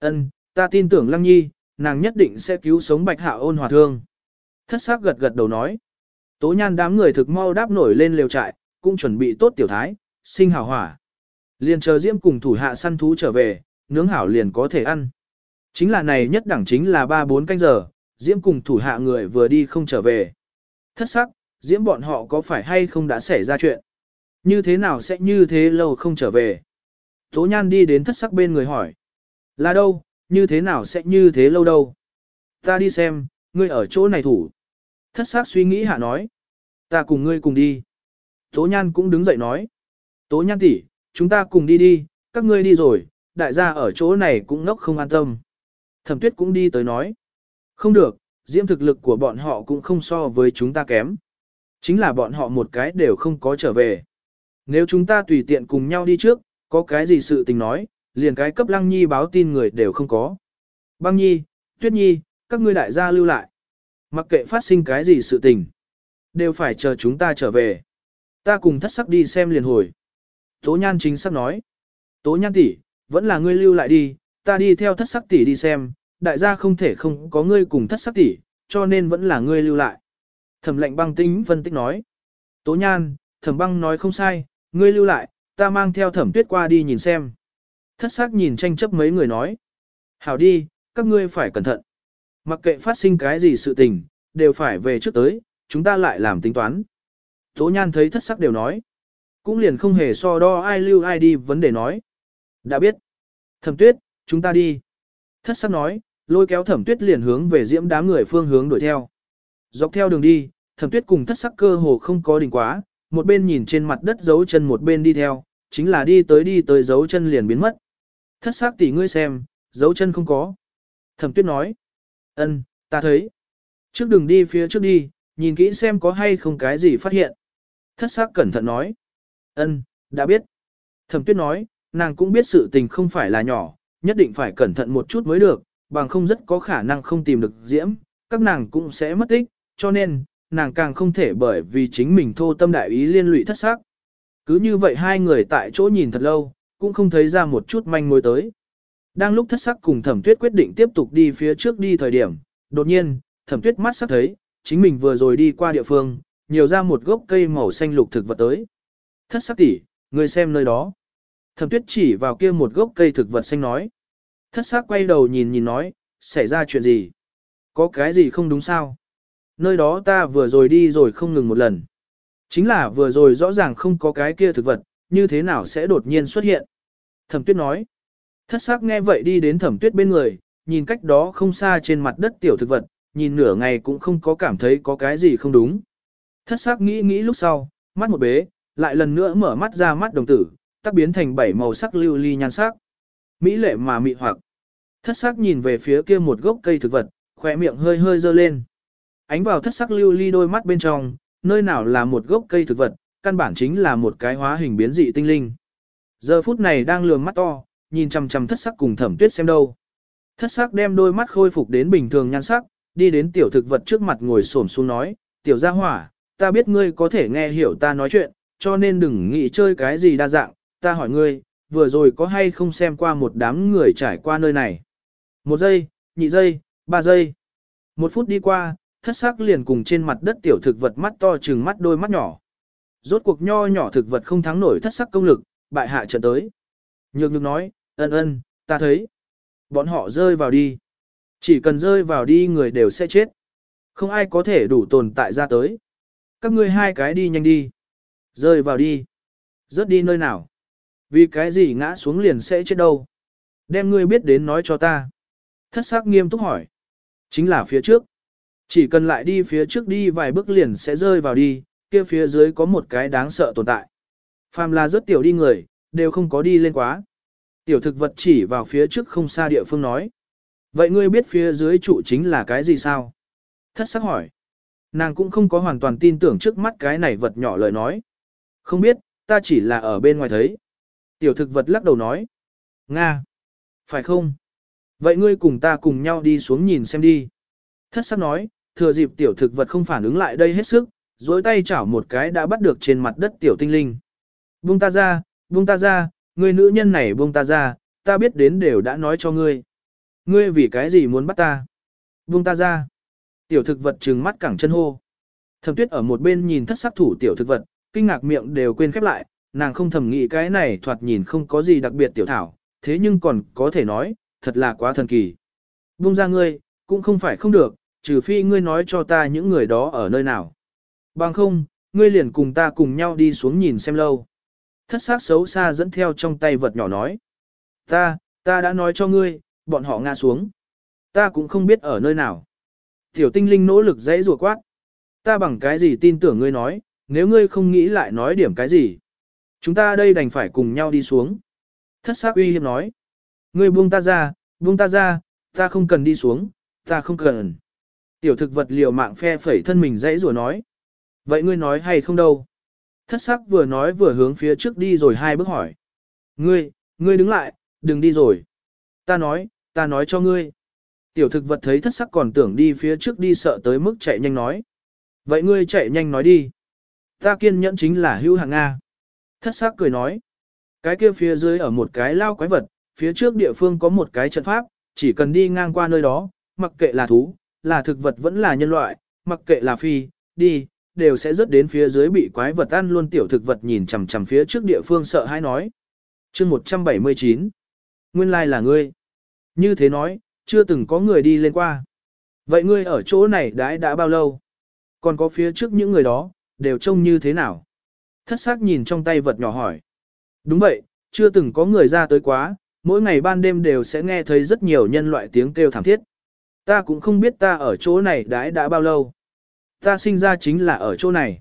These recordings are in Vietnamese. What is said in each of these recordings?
Ân, ta tin tưởng Lăng Nhi, nàng nhất định sẽ cứu sống Bạch Hạ ôn hòa thương. Thất sắc gật gật đầu nói. Tố nhan đám người thực mau đáp nổi lên lều trại, cũng chuẩn bị tốt tiểu thái, sinh hảo hỏa. Liền chờ Diễm cùng thủ hạ săn thú trở về, nướng hảo liền có thể ăn. Chính là này nhất đẳng chính là 3-4 canh giờ, Diễm cùng thủ hạ người vừa đi không trở về. Thất sắc, Diễm bọn họ có phải hay không đã xảy ra chuyện? Như thế nào sẽ như thế lâu không trở về? Tố nhan đi đến thất sắc bên người hỏi. Là đâu, như thế nào sẽ như thế lâu đâu? Ta đi xem, ngươi ở chỗ này thủ. Thất sắc suy nghĩ hạ nói. Ta cùng ngươi cùng đi. Tố nhan cũng đứng dậy nói. Tố nhan tỷ, chúng ta cùng đi đi, các ngươi đi rồi, đại gia ở chỗ này cũng nốc không an tâm. Thẩm tuyết cũng đi tới nói. Không được, diễm thực lực của bọn họ cũng không so với chúng ta kém. Chính là bọn họ một cái đều không có trở về. Nếu chúng ta tùy tiện cùng nhau đi trước, có cái gì sự tình nói, liền cái cấp lăng nhi báo tin người đều không có. Băng nhi, tuyết nhi, các ngươi đại gia lưu lại. Mặc kệ phát sinh cái gì sự tình, đều phải chờ chúng ta trở về. Ta cùng thất sắc đi xem liền hồi. Tố nhan chính sắc nói. Tố nhan tỷ, vẫn là ngươi lưu lại đi, ta đi theo thất sắc tỷ đi xem, đại gia không thể không có ngươi cùng thất sắc tỷ, cho nên vẫn là ngươi lưu lại. Thẩm lệnh băng tính phân tích nói. Tố nhan, thẩm băng nói không sai, ngươi lưu lại, ta mang theo thẩm tuyết qua đi nhìn xem. Thất sắc nhìn tranh chấp mấy người nói. Hảo đi, các ngươi phải cẩn thận. Mặc kệ phát sinh cái gì sự tình, đều phải về trước tới, chúng ta lại làm tính toán. Tố nhan thấy thất sắc đều nói. Cũng liền không hề so đo ai lưu ai đi vấn đề nói. Đã biết. Thẩm tuyết, chúng ta đi. Thất sắc nói, lôi kéo thẩm tuyết liền hướng về diễm đám người phương hướng đuổi theo. Dọc theo đường đi, thẩm tuyết cùng thất sắc cơ hồ không có đỉnh quá, một bên nhìn trên mặt đất dấu chân một bên đi theo, chính là đi tới đi tới dấu chân liền biến mất. Thất sắc tỷ ngươi xem, dấu chân không có. Thẩm tuyết nói, ân, ta thấy. Trước đường đi phía trước đi, nhìn kỹ xem có hay không cái gì phát hiện. Thất sắc cẩn thận nói, ân, đã biết. Thẩm tuyết nói, nàng cũng biết sự tình không phải là nhỏ, nhất định phải cẩn thận một chút mới được, bằng không rất có khả năng không tìm được diễm, các nàng cũng sẽ mất tích, cho nên, nàng càng không thể bởi vì chính mình thô tâm đại ý liên lụy thất xác. Cứ như vậy hai người tại chỗ nhìn thật lâu, cũng không thấy ra một chút manh mối tới. Đang lúc thất sắc cùng thẩm tuyết quyết định tiếp tục đi phía trước đi thời điểm, đột nhiên, thẩm tuyết mắt sắc thấy, chính mình vừa rồi đi qua địa phương, nhiều ra một gốc cây màu xanh lục thực vật tới. Thất sắc tỷ, người xem nơi đó. Thẩm tuyết chỉ vào kia một gốc cây thực vật xanh nói. Thất sắc quay đầu nhìn nhìn nói, xảy ra chuyện gì? Có cái gì không đúng sao? Nơi đó ta vừa rồi đi rồi không ngừng một lần. Chính là vừa rồi rõ ràng không có cái kia thực vật, như thế nào sẽ đột nhiên xuất hiện? Thẩm tuyết nói. Thất sắc nghe vậy đi đến thẩm tuyết bên người, nhìn cách đó không xa trên mặt đất tiểu thực vật, nhìn nửa ngày cũng không có cảm thấy có cái gì không đúng. Thất sắc nghĩ nghĩ lúc sau, mắt một bế, lại lần nữa mở mắt ra mắt đồng tử, tắc biến thành bảy màu sắc lưu ly nhan sắc. Mỹ lệ mà mị hoặc. Thất sắc nhìn về phía kia một gốc cây thực vật, khỏe miệng hơi hơi dơ lên. Ánh vào thất sắc lưu ly đôi mắt bên trong, nơi nào là một gốc cây thực vật, căn bản chính là một cái hóa hình biến dị tinh linh. Giờ phút này đang lường mắt to, nhìn chằm chằm thất sắc cùng thẩm tuyết xem đâu. Thất sắc đem đôi mắt khôi phục đến bình thường nhan sắc, đi đến tiểu thực vật trước mặt ngồi xổm xuống nói, tiểu gia hỏa, ta biết ngươi có thể nghe hiểu ta nói chuyện, cho nên đừng nghĩ chơi cái gì đa dạng, ta hỏi ngươi, vừa rồi có hay không xem qua một đám người trải qua nơi này. Một giây, nhị giây, ba giây. Một phút đi qua, thất sắc liền cùng trên mặt đất tiểu thực vật mắt to trừng mắt đôi mắt nhỏ. Rốt cuộc nho nhỏ thực vật không thắng nổi thất sắc công lực, bại hạ trận tới. Nhược nhược nói, ân ân, ta thấy. Bọn họ rơi vào đi. Chỉ cần rơi vào đi người đều sẽ chết. Không ai có thể đủ tồn tại ra tới. Các ngươi hai cái đi nhanh đi. Rơi vào đi. Rớt đi nơi nào. Vì cái gì ngã xuống liền sẽ chết đâu. Đem ngươi biết đến nói cho ta. Thất sắc nghiêm túc hỏi. Chính là phía trước. Chỉ cần lại đi phía trước đi vài bước liền sẽ rơi vào đi, kia phía dưới có một cái đáng sợ tồn tại. Phàm là rất tiểu đi người, đều không có đi lên quá. Tiểu thực vật chỉ vào phía trước không xa địa phương nói. Vậy ngươi biết phía dưới trụ chính là cái gì sao? Thất sắc hỏi. Nàng cũng không có hoàn toàn tin tưởng trước mắt cái này vật nhỏ lời nói. Không biết, ta chỉ là ở bên ngoài thấy. Tiểu thực vật lắc đầu nói. Nga. Phải không? Vậy ngươi cùng ta cùng nhau đi xuống nhìn xem đi. Thất sắc nói, thừa dịp tiểu thực vật không phản ứng lại đây hết sức, dối tay chảo một cái đã bắt được trên mặt đất tiểu tinh linh. Buông ta ra, buông ta ra, người nữ nhân này buông ta ra, ta biết đến đều đã nói cho ngươi. Ngươi vì cái gì muốn bắt ta? Buông ta ra. Tiểu thực vật trừng mắt cẳng chân hô. Thẩm tuyết ở một bên nhìn thất sắc thủ tiểu thực vật, kinh ngạc miệng đều quên khép lại, nàng không thầm nghĩ cái này thoạt nhìn không có gì đặc biệt tiểu thảo, thế nhưng còn có thể nói, thật là quá thần kỳ. Buông ra ngươi, cũng không phải không được, trừ phi ngươi nói cho ta những người đó ở nơi nào. Bằng không, ngươi liền cùng ta cùng nhau đi xuống nhìn xem lâu. Thất sắc xấu xa dẫn theo trong tay vật nhỏ nói. Ta, ta đã nói cho ngươi, bọn họ ngã xuống. Ta cũng không biết ở nơi nào. Tiểu tinh linh nỗ lực dãy rùa quát. Ta bằng cái gì tin tưởng ngươi nói, nếu ngươi không nghĩ lại nói điểm cái gì. Chúng ta đây đành phải cùng nhau đi xuống. Thất sắc uy hiếp nói. Ngươi buông ta ra, buông ta ra, ta không cần đi xuống, ta không cần. Tiểu thực vật liều mạng phe phẩy thân mình dãy rùa nói. Vậy ngươi nói hay không đâu? Thất sắc vừa nói vừa hướng phía trước đi rồi hai bước hỏi. Ngươi, ngươi đứng lại, đừng đi rồi. Ta nói, ta nói cho ngươi. Tiểu thực vật thấy thất sắc còn tưởng đi phía trước đi sợ tới mức chạy nhanh nói. Vậy ngươi chạy nhanh nói đi. Ta kiên nhẫn chính là hưu hàng Nga. Thất sắc cười nói. Cái kia phía dưới ở một cái lao quái vật, phía trước địa phương có một cái trận pháp, chỉ cần đi ngang qua nơi đó, mặc kệ là thú, là thực vật vẫn là nhân loại, mặc kệ là phi, đi, đều sẽ rớt đến phía dưới bị quái vật ăn luôn tiểu thực vật nhìn chằm chằm phía trước địa phương sợ hãi nói. chương 179. Nguyên lai là ngươi. Như thế nói, chưa từng có người đi lên qua. Vậy ngươi ở chỗ này đãi đã bao lâu? Còn có phía trước những người đó, đều trông như thế nào? Thất xác nhìn trong tay vật nhỏ hỏi. Đúng vậy, chưa từng có người ra tới quá, mỗi ngày ban đêm đều sẽ nghe thấy rất nhiều nhân loại tiếng kêu thảm thiết. Ta cũng không biết ta ở chỗ này đãi đã bao lâu. Ta sinh ra chính là ở chỗ này.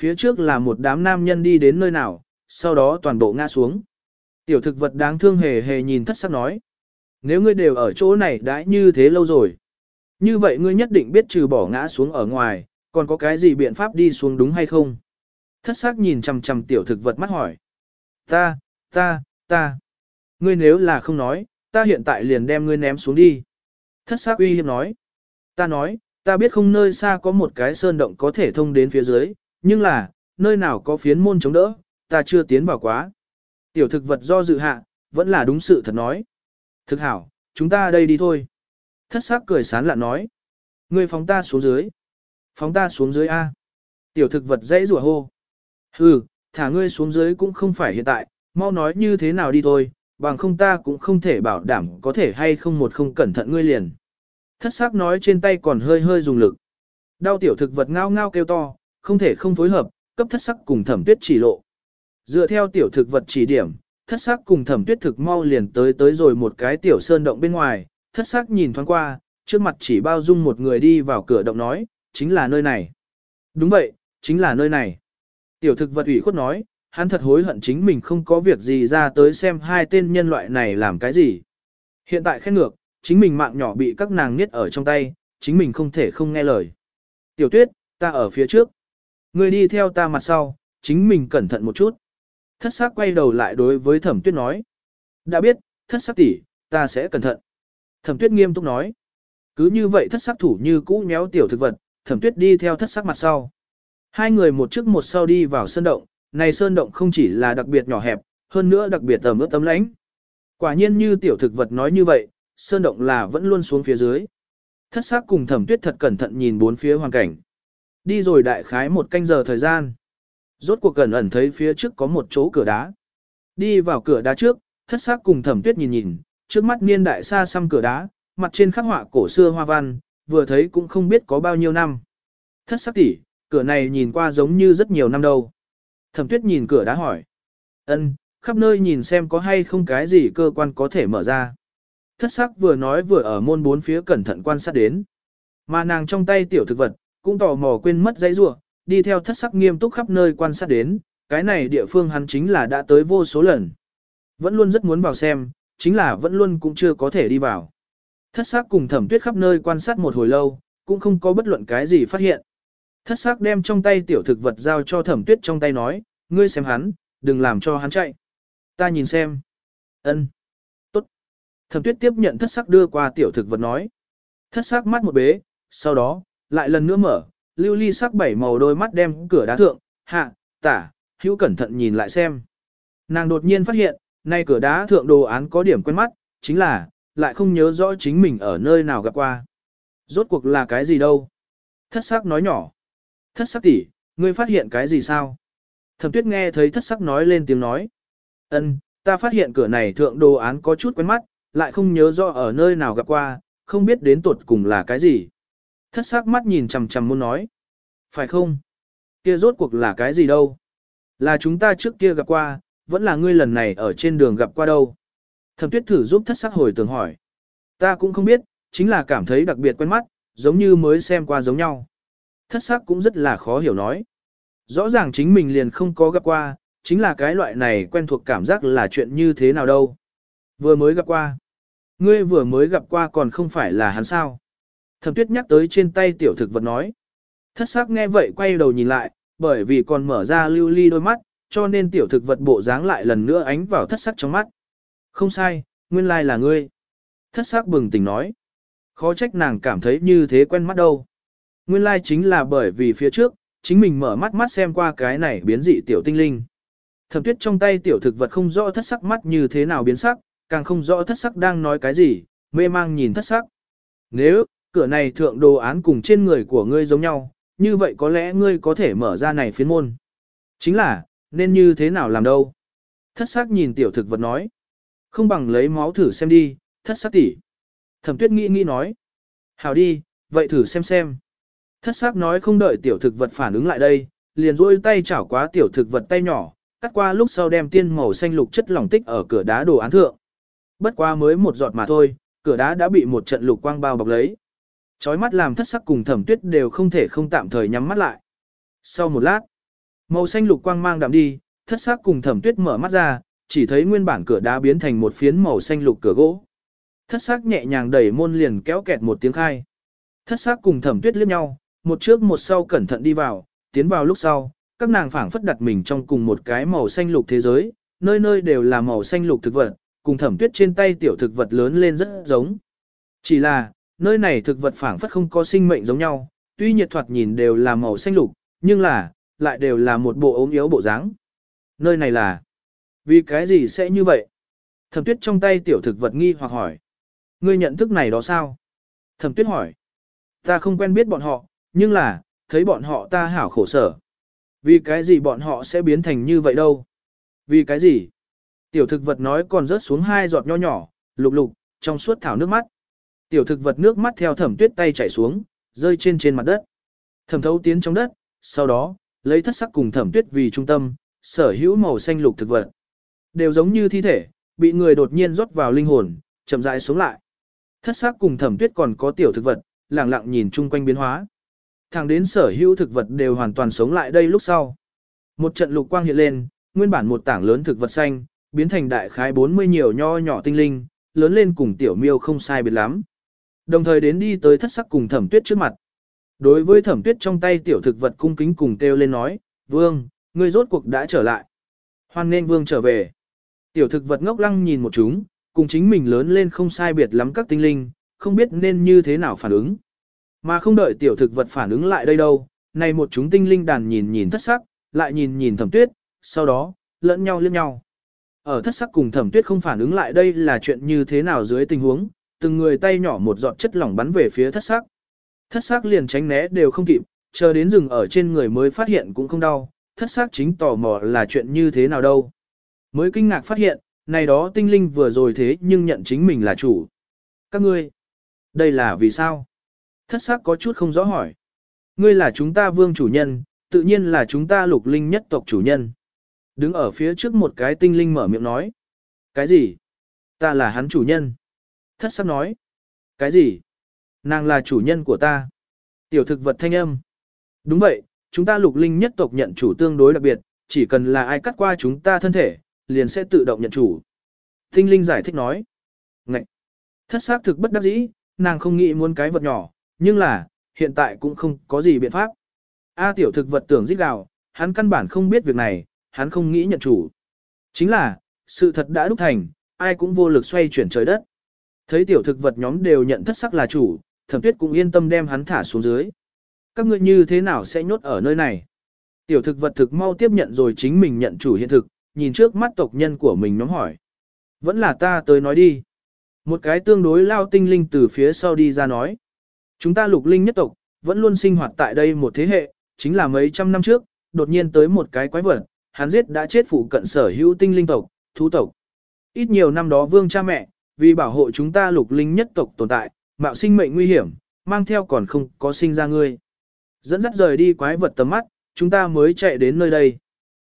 Phía trước là một đám nam nhân đi đến nơi nào, sau đó toàn bộ ngã xuống. Tiểu thực vật đáng thương hề hề nhìn thất sắc nói. Nếu ngươi đều ở chỗ này đã như thế lâu rồi. Như vậy ngươi nhất định biết trừ bỏ ngã xuống ở ngoài, còn có cái gì biện pháp đi xuống đúng hay không? Thất sắc nhìn chằm chằm tiểu thực vật mắt hỏi. Ta, ta, ta. Ngươi nếu là không nói, ta hiện tại liền đem ngươi ném xuống đi. Thất sắc uy hiếp nói. Ta nói, ta biết không nơi xa có một cái sơn động có thể thông đến phía dưới, nhưng là, nơi nào có phiến môn chống đỡ, ta chưa tiến vào quá. Tiểu thực vật do dự hạ, vẫn là đúng sự thật nói. Thực hảo, chúng ta đây đi thôi. Thất sắc cười sán lạ nói. Ngươi phóng ta xuống dưới. Phóng ta xuống dưới A. Tiểu thực vật dãy rủa hô. Hừ, thả ngươi xuống dưới cũng không phải hiện tại, mau nói như thế nào đi thôi, bằng không ta cũng không thể bảo đảm có thể hay không một không cẩn thận ngươi liền. Thất sắc nói trên tay còn hơi hơi dùng lực. Đau tiểu thực vật ngao ngao kêu to, không thể không phối hợp, cấp thất sắc cùng thẩm tuyết chỉ lộ. Dựa theo tiểu thực vật chỉ điểm, thất sắc cùng thẩm tuyết thực mau liền tới tới rồi một cái tiểu sơn động bên ngoài, thất sắc nhìn thoáng qua, trước mặt chỉ bao dung một người đi vào cửa động nói, chính là nơi này. Đúng vậy, chính là nơi này. Tiểu thực vật ủy khuất nói, hắn thật hối hận chính mình không có việc gì ra tới xem hai tên nhân loại này làm cái gì. Hiện tại khen ngược, chính mình mạng nhỏ bị các nàng niết ở trong tay, chính mình không thể không nghe lời. Tiểu tuyết, ta ở phía trước. Ngươi đi theo ta mặt sau, chính mình cẩn thận một chút. Thất sắc quay đầu lại đối với thẩm tuyết nói. Đã biết, thất sắc tỷ, ta sẽ cẩn thận. Thẩm tuyết nghiêm túc nói. Cứ như vậy thất sắc thủ như cũ nhéo tiểu thực vật, thẩm tuyết đi theo thất sắc mặt sau. Hai người một trước một sau đi vào sơn động, này sơn động không chỉ là đặc biệt nhỏ hẹp, hơn nữa đặc biệt tầm ướt tấm lánh. Quả nhiên như tiểu thực vật nói như vậy, sơn động là vẫn luôn xuống phía dưới. Thất sắc cùng thẩm tuyết thật cẩn thận nhìn bốn phía hoàn cảnh. Đi rồi đại khái một canh giờ thời gian. Rốt cuộc cẩn ẩn thấy phía trước có một chỗ cửa đá. Đi vào cửa đá trước, thất sắc cùng thẩm tuyết nhìn nhìn, trước mắt niên đại xa xăm cửa đá, mặt trên khắc họa cổ xưa hoa văn, vừa thấy cũng không biết có bao nhiêu năm. Thất sắc tỷ, cửa này nhìn qua giống như rất nhiều năm đâu. Thẩm tuyết nhìn cửa đá hỏi. ân khắp nơi nhìn xem có hay không cái gì cơ quan có thể mở ra. Thất sắc vừa nói vừa ở môn bốn phía cẩn thận quan sát đến. Mà nàng trong tay tiểu thực vật, cũng tò mò quên mất dãy rua, đi theo thất sắc nghiêm túc khắp nơi quan sát đến, cái này địa phương hắn chính là đã tới vô số lần. Vẫn luôn rất muốn vào xem, chính là vẫn luôn cũng chưa có thể đi vào. Thất sắc cùng thẩm tuyết khắp nơi quan sát một hồi lâu, cũng không có bất luận cái gì phát hiện. Thất sắc đem trong tay tiểu thực vật giao cho thẩm tuyết trong tay nói, ngươi xem hắn, đừng làm cho hắn chạy. Ta nhìn xem. ân Thẩm tuyết tiếp nhận thất sắc đưa qua tiểu thực vật nói. Thất sắc mắt một bế, sau đó, lại lần nữa mở, lưu ly sắc bảy màu đôi mắt đem cửa đá thượng, hạ, tả, hữu cẩn thận nhìn lại xem. Nàng đột nhiên phát hiện, nay cửa đá thượng đồ án có điểm quen mắt, chính là, lại không nhớ rõ chính mình ở nơi nào gặp qua. Rốt cuộc là cái gì đâu? Thất sắc nói nhỏ. Thất sắc tỷ, ngươi phát hiện cái gì sao? Thẩm tuyết nghe thấy thất sắc nói lên tiếng nói. ân ta phát hiện cửa này thượng đồ án có chút quen mắt, lại không nhớ rõ ở nơi nào gặp qua, không biết đến tuột cùng là cái gì. Thất sắc mắt nhìn chằm chằm muốn nói. Phải không? Kia rốt cuộc là cái gì đâu? Là chúng ta trước kia gặp qua, vẫn là ngươi lần này ở trên đường gặp qua đâu? Thẩm tuyết thử giúp thất sắc hồi tưởng hỏi. Ta cũng không biết, chính là cảm thấy đặc biệt quen mắt, giống như mới xem qua giống nhau. Thất sắc cũng rất là khó hiểu nói. Rõ ràng chính mình liền không có gặp qua, chính là cái loại này quen thuộc cảm giác là chuyện như thế nào đâu. Vừa mới gặp qua. Ngươi vừa mới gặp qua còn không phải là hắn sao. Thẩm tuyết nhắc tới trên tay tiểu thực vật nói. Thất sắc nghe vậy quay đầu nhìn lại, bởi vì còn mở ra lưu ly đôi mắt, cho nên tiểu thực vật bộ dáng lại lần nữa ánh vào thất sắc trong mắt. Không sai, nguyên lai là ngươi. Thất sắc bừng tỉnh nói. Khó trách nàng cảm thấy như thế quen mắt đâu. Nguyên lai chính là bởi vì phía trước, chính mình mở mắt mắt xem qua cái này biến dị tiểu tinh linh. Thẩm tuyết trong tay tiểu thực vật không rõ thất sắc mắt như thế nào biến sắc, càng không rõ thất sắc đang nói cái gì, mê mang nhìn thất sắc. Nếu, cửa này thượng đồ án cùng trên người của ngươi giống nhau, như vậy có lẽ ngươi có thể mở ra này phiến môn. Chính là, nên như thế nào làm đâu? Thất sắc nhìn tiểu thực vật nói. Không bằng lấy máu thử xem đi, thất sắc tỷ. Thẩm tuyết nghĩ nghĩ nói. Hào đi, vậy thử xem xem. Thất sắc nói không đợi tiểu thực vật phản ứng lại đây, liền rôi tay chảo quá tiểu thực vật tay nhỏ, cắt qua lúc sau đem tiên màu xanh lục chất lỏng tích ở cửa đá đồ án thượng. Bất qua mới một giọt mà thôi, cửa đá đã bị một trận lục quang bao bọc lấy. Chói mắt làm thất sắc cùng thẩm tuyết đều không thể không tạm thời nhắm mắt lại. Sau một lát, màu xanh lục quang mang đạm đi, thất sắc cùng thẩm tuyết mở mắt ra, chỉ thấy nguyên bản cửa đá biến thành một phiến màu xanh lục cửa gỗ. Thất sắc nhẹ nhàng đẩy môn liền kéo kẹt một tiếng khai. Thất sắc cùng thẩm tuyết liếc nhau, một trước một sau cẩn thận đi vào, tiến vào lúc sau, các nàng phảng phất đặt mình trong cùng một cái màu xanh lục thế giới, nơi nơi đều là màu xanh lục thực vật, cùng thẩm tuyết trên tay tiểu thực vật lớn lên rất giống. Chỉ là, nơi này thực vật phảng phất không có sinh mệnh giống nhau, tuy nhiệt thoạt nhìn đều là màu xanh lục, nhưng là, lại đều là một bộ ốm yếu bộ dáng. Nơi này là, vì cái gì sẽ như vậy? Thẩm tuyết trong tay tiểu thực vật nghi hoặc hỏi. Ngươi nhận thức này đó sao? Thẩm tuyết hỏi. Ta không quen biết bọn họ, nhưng là, thấy bọn họ ta hảo khổ sở. Vì cái gì bọn họ sẽ biến thành như vậy đâu? Vì cái gì? Tiểu thực vật nói còn rớt xuống hai giọt nho nhỏ, lục lục, trong suốt thảo nước mắt. Tiểu thực vật nước mắt theo thẩm tuyết tay chảy xuống, rơi trên trên mặt đất. Thẩm thấu tiến trong đất, sau đó, lấy thất sắc cùng thẩm tuyết vì trung tâm, sở hữu màu xanh lục thực vật. Đều giống như thi thể, bị người đột nhiên rót vào linh hồn, chậm rãi sống lại. Thất sắc cùng thẩm tuyết còn có tiểu thực vật, lặng lặng nhìn chung quanh biến hóa. Thẳng đến sở hữu thực vật đều hoàn toàn sống lại đây lúc sau. Một trận lục quang hiện lên, nguyên bản một tảng lớn thực vật xanh, biến thành đại khái 40 nhiều nho nhỏ tinh linh, lớn lên cùng tiểu miêu không sai biệt lắm. Đồng thời đến đi tới thất sắc cùng thẩm tuyết trước mặt. Đối với thẩm tuyết trong tay tiểu thực vật cung kính cùng kêu lên nói, Vương, ngươi rốt cuộc đã trở lại. Hoan nên Vương trở về. Tiểu thực vật ngốc lăng nhìn một chúng, cùng chính mình lớn lên không sai biệt lắm các tinh linh, không biết nên như thế nào phản ứng. Mà không đợi tiểu thực vật phản ứng lại đây đâu, này một chúng tinh linh đàn nhìn nhìn thất sắc, lại nhìn nhìn thẩm tuyết, sau đó, lẫn nhau liếc nhau. Ở thất sắc cùng thẩm tuyết không phản ứng lại đây là chuyện như thế nào dưới tình huống, từng người tay nhỏ một giọt chất lỏng bắn về phía thất sắc. Thất sắc liền tránh né đều không kịp, chờ đến rừng ở trên người mới phát hiện cũng không đau, thất sắc chính tò mò là chuyện như thế nào đâu. Mới kinh ngạc phát hiện, này đó tinh linh vừa rồi thế nhưng nhận chính mình là chủ. Các ngươi, đây là vì sao? Thất sắc có chút không rõ hỏi. Ngươi là chúng ta vương chủ nhân, tự nhiên là chúng ta lục linh nhất tộc chủ nhân. Đứng ở phía trước một cái tinh linh mở miệng nói. Cái gì? Ta là hắn chủ nhân. Thất sắc nói. Cái gì? Nàng là chủ nhân của ta. Tiểu thực vật thanh âm. Đúng vậy, chúng ta lục linh nhất tộc nhận chủ tương đối đặc biệt, chỉ cần là ai cắt qua chúng ta thân thể, liền sẽ tự động nhận chủ. Tinh linh giải thích nói. Ngậy! Thất xác thực bất đắc dĩ, nàng không nghĩ muốn cái vật nhỏ, nhưng là, hiện tại cũng không có gì biện pháp. A tiểu thực vật tưởng giết gào, hắn căn bản không biết việc này, hắn không nghĩ nhận chủ. Chính là, sự thật đã đúc thành, ai cũng vô lực xoay chuyển trời đất. Thấy tiểu thực vật nhóm đều nhận thất sắc là chủ, thẩm tuyết cũng yên tâm đem hắn thả xuống dưới. Các ngươi như thế nào sẽ nhốt ở nơi này? Tiểu thực vật thực mau tiếp nhận rồi chính mình nhận chủ hiện thực, nhìn trước mắt tộc nhân của mình nhóm hỏi. Vẫn là ta tới nói đi. Một cái tương đối lao tinh linh từ phía sau đi ra nói. Chúng ta lục linh nhất tộc, vẫn luôn sinh hoạt tại đây một thế hệ, chính là mấy trăm năm trước, đột nhiên tới một cái quái vật, hắn giết đã chết phụ cận sở hữu tinh linh tộc, thú tộc. Ít nhiều năm đó vương cha mẹ, vì bảo hộ chúng ta lục linh nhất tộc tồn tại, mạo sinh mệnh nguy hiểm, mang theo còn không có sinh ra ngươi. Dẫn dắt rời đi quái vật tầm mắt, chúng ta mới chạy đến nơi đây.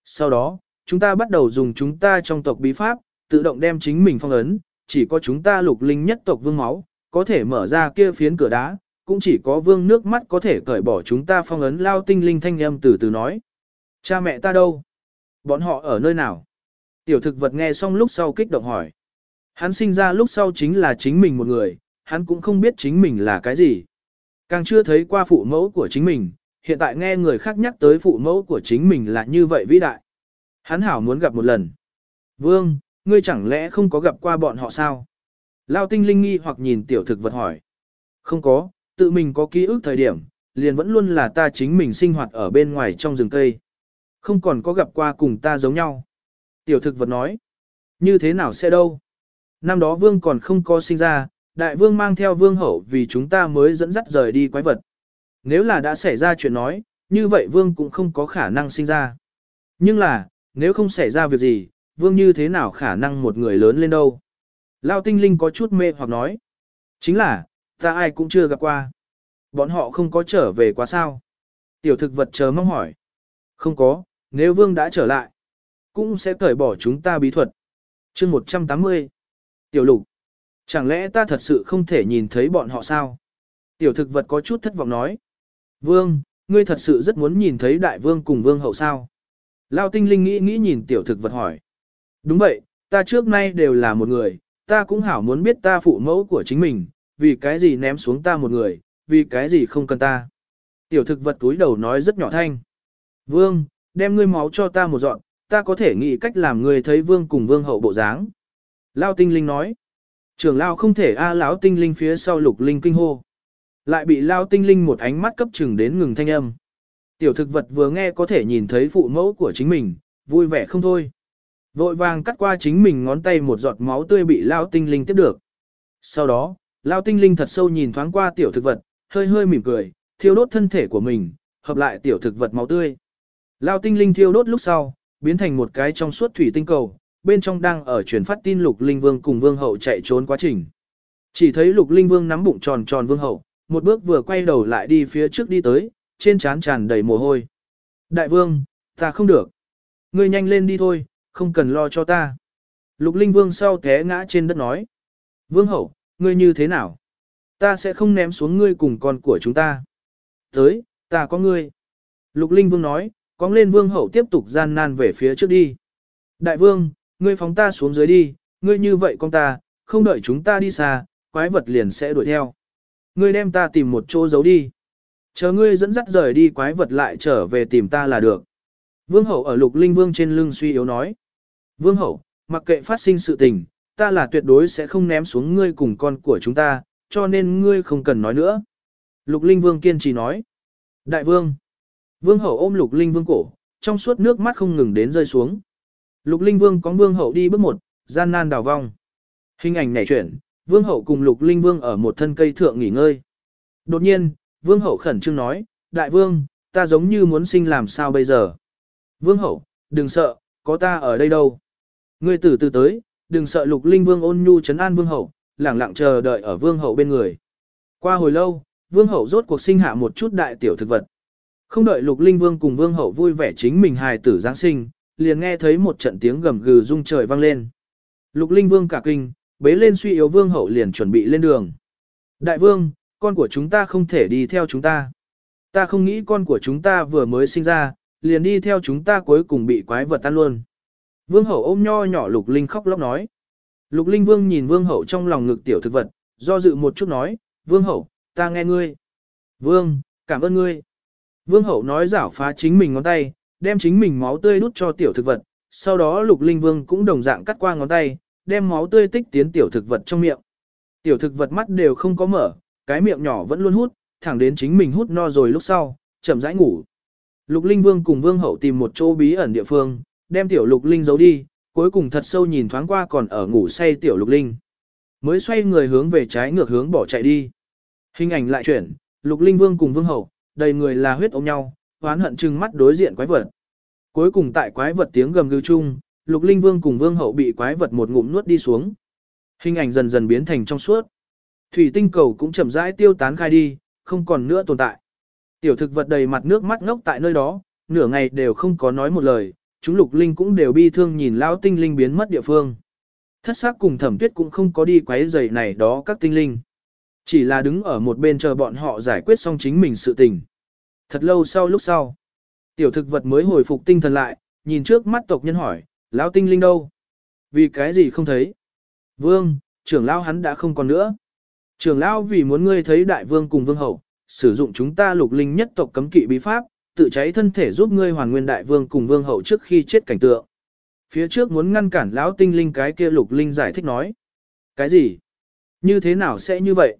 Sau đó, chúng ta bắt đầu dùng chúng ta trong tộc bí pháp, tự động đem chính mình phong ấn, chỉ có chúng ta lục linh nhất tộc vương máu, có thể mở ra kia phiến cửa đá, cũng chỉ có vương nước mắt có thể cởi bỏ chúng ta phong ấn lao tinh linh thanh âm từ từ nói. Cha mẹ ta đâu? Bọn họ ở nơi nào? Tiểu thực vật nghe xong lúc sau kích động hỏi. Hắn sinh ra lúc sau chính là chính mình một người, hắn cũng không biết chính mình là cái gì. Càng chưa thấy qua phụ mẫu của chính mình, hiện tại nghe người khác nhắc tới phụ mẫu của chính mình là như vậy vĩ đại. Hắn hảo muốn gặp một lần. Vương, ngươi chẳng lẽ không có gặp qua bọn họ sao? Lao tinh linh nghi hoặc nhìn tiểu thực vật hỏi. Không có, tự mình có ký ức thời điểm, liền vẫn luôn là ta chính mình sinh hoạt ở bên ngoài trong rừng cây. Không còn có gặp qua cùng ta giống nhau. Tiểu thực vật nói. Như thế nào sẽ đâu? Năm đó vương còn không có sinh ra, đại vương mang theo vương hậu vì chúng ta mới dẫn dắt rời đi quái vật. Nếu là đã xảy ra chuyện nói, như vậy vương cũng không có khả năng sinh ra. Nhưng là, nếu không xảy ra việc gì, vương như thế nào khả năng một người lớn lên đâu. Lao tinh linh có chút mê hoặc nói. Chính là, ta ai cũng chưa gặp qua. Bọn họ không có trở về quá sao. Tiểu thực vật chờ mong hỏi. Không có, nếu vương đã trở lại, cũng sẽ cởi bỏ chúng ta bí thuật. chương 180. Tiểu lục. Chẳng lẽ ta thật sự không thể nhìn thấy bọn họ sao? Tiểu thực vật có chút thất vọng nói. Vương, ngươi thật sự rất muốn nhìn thấy đại vương cùng vương hậu sao? Lao tinh linh nghĩ nghĩ nhìn tiểu thực vật hỏi. Đúng vậy, ta trước nay đều là một người, ta cũng hảo muốn biết ta phụ mẫu của chính mình, vì cái gì ném xuống ta một người, vì cái gì không cần ta. Tiểu thực vật túi đầu nói rất nhỏ thanh. Vương, đem ngươi máu cho ta một dọn, ta có thể nghĩ cách làm ngươi thấy vương cùng vương hậu bộ dáng. Lao tinh linh nói. Trưởng Lao không thể a lão tinh linh phía sau lục linh kinh hô. Lại bị Lao tinh linh một ánh mắt cấp chừng đến ngừng thanh âm. Tiểu thực vật vừa nghe có thể nhìn thấy phụ mẫu của chính mình, vui vẻ không thôi. Vội vàng cắt qua chính mình ngón tay một giọt máu tươi bị Lao tinh linh tiếp được. Sau đó, Lao tinh linh thật sâu nhìn thoáng qua tiểu thực vật, hơi hơi mỉm cười, thiêu đốt thân thể của mình, hợp lại tiểu thực vật máu tươi. Lao tinh linh thiêu đốt lúc sau, biến thành một cái trong suốt thủy tinh cầu, bên trong đang ở truyền phát tin lục linh vương cùng vương hậu chạy trốn quá trình. Chỉ thấy lục linh vương nắm bụng tròn tròn vương hậu, một bước vừa quay đầu lại đi phía trước đi tới, trên trán tràn đầy mồ hôi. Đại vương, ta không được. Ngươi nhanh lên đi thôi, không cần lo cho ta. Lục linh vương sau té ngã trên đất nói. Vương hậu, ngươi như thế nào? Ta sẽ không ném xuống ngươi cùng con của chúng ta. Tới, ta có ngươi. Lục linh vương nói, cong lên vương hậu tiếp tục gian nan về phía trước đi. Đại vương, ngươi phóng ta xuống dưới đi, ngươi như vậy con ta, không đợi chúng ta đi xa, quái vật liền sẽ đuổi theo. Ngươi đem ta tìm một chỗ giấu đi. Chờ ngươi dẫn dắt rời đi quái vật lại trở về tìm ta là được. Vương hậu ở lục linh vương trên lưng suy yếu nói. Vương hậu, mặc kệ phát sinh sự tình, ta là tuyệt đối sẽ không ném xuống ngươi cùng con của chúng ta, cho nên ngươi không cần nói nữa. Lục linh vương kiên trì nói. Đại vương. Vương hậu ôm lục linh vương cổ, trong suốt nước mắt không ngừng đến rơi xuống. Lục Linh Vương có Vương Hậu đi bước một, gian nan đào vong. Hình ảnh nhảy chuyển, Vương Hậu cùng Lục Linh Vương ở một thân cây thượng nghỉ ngơi. Đột nhiên, Vương Hậu khẩn trương nói, Đại Vương, ta giống như muốn sinh làm sao bây giờ. Vương Hậu, đừng sợ, có ta ở đây đâu. Ngươi từ từ tới, đừng sợ Lục Linh Vương ôn nhu chấn an Vương Hậu, lẳng lặng chờ đợi ở Vương Hậu bên người. Qua hồi lâu, Vương Hậu rốt cuộc sinh hạ một chút đại tiểu thực vật. Không đợi Lục Linh Vương cùng Vương Hậu vui vẻ chính mình hài tử Giáng sinh, liền nghe thấy một trận tiếng gầm gừ rung trời vang lên. Lục Linh Vương cả kinh, bế lên suy yếu vương hậu liền chuẩn bị lên đường. Đại vương, con của chúng ta không thể đi theo chúng ta. Ta không nghĩ con của chúng ta vừa mới sinh ra, liền đi theo chúng ta cuối cùng bị quái vật tan luôn. Vương hậu ôm nho nhỏ Lục Linh khóc lóc nói. Lục Linh Vương nhìn Vương hậu trong lòng ngực tiểu thực vật, do dự một chút nói, Vương hậu, ta nghe ngươi. Vương, cảm ơn ngươi. Vương hậu nói giảo phá chính mình ngón tay, đem chính mình máu tươi đút cho tiểu thực vật, sau đó lục linh vương cũng đồng dạng cắt qua ngón tay, đem máu tươi tích tiến tiểu thực vật trong miệng. Tiểu thực vật mắt đều không có mở, cái miệng nhỏ vẫn luôn hút, thẳng đến chính mình hút no rồi lúc sau, chậm rãi ngủ. Lục linh vương cùng vương hậu tìm một chỗ bí ẩn địa phương, đem tiểu lục linh giấu đi, cuối cùng thật sâu nhìn thoáng qua còn ở ngủ say tiểu lục linh. Mới xoay người hướng về trái ngược hướng bỏ chạy đi. Hình ảnh lại chuyển, Lục Linh Vương cùng Vương Hậu, đầy người là huyết ôm nhau, hoán hận chừng mắt đối diện quái vật. Cuối cùng tại quái vật tiếng gầm gừ chung, Lục Linh Vương cùng Vương Hậu bị quái vật một ngụm nuốt đi xuống. Hình ảnh dần dần biến thành trong suốt. Thủy tinh cầu cũng chậm rãi tiêu tán khai đi, không còn nữa tồn tại. Tiểu thực vật đầy mặt nước mắt ngốc tại nơi đó, nửa ngày đều không có nói một lời, chúng Lục Linh cũng đều bi thương nhìn lão tinh linh biến mất địa phương. Thất xác cùng thẩm tuyết cũng không có đi quấy rầy này đó các tinh linh. Chỉ là đứng ở một bên chờ bọn họ giải quyết xong chính mình sự tình. Thật lâu sau lúc sau, tiểu thực vật mới hồi phục tinh thần lại, nhìn trước mắt tộc nhân hỏi, lão tinh linh đâu? Vì cái gì không thấy? Vương, trưởng lão hắn đã không còn nữa. Trưởng lão vì muốn ngươi thấy đại vương cùng vương hậu, sử dụng chúng ta lục linh nhất tộc cấm kỵ bí pháp, tự cháy thân thể giúp ngươi hoàn nguyên đại vương cùng vương hậu trước khi chết cảnh tượng. Phía trước muốn ngăn cản lão tinh linh cái kia lục linh giải thích nói. Cái gì? Như thế nào sẽ như vậy?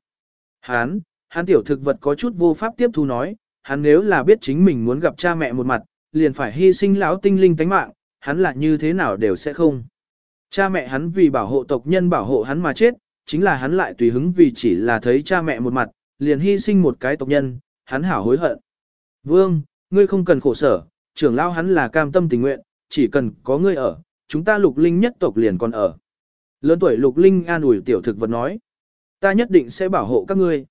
Hán, hán tiểu thực vật có chút vô pháp tiếp thu nói, hắn nếu là biết chính mình muốn gặp cha mẹ một mặt, liền phải hy sinh lão tinh linh tánh mạng, hắn là như thế nào đều sẽ không. Cha mẹ hắn vì bảo hộ tộc nhân bảo hộ hắn mà chết, chính là hắn lại tùy hứng vì chỉ là thấy cha mẹ một mặt, liền hy sinh một cái tộc nhân, hắn hảo hối hận. Vương, ngươi không cần khổ sở, trưởng lão hắn là cam tâm tình nguyện, chỉ cần có ngươi ở, chúng ta lục linh nhất tộc liền còn ở. Lớn tuổi lục linh an ủi tiểu thực vật nói. Ta nhất định sẽ bảo hộ các ngươi.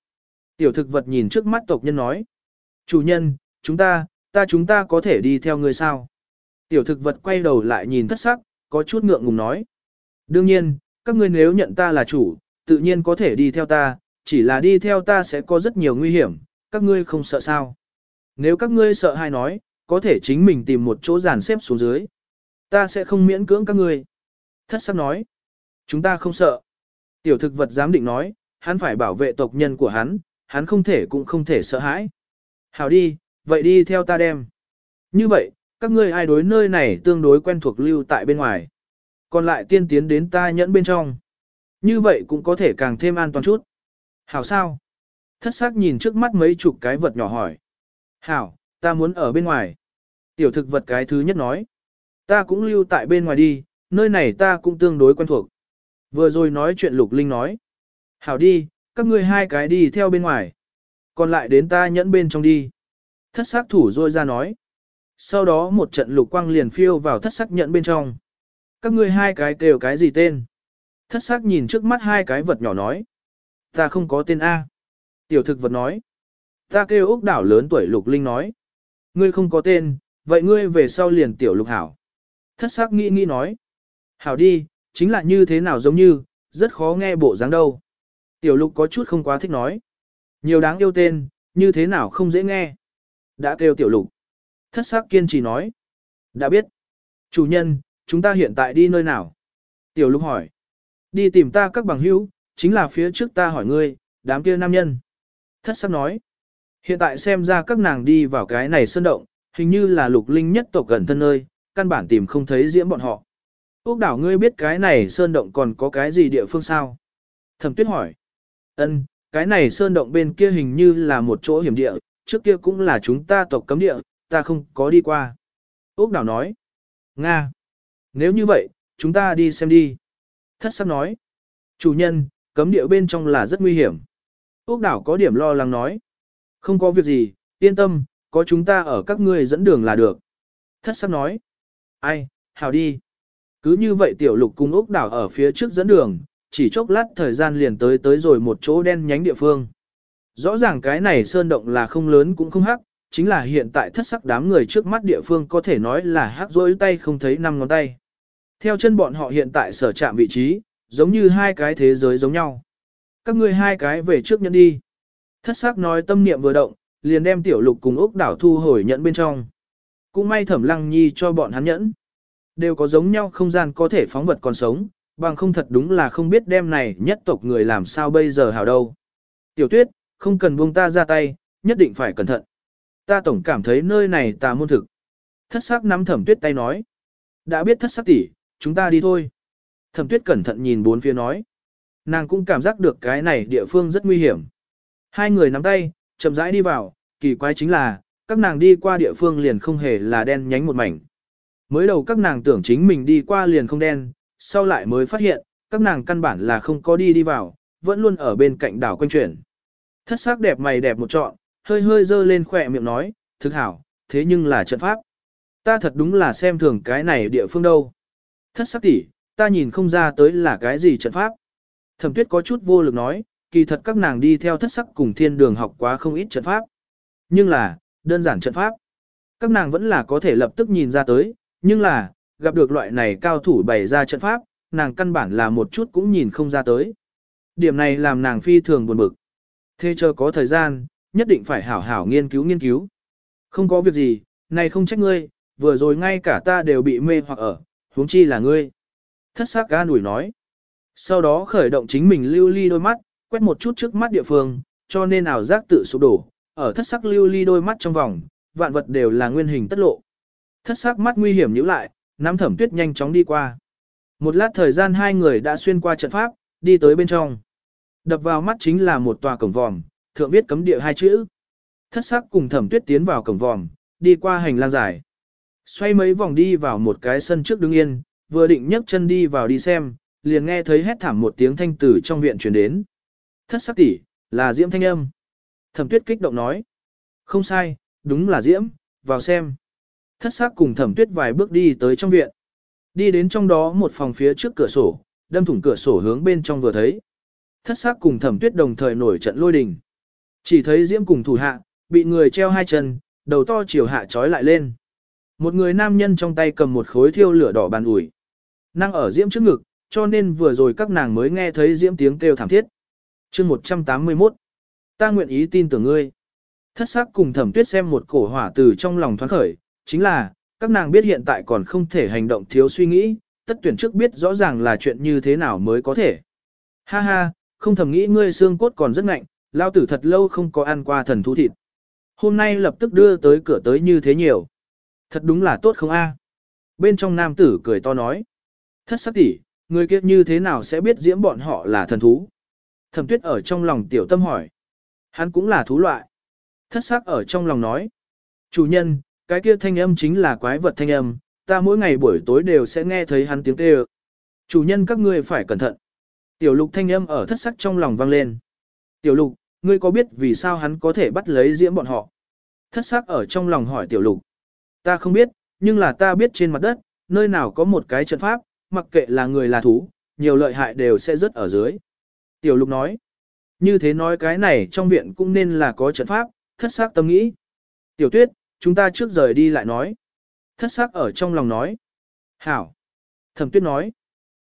Tiểu thực vật nhìn trước mắt tộc nhân nói. Chủ nhân, chúng ta, ta chúng ta có thể đi theo ngươi sao? Tiểu thực vật quay đầu lại nhìn thất sắc, có chút ngượng ngùng nói. Đương nhiên, các ngươi nếu nhận ta là chủ, tự nhiên có thể đi theo ta, chỉ là đi theo ta sẽ có rất nhiều nguy hiểm, các ngươi không sợ sao. Nếu các ngươi sợ hay nói, có thể chính mình tìm một chỗ giàn xếp xuống dưới. Ta sẽ không miễn cưỡng các ngươi. Thất sắc nói. Chúng ta không sợ. Tiểu thực vật dám định nói, hắn phải bảo vệ tộc nhân của hắn, hắn không thể cũng không thể sợ hãi. Hảo đi, vậy đi theo ta đem. Như vậy, các ngươi ai đối nơi này tương đối quen thuộc lưu tại bên ngoài. Còn lại tiên tiến đến ta nhẫn bên trong. Như vậy cũng có thể càng thêm an toàn chút. Hảo sao? Thất sắc nhìn trước mắt mấy chục cái vật nhỏ hỏi. Hảo, ta muốn ở bên ngoài. Tiểu thực vật cái thứ nhất nói. Ta cũng lưu tại bên ngoài đi, nơi này ta cũng tương đối quen thuộc. Vừa rồi nói chuyện Lục Linh nói. Hảo đi, các ngươi hai cái đi theo bên ngoài. Còn lại đến ta nhẫn bên trong đi. Thất sắc thủ rôi ra nói. Sau đó một trận lục quang liền phiêu vào thất sắc nhẫn bên trong. Các ngươi hai cái kêu cái gì tên? Thất sắc nhìn trước mắt hai cái vật nhỏ nói. Ta không có tên A. Tiểu thực vật nói. Ta kêu ốc đảo lớn tuổi lục linh nói. Ngươi không có tên, vậy ngươi về sau liền tiểu lục hảo. Thất sắc nghĩ nghĩ nói. Hảo đi, chính là như thế nào giống như, rất khó nghe bộ dáng đâu. Tiểu lục có chút không quá thích nói. Nhiều đáng yêu tên, như thế nào không dễ nghe. Đã kêu tiểu lục. Thất sắc kiên trì nói. Đã biết. Chủ nhân, chúng ta hiện tại đi nơi nào? Tiểu lục hỏi. Đi tìm ta các bằng hữu, chính là phía trước ta hỏi ngươi, đám kia nam nhân. Thất sắc nói. Hiện tại xem ra các nàng đi vào cái này sơn động, hình như là lục linh nhất tộc gần thân nơi, căn bản tìm không thấy diễm bọn họ. Úc đảo ngươi biết cái này sơn động còn có cái gì địa phương sao? Thẩm tuyết hỏi. Ân, cái này sơn động bên kia hình như là một chỗ hiểm địa, trước kia cũng là chúng ta tộc cấm địa, ta không có đi qua. Úc đảo nói. Nga. Nếu như vậy, chúng ta đi xem đi. Thất sắc nói. Chủ nhân, cấm địa bên trong là rất nguy hiểm. Úc đảo có điểm lo lắng nói. Không có việc gì, yên tâm, có chúng ta ở các ngươi dẫn đường là được. Thất sắc nói. Ai, hào đi. Cứ như vậy tiểu lục cùng Úc đảo ở phía trước dẫn đường, chỉ chốc lát thời gian liền tới tới rồi một chỗ đen nhánh địa phương. Rõ ràng cái này sơn động là không lớn cũng không hắc, chính là hiện tại thất sắc đám người trước mắt địa phương có thể nói là hắc rối tay không thấy năm ngón tay. Theo chân bọn họ hiện tại sở chạm vị trí, giống như hai cái thế giới giống nhau. Các ngươi hai cái về trước nhẫn đi. Thất sắc nói tâm niệm vừa động, liền đem tiểu lục cùng ốc đảo thu hồi nhận bên trong. Cũng may thẩm lăng nhi cho bọn hắn nhẫn. Đều có giống nhau không gian có thể phóng vật còn sống, bằng không thật đúng là không biết đem này nhất tộc người làm sao bây giờ hào đâu. Tiểu tuyết, không cần buông ta ra tay, nhất định phải cẩn thận. Ta tổng cảm thấy nơi này tà môn thực. Thất sắc nắm thẩm tuyết tay nói. Đã biết thất sắc tỷ, chúng ta đi thôi. Thẩm tuyết cẩn thận nhìn bốn phía nói. Nàng cũng cảm giác được cái này địa phương rất nguy hiểm. Hai người nắm tay, chậm rãi đi vào, kỳ quái chính là, các nàng đi qua địa phương liền không hề là đen nhánh một mảnh. Mới đầu các nàng tưởng chính mình đi qua liền không đen, sau lại mới phát hiện, các nàng căn bản là không có đi đi vào, vẫn luôn ở bên cạnh đảo quanh chuyển. Thất sắc đẹp mày đẹp một trọn, hơi hơi dơ lên khỏe miệng nói, thực hảo, thế nhưng là trận pháp. Ta thật đúng là xem thường cái này địa phương đâu. Thất sắc tỷ, ta nhìn không ra tới là cái gì trận pháp. Thẩm tuyết có chút vô lực nói, kỳ thật các nàng đi theo thất sắc cùng thiên đường học quá không ít trận pháp. Nhưng là, đơn giản trận pháp. Các nàng vẫn là có thể lập tức nhìn ra tới, nhưng là, gặp được loại này cao thủ bày ra trận pháp, nàng căn bản là một chút cũng nhìn không ra tới. Điểm này làm nàng phi thường buồn bực. Thế chờ có thời gian, nhất định phải hảo hảo nghiên cứu nghiên cứu. Không có việc gì, này không trách ngươi, vừa rồi ngay cả ta đều bị mê hoặc ở, huống chi là ngươi. Thất sắc ga nủi nói. Sau đó khởi động chính mình lưu ly đôi mắt, quét một chút trước mắt địa phương, cho nên ảo giác tự sụp đổ, ở thất sắc lưu ly đôi mắt trong vòng, vạn vật đều là nguyên hình tất lộ. Thất sắc mắt nguy hiểm nhíu lại, nắm thẩm tuyết nhanh chóng đi qua. Một lát thời gian hai người đã xuyên qua trận pháp, đi tới bên trong. Đập vào mắt chính là một tòa cổng vòm, thượng viết cấm địa hai chữ. Thất sắc cùng thẩm tuyết tiến vào cổng vòm, đi qua hành lang dài. Xoay mấy vòng đi vào một cái sân trước đứng yên, vừa định nhấc chân đi vào đi xem, liền nghe thấy hét thảm một tiếng thanh tử trong viện truyền đến. Thất sắc tỷ, là Diễm thanh âm. Thẩm tuyết kích động nói. Không sai, đúng là Diễm, vào xem. Thất sắc cùng thẩm tuyết vài bước đi tới trong viện. Đi đến trong đó một phòng phía trước cửa sổ, đâm thủng cửa sổ hướng bên trong vừa thấy. Thất sắc cùng thẩm tuyết đồng thời nổi trận lôi đình. Chỉ thấy Diễm cùng thủ hạ, bị người treo hai chân, đầu to chiều hạ trói lại lên. Một người nam nhân trong tay cầm một khối thiêu lửa đỏ bàn ủi. Năng ở Diễm trước ngực, cho nên vừa rồi các nàng mới nghe thấy Diễm tiếng kêu thảm thiết. chương 181. Ta nguyện ý tin tưởng ngươi. Thất sắc cùng thẩm tuyết xem một cổ hỏa từ trong lòng thoáng khởi, chính là, các nàng biết hiện tại còn không thể hành động thiếu suy nghĩ, tất tuyển trước biết rõ ràng là chuyện như thế nào mới có thể. Ha ha, không thầm nghĩ ngươi xương cốt còn rất ngạnh, lao tử thật lâu không có ăn qua thần thú thịt. Hôm nay lập tức đưa tới cửa tới như thế nhiều. Thật đúng là tốt không a? Bên trong nam tử cười to nói. Thất sắc tỷ, người kia như thế nào sẽ biết diễm bọn họ là thần thú? Thẩm tuyết ở trong lòng tiểu tâm hỏi. Hắn cũng là thú loại. Thất sắc ở trong lòng nói. Chủ nhân, cái kia thanh âm chính là quái vật thanh âm, ta mỗi ngày buổi tối đều sẽ nghe thấy hắn tiếng kêu. Chủ nhân các ngươi phải cẩn thận. Tiểu lục thanh âm ở thất sắc trong lòng vang lên. Tiểu lục, ngươi có biết vì sao hắn có thể bắt lấy diễm bọn họ? Thất sắc ở trong lòng hỏi tiểu lục. Ta không biết, nhưng là ta biết trên mặt đất, nơi nào có một cái trận pháp, mặc kệ là người là thú, nhiều lợi hại đều sẽ rớt ở dưới. Tiểu lục nói. Như thế nói cái này trong viện cũng nên là có trận pháp, thất sắc tâm nghĩ. Tiểu tuyết, chúng ta trước rời đi lại nói. Thất sắc ở trong lòng nói. Hảo. Thẩm tuyết nói.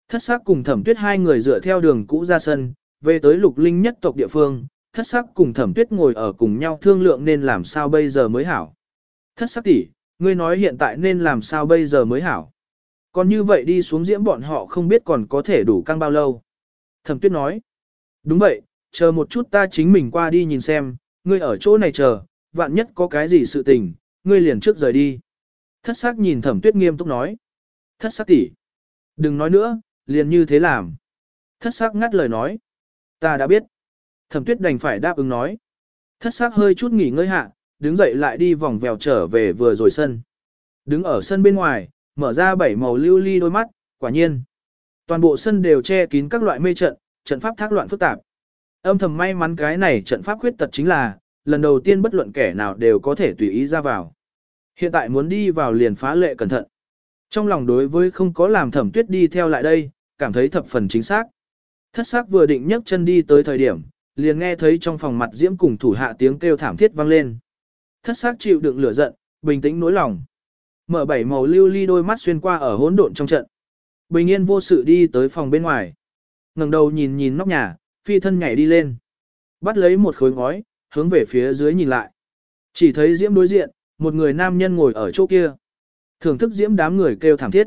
Thất sắc cùng thẩm tuyết hai người dựa theo đường cũ ra sân, về tới lục linh nhất tộc địa phương, thất sắc cùng thẩm tuyết ngồi ở cùng nhau thương lượng nên làm sao bây giờ mới hảo. Thất sắc tỷ, ngươi nói hiện tại nên làm sao bây giờ mới hảo. Còn như vậy đi xuống diễm bọn họ không biết còn có thể đủ căng bao lâu. Thẩm tuyết nói. Đúng vậy, chờ một chút ta chính mình qua đi nhìn xem, ngươi ở chỗ này chờ, vạn nhất có cái gì sự tình, ngươi liền trước rời đi. Thất sắc nhìn thẩm tuyết nghiêm túc nói. Thất sắc tỷ, Đừng nói nữa, liền như thế làm. Thất sắc ngắt lời nói. Ta đã biết. Thẩm tuyết đành phải đáp ứng nói. Thất sắc hơi chút nghỉ ngơi hạ, đứng dậy lại đi vòng vèo trở về vừa rồi sân. Đứng ở sân bên ngoài, mở ra bảy màu lưu ly đôi mắt, quả nhiên. Toàn bộ sân đều che kín các loại mê trận, trận pháp thác loạn phức tạp. Âm thầm may mắn cái này trận pháp khuyết tật chính là, lần đầu tiên bất luận kẻ nào đều có thể tùy ý ra vào. Hiện tại muốn đi vào liền phá lệ cẩn thận. Trong lòng đối với không có làm thẩm tuyết đi theo lại đây, cảm thấy thập phần chính xác. Thất sắc vừa định nhấc chân đi tới thời điểm, liền nghe thấy trong phòng mặt diễm cùng thủ hạ tiếng kêu thảm thiết vang lên. Thất sắc chịu đựng lửa giận, bình tĩnh nỗi lòng. Mở bảy màu lưu ly đôi mắt xuyên qua ở hỗn độn trong trận. Bình yên vô sự đi tới phòng bên ngoài. ngẩng đầu nhìn nhìn nóc nhà, phi thân nhảy đi lên. Bắt lấy một khối ngói, hướng về phía dưới nhìn lại. Chỉ thấy diễm đối diện, một người nam nhân ngồi ở chỗ kia. Thưởng thức diễm đám người kêu thảm thiết.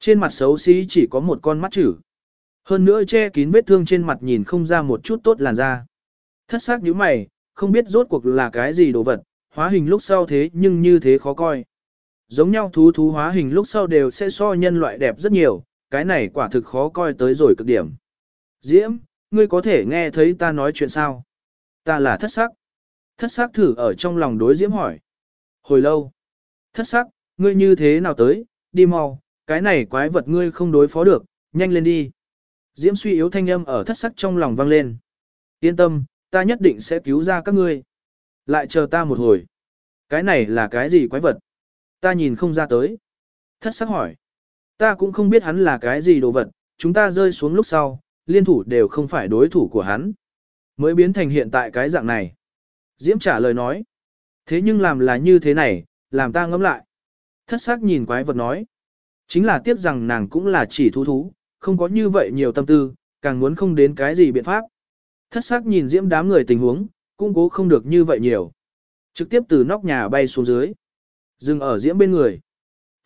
Trên mặt xấu xí chỉ có một con mắt chữ. Hơn nữa che kín vết thương trên mặt nhìn không ra một chút tốt làn da. Thất xác như mày, không biết rốt cuộc là cái gì đồ vật, hóa hình lúc sau thế nhưng như thế khó coi. Giống nhau thú thú hóa hình lúc sau đều sẽ so nhân loại đẹp rất nhiều, cái này quả thực khó coi tới rồi cực điểm. Diễm, ngươi có thể nghe thấy ta nói chuyện sao? Ta là thất sắc. Thất sắc thử ở trong lòng đối Diễm hỏi. Hồi lâu. Thất sắc, ngươi như thế nào tới, đi mau, cái này quái vật ngươi không đối phó được, nhanh lên đi. Diễm suy yếu thanh âm ở thất sắc trong lòng vang lên. Yên tâm, ta nhất định sẽ cứu ra các ngươi. Lại chờ ta một hồi. Cái này là cái gì quái vật? Ta nhìn không ra tới. Thất sắc hỏi. Ta cũng không biết hắn là cái gì đồ vật, chúng ta rơi xuống lúc sau, liên thủ đều không phải đối thủ của hắn. Mới biến thành hiện tại cái dạng này. Diễm trả lời nói. Thế nhưng làm là như thế này, làm ta ngẫm lại. Thất sắc nhìn quái vật nói. Chính là tiếc rằng nàng cũng là chỉ thú thú, không có như vậy nhiều tâm tư, càng muốn không đến cái gì biện pháp. Thất sắc nhìn diễm đám người tình huống, cũng cố không được như vậy nhiều. Trực tiếp từ nóc nhà bay xuống dưới. Dừng ở diễm bên người.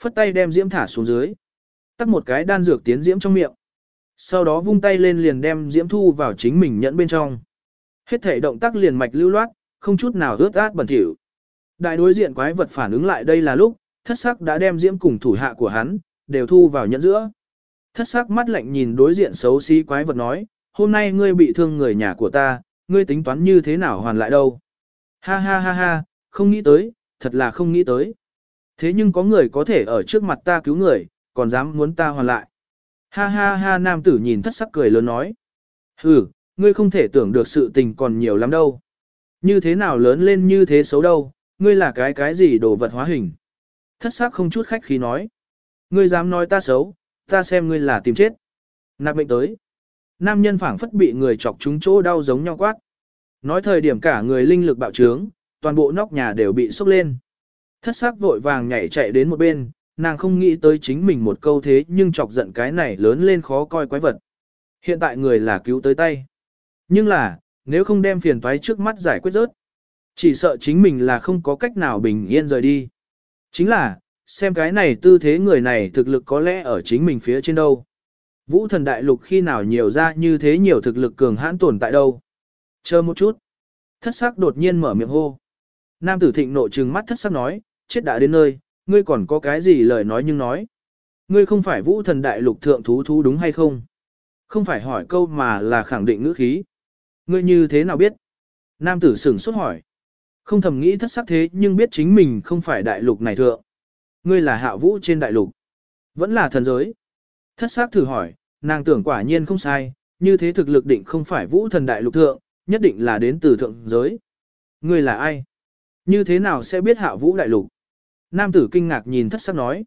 Phất tay đem diễm thả xuống dưới. Tắt một cái đan dược tiến diễm trong miệng. Sau đó vung tay lên liền đem diễm thu vào chính mình nhẫn bên trong. Hết thể động tác liền mạch lưu loát, không chút nào ướt át bẩn thỉu. Đại đối diện quái vật phản ứng lại đây là lúc, thất sắc đã đem diễm cùng thủ hạ của hắn, đều thu vào nhẫn giữa. Thất sắc mắt lạnh nhìn đối diện xấu xí quái vật nói, hôm nay ngươi bị thương người nhà của ta, ngươi tính toán như thế nào hoàn lại đâu. Ha ha ha ha, không nghĩ tới, thật là không nghĩ tới. Thế nhưng có người có thể ở trước mặt ta cứu người, còn dám muốn ta hoàn lại. Ha ha ha nam tử nhìn thất sắc cười lớn nói. Hừ, ngươi không thể tưởng được sự tình còn nhiều lắm đâu. Như thế nào lớn lên như thế xấu đâu, ngươi là cái cái gì đồ vật hóa hình. Thất sắc không chút khách khí nói. Ngươi dám nói ta xấu, ta xem ngươi là tìm chết. Nạp mệnh tới. Nam nhân phảng phất bị người chọc trúng chỗ đau giống nhau quát. Nói thời điểm cả người linh lực bạo trướng, toàn bộ nóc nhà đều bị sốc lên. Thất sắc vội vàng nhảy chạy đến một bên, nàng không nghĩ tới chính mình một câu thế nhưng chọc giận cái này lớn lên khó coi quái vật. Hiện tại người là cứu tới tay. Nhưng là, nếu không đem phiền toái trước mắt giải quyết rớt, chỉ sợ chính mình là không có cách nào bình yên rời đi. Chính là, xem cái này tư thế người này thực lực có lẽ ở chính mình phía trên đâu. Vũ thần đại lục khi nào nhiều ra như thế nhiều thực lực cường hãn tồn tại đâu. Chờ một chút. Thất sắc đột nhiên mở miệng hô. Nam tử thịnh nộ trừng mắt thất sắc nói, chết đã đến nơi, ngươi còn có cái gì lời nói nhưng nói. Ngươi không phải vũ thần đại lục thượng thú thú đúng hay không? Không phải hỏi câu mà là khẳng định ngữ khí. Ngươi như thế nào biết? Nam tử sửng sốt hỏi. Không thầm nghĩ thất sắc thế nhưng biết chính mình không phải đại lục này thượng. Ngươi là hạ vũ trên đại lục. Vẫn là thần giới. Thất sắc thử hỏi, nàng tưởng quả nhiên không sai, như thế thực lực định không phải vũ thần đại lục thượng, nhất định là đến từ thượng giới. Ngươi là ai? Như thế nào sẽ biết hạ vũ đại lục? Nam tử kinh ngạc nhìn thất sắc nói.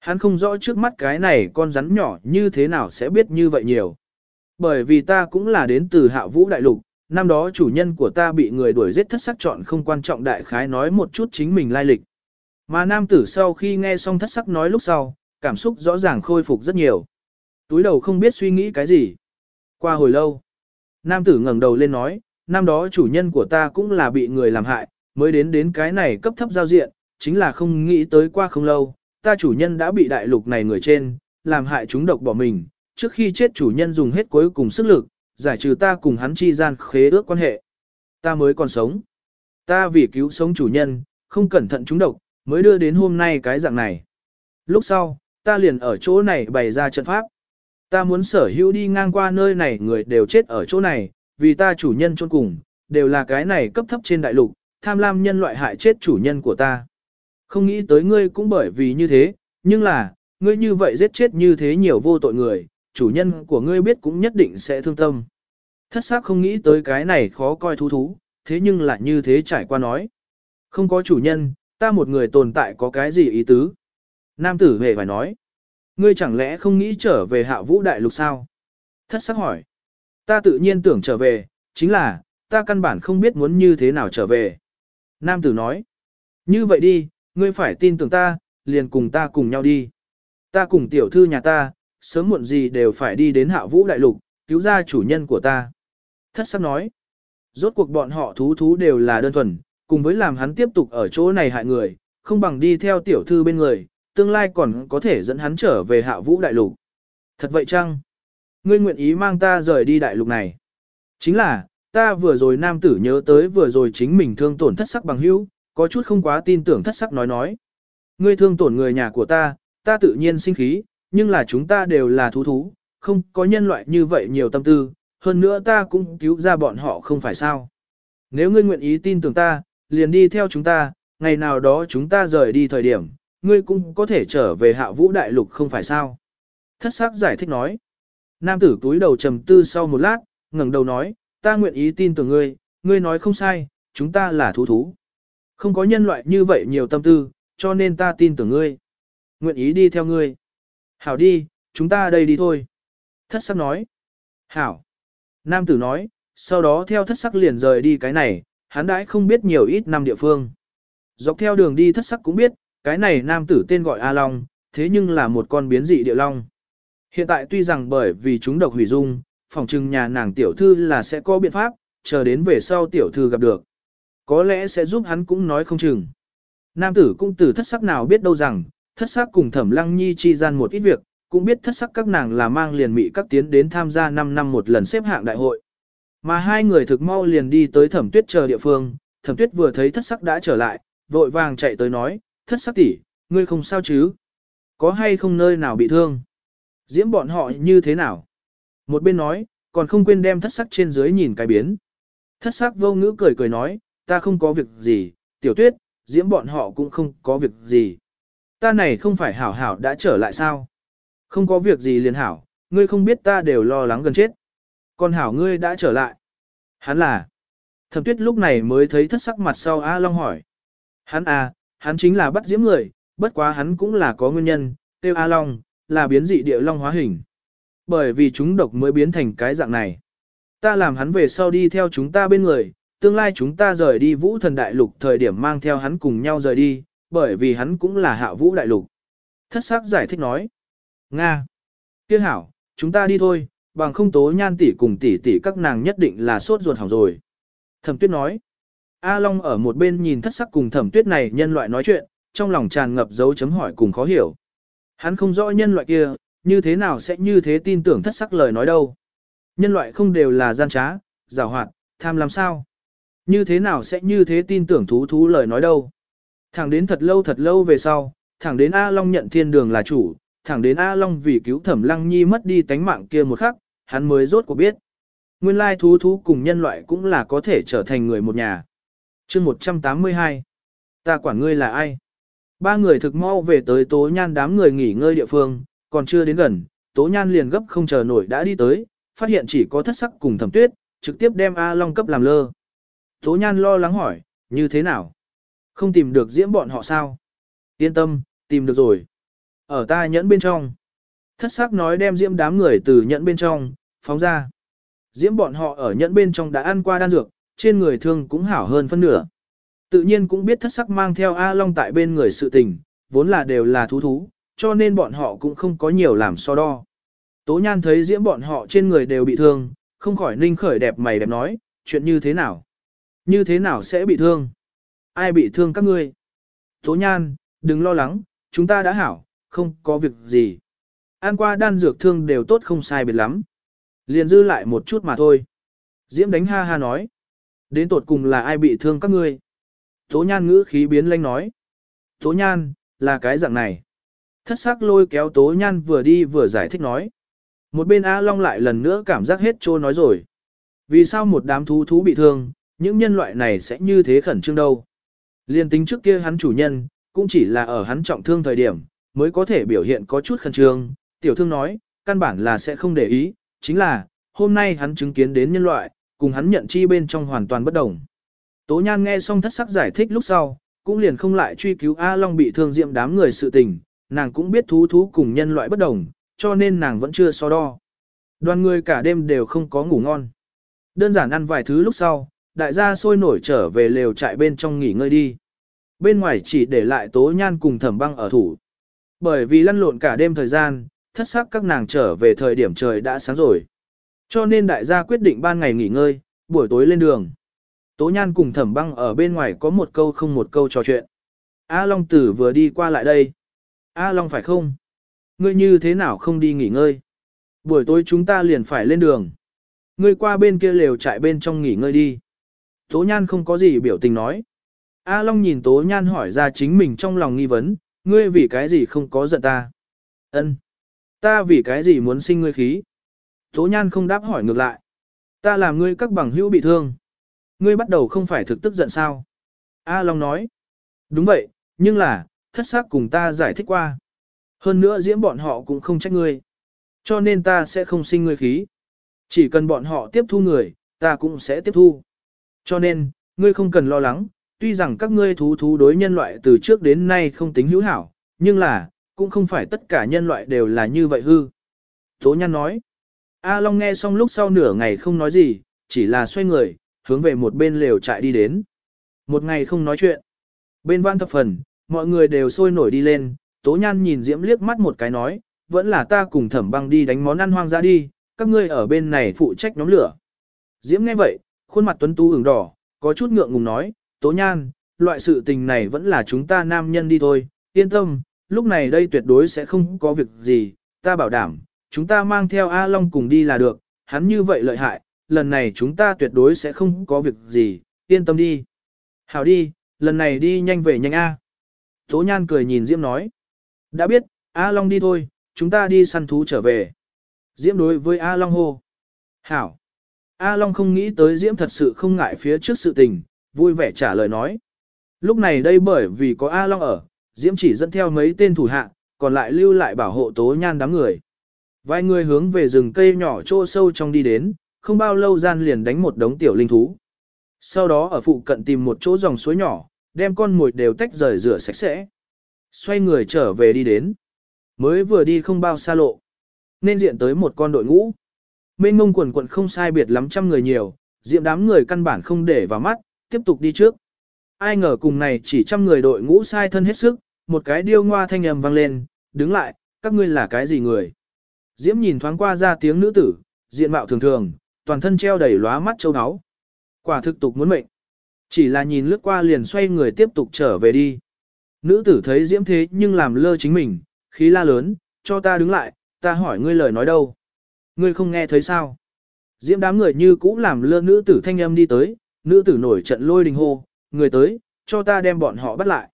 Hắn không rõ trước mắt cái này con rắn nhỏ như thế nào sẽ biết như vậy nhiều. Bởi vì ta cũng là đến từ hạ vũ đại lục, năm đó chủ nhân của ta bị người đuổi giết thất sắc chọn không quan trọng đại khái nói một chút chính mình lai lịch. Mà nam tử sau khi nghe xong thất sắc nói lúc sau, cảm xúc rõ ràng khôi phục rất nhiều. Túi đầu không biết suy nghĩ cái gì. Qua hồi lâu, nam tử ngẩng đầu lên nói, năm đó chủ nhân của ta cũng là bị người làm hại, mới đến đến cái này cấp thấp giao diện, chính là không nghĩ tới qua không lâu, ta chủ nhân đã bị đại lục này người trên, làm hại chúng độc bỏ mình, trước khi chết chủ nhân dùng hết cuối cùng sức lực, giải trừ ta cùng hắn chi gian khế ước quan hệ. Ta mới còn sống. Ta vì cứu sống chủ nhân, không cẩn thận chúng độc, mới đưa đến hôm nay cái dạng này. Lúc sau, ta liền ở chỗ này bày ra trận pháp. Ta muốn sở hữu đi ngang qua nơi này người đều chết ở chỗ này, vì ta chủ nhân chôn cùng, đều là cái này cấp thấp trên đại lục, tham lam nhân loại hại chết chủ nhân của ta. Không nghĩ tới ngươi cũng bởi vì như thế, nhưng là, ngươi như vậy giết chết như thế nhiều vô tội người, chủ nhân của ngươi biết cũng nhất định sẽ thương tâm. Thất xác không nghĩ tới cái này khó coi thú thú, thế nhưng lại như thế trải qua nói. Không có chủ nhân, ta một người tồn tại có cái gì ý tứ? Nam tử về phải nói. Ngươi chẳng lẽ không nghĩ trở về hạ vũ đại lục sao? Thất sắc hỏi. Ta tự nhiên tưởng trở về, chính là, ta căn bản không biết muốn như thế nào trở về. Nam tử nói. Như vậy đi, ngươi phải tin tưởng ta, liền cùng ta cùng nhau đi. Ta cùng tiểu thư nhà ta, sớm muộn gì đều phải đi đến hạ vũ đại lục, cứu ra chủ nhân của ta. Thất sắc nói. Rốt cuộc bọn họ thú thú đều là đơn thuần, cùng với làm hắn tiếp tục ở chỗ này hại người, không bằng đi theo tiểu thư bên người, tương lai còn có thể dẫn hắn trở về hạ vũ đại lục. Thật vậy chăng? Ngươi nguyện ý mang ta rời đi đại lục này. Chính là, ta vừa rồi nam tử nhớ tới vừa rồi chính mình thương tổn thất sắc bằng hữu, có chút không quá tin tưởng thất sắc nói nói. Ngươi thương tổn người nhà của ta, ta tự nhiên sinh khí, nhưng là chúng ta đều là thú thú, không có nhân loại như vậy nhiều tâm tư, hơn nữa ta cũng cứu ra bọn họ không phải sao. Nếu ngươi nguyện ý tin tưởng ta, liền đi theo chúng ta, ngày nào đó chúng ta rời đi thời điểm, ngươi cũng có thể trở về hạ vũ đại lục không phải sao. Thất sắc giải thích nói. Nam tử túi đầu trầm tư sau một lát, ngẩng đầu nói, ta nguyện ý tin tưởng ngươi, ngươi nói không sai, chúng ta là thú thú. Không có nhân loại như vậy nhiều tâm tư, cho nên ta tin tưởng ngươi. Nguyện ý đi theo ngươi. Hảo đi, chúng ta đây đi thôi. Thất sắc nói. Hảo. Nam tử nói, sau đó theo thất sắc liền rời đi cái này, hắn đãi không biết nhiều ít năm địa phương. Dọc theo đường đi thất sắc cũng biết, cái này nam tử tên gọi A Long, thế nhưng là một con biến dị địa long. Hiện tại tuy rằng bởi vì chúng độc hủy dung, phòng trừng nhà nàng tiểu thư là sẽ có biện pháp, chờ đến về sau tiểu thư gặp được. Có lẽ sẽ giúp hắn cũng nói không chừng. Nam tử cũng từ thất sắc nào biết đâu rằng, thất sắc cùng thẩm lăng nhi chi gian một ít việc, cũng biết thất sắc các nàng là mang liền mị các tiến đến tham gia 5 năm một lần xếp hạng đại hội. Mà hai người thực mau liền đi tới thẩm tuyết chờ địa phương, thẩm tuyết vừa thấy thất sắc đã trở lại, vội vàng chạy tới nói, thất sắc tỷ, ngươi không sao chứ? Có hay không nơi nào bị thương? Diễm bọn họ như thế nào? Một bên nói, còn không quên đem thất sắc trên dưới nhìn cái biến. Thất sắc vô ngữ cười cười nói, ta không có việc gì, tiểu tuyết, diễm bọn họ cũng không có việc gì. Ta này không phải hảo hảo đã trở lại sao? Không có việc gì liền hảo, ngươi không biết ta đều lo lắng gần chết. Còn hảo ngươi đã trở lại. Hắn là. Thẩm tuyết lúc này mới thấy thất sắc mặt sau A Long hỏi. Hắn à, hắn chính là bắt diễm người, bất quá hắn cũng là có nguyên nhân, tiêu A Long, là biến dị địa long hóa hình. Bởi vì chúng độc mới biến thành cái dạng này. Ta làm hắn về sau đi theo chúng ta bên người, tương lai chúng ta rời đi vũ thần đại lục thời điểm mang theo hắn cùng nhau rời đi, bởi vì hắn cũng là hạ vũ đại lục. Thất sắc giải thích nói. Nga. Kia hảo, chúng ta đi thôi, bằng không tố nhan tỷ cùng tỷ tỷ các nàng nhất định là sốt ruột hỏng rồi. Thẩm tuyết nói. A Long ở một bên nhìn thất sắc cùng thẩm tuyết này nhân loại nói chuyện, trong lòng tràn ngập dấu chấm hỏi cùng khó hiểu. Hắn không rõ nhân loại kia, như thế nào sẽ như thế tin tưởng thất sắc lời nói đâu. Nhân loại không đều là gian trá, giảo hoạt, tham làm sao? Như thế nào sẽ như thế tin tưởng thú thú lời nói đâu? Thẳng đến thật lâu thật lâu về sau, thẳng đến A Long nhận thiên đường là chủ, thẳng đến A Long vì cứu thẩm lăng nhi mất đi tánh mạng kia một khắc, hắn mới rốt cuộc biết. Nguyên lai thú thú cùng nhân loại cũng là có thể trở thành người một nhà. chương 182 Ta quản ngươi là ai? Ba người thực mau về tới tố nhan đám người nghỉ ngơi địa phương, còn chưa đến gần, tố nhan liền gấp không chờ nổi đã đi tới, phát hiện chỉ có thất sắc cùng thẩm tuyết, trực tiếp đem A Long cấp làm lơ. Tố nhan lo lắng hỏi, như thế nào? Không tìm được diễm bọn họ sao? Yên tâm, tìm được rồi. Ở ta nhẫn bên trong. Thất sắc nói đem diễm đám người từ nhẫn bên trong, phóng ra. Diễm bọn họ ở nhẫn bên trong đã ăn qua đan dược, trên người thương cũng hảo hơn phân nửa. Tự nhiên cũng biết thất sắc mang theo A Long tại bên người sự tình, vốn là đều là thú thú, cho nên bọn họ cũng không có nhiều làm so đo. Tố nhan thấy diễm bọn họ trên người đều bị thương, không khỏi ninh khởi đẹp mày đẹp nói, chuyện như thế nào? Như thế nào sẽ bị thương? Ai bị thương các ngươi? Tố nhan, đừng lo lắng, chúng ta đã hảo, không có việc gì. An qua đan dược thương đều tốt không sai biệt lắm. Liền dư lại một chút mà thôi. Diễm đánh ha ha nói. Đến tột cùng là ai bị thương các ngươi? Tố nhan ngữ khí biến lanh nói. Tố nhan, là cái dạng này. Thất sắc lôi kéo tố nhan vừa đi vừa giải thích nói. Một bên A Long lại lần nữa cảm giác hết trô nói rồi. Vì sao một đám thú thú bị thương, những nhân loại này sẽ như thế khẩn trương đâu? Liên tính trước kia hắn chủ nhân, cũng chỉ là ở hắn trọng thương thời điểm, mới có thể biểu hiện có chút khẩn trương. Tiểu thương nói, căn bản là sẽ không để ý, chính là, hôm nay hắn chứng kiến đến nhân loại, cùng hắn nhận chi bên trong hoàn toàn bất đồng. Tố Nhan nghe xong thất sắc giải thích lúc sau, cũng liền không lại truy cứu A Long bị thương diệm đám người sự tình, nàng cũng biết thú thú cùng nhân loại bất đồng, cho nên nàng vẫn chưa so đo. Đoàn người cả đêm đều không có ngủ ngon. Đơn giản ăn vài thứ lúc sau, đại gia sôi nổi trở về lều trại bên trong nghỉ ngơi đi. Bên ngoài chỉ để lại tố nhan cùng thẩm băng ở thủ. Bởi vì lăn lộn cả đêm thời gian, thất sắc các nàng trở về thời điểm trời đã sáng rồi. Cho nên đại gia quyết định ban ngày nghỉ ngơi, buổi tối lên đường. Tố Nhan cùng thẩm băng ở bên ngoài có một câu không một câu trò chuyện. A Long Tử vừa đi qua lại đây. A Long phải không? Ngươi như thế nào không đi nghỉ ngơi? Buổi tối chúng ta liền phải lên đường. Ngươi qua bên kia lều trại bên trong nghỉ ngơi đi. Tố Nhan không có gì biểu tình nói. A Long nhìn Tố Nhan hỏi ra chính mình trong lòng nghi vấn, ngươi vì cái gì không có giận ta? Ân, Ta vì cái gì muốn sinh ngươi khí? Tố Nhan không đáp hỏi ngược lại. Ta làm ngươi các bằng hữu bị thương. Ngươi bắt đầu không phải thực tức giận sao? A Long nói. Đúng vậy, nhưng là, thất xác cùng ta giải thích qua. Hơn nữa diễm bọn họ cũng không trách ngươi. Cho nên ta sẽ không sinh ngươi khí. Chỉ cần bọn họ tiếp thu người, ta cũng sẽ tiếp thu. Cho nên, ngươi không cần lo lắng, tuy rằng các ngươi thú thú đối nhân loại từ trước đến nay không tính hữu hảo, nhưng là, cũng không phải tất cả nhân loại đều là như vậy hư. Tố Nhan nói, A Long nghe xong lúc sau nửa ngày không nói gì, chỉ là xoay người, hướng về một bên lều trại đi đến. Một ngày không nói chuyện. Bên văn thập phần, mọi người đều sôi nổi đi lên, Tố Nhan nhìn Diễm liếc mắt một cái nói, vẫn là ta cùng thẩm băng đi đánh món ăn hoang dã đi, các ngươi ở bên này phụ trách nhóm lửa. Diễm nghe vậy, khuôn mặt tuấn tú ửng đỏ, có chút ngượng ngùng nói, Tố Nhan, loại sự tình này vẫn là chúng ta nam nhân đi thôi, yên tâm, lúc này đây tuyệt đối sẽ không có việc gì, ta bảo đảm, chúng ta mang theo A Long cùng đi là được, hắn như vậy lợi hại, lần này chúng ta tuyệt đối sẽ không có việc gì, yên tâm đi. Hảo đi, lần này đi nhanh về nhanh A. Tố Nhan cười nhìn Diễm nói, đã biết, A Long đi thôi, chúng ta đi săn thú trở về. Diễm đối với A Long hô. Hảo. A Long không nghĩ tới Diễm thật sự không ngại phía trước sự tình, vui vẻ trả lời nói. Lúc này đây bởi vì có A Long ở, Diễm chỉ dẫn theo mấy tên thủ hạ, còn lại lưu lại bảo hộ tố nhan đám người. Vài người hướng về rừng cây nhỏ chỗ sâu trong đi đến, không bao lâu gian liền đánh một đống tiểu linh thú. Sau đó ở phụ cận tìm một chỗ dòng suối nhỏ, đem con mồi đều tách rời rửa sạch sẽ. Xoay người trở về đi đến. Mới vừa đi không bao xa lộ. Nên diện tới một con đội ngũ. Mênh mông quần quận không sai biệt lắm trăm người nhiều, diệm đám người căn bản không để vào mắt, tiếp tục đi trước. Ai ngờ cùng này chỉ trăm người đội ngũ sai thân hết sức, một cái điêu ngoa thanh âm vang lên, đứng lại, các ngươi là cái gì người? Diễm nhìn thoáng qua ra tiếng nữ tử, diện mạo thường thường, toàn thân treo đầy lóa mắt châu áo. Quả thực tục muốn mệnh. Chỉ là nhìn lướt qua liền xoay người tiếp tục trở về đi. Nữ tử thấy Diễm thế nhưng làm lơ chính mình, khí la lớn, cho ta đứng lại, ta hỏi ngươi lời nói đâu. Ngươi không nghe thấy sao? Diễm đám người như cũ làm lơ nữ tử thanh âm đi tới, nữ tử nổi trận lôi đình hô, người tới, cho ta đem bọn họ bắt lại.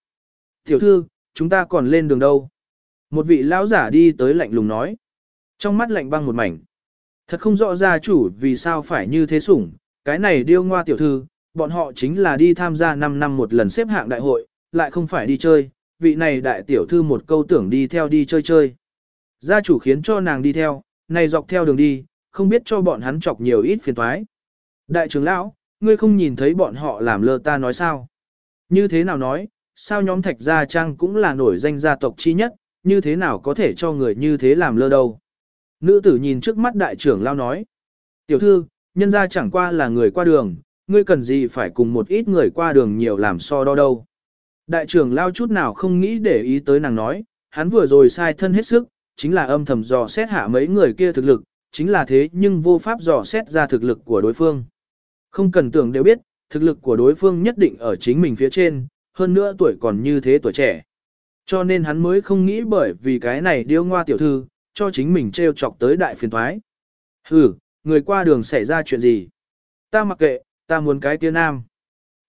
Tiểu thư, chúng ta còn lên đường đâu? Một vị lão giả đi tới lạnh lùng nói. Trong mắt lạnh băng một mảnh. Thật không rõ gia chủ vì sao phải như thế sủng, cái này điêu ngoa tiểu thư, bọn họ chính là đi tham gia 5 năm một lần xếp hạng đại hội, lại không phải đi chơi, vị này đại tiểu thư một câu tưởng đi theo đi chơi chơi. Gia chủ khiến cho nàng đi theo, này dọc theo đường đi, không biết cho bọn hắn chọc nhiều ít phiền toái. Đại trưởng lão, ngươi không nhìn thấy bọn họ làm lơ ta nói sao? Như thế nào nói, sao nhóm thạch gia trang cũng là nổi danh gia tộc chi nhất, như thế nào có thể cho người như thế làm lơ đâu? Nữ tử nhìn trước mắt đại trưởng lão nói. Tiểu thư, nhân gia chẳng qua là người qua đường, ngươi cần gì phải cùng một ít người qua đường nhiều làm so đo đâu. Đại trưởng lao chút nào không nghĩ để ý tới nàng nói, hắn vừa rồi sai thân hết sức, chính là âm thầm dò xét hạ mấy người kia thực lực, chính là thế nhưng vô pháp dò xét ra thực lực của đối phương. Không cần tưởng đều biết, thực lực của đối phương nhất định ở chính mình phía trên, hơn nữa tuổi còn như thế tuổi trẻ. Cho nên hắn mới không nghĩ bởi vì cái này điêu ngoa tiểu thư, cho chính mình treo chọc tới đại phiền thoái. Hừ, người qua đường xảy ra chuyện gì? Ta mặc kệ, ta muốn cái kia nam.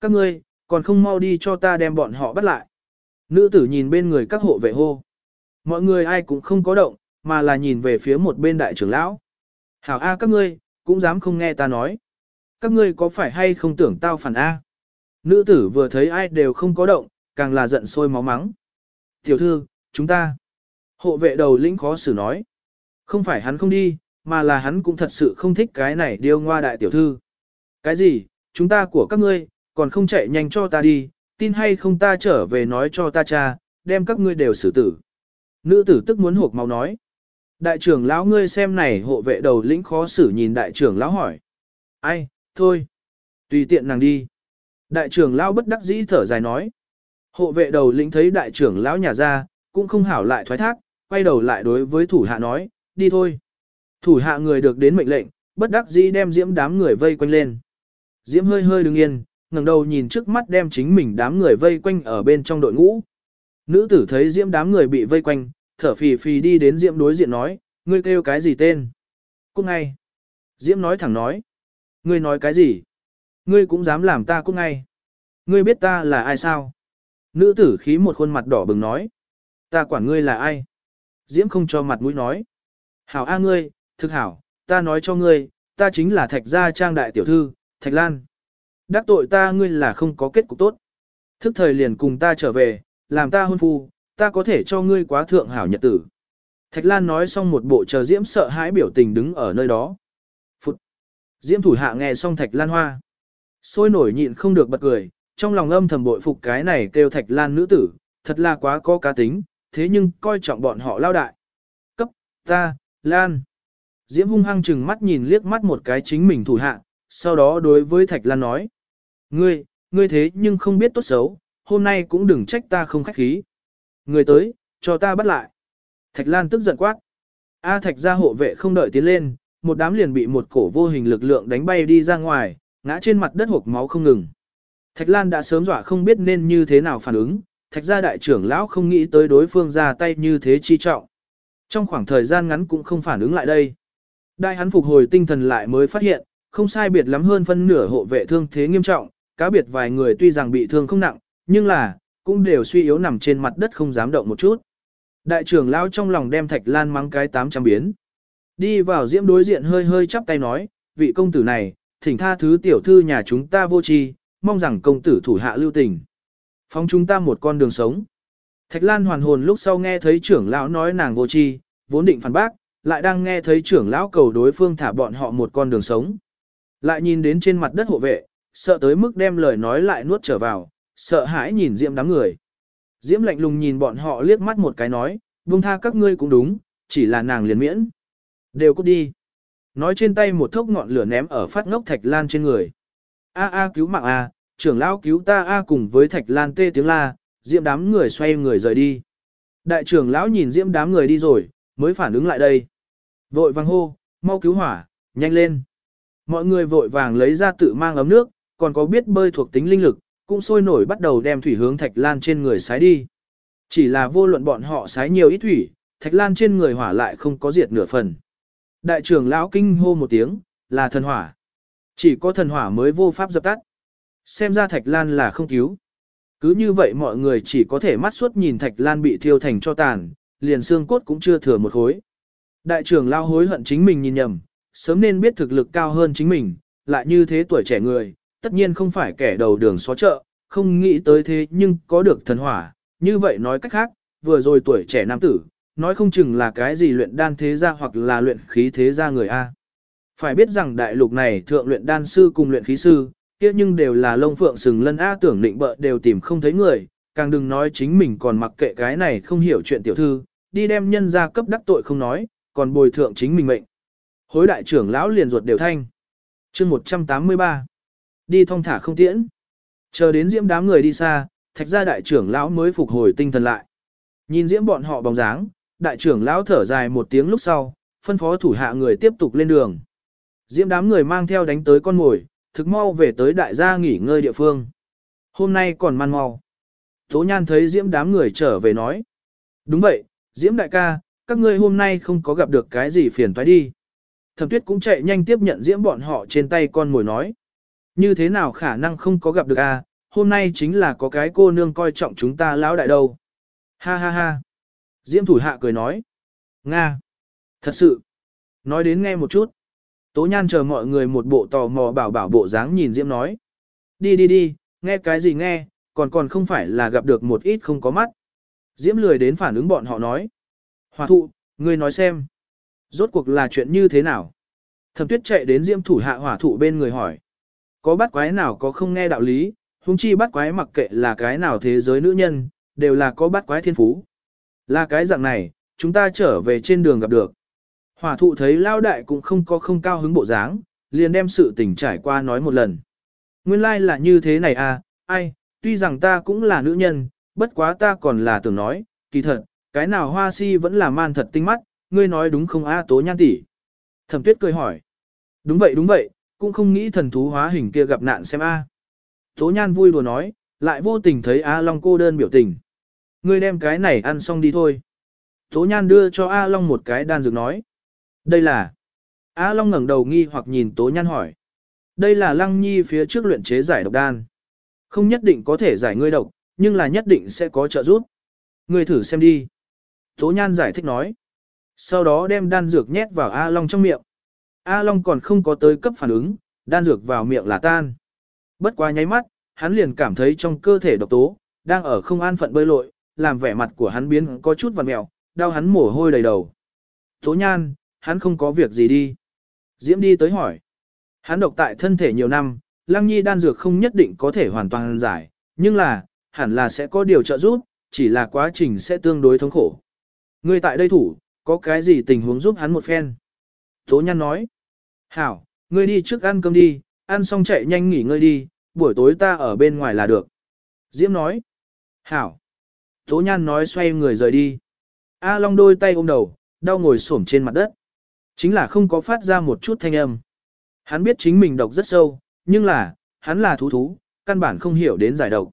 Các ngươi, còn không mau đi cho ta đem bọn họ bắt lại. Nữ tử nhìn bên người các hộ vệ hô. Mọi người ai cũng không có động, mà là nhìn về phía một bên đại trưởng lão. Hảo A các ngươi, cũng dám không nghe ta nói. Các ngươi có phải hay không tưởng tao phản A? Nữ tử vừa thấy ai đều không có động, càng là giận sôi máu mắng. Tiểu thư, chúng ta. Hộ vệ đầu lĩnh khó xử nói. Không phải hắn không đi, mà là hắn cũng thật sự không thích cái này điêu ngoa đại tiểu thư. Cái gì, chúng ta của các ngươi, còn không chạy nhanh cho ta đi, tin hay không ta trở về nói cho ta cha, đem các ngươi đều xử tử. Nữ tử tức muốn hộp máu nói. Đại trưởng lão ngươi xem này hộ vệ đầu lĩnh khó xử nhìn đại trưởng lão hỏi. Ai, thôi. Tùy tiện nàng đi. Đại trưởng lão bất đắc dĩ thở dài nói. Hộ vệ đầu lĩnh thấy đại trưởng lão nhà ra, cũng không hảo lại thoái thác, quay đầu lại đối với thủ hạ nói, đi thôi. Thủ hạ người được đến mệnh lệnh, bất đắc dĩ đem diễm đám người vây quanh lên. Diễm hơi hơi đứng yên, ngẩng đầu nhìn trước mắt đem chính mình đám người vây quanh ở bên trong đội ngũ. Nữ tử thấy diễm đám người bị vây quanh, thở phì phì đi đến diễm đối diện nói, ngươi kêu cái gì tên? Cút ngay. Diễm nói thẳng nói. Ngươi nói cái gì? Ngươi cũng dám làm ta cút ngay. Ngươi biết ta là ai sao? Nữ tử khí một khuôn mặt đỏ bừng nói. Ta quản ngươi là ai? Diễm không cho mặt mũi nói. Hảo A ngươi, thực hảo, ta nói cho ngươi, ta chính là thạch gia trang đại tiểu thư, thạch lan. Đắc tội ta ngươi là không có kết cục tốt. Thức thời liền cùng ta trở về, làm ta hôn phu, ta có thể cho ngươi quá thượng hảo nhật tử. Thạch Lan nói xong một bộ chờ Diễm sợ hãi biểu tình đứng ở nơi đó. Phụt! Diễm thủ hạ nghe xong Thạch Lan hoa. Sôi nổi nhịn không được bật cười, trong lòng âm thầm bội phục cái này kêu Thạch Lan nữ tử, thật là quá có cá tính, thế nhưng coi trọng bọn họ lao đại. Cấp, ta, Lan. Diễm hung hăng chừng mắt nhìn liếc mắt một cái chính mình thủ hạ, sau đó đối với Thạch Lan nói. Ngươi, ngươi thế nhưng không biết tốt xấu, hôm nay cũng đừng trách ta không khách khí. Người tới, cho ta bắt lại. Thạch Lan tức giận quát. A Thạch gia hộ vệ không đợi tiến lên, một đám liền bị một cổ vô hình lực lượng đánh bay đi ra ngoài, ngã trên mặt đất hộc máu không ngừng. Thạch Lan đã sớm dọa không biết nên như thế nào phản ứng, Thạch gia đại trưởng lão không nghĩ tới đối phương ra tay như thế chi trọng. Trong khoảng thời gian ngắn cũng không phản ứng lại đây. Đại hắn phục hồi tinh thần lại mới phát hiện, không sai biệt lắm hơn phân nửa hộ vệ thương thế nghiêm trọng, cá biệt vài người tuy rằng bị thương không nặng, nhưng là, cũng đều suy yếu nằm trên mặt đất không dám động một chút. Đại trưởng lão trong lòng đem Thạch Lan mắng cái tám trăm biến. Đi vào diễm đối diện hơi hơi chắp tay nói, vị công tử này, thỉnh tha thứ tiểu thư nhà chúng ta vô tri, mong rằng công tử thủ hạ lưu tình. Phóng chúng ta một con đường sống. Thạch Lan hoàn hồn lúc sau nghe thấy trưởng lão nói nàng vô tri, vốn định phản bác, lại đang nghe thấy trưởng lão cầu đối phương thả bọn họ một con đường sống. Lại nhìn đến trên mặt đất hộ vệ, sợ tới mức đem lời nói lại nuốt trở vào, sợ hãi nhìn Diễm đám người. Diễm lạnh lùng nhìn bọn họ liếc mắt một cái nói, buông tha các ngươi cũng đúng, chỉ là nàng liền miễn. Đều cút đi. Nói trên tay một thốc ngọn lửa ném ở phát ngốc Thạch Lan trên người. A a cứu mạng a, trưởng lão cứu ta a cùng với Thạch Lan tê tiếng la, Diễm đám người xoay người rời đi. Đại trưởng lão nhìn Diễm đám người đi rồi, mới phản ứng lại đây. Vội vàng hô, mau cứu hỏa, nhanh lên. Mọi người vội vàng lấy ra tự mang ấm nước, còn có biết bơi thuộc tính linh lực, cũng sôi nổi bắt đầu đem thủy hướng Thạch Lan trên người sái đi. Chỉ là vô luận bọn họ sái nhiều ít thủy, Thạch Lan trên người hỏa lại không có diệt nửa phần. Đại trưởng lão kinh hô một tiếng, là thần hỏa. Chỉ có thần hỏa mới vô pháp dập tắt. Xem ra Thạch Lan là không cứu. Cứ như vậy mọi người chỉ có thể mắt suốt nhìn Thạch Lan bị thiêu thành cho tàn, liền xương cốt cũng chưa thừa một khối. Đại trưởng lão hối hận chính mình nhìn nhầm, sớm nên biết thực lực cao hơn chính mình, lại như thế tuổi trẻ người, tất nhiên không phải kẻ đầu đường xó chợ, không nghĩ tới thế nhưng có được thần hỏa, như vậy nói cách khác, vừa rồi tuổi trẻ nam tử, nói không chừng là cái gì luyện đan thế gia hoặc là luyện khí thế gia người A. Phải biết rằng đại lục này thượng luyện đan sư cùng luyện khí sư, kia nhưng đều là lông phượng sừng lân A tưởng định bợ đều tìm không thấy người, càng đừng nói chính mình còn mặc kệ cái này không hiểu chuyện tiểu thư, đi đem nhân ra cấp đắc tội không nói, còn bồi thượng chính mình mệnh. Hối đại trưởng lão liền ruột đều thanh. chương 183. Đi thong thả không tiễn. Chờ đến diễm đám người đi xa, thạch gia đại trưởng lão mới phục hồi tinh thần lại. Nhìn diễm bọn họ bóng dáng, đại trưởng lão thở dài một tiếng lúc sau, phân phó thủ hạ người tiếp tục lên đường. Diễm đám người mang theo đánh tới con mồi, thực mau về tới đại gia nghỉ ngơi địa phương. Hôm nay còn man mau. Tố nhan thấy diễm đám người trở về nói. Đúng vậy, diễm đại ca, các ngươi hôm nay không có gặp được cái gì phiền toái đi. Thẩm tuyết cũng chạy nhanh tiếp nhận diễm bọn họ trên tay con mồi nói. Như thế nào khả năng không có gặp được a? hôm nay chính là có cái cô nương coi trọng chúng ta lão đại đâu. Ha ha ha. Diễm thủ hạ cười nói. Nga. Thật sự. Nói đến nghe một chút. Tố nhan chờ mọi người một bộ tò mò bảo bảo bộ dáng nhìn Diễm nói. Đi đi đi, nghe cái gì nghe, còn còn không phải là gặp được một ít không có mắt. Diễm lười đến phản ứng bọn họ nói. Hòa thụ, ngươi nói xem. Rốt cuộc là chuyện như thế nào? Thẩm tuyết chạy đến Diễm thủ hạ hỏa thụ bên người hỏi. Có bắt quái nào có không nghe đạo lý, huống chi bắt quái mặc kệ là cái nào thế giới nữ nhân, đều là có bắt quái thiên phú. Là cái dạng này, chúng ta trở về trên đường gặp được. Hỏa thụ thấy lao đại cũng không có không cao hứng bộ dáng, liền đem sự tình trải qua nói một lần. Nguyên lai like là như thế này à, ai, tuy rằng ta cũng là nữ nhân, bất quá ta còn là tưởng nói, kỳ thật, cái nào hoa si vẫn là man thật tinh mắt, ngươi nói đúng không a tố nhan tỷ. Thẩm tuyết cười hỏi. Đúng vậy đúng vậy, cũng không nghĩ thần thú hóa hình kia gặp nạn xem a. Tố nhan vui đùa nói, lại vô tình thấy A Long cô đơn biểu tình. Ngươi đem cái này ăn xong đi thôi. Tố nhan đưa cho A Long một cái đan dược nói. Đây là... A Long ngẩng đầu nghi hoặc nhìn Tố nhan hỏi. Đây là Lăng Nhi phía trước luyện chế giải độc đan. Không nhất định có thể giải ngươi độc, nhưng là nhất định sẽ có trợ giúp. Ngươi thử xem đi. Tố nhan giải thích nói. Sau đó đem đan dược nhét vào A Long trong miệng. A Long còn không có tới cấp phản ứng, đan dược vào miệng là tan. Bất quá nháy mắt, hắn liền cảm thấy trong cơ thể độc tố, đang ở không an phận bơi lội, làm vẻ mặt của hắn biến có chút vằn mẹo, đau hắn mồ hôi đầy đầu, Tố nhan, hắn không có việc gì đi. Diễm đi tới hỏi. Hắn độc tại thân thể nhiều năm, lăng nhi đan dược không nhất định có thể hoàn toàn giải, nhưng là, hẳn là sẽ có điều trợ giúp, chỉ là quá trình sẽ tương đối thống khổ. Người tại đây thủ, có cái gì tình huống giúp hắn một phen? Tố nhan nói. Hảo, ngươi đi trước ăn cơm đi, ăn xong chạy nhanh nghỉ ngơi đi, buổi tối ta ở bên ngoài là được. Diễm nói. Hảo. Tố nhan nói xoay người rời đi. A Long đôi tay ôm đầu, đau ngồi xổm trên mặt đất. Chính là không có phát ra một chút thanh âm. Hắn biết chính mình độc rất sâu, nhưng là, hắn là thú thú, căn bản không hiểu đến giải độc.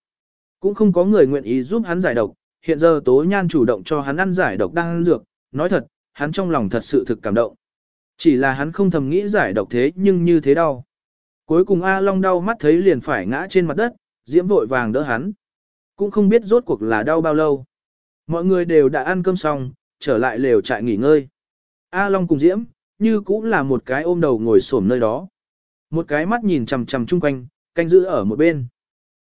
Cũng không có người nguyện ý giúp hắn giải độc, hiện giờ tố nhan chủ động cho hắn ăn giải độc đang ăn dược, nói thật, hắn trong lòng thật sự thực cảm động. Chỉ là hắn không thầm nghĩ giải độc thế nhưng như thế đau. Cuối cùng A Long đau mắt thấy liền phải ngã trên mặt đất, Diễm vội vàng đỡ hắn. Cũng không biết rốt cuộc là đau bao lâu. Mọi người đều đã ăn cơm xong, trở lại lều trại nghỉ ngơi. A Long cùng Diễm, như cũng là một cái ôm đầu ngồi xổm nơi đó. Một cái mắt nhìn chằm chằm chung quanh, canh giữ ở một bên.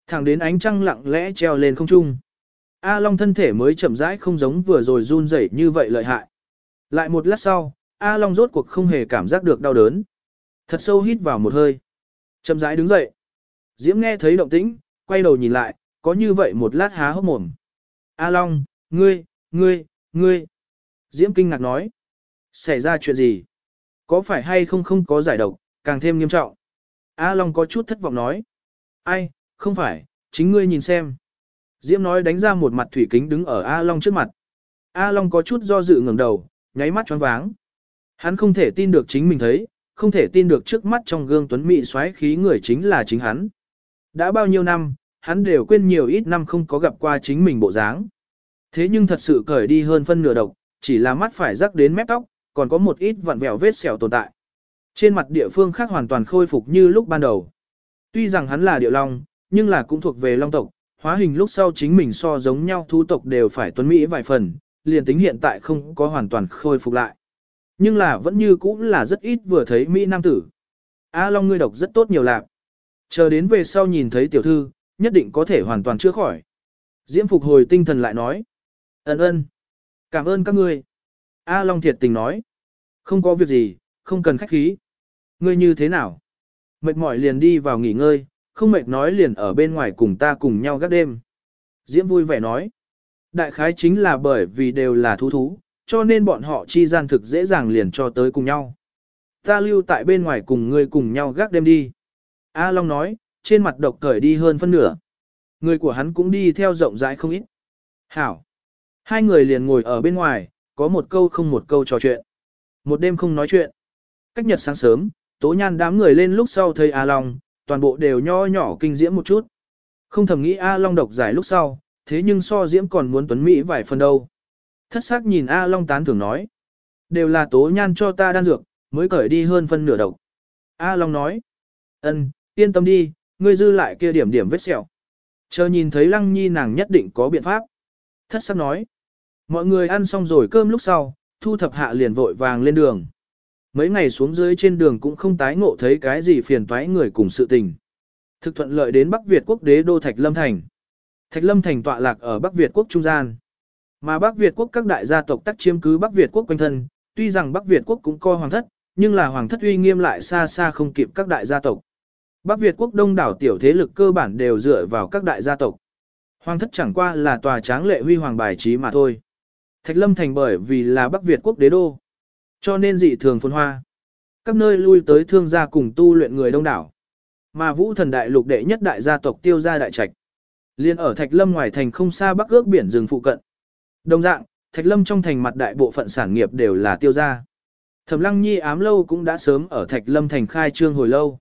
Thẳng đến ánh trăng lặng lẽ treo lên không trung. A Long thân thể mới chậm rãi không giống vừa rồi run rẩy như vậy lợi hại. Lại một lát sau, A Long rốt cuộc không hề cảm giác được đau đớn. Thật sâu hít vào một hơi. Chậm rãi đứng dậy. Diễm nghe thấy động tĩnh, quay đầu nhìn lại, có như vậy một lát há hốc mồm. A Long, ngươi, ngươi, ngươi. Diễm kinh ngạc nói. Xảy ra chuyện gì? Có phải hay không không có giải độc, càng thêm nghiêm trọng. A Long có chút thất vọng nói. Ai, không phải, chính ngươi nhìn xem. Diễm nói đánh ra một mặt thủy kính đứng ở A Long trước mặt. A Long có chút do dự ngẩng đầu, nháy mắt choáng váng. Hắn không thể tin được chính mình thấy, không thể tin được trước mắt trong gương tuấn mỹ xoáy khí người chính là chính hắn. Đã bao nhiêu năm, hắn đều quên nhiều ít năm không có gặp qua chính mình bộ dáng. Thế nhưng thật sự cởi đi hơn phân nửa độc, chỉ là mắt phải rắc đến mép tóc, còn có một ít vặn vẹo vết sẹo tồn tại. Trên mặt địa phương khác hoàn toàn khôi phục như lúc ban đầu. Tuy rằng hắn là điệu long, nhưng là cũng thuộc về long tộc, hóa hình lúc sau chính mình so giống nhau thú tộc đều phải tuấn mỹ vài phần, liền tính hiện tại không có hoàn toàn khôi phục lại. Nhưng là vẫn như cũng là rất ít vừa thấy Mỹ Nam tử. A Long ngươi độc rất tốt nhiều lạc. Chờ đến về sau nhìn thấy tiểu thư, nhất định có thể hoàn toàn chữa khỏi. Diễm phục hồi tinh thần lại nói. Ấn ơn. Cảm ơn các ngươi. A Long thiệt tình nói. Không có việc gì, không cần khách khí. Ngươi như thế nào? Mệt mỏi liền đi vào nghỉ ngơi, không mệt nói liền ở bên ngoài cùng ta cùng nhau gác đêm. Diễm vui vẻ nói. Đại khái chính là bởi vì đều là thú thú, cho nên bọn họ chi gian thực dễ dàng liền cho tới cùng nhau. Ta lưu tại bên ngoài cùng ngươi cùng nhau gác đêm đi. A Long nói, trên mặt độc cởi đi hơn phân nửa. Người của hắn cũng đi theo rộng rãi không ít. Hảo. Hai người liền ngồi ở bên ngoài, có một câu không một câu trò chuyện. Một đêm không nói chuyện. Cách nhật sáng sớm, tố nhan đám người lên lúc sau thấy A Long, toàn bộ đều nho nhỏ kinh diễm một chút. Không thầm nghĩ A Long độc giải lúc sau, thế nhưng so diễm còn muốn tuấn Mỹ vài phần đâu. Thất sắc nhìn A Long tán thưởng nói. Đều là tố nhan cho ta đan dược, mới cởi đi hơn phân nửa độc. A Long nói. ân, yên tâm đi, ngươi dư lại kia điểm điểm vết sẹo. Chờ nhìn thấy Lăng Nhi nàng nhất định có biện pháp. Thất sắc nói. Mọi người ăn xong rồi cơm lúc sau, thu thập hạ liền vội vàng lên đường. Mấy ngày xuống dưới trên đường cũng không tái ngộ thấy cái gì phiền toái người cùng sự tình. Thực thuận lợi đến Bắc Việt quốc đế đô Thạch Lâm Thành. Thạch Lâm Thành tọa lạc ở Bắc Việt quốc trung gian. Mà Bắc Việt quốc các đại gia tộc tác chiếm cứ Bắc Việt quốc quanh thân, tuy rằng Bắc Việt quốc cũng coi hoàng thất, nhưng là hoàng thất uy nghiêm lại xa xa không kịp các đại gia tộc. Bắc Việt quốc đông đảo tiểu thế lực cơ bản đều dựa vào các đại gia tộc. Hoàng thất chẳng qua là tòa tráng lệ huy hoàng bài trí mà thôi. Thạch Lâm thành bởi vì là Bắc Việt quốc đế đô, cho nên dị thường phồn hoa. Các nơi lui tới thương gia cùng tu luyện người đông đảo. Mà Vũ Thần đại lục đệ nhất đại gia tộc Tiêu gia đại trạch, liên ở Thạch Lâm ngoài thành không xa Bắc ước biển rừng phụ cận. Đồng dạng, Thạch Lâm trong thành mặt đại bộ phận sản nghiệp đều là Tiêu gia. Thẩm Lăng Nhi ám lâu cũng đã sớm ở Thạch Lâm thành khai trương hồi lâu.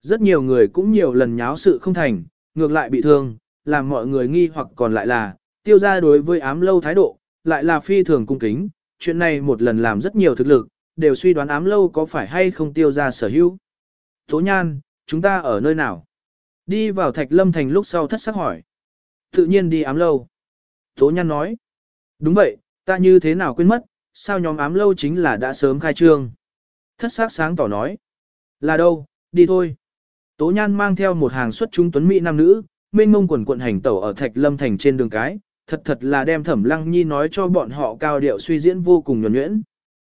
Rất nhiều người cũng nhiều lần nháo sự không thành, ngược lại bị thương, làm mọi người nghi hoặc còn lại là, tiêu gia đối với ám lâu thái độ, lại là phi thường cung kính, chuyện này một lần làm rất nhiều thực lực, đều suy đoán ám lâu có phải hay không tiêu gia sở hữu. Tố nhan, chúng ta ở nơi nào? Đi vào thạch lâm thành lúc sau thất sắc hỏi. Tự nhiên đi ám lâu. Tố nhan nói. Đúng vậy, ta như thế nào quên mất, sao nhóm ám lâu chính là đã sớm khai trương. Thất sắc sáng tỏ nói. Là đâu, đi thôi. Tố Nhan mang theo một hàng xuất chúng tuấn mỹ nam nữ, mênh mông quần quận hành tẩu ở Thạch Lâm thành trên đường cái, thật thật là đem Thẩm Lăng Nhi nói cho bọn họ cao điệu suy diễn vô cùng nhuần nhuyễn.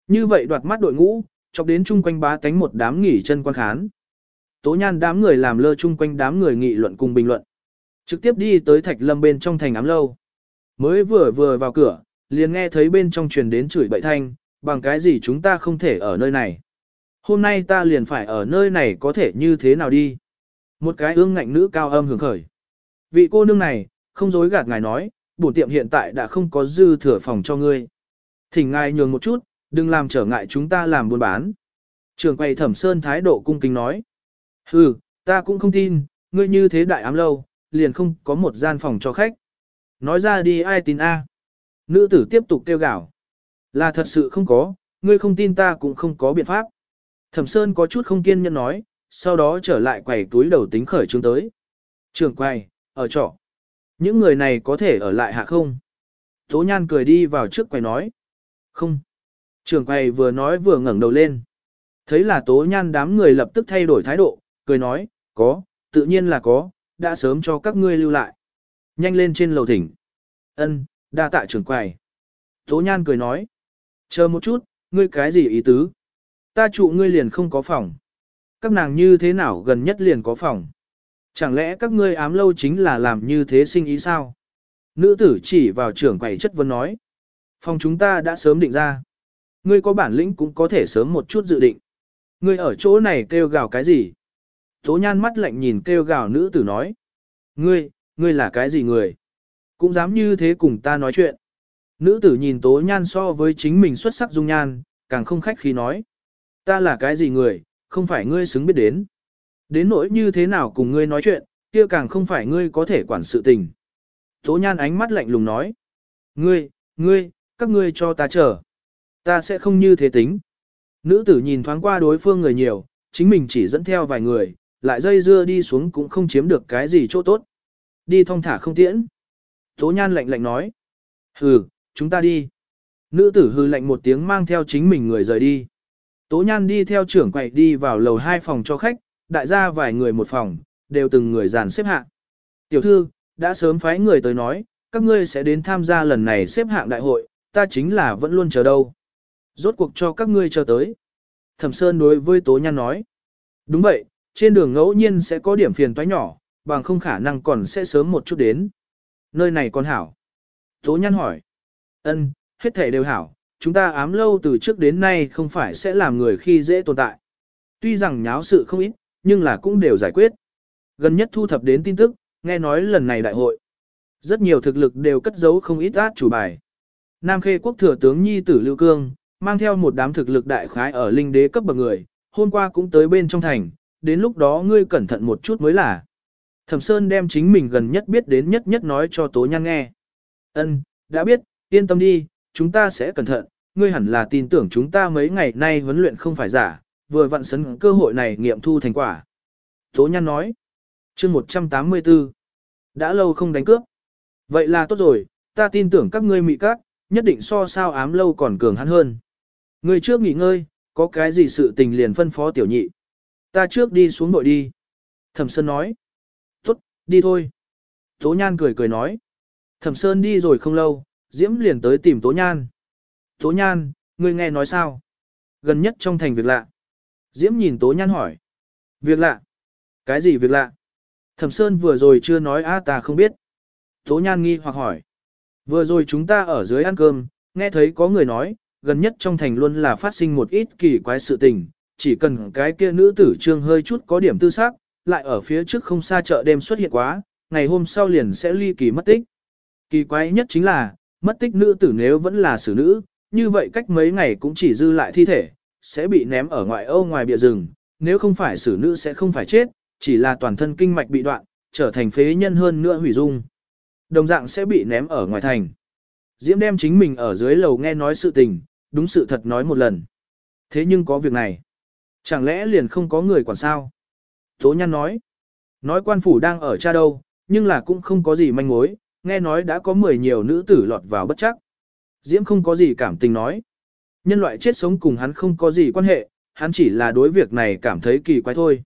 Như vậy đoạt mắt đội ngũ, chọc đến chung quanh bá tánh một đám nghỉ chân quan khán. Tố nhan đám người làm lơ chung quanh đám người nghị luận cùng bình luận. Trực tiếp đi tới thạch lâm bên trong thành ám lâu. Mới vừa vừa vào cửa, liền nghe thấy bên trong truyền đến chửi bậy thanh, bằng cái gì chúng ta không thể ở nơi này. Hôm nay ta liền phải ở nơi này có thể như thế nào đi. Một cái ương ngạnh nữ cao âm hưởng khởi. Vị cô nương này, không dối gạt ngài nói, bổn tiệm hiện tại đã không có dư thừa phòng cho ngươi. Thỉnh ngài nhường một chút, đừng làm trở ngại chúng ta làm buôn bán. Trường quầy thẩm sơn thái độ cung kính nói. Hừ, ta cũng không tin, ngươi như thế đại ám lâu, liền không có một gian phòng cho khách. Nói ra đi ai tin a? Nữ tử tiếp tục kêu gào. Là thật sự không có, ngươi không tin ta cũng không có biện pháp. Thẩm Sơn có chút không kiên nhẫn nói, sau đó trở lại quầy túi đầu tính khởi trương tới. Trường quầy, ở trọ. Những người này có thể ở lại hạ không? Tố Nhan cười đi vào trước quầy nói. Không. Trường quầy vừa nói vừa ngẩng đầu lên. Thấy là Tố Nhan đám người lập tức thay đổi thái độ, cười nói, có, tự nhiên là có, đã sớm cho các ngươi lưu lại. Nhanh lên trên lầu thỉnh. Ân, đa tạ trưởng quầy. Tố Nhan cười nói. Chờ một chút, ngươi cái gì ý tứ? Ta trụ ngươi liền không có phòng. Các nàng như thế nào gần nhất liền có phòng? Chẳng lẽ các ngươi ám lâu chính là làm như thế sinh ý sao? Nữ tử chỉ vào trưởng quầy chất vấn nói. Phòng chúng ta đã sớm định ra. Ngươi có bản lĩnh cũng có thể sớm một chút dự định. Ngươi ở chỗ này kêu gào cái gì? Tố nhan mắt lạnh nhìn kêu gào nữ tử nói. Ngươi, ngươi là cái gì người? Cũng dám như thế cùng ta nói chuyện. Nữ tử nhìn tố nhan so với chính mình xuất sắc dung nhan, càng không khách khi nói. Ta là cái gì người, không phải ngươi xứng biết đến. Đến nỗi như thế nào cùng ngươi nói chuyện, kia càng không phải ngươi có thể quản sự tình. Tố nhan ánh mắt lạnh lùng nói. Ngươi, ngươi, các ngươi cho ta chờ. Ta sẽ không như thế tính. Nữ tử nhìn thoáng qua đối phương người nhiều, chính mình chỉ dẫn theo vài người, lại dây dưa đi xuống cũng không chiếm được cái gì chỗ tốt. Đi thong thả không tiễn. Tố nhan lạnh lạnh nói. Hừ, chúng ta đi. Nữ tử hư lạnh một tiếng mang theo chính mình người rời đi. Tố nhan đi theo trưởng quầy đi vào lầu hai phòng cho khách, đại gia vài người một phòng, đều từng người dàn xếp hạng. Tiểu thư, đã sớm phái người tới nói, các ngươi sẽ đến tham gia lần này xếp hạng đại hội, ta chính là vẫn luôn chờ đâu. Rốt cuộc cho các ngươi chờ tới. Thẩm Sơn đối với Tố Nhan nói. Đúng vậy, trên đường ngẫu nhiên sẽ có điểm phiền toái nhỏ, bằng không khả năng còn sẽ sớm một chút đến. Nơi này còn hảo. Tố nhăn hỏi. Ân, hết thể đều hảo, chúng ta ám lâu từ trước đến nay không phải sẽ làm người khi dễ tồn tại. Tuy rằng nháo sự không ít, nhưng là cũng đều giải quyết. Gần nhất thu thập đến tin tức, nghe nói lần này đại hội. Rất nhiều thực lực đều cất giấu không ít át chủ bài. Nam Khê quốc thừa tướng Nhi tử Lưu Cương, mang theo một đám thực lực đại khái ở linh đế cấp bậc người, hôm qua cũng tới bên trong thành, đến lúc đó ngươi cẩn thận một chút mới là. Thẩm Sơn đem chính mình gần nhất biết đến nhất nhất nói cho Tố Nhan nghe. Ân, đã biết, yên tâm đi, chúng ta sẽ cẩn thận, ngươi hẳn là tin tưởng chúng ta mấy ngày nay huấn luyện không phải giả, vừa vặn sấn cơ hội này nghiệm thu thành quả. Tố Nhan nói, chương 184, đã lâu không đánh cướp. Vậy là tốt rồi, ta tin tưởng các ngươi mị các, nhất định so sao ám lâu còn cường hắn hơn. Ngươi trước nghỉ ngơi, có cái gì sự tình liền phân phó tiểu nhị. Ta trước đi xuống nội đi. Thẩm Sơn nói. Đi thôi. Tố Nhan cười cười nói. Thẩm Sơn đi rồi không lâu, Diễm liền tới tìm Tố Nhan. Tố Nhan, ngươi nghe nói sao? Gần nhất trong thành việc lạ. Diễm nhìn Tố Nhan hỏi. Việc lạ? Cái gì việc lạ? Thẩm Sơn vừa rồi chưa nói a ta không biết. Tố Nhan nghi hoặc hỏi. Vừa rồi chúng ta ở dưới ăn cơm, nghe thấy có người nói, gần nhất trong thành luôn là phát sinh một ít kỳ quái sự tình, chỉ cần cái kia nữ tử trương hơi chút có điểm tư xác, lại ở phía trước không xa chợ đêm xuất hiện quá, ngày hôm sau liền sẽ ly kỳ mất tích. Kỳ quái nhất chính là, mất tích nữ tử nếu vẫn là xử nữ, như vậy cách mấy ngày cũng chỉ dư lại thi thể, sẽ bị ném ở ngoại ô ngoài bìa rừng, nếu không phải xử nữ sẽ không phải chết, chỉ là toàn thân kinh mạch bị đoạn, trở thành phế nhân hơn nữa hủy dung. Đồng dạng sẽ bị ném ở ngoài thành. Diễm đem chính mình ở dưới lầu nghe nói sự tình, đúng sự thật nói một lần. Thế nhưng có việc này. Chẳng lẽ liền không có người quản sao? Tố Nhan nói. Nói quan phủ đang ở cha đâu, nhưng là cũng không có gì manh mối, nghe nói đã có mười nhiều nữ tử lọt vào bất chắc. Diễm không có gì cảm tình nói. Nhân loại chết sống cùng hắn không có gì quan hệ, hắn chỉ là đối việc này cảm thấy kỳ quái thôi.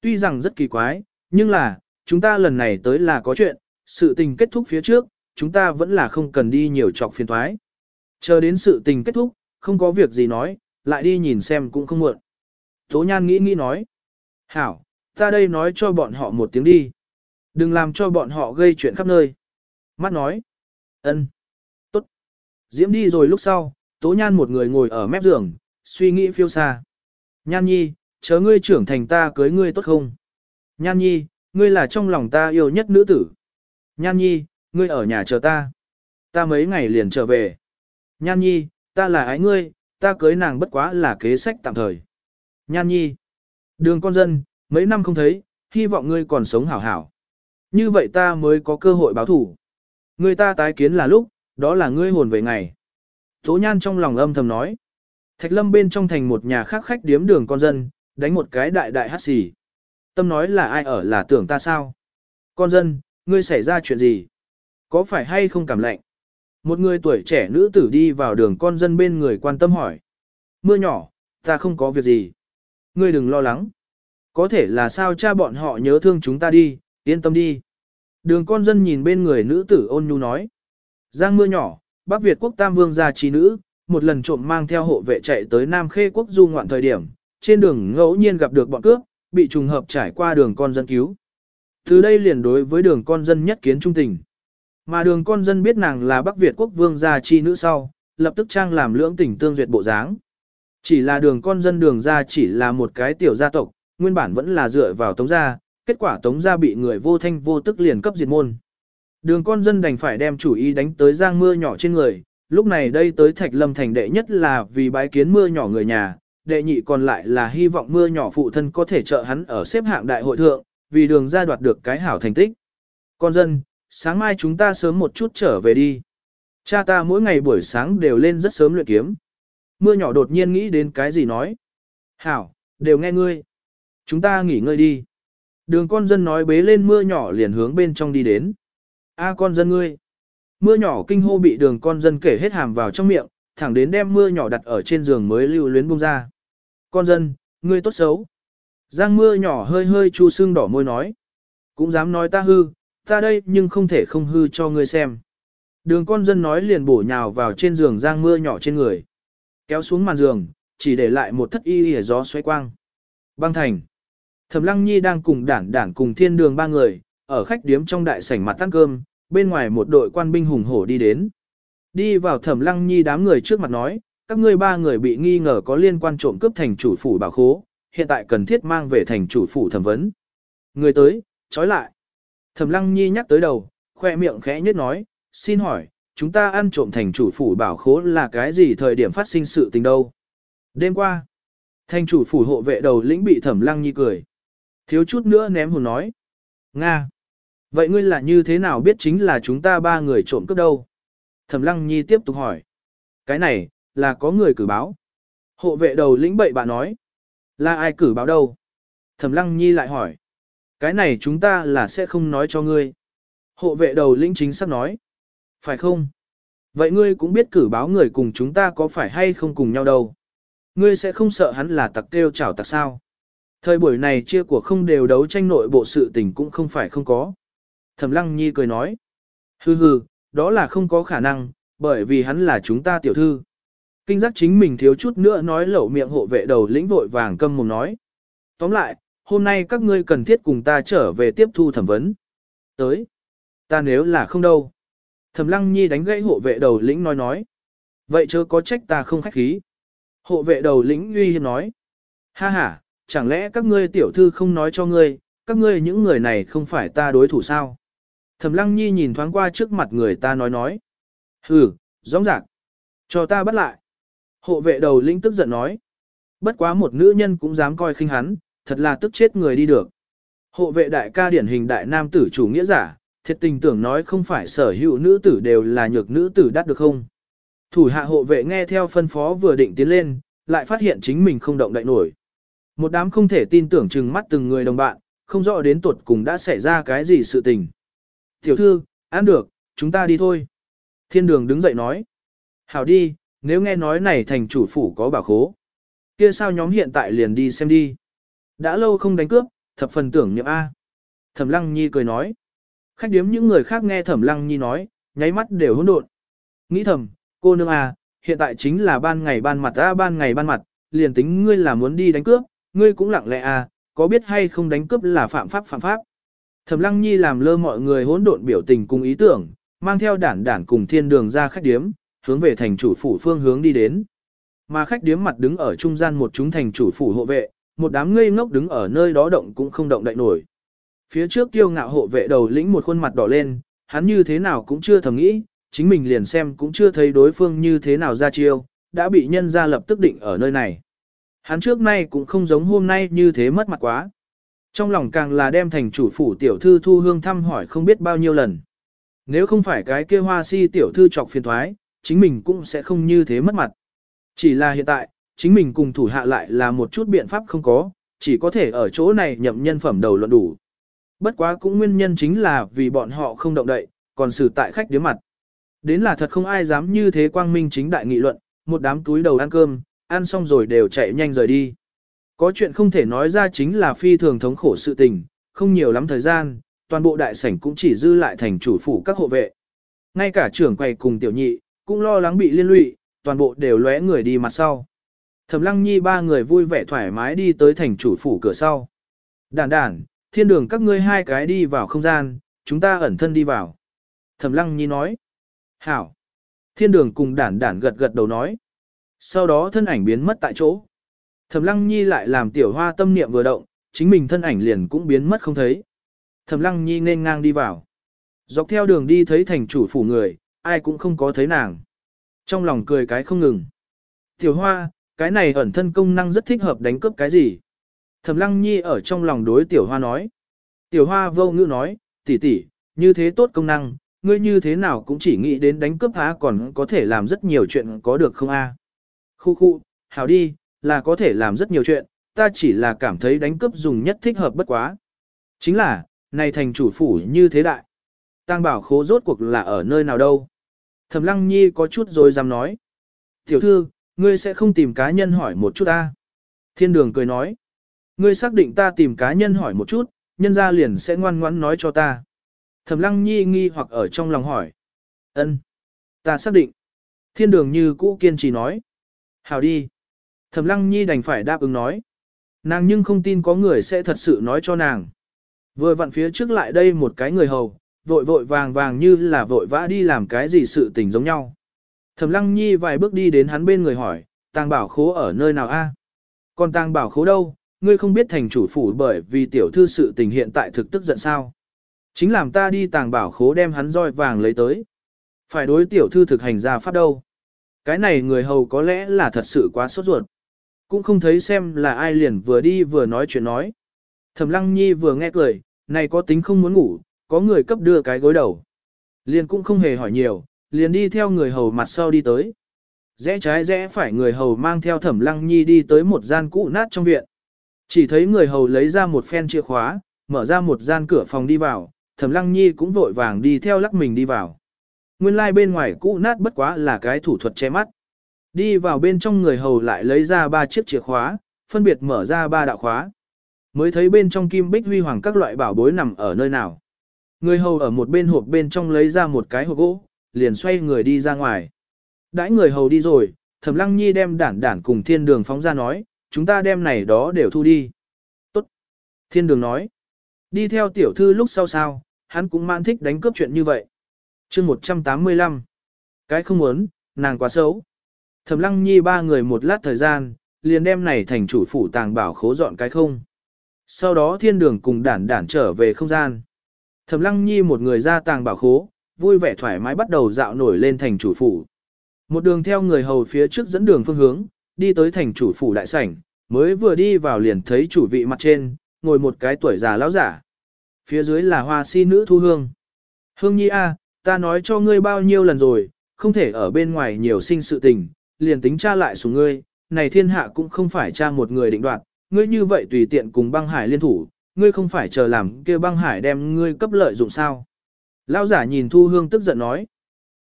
Tuy rằng rất kỳ quái, nhưng là, chúng ta lần này tới là có chuyện, sự tình kết thúc phía trước, chúng ta vẫn là không cần đi nhiều trọc phiền thoái. Chờ đến sự tình kết thúc, không có việc gì nói, lại đi nhìn xem cũng không muộn. Tố nhan nghĩ nghĩ nói. Hảo, ta đây nói cho bọn họ một tiếng đi. Đừng làm cho bọn họ gây chuyện khắp nơi. Mắt nói. ân, Tốt. Diễm đi rồi lúc sau, tố nhan một người ngồi ở mép giường, suy nghĩ phiêu xa. Nhan nhi, chớ ngươi trưởng thành ta cưới ngươi tốt không? Nhan nhi, ngươi là trong lòng ta yêu nhất nữ tử. Nhan nhi, ngươi ở nhà chờ ta. Ta mấy ngày liền trở về. Nhan nhi, ta là ái ngươi, ta cưới nàng bất quá là kế sách tạm thời. Nhan nhi, đường con dân, mấy năm không thấy, hy vọng ngươi còn sống hảo hảo. Như vậy ta mới có cơ hội báo thủ. Người ta tái kiến là lúc, đó là ngươi hồn về ngày. Tố nhan trong lòng âm thầm nói. Thạch lâm bên trong thành một nhà khác khách điếm đường con dân, đánh một cái đại đại hát xì. Tâm nói là ai ở là tưởng ta sao? Con dân, ngươi xảy ra chuyện gì? Có phải hay không cảm lạnh? Một người tuổi trẻ nữ tử đi vào đường con dân bên người quan tâm hỏi. Mưa nhỏ, ta không có việc gì. Ngươi đừng lo lắng. Có thể là sao cha bọn họ nhớ thương chúng ta đi, yên tâm đi. Đường con dân nhìn bên người nữ tử ôn nhu nói. Giang mưa nhỏ, Bắc Việt quốc tam vương gia trí nữ, một lần trộm mang theo hộ vệ chạy tới Nam Khê quốc du ngoạn thời điểm, trên đường ngẫu nhiên gặp được bọn cướp, bị trùng hợp trải qua đường con dân cứu. Từ đây liền đối với đường con dân nhất kiến trung tình. Mà đường con dân biết nàng là Bắc Việt quốc vương gia chi nữ sau, lập tức trang làm lưỡng tình tương duyệt bộ dáng. Chỉ là đường con dân đường gia chỉ là một cái tiểu gia tộc, nguyên bản vẫn là dựa vào tống gia, kết quả tống gia bị người vô thanh vô tức liền cấp diệt môn. Đường con dân đành phải đem chủ ý đánh tới giang mưa nhỏ trên người, lúc này đây tới Thạch Lâm thành đệ nhất là vì bái kiến mưa nhỏ người nhà, đệ nhị còn lại là hy vọng mưa nhỏ phụ thân có thể trợ hắn ở xếp hạng đại hội thượng, vì đường ra đoạt được cái hảo thành tích. Con dân, sáng mai chúng ta sớm một chút trở về đi. Cha ta mỗi ngày buổi sáng đều lên rất sớm luyện kiếm. Mưa nhỏ đột nhiên nghĩ đến cái gì nói. Hảo, đều nghe ngươi. Chúng ta nghỉ ngơi đi. Đường con dân nói bế lên mưa nhỏ liền hướng bên trong đi đến. A con dân ngươi. Mưa nhỏ kinh hô bị đường con dân kể hết hàm vào trong miệng, thẳng đến đem mưa nhỏ đặt ở trên giường mới lưu luyến buông ra. Con dân, ngươi tốt xấu. Giang mưa nhỏ hơi hơi chu sưng đỏ môi nói. Cũng dám nói ta hư, ta đây nhưng không thể không hư cho ngươi xem. Đường con dân nói liền bổ nhào vào trên giường giang mưa nhỏ trên người. Kéo xuống màn giường, chỉ để lại một thất y hề gió xoay quang. Băng thành. Thẩm lăng nhi đang cùng đảng đảng cùng thiên đường ba người, ở khách điếm trong đại sảnh mặt ăn cơm, bên ngoài một đội quan binh hùng hổ đi đến. Đi vào thẩm lăng nhi đám người trước mặt nói, các ngươi ba người bị nghi ngờ có liên quan trộm cướp thành chủ phủ bảo khố, hiện tại cần thiết mang về thành chủ phủ thẩm vấn. Người tới, trói lại. Thẩm lăng nhi nhắc tới đầu, khoe miệng khẽ nhất nói, xin hỏi, chúng ta ăn trộm thành chủ phủ bảo khố là cái gì thời điểm phát sinh sự tình đâu? Đêm qua, thành chủ phủ hộ vệ đầu lĩnh bị thẩm lăng nhi cười. Thiếu chút nữa ném hồn nói. Nga. Vậy ngươi là như thế nào biết chính là chúng ta ba người trộm cướp đâu? Thẩm lăng nhi tiếp tục hỏi. Cái này, là có người cử báo. Hộ vệ đầu lĩnh bậy bà nói. Là ai cử báo đâu? Thẩm lăng nhi lại hỏi. Cái này chúng ta là sẽ không nói cho ngươi. Hộ vệ đầu lĩnh chính xác nói. Phải không? Vậy ngươi cũng biết cử báo người cùng chúng ta có phải hay không cùng nhau đâu. Ngươi sẽ không sợ hắn là tặc kêu chảo tặc sao. Thời buổi này chia của không đều đấu tranh nội bộ sự tình cũng không phải không có. Thẩm lăng nhi cười nói. Hừ hừ, đó là không có khả năng, bởi vì hắn là chúng ta tiểu thư. Kinh giác chính mình thiếu chút nữa nói lẩu miệng hộ vệ đầu lĩnh vội vàng câm mồm nói. Tóm lại, hôm nay các ngươi cần thiết cùng ta trở về tiếp thu thẩm vấn. Tới. Ta nếu là không đâu. Thẩm lăng nhi đánh gãy hộ vệ đầu lĩnh nói nói. Vậy chớ có trách ta không khách khí. Hộ vệ đầu lĩnh uy hiếp nói. Ha ha, chẳng lẽ các ngươi tiểu thư không nói cho ngươi, các ngươi những người này không phải ta đối thủ sao? Thẩm lăng nhi nhìn thoáng qua trước mặt người ta nói nói. Hừ, rõ ràng. Cho ta bắt lại. Hộ vệ đầu lĩnh tức giận nói. Bất quá một nữ nhân cũng dám coi khinh hắn, thật là tức chết người đi được. Hộ vệ đại ca điển hình đại nam tử chủ nghĩa giả, thiệt tình tưởng nói không phải sở hữu nữ tử đều là nhược nữ tử đắt được không. Thủ hạ hộ vệ nghe theo phân phó vừa định tiến lên, lại phát hiện chính mình không động đậy nổi. Một đám không thể tin tưởng chừng mắt từng người đồng bạn, không rõ đến tuột cùng đã xảy ra cái gì sự tình. Tiểu thư, ăn được, chúng ta đi thôi. Thiên đường đứng dậy nói. Hảo đi, nếu nghe nói này thành chủ phủ có bảo khố. Kia sao nhóm hiện tại liền đi xem đi. Đã lâu không đánh cướp, thập phần tưởng niệm A. Thẩm lăng nhi cười nói. Khách điếm những người khác nghe thẩm lăng nhi nói, nháy mắt đều hỗn độn. Nghĩ thầm, cô nương A, hiện tại chính là ban ngày ban mặt a ban ngày ban mặt, liền tính ngươi là muốn đi đánh cướp, ngươi cũng lặng lẽ à, có biết hay không đánh cướp là phạm pháp phạm pháp. Thẩm Lăng Nhi làm lơ mọi người hỗn độn biểu tình cùng ý tưởng, mang theo đản đản cùng thiên đường ra khách điếm, hướng về thành chủ phủ phương hướng đi đến. Mà khách điếm mặt đứng ở trung gian một chúng thành chủ phủ hộ vệ, một đám ngây ngốc đứng ở nơi đó động cũng không động đậy nổi. Phía trước tiêu ngạo hộ vệ đầu lĩnh một khuôn mặt đỏ lên, hắn như thế nào cũng chưa thầm nghĩ, chính mình liền xem cũng chưa thấy đối phương như thế nào ra chiêu, đã bị nhân ra lập tức định ở nơi này. Hắn trước nay cũng không giống hôm nay như thế mất mặt quá. Trong lòng càng là đem thành chủ phủ tiểu thư thu hương thăm hỏi không biết bao nhiêu lần. Nếu không phải cái kia hoa si tiểu thư chọc phiền thoái, chính mình cũng sẽ không như thế mất mặt. Chỉ là hiện tại, chính mình cùng thủ hạ lại là một chút biện pháp không có, chỉ có thể ở chỗ này nhậm nhân phẩm đầu luận đủ. Bất quá cũng nguyên nhân chính là vì bọn họ không động đậy, còn xử tại khách đứa mặt. Đến là thật không ai dám như thế quang minh chính đại nghị luận, một đám túi đầu ăn cơm, ăn xong rồi đều chạy nhanh rời đi. Có chuyện không thể nói ra chính là phi thường thống khổ sự tình, không nhiều lắm thời gian, toàn bộ đại sảnh cũng chỉ dư lại thành chủ phủ các hộ vệ. Ngay cả trưởng quầy cùng tiểu nhị, cũng lo lắng bị liên lụy, toàn bộ đều lóe người đi mặt sau. Thẩm lăng nhi ba người vui vẻ thoải mái đi tới thành chủ phủ cửa sau. Đản đản, thiên đường các ngươi hai cái đi vào không gian, chúng ta ẩn thân đi vào. Thẩm lăng nhi nói. Hảo. Thiên đường cùng đản đản gật gật đầu nói. Sau đó thân ảnh biến mất tại chỗ. Thẩm lăng nhi lại làm tiểu hoa tâm niệm vừa động, chính mình thân ảnh liền cũng biến mất không thấy. Thẩm lăng nhi nên ngang đi vào. Dọc theo đường đi thấy thành chủ phủ người, ai cũng không có thấy nàng. Trong lòng cười cái không ngừng. Tiểu hoa, cái này ẩn thân công năng rất thích hợp đánh cướp cái gì. Thẩm lăng nhi ở trong lòng đối tiểu hoa nói. Tiểu hoa vô ngữ nói, tỷ tỷ, như thế tốt công năng, ngươi như thế nào cũng chỉ nghĩ đến đánh cướp há còn có thể làm rất nhiều chuyện có được không a? Khu khu, hảo đi, là có thể làm rất nhiều chuyện, ta chỉ là cảm thấy đánh cướp dùng nhất thích hợp bất quá. Chính là, này thành chủ phủ như thế đại. Tăng bảo khố rốt cuộc là ở nơi nào đâu. Thẩm lăng nhi có chút rồi dám nói. Tiểu thư, ngươi sẽ không tìm cá nhân hỏi một chút ta. Thiên đường cười nói. Ngươi xác định ta tìm cá nhân hỏi một chút, nhân ra liền sẽ ngoan ngoãn nói cho ta. Thẩm lăng nhi nghi hoặc ở trong lòng hỏi. ân, Ta xác định. Thiên đường như cũ kiên trì nói. Hảo đi. Thẩm lăng nhi đành phải đáp ứng nói. Nàng nhưng không tin có người sẽ thật sự nói cho nàng. Vừa vặn phía trước lại đây một cái người hầu, vội vội vàng vàng như là vội vã đi làm cái gì sự tình giống nhau. Thẩm lăng nhi vài bước đi đến hắn bên người hỏi, tàng bảo khố ở nơi nào a? Còn tàng bảo khố đâu, ngươi không biết thành chủ phủ bởi vì tiểu thư sự tình hiện tại thực tức giận sao. Chính làm ta đi tàng bảo khố đem hắn roi vàng lấy tới. Phải đối tiểu thư thực hành ra pháp đâu. Cái này người hầu có lẽ là thật sự quá sốt ruột. Cũng không thấy xem là ai liền vừa đi vừa nói chuyện nói. Thẩm lăng nhi vừa nghe cười, này có tính không muốn ngủ, có người cấp đưa cái gối đầu. Liền cũng không hề hỏi nhiều, liền đi theo người hầu mặt sau đi tới. Rẽ trái rẽ phải người hầu mang theo thẩm lăng nhi đi tới một gian cũ nát trong viện. Chỉ thấy người hầu lấy ra một phen chìa khóa, mở ra một gian cửa phòng đi vào, thẩm lăng nhi cũng vội vàng đi theo lắc mình đi vào. Nguyên lai like bên ngoài cũ nát bất quá là cái thủ thuật che mắt. Đi vào bên trong người hầu lại lấy ra ba chiếc chìa khóa, phân biệt mở ra ba đạo khóa. Mới thấy bên trong kim bích huy hoàng các loại bảo bối nằm ở nơi nào. Người hầu ở một bên hộp bên trong lấy ra một cái hộp gỗ, liền xoay người đi ra ngoài. Đãi người hầu đi rồi, Thẩm Lăng Nhi đem đản đản cùng thiên đường phóng ra nói, chúng ta đem này đó đều thu đi. Tốt. Thiên đường nói, đi theo tiểu thư lúc sau sao, hắn cũng man thích đánh cướp chuyện như vậy chương 185. Cái không muốn, nàng quá xấu. Thẩm Lăng Nhi ba người một lát thời gian, liền đem này thành chủ phủ tàng bảo khố dọn cái không. Sau đó thiên đường cùng đản đản trở về không gian. Thẩm Lăng Nhi một người ra tàng bảo khố, vui vẻ thoải mái bắt đầu dạo nổi lên thành chủ phủ. Một đường theo người hầu phía trước dẫn đường phương hướng, đi tới thành chủ phủ đại sảnh, mới vừa đi vào liền thấy chủ vị mặt trên, ngồi một cái tuổi già lão giả. Phía dưới là hoa si nữ thu hương. Hương nhi a, ta nói cho ngươi bao nhiêu lần rồi, không thể ở bên ngoài nhiều sinh sự tình, liền tính cha lại xuống ngươi, này thiên hạ cũng không phải cha một người định đoạt, ngươi như vậy tùy tiện cùng băng hải liên thủ, ngươi không phải chờ làm kia băng hải đem ngươi cấp lợi dụng sao. Lão giả nhìn Thu Hương tức giận nói.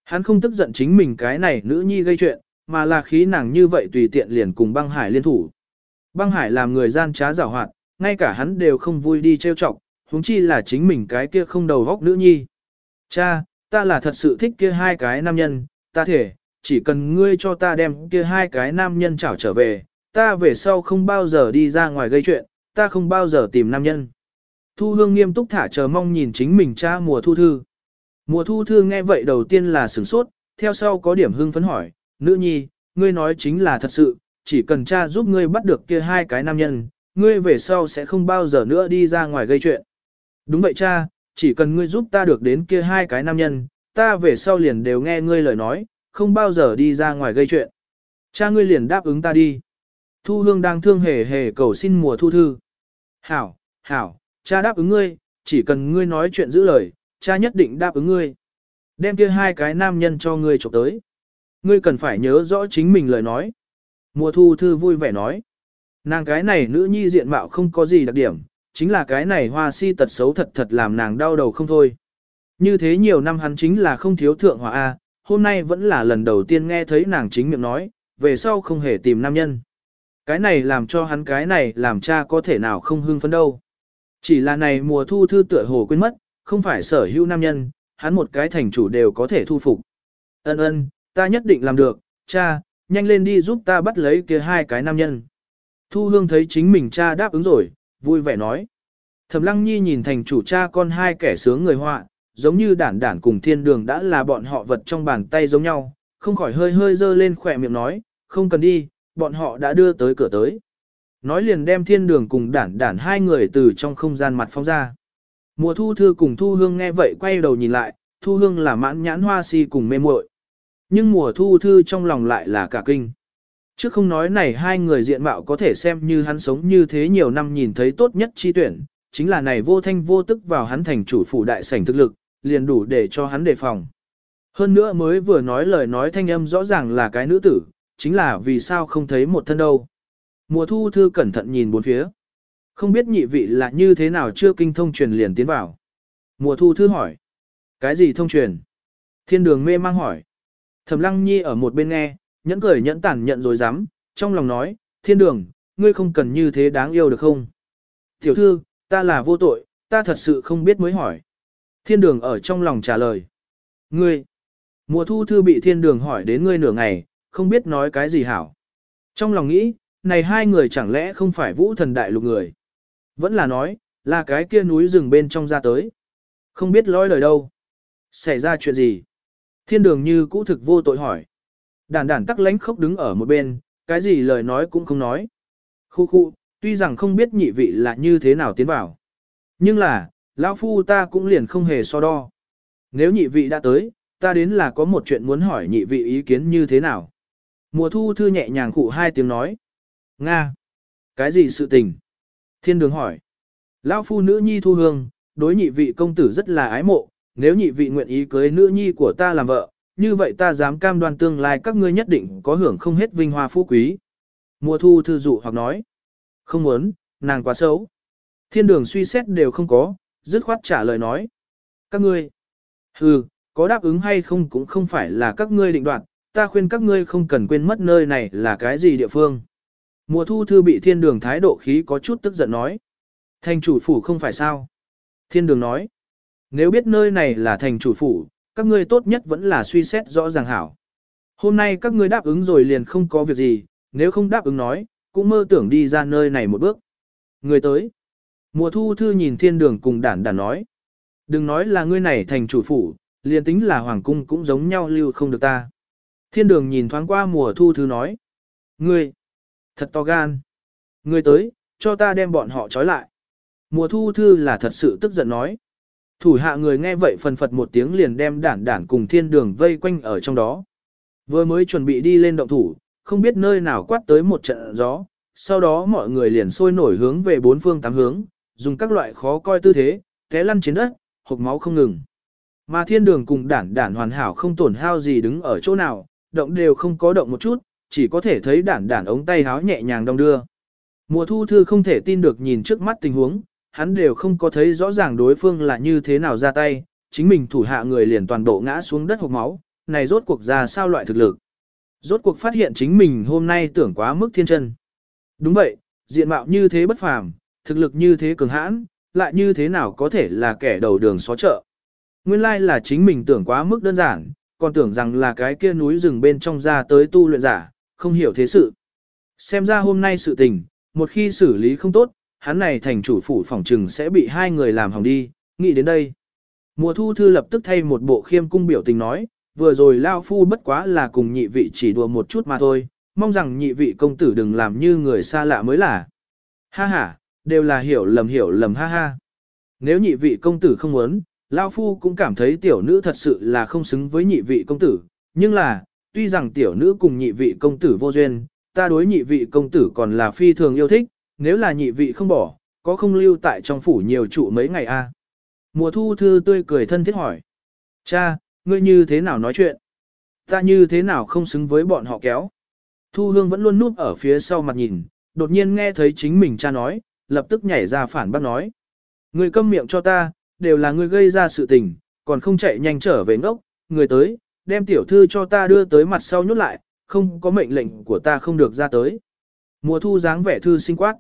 Hắn không tức giận chính mình cái này nữ nhi gây chuyện, mà là khí nàng như vậy tùy tiện liền cùng băng hải liên thủ. Băng hải làm người gian trá giảo hoạt, ngay cả hắn đều không vui đi trêu chọc, huống chi là chính mình cái kia không đầu góc nữ nhi. Cha, ta là thật sự thích kia hai cái nam nhân, ta thể, chỉ cần ngươi cho ta đem kia hai cái nam nhân chảo trở về, ta về sau không bao giờ đi ra ngoài gây chuyện, ta không bao giờ tìm nam nhân. Thu hương nghiêm túc thả chờ mong nhìn chính mình cha mùa thu thư. Mùa thu thư nghe vậy đầu tiên là sửng sốt, theo sau có điểm hưng phấn hỏi, nữ nhi, ngươi nói chính là thật sự, chỉ cần cha giúp ngươi bắt được kia hai cái nam nhân, ngươi về sau sẽ không bao giờ nữa đi ra ngoài gây chuyện. Đúng vậy cha, chỉ cần ngươi giúp ta được đến kia hai cái nam nhân, ta về sau liền đều nghe ngươi lời nói, không bao giờ đi ra ngoài gây chuyện. Cha ngươi liền đáp ứng ta đi. Thu hương đang thương hề hề cầu xin mùa thu thư. Hảo, hảo, cha đáp ứng ngươi, chỉ cần ngươi nói chuyện giữ lời, cha nhất định đáp ứng ngươi. Đem kia hai cái nam nhân cho ngươi chụp tới. Ngươi cần phải nhớ rõ chính mình lời nói. Mùa thu thư vui vẻ nói. Nàng cái này nữ nhi diện mạo không có gì đặc điểm, chính là cái này hoa si tật xấu thật thật làm nàng đau đầu không thôi. Như thế nhiều năm hắn chính là không thiếu thượng hòa A, hôm nay vẫn là lần đầu tiên nghe thấy nàng chính miệng nói, về sau không hề tìm nam nhân. Cái này làm cho hắn cái này làm cha có thể nào không hưng phấn đâu. Chỉ là này mùa thu thư tựa hồ quên mất, không phải sở hữu nam nhân, hắn một cái thành chủ đều có thể thu phục. Ân ân, ta nhất định làm được, cha, nhanh lên đi giúp ta bắt lấy kia hai cái nam nhân. Thu hương thấy chính mình cha đáp ứng rồi, vui vẻ nói. Thẩm lăng nhi nhìn thành chủ cha con hai kẻ sướng người họa, giống như đản đản cùng thiên đường đã là bọn họ vật trong bàn tay giống nhau, không khỏi hơi hơi dơ lên khỏe miệng nói, không cần đi, bọn họ đã đưa tới cửa tới. Nói liền đem thiên đường cùng đản đản hai người từ trong không gian mặt phong ra. Mùa thu thư cùng thu hương nghe vậy quay đầu nhìn lại, thu hương là mãn nhãn hoa si cùng mê muội. Nhưng mùa thu thư trong lòng lại là cả kinh. Chứ không nói này hai người diện mạo có thể xem như hắn sống như thế nhiều năm nhìn thấy tốt nhất chi tuyển, chính là này vô thanh vô tức vào hắn thành chủ phủ đại sảnh thực lực, liền đủ để cho hắn đề phòng. Hơn nữa mới vừa nói lời nói thanh âm rõ ràng là cái nữ tử, chính là vì sao không thấy một thân đâu. Mùa thu thư cẩn thận nhìn bốn phía. Không biết nhị vị là như thế nào chưa kinh thông truyền liền tiến vào. Mùa thu thư hỏi. Cái gì thông truyền? Thiên đường mê mang hỏi. Thẩm lăng nhi ở một bên nghe, nhẫn cười nhẫn tản nhận rồi dám, trong lòng nói, thiên đường, ngươi không cần như thế đáng yêu được không? Tiểu thư, ta là vô tội, ta thật sự không biết mới hỏi. Thiên đường ở trong lòng trả lời. Ngươi, mùa thu thư bị thiên đường hỏi đến ngươi nửa ngày, không biết nói cái gì hảo. Trong lòng nghĩ, này hai người chẳng lẽ không phải vũ thần đại lục người. Vẫn là nói, là cái kia núi rừng bên trong ra tới. Không biết lối lời đâu. Xảy ra chuyện gì? Thiên đường như cũ thực vô tội hỏi. Đản đản tắc lánh khốc đứng ở một bên, cái gì lời nói cũng không nói. Khu khu, tuy rằng không biết nhị vị là như thế nào tiến vào. Nhưng là, lão phu ta cũng liền không hề so đo. Nếu nhị vị đã tới, ta đến là có một chuyện muốn hỏi nhị vị ý kiến như thế nào. Mùa thu thư nhẹ nhàng khụ hai tiếng nói. Nga! Cái gì sự tình? Thiên đường hỏi. Lão phu nữ nhi thu hương, đối nhị vị công tử rất là ái mộ, nếu nhị vị nguyện ý cưới nữ nhi của ta làm vợ, như vậy ta dám cam đoan tương lai các ngươi nhất định có hưởng không hết vinh hoa phú quý. Mùa thu thư dụ hoặc nói. Không muốn, nàng quá xấu. Thiên đường suy xét đều không có, dứt khoát trả lời nói. Các ngươi, hừ, có đáp ứng hay không cũng không phải là các ngươi định đoạt, ta khuyên các ngươi không cần quên mất nơi này là cái gì địa phương. Mùa thu thư bị thiên đường thái độ khí có chút tức giận nói. Thành chủ phủ không phải sao? Thiên đường nói. Nếu biết nơi này là thành chủ phủ, các ngươi tốt nhất vẫn là suy xét rõ ràng hảo. Hôm nay các ngươi đáp ứng rồi liền không có việc gì, nếu không đáp ứng nói, cũng mơ tưởng đi ra nơi này một bước. Người tới. Mùa thu thư nhìn thiên đường cùng đản đản nói. Đừng nói là ngươi này thành chủ phủ, liền tính là hoàng cung cũng giống nhau lưu không được ta. Thiên đường nhìn thoáng qua mùa thu thư nói. Ngươi, thật to gan. Ngươi tới, cho ta đem bọn họ trói lại. Mùa thu thư là thật sự tức giận nói. Thủ hạ người nghe vậy phần phật một tiếng liền đem đản đản cùng thiên đường vây quanh ở trong đó. Vừa mới chuẩn bị đi lên động thủ, không biết nơi nào quát tới một trận gió, sau đó mọi người liền sôi nổi hướng về bốn phương tám hướng, dùng các loại khó coi tư thế, té lăn trên đất, hộc máu không ngừng. Mà thiên đường cùng đản đản hoàn hảo không tổn hao gì đứng ở chỗ nào, động đều không có động một chút, chỉ có thể thấy đản đản ống tay háo nhẹ nhàng đong đưa. Mùa thu thư không thể tin được nhìn trước mắt tình huống, hắn đều không có thấy rõ ràng đối phương là như thế nào ra tay, chính mình thủ hạ người liền toàn bộ ngã xuống đất hộc máu, này rốt cuộc ra sao loại thực lực. Rốt cuộc phát hiện chính mình hôm nay tưởng quá mức thiên chân. Đúng vậy, diện mạo như thế bất phàm, thực lực như thế cường hãn, lại như thế nào có thể là kẻ đầu đường xó chợ. Nguyên lai là chính mình tưởng quá mức đơn giản, còn tưởng rằng là cái kia núi rừng bên trong ra tới tu luyện giả, không hiểu thế sự. Xem ra hôm nay sự tình, một khi xử lý không tốt, hắn này thành chủ phủ phòng trừng sẽ bị hai người làm hỏng đi, nghĩ đến đây. Mùa thu thư lập tức thay một bộ khiêm cung biểu tình nói, vừa rồi Lao Phu bất quá là cùng nhị vị chỉ đùa một chút mà thôi, mong rằng nhị vị công tử đừng làm như người xa lạ mới là. Ha ha, đều là hiểu lầm hiểu lầm ha ha. Nếu nhị vị công tử không muốn, Lao Phu cũng cảm thấy tiểu nữ thật sự là không xứng với nhị vị công tử, nhưng là, tuy rằng tiểu nữ cùng nhị vị công tử vô duyên, ta đối nhị vị công tử còn là phi thường yêu thích, nếu là nhị vị không bỏ, có không lưu tại trong phủ nhiều trụ mấy ngày a? Mùa thu thư tươi cười thân thiết hỏi. Cha, ngươi như thế nào nói chuyện? Ta như thế nào không xứng với bọn họ kéo? Thu hương vẫn luôn núp ở phía sau mặt nhìn, đột nhiên nghe thấy chính mình cha nói, lập tức nhảy ra phản bác nói. Ngươi câm miệng cho ta, đều là ngươi gây ra sự tình, còn không chạy nhanh trở về ngốc, người tới, đem tiểu thư cho ta đưa tới mặt sau nhốt lại, không có mệnh lệnh của ta không được ra tới. Mùa thu dáng vẻ thư sinh quát.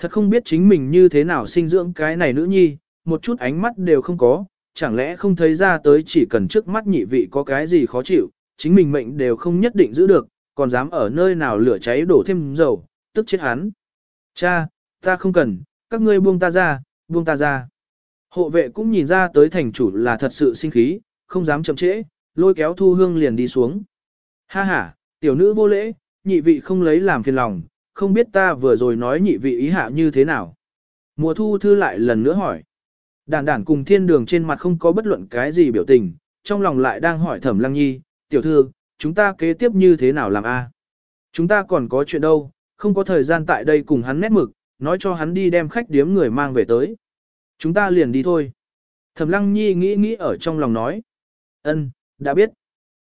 Thật không biết chính mình như thế nào sinh dưỡng cái này nữ nhi, một chút ánh mắt đều không có, chẳng lẽ không thấy ra tới chỉ cần trước mắt nhị vị có cái gì khó chịu, chính mình mệnh đều không nhất định giữ được, còn dám ở nơi nào lửa cháy đổ thêm dầu, tức chết hắn. Cha, ta không cần, các ngươi buông ta ra, buông ta ra. Hộ vệ cũng nhìn ra tới thành chủ là thật sự sinh khí, không dám chậm trễ, lôi kéo thu hương liền đi xuống. Ha ha, tiểu nữ vô lễ, nhị vị không lấy làm phiền lòng, không biết ta vừa rồi nói nhị vị ý hạ như thế nào. Mùa thu thư lại lần nữa hỏi. Đản đản cùng thiên đường trên mặt không có bất luận cái gì biểu tình, trong lòng lại đang hỏi thẩm lăng nhi, tiểu thư, chúng ta kế tiếp như thế nào làm a? Chúng ta còn có chuyện đâu, không có thời gian tại đây cùng hắn nét mực, nói cho hắn đi đem khách điếm người mang về tới. Chúng ta liền đi thôi. Thẩm lăng nhi nghĩ nghĩ ở trong lòng nói. ân, đã biết.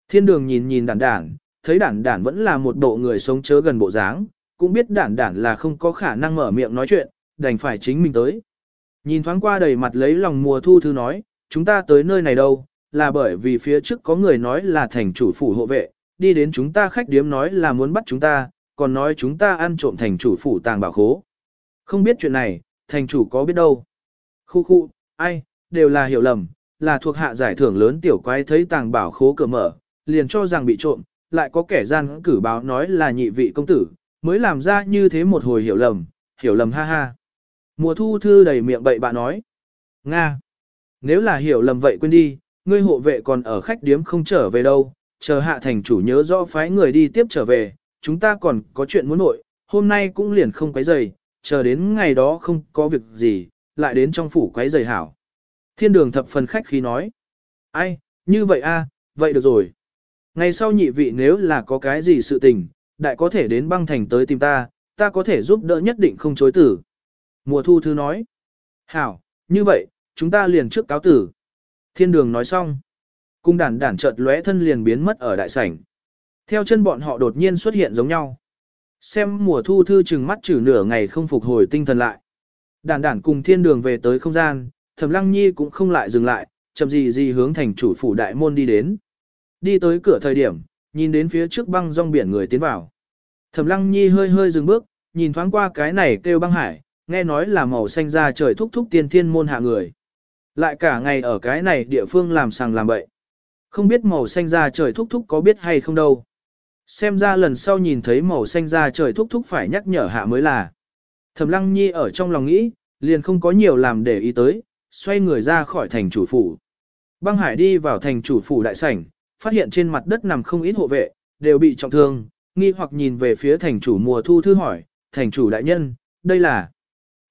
Thiên đường nhìn nhìn đản đản, thấy đản đản vẫn là một bộ người sống chớ gần bộ dáng, cũng biết đản đản là không có khả năng mở miệng nói chuyện, đành phải chính mình tới. Nhìn thoáng qua đầy mặt lấy lòng mùa thu thư nói, chúng ta tới nơi này đâu, là bởi vì phía trước có người nói là thành chủ phủ hộ vệ, đi đến chúng ta khách điếm nói là muốn bắt chúng ta, còn nói chúng ta ăn trộm thành chủ phủ tàng bảo khố. Không biết chuyện này, thành chủ có biết đâu. Khu khu, ai, đều là hiểu lầm, là thuộc hạ giải thưởng lớn tiểu quái thấy tàng bảo khố cửa mở, liền cho rằng bị trộm, lại có kẻ gian cử báo nói là nhị vị công tử, mới làm ra như thế một hồi hiểu lầm, hiểu lầm ha ha. Mùa thu thư đầy miệng bậy bạ nói. Nga! Nếu là hiểu lầm vậy quên đi, ngươi hộ vệ còn ở khách điếm không trở về đâu, chờ hạ thành chủ nhớ rõ phái người đi tiếp trở về, chúng ta còn có chuyện muốn nội, hôm nay cũng liền không quấy rầy, chờ đến ngày đó không có việc gì, lại đến trong phủ quấy rầy hảo. Thiên đường thập phần khách khí nói. Ai, như vậy a, à, vậy được rồi. Ngày sau nhị vị nếu là có cái gì sự tình, đại có thể đến băng thành tới tìm ta, ta có thể giúp đỡ nhất định không chối tử. Mùa thu thư nói. Hảo, như vậy, chúng ta liền trước cáo tử. Thiên đường nói xong. Cung đản đản chợt lóe thân liền biến mất ở đại sảnh. Theo chân bọn họ đột nhiên xuất hiện giống nhau. Xem mùa thu thư chừng mắt chử nửa ngày không phục hồi tinh thần lại. Đản đản cùng thiên đường về tới không gian, thẩm lăng nhi cũng không lại dừng lại, chậm gì gì hướng thành chủ phủ đại môn đi đến. Đi tới cửa thời điểm, nhìn đến phía trước băng rong biển người tiến vào. Thẩm lăng nhi hơi hơi dừng bước, nhìn thoáng qua cái này kêu băng hải, nghe nói là màu xanh ra trời thúc thúc tiên thiên môn hạ người. Lại cả ngày ở cái này địa phương làm sàng làm bậy. Không biết màu xanh ra trời thúc thúc có biết hay không đâu. Xem ra lần sau nhìn thấy màu xanh ra trời thúc thúc phải nhắc nhở hạ mới là. Thẩm lăng nhi ở trong lòng nghĩ, liền không có nhiều làm để ý tới, xoay người ra khỏi thành chủ phủ. Băng hải đi vào thành chủ phủ đại sảnh, phát hiện trên mặt đất nằm không ít hộ vệ, đều bị trọng thương, nghi hoặc nhìn về phía thành chủ mùa thu thư hỏi, thành chủ đại nhân, đây là...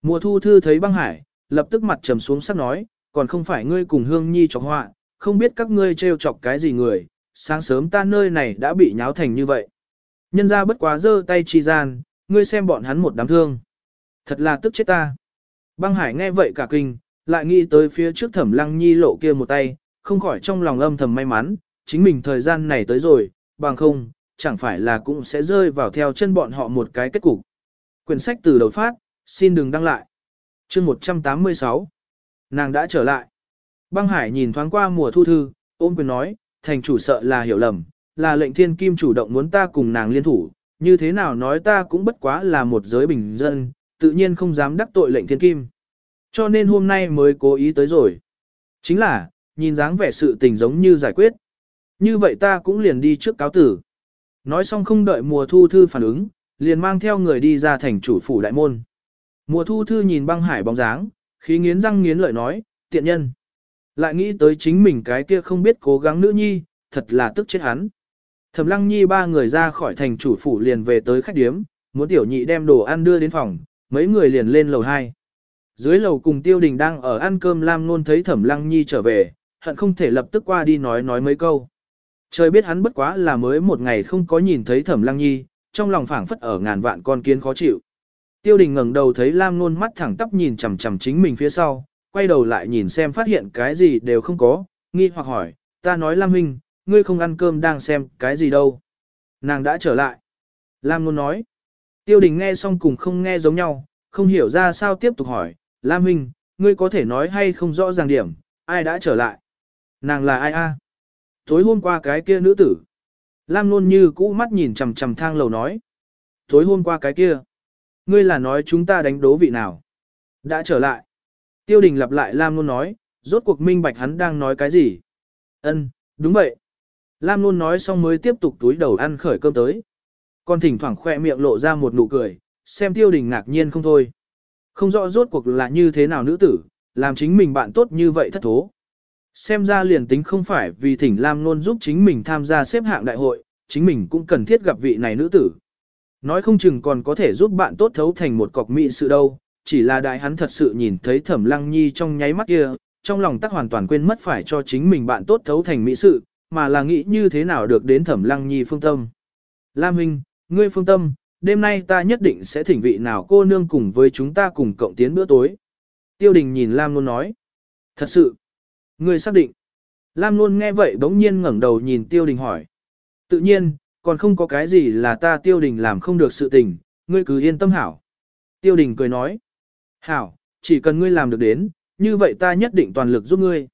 Mùa thu thư thấy băng hải, lập tức mặt trầm xuống sắc nói, còn không phải ngươi cùng hương nhi chọc họa, không biết các ngươi trêu chọc cái gì người, sáng sớm ta nơi này đã bị nháo thành như vậy. Nhân ra bất quá giơ tay chi gian, ngươi xem bọn hắn một đám thương. Thật là tức chết ta. Băng hải nghe vậy cả kinh, lại nghĩ tới phía trước thẩm lăng nhi lộ kia một tay, không khỏi trong lòng âm thầm may mắn, chính mình thời gian này tới rồi, bằng không, chẳng phải là cũng sẽ rơi vào theo chân bọn họ một cái kết cục. Quyển sách từ đầu phát, xin đừng đăng lại. chương 186. Nàng đã trở lại. Băng Hải nhìn thoáng qua mùa thu thư, ôm quyền nói, thành chủ sợ là hiểu lầm, là lệnh thiên kim chủ động muốn ta cùng nàng liên thủ, như thế nào nói ta cũng bất quá là một giới bình dân, tự nhiên không dám đắc tội lệnh thiên kim. Cho nên hôm nay mới cố ý tới rồi. Chính là, nhìn dáng vẻ sự tình giống như giải quyết. Như vậy ta cũng liền đi trước cáo tử. Nói xong không đợi mùa thu thư phản ứng, liền mang theo người đi ra thành chủ phủ đại môn. Mùa thu thư nhìn băng hải bóng dáng, khí nghiến răng nghiến lợi nói, tiện nhân. Lại nghĩ tới chính mình cái kia không biết cố gắng nữ nhi, thật là tức chết hắn. Thẩm lăng nhi ba người ra khỏi thành chủ phủ liền về tới khách điếm, muốn tiểu nhị đem đồ ăn đưa đến phòng, mấy người liền lên lầu 2. Dưới lầu cùng tiêu đình đang ở ăn cơm Lam Nôn thấy thẩm lăng nhi trở về, hận không thể lập tức qua đi nói nói mấy câu. Trời biết hắn bất quá là mới một ngày không có nhìn thấy thẩm lăng nhi, trong lòng phảng phất ở ngàn vạn con kiến khó chịu. Tiêu đình ngẩng đầu thấy Lam Nôn mắt thẳng tắp nhìn chằm chằm chính mình phía sau, quay đầu lại nhìn xem phát hiện cái gì đều không có, nghi hoặc hỏi, ta nói Lam Huynh, ngươi không ăn cơm đang xem cái gì đâu. Nàng đã trở lại. Lam Nôn nói. Tiêu đình nghe xong cùng không nghe giống nhau, không hiểu ra sao tiếp tục hỏi, Lam Huynh, ngươi có thể nói hay không rõ ràng điểm, ai đã trở lại? Nàng là ai a? Tối hôm qua cái kia nữ tử. Lam luôn như cũ mắt nhìn chằm chằm thang lầu nói. Tối hôm qua cái kia. Ngươi là nói chúng ta đánh đố vị nào? Đã trở lại. Tiêu đình lặp lại Lam luôn nói, rốt cuộc minh bạch hắn đang nói cái gì? Ân, đúng vậy. Lam luôn nói xong mới tiếp tục túi đầu ăn khởi cơm tới. Còn thỉnh thoảng khoe miệng lộ ra một nụ cười, xem tiêu đình ngạc nhiên không thôi. Không rõ rốt cuộc là như thế nào nữ tử, làm chính mình bạn tốt như vậy thất thố. Xem ra liền tính không phải vì thỉnh Lam Nôn giúp chính mình tham gia xếp hạng đại hội, chính mình cũng cần thiết gặp vị này nữ tử. Nói không chừng còn có thể giúp bạn tốt thấu thành một cọc mỹ sự đâu, chỉ là đại hắn thật sự nhìn thấy thẩm lăng nhi trong nháy mắt kia, trong lòng tắc hoàn toàn quên mất phải cho chính mình bạn tốt thấu thành mỹ sự, mà là nghĩ như thế nào được đến thẩm lăng nhi phương tâm. Lam Hinh, ngươi phương tâm, đêm nay ta nhất định sẽ thỉnh vị nào cô nương cùng với chúng ta cùng cộng tiến bữa tối. Tiêu đình nhìn Lam Nôn nói. Thật sự, ngươi xác định. Lam luôn nghe vậy bỗng nhiên ngẩng đầu nhìn tiêu đình hỏi. Tự nhiên, còn không có cái gì là ta tiêu đình làm không được sự tình, ngươi cứ yên tâm hảo. Tiêu đình cười nói. Hảo, chỉ cần ngươi làm được đến, như vậy ta nhất định toàn lực giúp ngươi.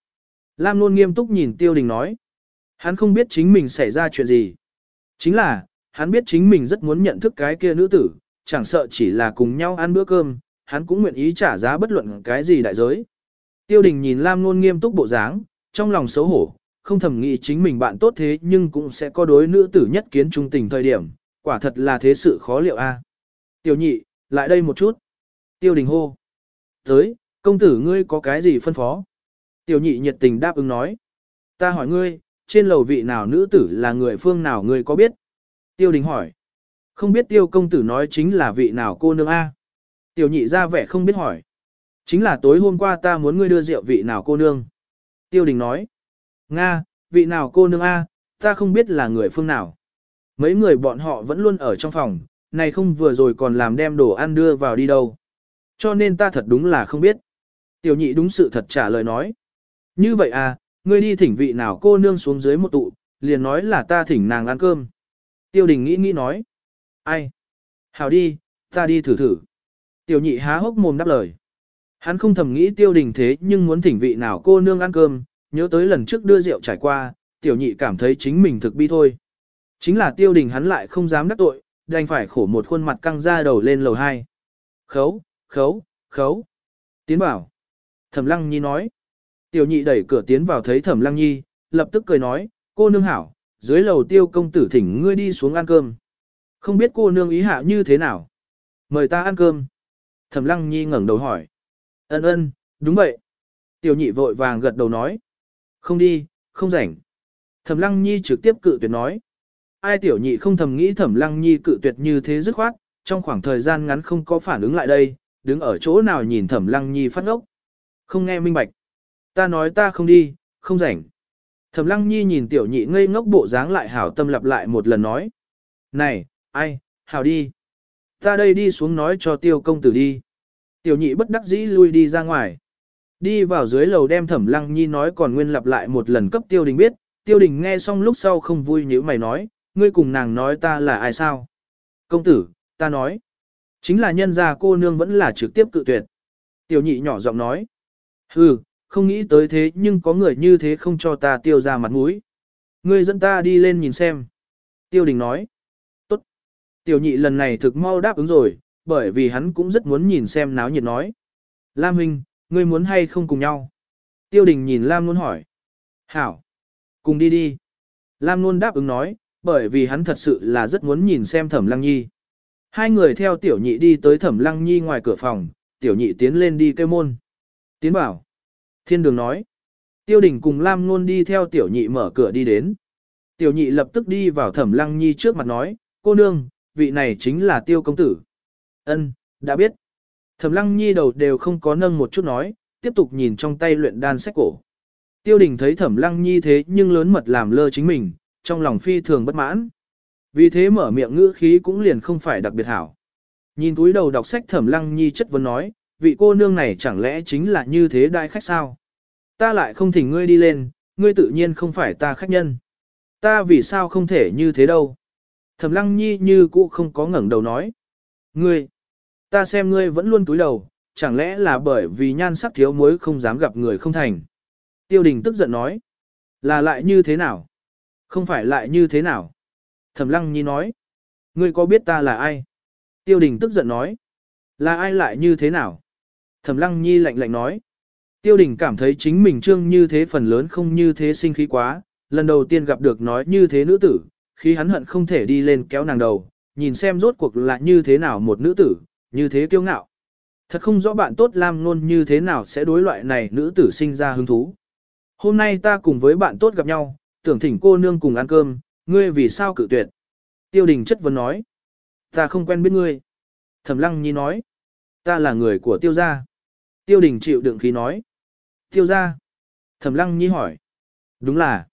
Lam luôn nghiêm túc nhìn tiêu đình nói. Hắn không biết chính mình xảy ra chuyện gì. Chính là, hắn biết chính mình rất muốn nhận thức cái kia nữ tử, chẳng sợ chỉ là cùng nhau ăn bữa cơm, hắn cũng nguyện ý trả giá bất luận cái gì đại giới. Tiêu đình nhìn Lam Nôn nghiêm túc bộ dáng, trong lòng xấu hổ, không thầm nghĩ chính mình bạn tốt thế nhưng cũng sẽ có đối nữ tử nhất kiến trung tình thời điểm, quả thật là thế sự khó liệu a. À. Tiểu nhị, lại đây một chút. Tiêu đình hô. Tới, công tử ngươi có cái gì phân phó? Tiểu nhị nhiệt tình đáp ứng nói. Ta hỏi ngươi, trên lầu vị nào nữ tử là người phương nào ngươi có biết? Tiêu đình hỏi. Không biết tiêu công tử nói chính là vị nào cô nương A. Tiểu nhị ra vẻ không biết hỏi. Chính là tối hôm qua ta muốn ngươi đưa rượu vị nào cô nương. Tiêu đình nói. Nga, vị nào cô nương A, ta không biết là người phương nào. Mấy người bọn họ vẫn luôn ở trong phòng, này không vừa rồi còn làm đem đồ ăn đưa vào đi đâu. Cho nên ta thật đúng là không biết. Tiểu nhị đúng sự thật trả lời nói. Như vậy à, ngươi đi thỉnh vị nào cô nương xuống dưới một tụ, liền nói là ta thỉnh nàng ăn cơm. Tiêu đình nghĩ nghĩ nói. Ai? Hảo đi, ta đi thử thử. Tiểu nhị há hốc mồm đáp lời. Hắn không thầm nghĩ tiêu đình thế nhưng muốn thỉnh vị nào cô nương ăn cơm, nhớ tới lần trước đưa rượu trải qua, tiểu nhị cảm thấy chính mình thực bi thôi. Chính là tiêu đình hắn lại không dám đắc tội, đành phải khổ một khuôn mặt căng ra đầu lên lầu hai Khấu, khấu, khấu. Tiến bảo. Thẩm lăng nhi nói. Tiểu nhị đẩy cửa tiến vào thấy thẩm lăng nhi, lập tức cười nói, cô nương hảo, dưới lầu tiêu công tử thỉnh ngươi đi xuống ăn cơm. Không biết cô nương ý hạ như thế nào? Mời ta ăn cơm. Thẩm lăng nhi ngẩng đầu hỏi. Ân ân, đúng vậy. Tiểu nhị vội vàng gật đầu nói. Không đi, không rảnh. Thẩm lăng nhi trực tiếp cự tuyệt nói. Ai tiểu nhị không thầm nghĩ thẩm lăng nhi cự tuyệt như thế dứt khoát, trong khoảng thời gian ngắn không có phản ứng lại đây, đứng ở chỗ nào nhìn thẩm lăng nhi phát ngốc. Không nghe minh bạch. Ta nói ta không đi, không rảnh. Thẩm lăng nhi nhìn tiểu nhị ngây ngốc bộ dáng lại hảo tâm lặp lại một lần nói. Này, ai, hảo đi. Ta đây đi xuống nói cho tiêu công tử đi. Tiểu nhị bất đắc dĩ lui đi ra ngoài. Đi vào dưới lầu đem thẩm lăng nhi nói còn nguyên lặp lại một lần cấp tiêu đình biết. Tiêu đình nghe xong lúc sau không vui như mày nói, ngươi cùng nàng nói ta là ai sao? Công tử, ta nói. Chính là nhân gia cô nương vẫn là trực tiếp cự tuyệt. Tiểu nhị nhỏ giọng nói. Hừ, không nghĩ tới thế nhưng có người như thế không cho ta tiêu ra mặt mũi. Ngươi dẫn ta đi lên nhìn xem. Tiêu đình nói. Tốt. Tiểu nhị lần này thực mau đáp ứng rồi, bởi vì hắn cũng rất muốn nhìn xem náo nhiệt nói. Lam Huynh, ngươi muốn hay không cùng nhau? Tiêu đình nhìn Lam luôn hỏi. Hảo. Cùng đi đi. Lam luôn đáp ứng nói, bởi vì hắn thật sự là rất muốn nhìn xem Thẩm Lăng Nhi. Hai người theo tiểu nhị đi tới Thẩm Lăng Nhi ngoài cửa phòng, tiểu nhị tiến lên đi kêu môn. Tiến bảo. Thiên đường nói. Tiêu đình cùng Lam luôn đi theo tiểu nhị mở cửa đi đến. Tiểu nhị lập tức đi vào Thẩm Lăng Nhi trước mặt nói, cô nương, vị này chính là tiêu công tử. Ân, đã biết. Thẩm Lăng Nhi đầu đều không có nâng một chút nói, tiếp tục nhìn trong tay luyện đan sách cổ. Tiêu đình thấy Thẩm Lăng Nhi thế nhưng lớn mật làm lơ chính mình, trong lòng phi thường bất mãn. Vì thế mở miệng ngữ khí cũng liền không phải đặc biệt hảo. Nhìn túi đầu đọc sách Thẩm Lăng Nhi chất vấn nói, vị cô nương này chẳng lẽ chính là như thế đại khách sao? Ta lại không thỉnh ngươi đi lên, ngươi tự nhiên không phải ta khách nhân. Ta vì sao không thể như thế đâu? Thẩm Lăng Nhi như cũ không có ngẩng đầu nói. Ngươi, ta xem ngươi vẫn luôn túi đầu, chẳng lẽ là bởi vì nhan sắc thiếu muối không dám gặp người không thành. Tiêu đình tức giận nói. Là lại như thế nào? Không phải lại như thế nào? Thẩm Lăng Nhi nói. Ngươi có biết ta là ai? Tiêu đình tức giận nói. Là ai lại như thế nào? Thẩm Lăng Nhi lạnh lạnh nói. Tiêu đình cảm thấy chính mình trương như thế phần lớn không như thế sinh khí quá, lần đầu tiên gặp được nói như thế nữ tử, khi hắn hận không thể đi lên kéo nàng đầu, nhìn xem rốt cuộc là như thế nào một nữ tử, như thế kiêu ngạo. Thật không rõ bạn tốt Lam Nôn như thế nào sẽ đối loại này nữ tử sinh ra hứng thú. Hôm nay ta cùng với bạn tốt gặp nhau, tưởng thỉnh cô nương cùng ăn cơm, ngươi vì sao cự tuyệt? Tiêu đình chất vấn nói. Ta không quen biết ngươi. Thẩm lăng nhi nói. Ta là người của tiêu gia. Tiêu đình chịu đựng khí nói. Tiêu gia. Thẩm lăng nhi hỏi. Đúng là.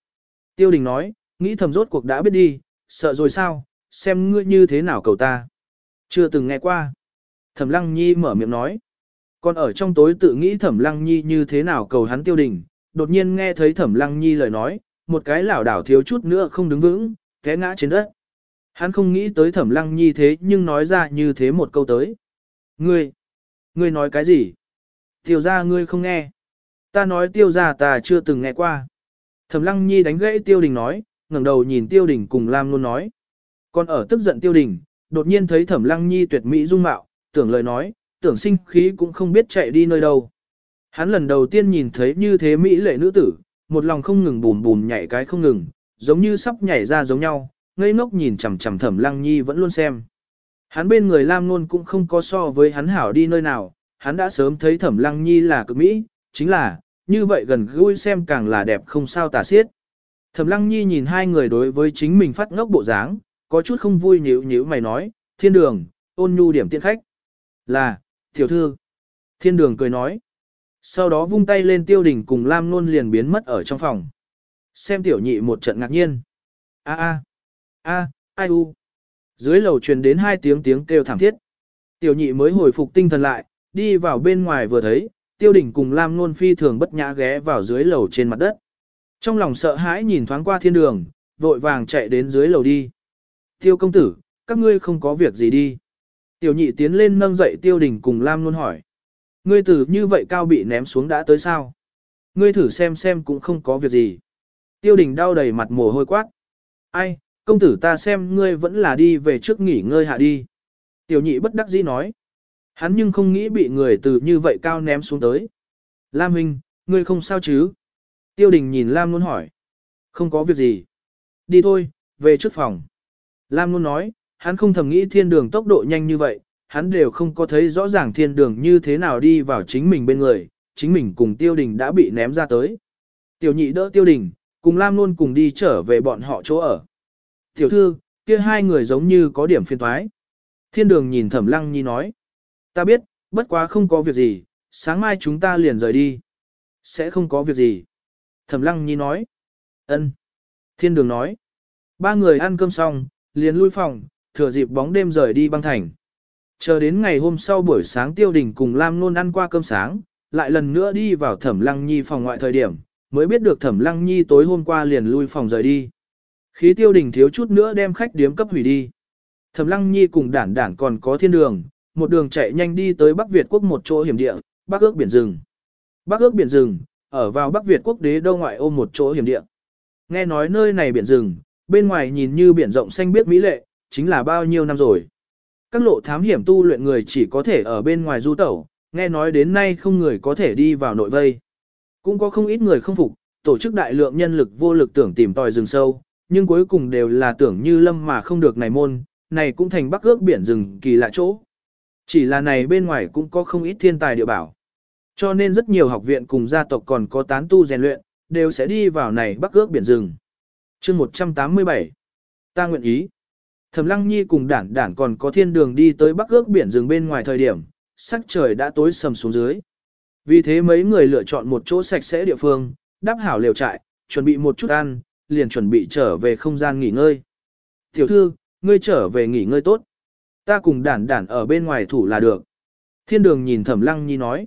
Tiêu đình nói, nghĩ thầm rốt cuộc đã biết đi, sợ rồi sao, xem ngươi như thế nào cầu ta. Chưa từng nghe qua. Thẩm lăng nhi mở miệng nói. Còn ở trong tối tự nghĩ thẩm lăng nhi như thế nào cầu hắn tiêu đình, đột nhiên nghe thấy thẩm lăng nhi lời nói, một cái lảo đảo thiếu chút nữa không đứng vững, té ngã trên đất. Hắn không nghĩ tới thẩm lăng nhi thế nhưng nói ra như thế một câu tới. Ngươi, ngươi nói cái gì? Tiêu ra ngươi không nghe. Ta nói tiêu ra ta chưa từng nghe qua. Thẩm lăng nhi đánh gãy tiêu đình nói, ngẩng đầu nhìn tiêu đình cùng Lam luôn nói. Còn ở tức giận tiêu đình, đột nhiên thấy thẩm lăng nhi tuyệt mỹ dung mạo, tưởng lời nói, tưởng sinh khí cũng không biết chạy đi nơi đâu. Hắn lần đầu tiên nhìn thấy như thế mỹ lệ nữ tử, một lòng không ngừng bùm bùm nhảy cái không ngừng, giống như sắp nhảy ra giống nhau, ngây ngốc nhìn chằm chằm thẩm lăng nhi vẫn luôn xem. Hắn bên người Lam Nôn cũng không có so với hắn hảo đi nơi nào, hắn đã sớm thấy thẩm lăng nhi là cực mỹ, chính là, như vậy gần gũi xem càng là đẹp không sao tả xiết. Thẩm lăng nhi nhìn hai người đối với chính mình phát ngốc bộ dáng, có chút không vui nhíu nhíu mày nói, thiên đường, ôn nhu điểm tiện khách. Là, tiểu thư. Thiên đường cười nói. Sau đó vung tay lên tiêu đình cùng Lam Nôn liền biến mất ở trong phòng. Xem tiểu nhị một trận ngạc nhiên. A a a ai u. Dưới lầu truyền đến hai tiếng tiếng kêu thảm thiết. Tiểu nhị mới hồi phục tinh thần lại, đi vào bên ngoài vừa thấy, tiêu đình cùng Lam Nôn phi thường bất nhã ghé vào dưới lầu trên mặt đất. Trong lòng sợ hãi nhìn thoáng qua thiên đường, vội vàng chạy đến dưới lầu đi. Tiêu công tử, các ngươi không có việc gì đi. Tiểu nhị tiến lên nâng dậy tiêu đình cùng Lam luôn hỏi. Ngươi tử như vậy cao bị ném xuống đã tới sao? Ngươi thử xem xem cũng không có việc gì. Tiêu đình đau đầy mặt mồ hôi quát. Ai, công tử ta xem ngươi vẫn là đi về trước nghỉ ngơi hạ đi. Tiểu nhị bất đắc dĩ nói. Hắn nhưng không nghĩ bị người từ như vậy cao ném xuống tới. Lam Huynh, ngươi không sao chứ? Tiêu đình nhìn Lam luôn hỏi. Không có việc gì. Đi thôi, về trước phòng. Lam luôn nói, hắn không thầm nghĩ thiên đường tốc độ nhanh như vậy, hắn đều không có thấy rõ ràng thiên đường như thế nào đi vào chính mình bên người, chính mình cùng tiêu đình đã bị ném ra tới. Tiểu nhị đỡ tiêu đình, cùng Lam luôn cùng đi trở về bọn họ chỗ ở. Tiểu thư, kia hai người giống như có điểm phiên thoái. Thiên đường nhìn thẩm lăng nhi nói. Ta biết, bất quá không có việc gì, sáng mai chúng ta liền rời đi. Sẽ không có việc gì. Thẩm lăng nhi nói. ân. Thiên đường nói. Ba người ăn cơm xong, liền lui phòng, thừa dịp bóng đêm rời đi băng thành. Chờ đến ngày hôm sau buổi sáng tiêu đình cùng Lam Nôn ăn qua cơm sáng, lại lần nữa đi vào thẩm lăng nhi phòng ngoại thời điểm, mới biết được thẩm lăng nhi tối hôm qua liền lui phòng rời đi. Khí tiêu đình thiếu chút nữa đem khách điếm cấp hủy đi. Thẩm lăng nhi cùng đản đản còn có thiên đường, một đường chạy nhanh đi tới Bắc Việt quốc một chỗ hiểm địa, Bắc ước biển rừng. Bắc ước biển rừng, ở vào Bắc Việt quốc đế đô ngoại ôm một chỗ hiểm địa. Nghe nói nơi này biển rừng, bên ngoài nhìn như biển rộng xanh biếc mỹ lệ, chính là bao nhiêu năm rồi. Các lộ thám hiểm tu luyện người chỉ có thể ở bên ngoài du tẩu, nghe nói đến nay không người có thể đi vào nội vây. Cũng có không ít người không phục, tổ chức đại lượng nhân lực vô lực tưởng tìm tòi rừng sâu, nhưng cuối cùng đều là tưởng như lâm mà không được này môn, này cũng thành bắc ước biển rừng kỳ lạ chỗ. Chỉ là này bên ngoài cũng có không ít thiên tài địa bảo. Cho nên rất nhiều học viện cùng gia tộc còn có tán tu rèn luyện, đều sẽ đi vào này bắc ước biển rừng. chương 187 Ta nguyện ý. Thẩm Lăng Nhi cùng đản đản còn có thiên đường đi tới bắc ước biển rừng bên ngoài thời điểm, sắc trời đã tối sầm xuống dưới. Vì thế mấy người lựa chọn một chỗ sạch sẽ địa phương, đắp hảo lều trại, chuẩn bị một chút ăn, liền chuẩn bị trở về không gian nghỉ ngơi. Tiểu thư, ngươi trở về nghỉ ngơi tốt. Ta cùng đản đản ở bên ngoài thủ là được. Thiên đường nhìn thẩm lăng nhi nói.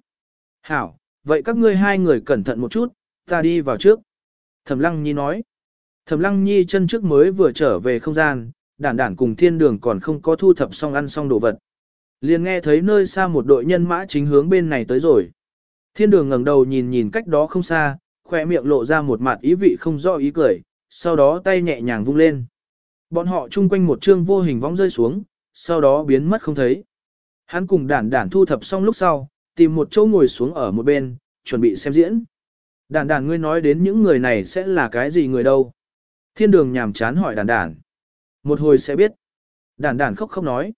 Hảo, vậy các ngươi hai người cẩn thận một chút, ta đi vào trước. Thẩm lăng nhi nói. Thẩm lăng nhi chân trước mới vừa trở về không gian, đản đản cùng thiên đường còn không có thu thập xong ăn xong đồ vật. Liền nghe thấy nơi xa một đội nhân mã chính hướng bên này tới rồi. Thiên đường ngẩng đầu nhìn nhìn cách đó không xa, khỏe miệng lộ ra một mặt ý vị không rõ ý cười, sau đó tay nhẹ nhàng vung lên. Bọn họ chung quanh một chương vô hình vong rơi xuống, sau đó biến mất không thấy. Hắn cùng đản đản thu thập xong lúc sau, tìm một chỗ ngồi xuống ở một bên, chuẩn bị xem diễn. Đản đản ngươi nói đến những người này sẽ là cái gì người đâu? Thiên đường nhàm chán hỏi đản đản. Một hồi sẽ biết. Đản đản khóc khóc nói.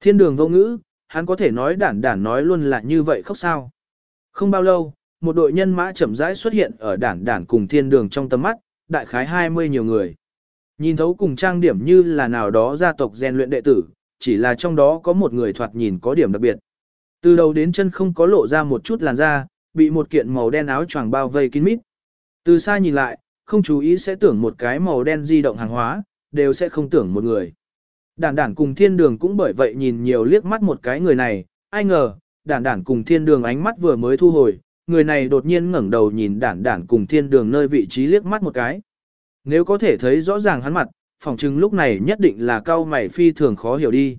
Thiên đường vô ngữ, hắn có thể nói đản đản nói luôn là như vậy khóc sao. Không bao lâu, một đội nhân mã chậm rãi xuất hiện ở đản đản cùng thiên đường trong tầm mắt, đại khái 20 nhiều người. Nhìn thấu cùng trang điểm như là nào đó gia tộc rèn luyện đệ tử, chỉ là trong đó có một người thoạt nhìn có điểm đặc biệt. Từ đầu đến chân không có lộ ra một chút làn da, bị một kiện màu đen áo choàng bao vây kín mít. Từ xa nhìn lại, không chú ý sẽ tưởng một cái màu đen di động hàng hóa, đều sẽ không tưởng một người. Đản đản cùng thiên đường cũng bởi vậy nhìn nhiều liếc mắt một cái người này, ai ngờ, đản đản cùng thiên đường ánh mắt vừa mới thu hồi, người này đột nhiên ngẩng đầu nhìn đản đản cùng thiên đường nơi vị trí liếc mắt một cái. Nếu có thể thấy rõ ràng hắn mặt, phỏng chừng lúc này nhất định là cao mày phi thường khó hiểu đi.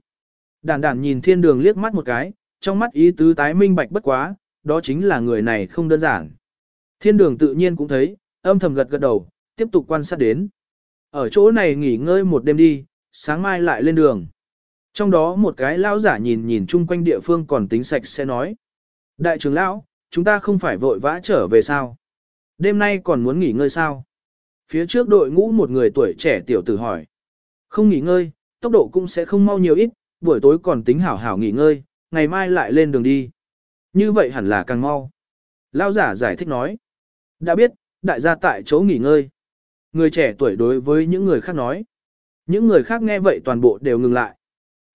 Đản đản nhìn thiên đường liếc mắt một cái, trong mắt ý tứ tái minh bạch bất quá, đó chính là người này không đơn giản. Thiên đường tự nhiên cũng thấy, âm thầm gật gật đầu, tiếp tục quan sát đến. Ở chỗ này nghỉ ngơi một đêm đi, sáng mai lại lên đường. Trong đó một cái lão giả nhìn nhìn chung quanh địa phương còn tính sạch sẽ nói. Đại trưởng lão, chúng ta không phải vội vã trở về sao? Đêm nay còn muốn nghỉ ngơi sao? Phía trước đội ngũ một người tuổi trẻ tiểu tử hỏi. Không nghỉ ngơi, tốc độ cũng sẽ không mau nhiều ít, buổi tối còn tính hảo hảo nghỉ ngơi, ngày mai lại lên đường đi. Như vậy hẳn là càng mau. Lao giả giải thích nói. Đã biết, đại gia tại chỗ nghỉ ngơi. Người trẻ tuổi đối với những người khác nói. Những người khác nghe vậy toàn bộ đều ngừng lại.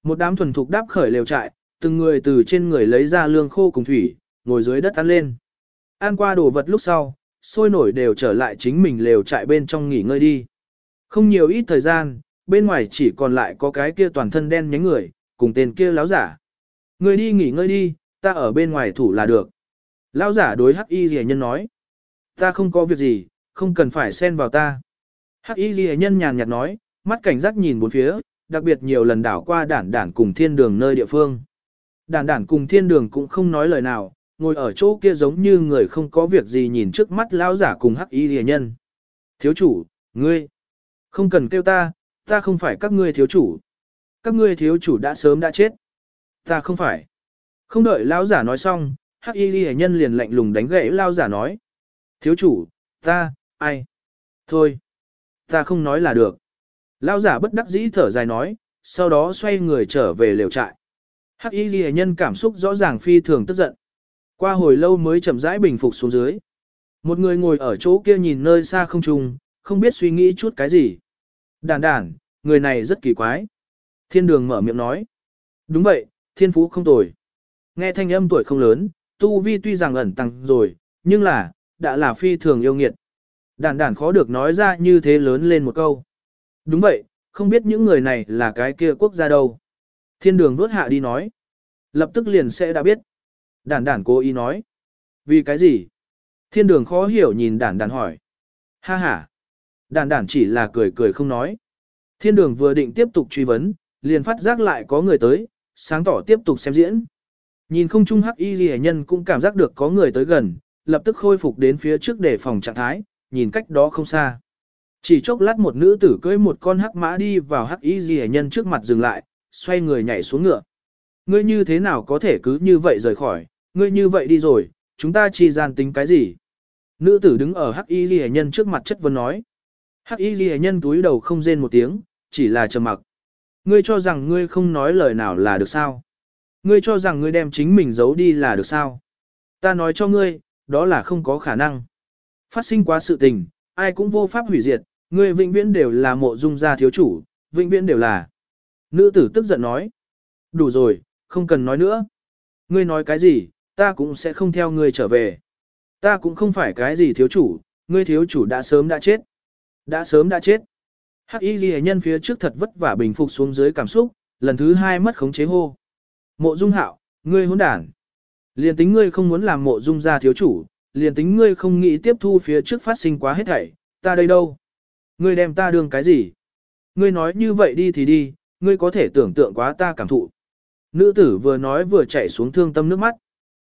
Một đám thuần thục đáp khởi lều trại, từng người từ trên người lấy ra lương khô cùng thủy, ngồi dưới đất ăn lên. Ăn qua đồ vật lúc sau, sôi nổi đều trở lại chính mình lều trại bên trong nghỉ ngơi đi. Không nhiều ít thời gian, bên ngoài chỉ còn lại có cái kia toàn thân đen nhánh người, cùng tên kia láo giả. Người đi nghỉ ngơi đi, ta ở bên ngoài thủ là được. Lão giả đối hắc y rìa nhân nói. Ta không có việc gì, không cần phải xen vào ta. Hắc y rìa nhân nhàn nhạt nói, mắt cảnh giác nhìn bốn phía, đặc biệt nhiều lần đảo qua đản đản cùng thiên đường nơi địa phương. Đản đản cùng thiên đường cũng không nói lời nào, ngồi ở chỗ kia giống như người không có việc gì nhìn trước mắt lão giả cùng hắc y rìa nhân. Thiếu chủ, ngươi, không cần kêu ta, ta không phải các ngươi thiếu chủ. Các ngươi thiếu chủ đã sớm đã chết. Ta không phải. Không đợi lão giả nói xong, hắc y rìa nhân liền lạnh lùng đánh gãy lão giả nói. Thiếu chủ, ta, ai? Thôi, ta không nói là được. Lão giả bất đắc dĩ thở dài nói, sau đó xoay người trở về lều trại. Hắc y ghi nhân cảm xúc rõ ràng phi thường tức giận. Qua hồi lâu mới chậm rãi bình phục xuống dưới. Một người ngồi ở chỗ kia nhìn nơi xa không trùng, không biết suy nghĩ chút cái gì. Đàn đàn, người này rất kỳ quái. Thiên đường mở miệng nói. Đúng vậy, thiên phú không tồi. Nghe thanh âm tuổi không lớn, tu vi tuy rằng ẩn tăng rồi, nhưng là, đã là phi thường yêu nghiệt đản đản khó được nói ra như thế lớn lên một câu. Đúng vậy, không biết những người này là cái kia quốc gia đâu. Thiên đường vuốt hạ đi nói. Lập tức liền sẽ đã biết. Đản đản cố ý nói. Vì cái gì? Thiên đường khó hiểu nhìn đản đản hỏi. Ha ha. Đản đản chỉ là cười cười không nói. Thiên đường vừa định tiếp tục truy vấn, liền phát giác lại có người tới, sáng tỏ tiếp tục xem diễn. Nhìn không trung hắc y ghi nhân cũng cảm giác được có người tới gần, lập tức khôi phục đến phía trước để phòng trạng thái, nhìn cách đó không xa. Chỉ chốc lát một nữ tử cưỡi một con hắc mã đi vào hắc y ghi nhân trước mặt dừng lại, xoay người nhảy xuống ngựa. Ngươi như thế nào có thể cứ như vậy rời khỏi, ngươi như vậy đi rồi, chúng ta chi gian tính cái gì? Nữ tử đứng ở hắc y ghi nhân trước mặt chất vấn nói. Hắc y ghi nhân túi đầu không rên một tiếng, chỉ là trầm mặc. Ngươi cho rằng ngươi không nói lời nào là được sao? Ngươi cho rằng ngươi đem chính mình giấu đi là được sao? Ta nói cho ngươi, đó là không có khả năng. Phát sinh quá sự tình, ai cũng vô pháp hủy diệt, Người vĩnh viễn đều là mộ dung gia thiếu chủ, vĩnh viễn đều là. Nữ tử tức giận nói. Đủ rồi, không cần nói nữa. Ngươi nói cái gì, ta cũng sẽ không theo ngươi trở về. Ta cũng không phải cái gì thiếu chủ, ngươi thiếu chủ đã sớm đã chết. Đã sớm đã chết. Hắc y ghi nhân phía trước thật vất vả bình phục xuống dưới cảm xúc, lần thứ hai mất khống chế hô. Mộ dung hạo, ngươi hỗn đản. Liền tính ngươi không muốn làm mộ dung gia thiếu chủ, liền tính ngươi không nghĩ tiếp thu phía trước phát sinh quá hết thảy, ta đây đâu? Ngươi đem ta đương cái gì? Ngươi nói như vậy đi thì đi, ngươi có thể tưởng tượng quá ta cảm thụ. Nữ tử vừa nói vừa chạy xuống thương tâm nước mắt.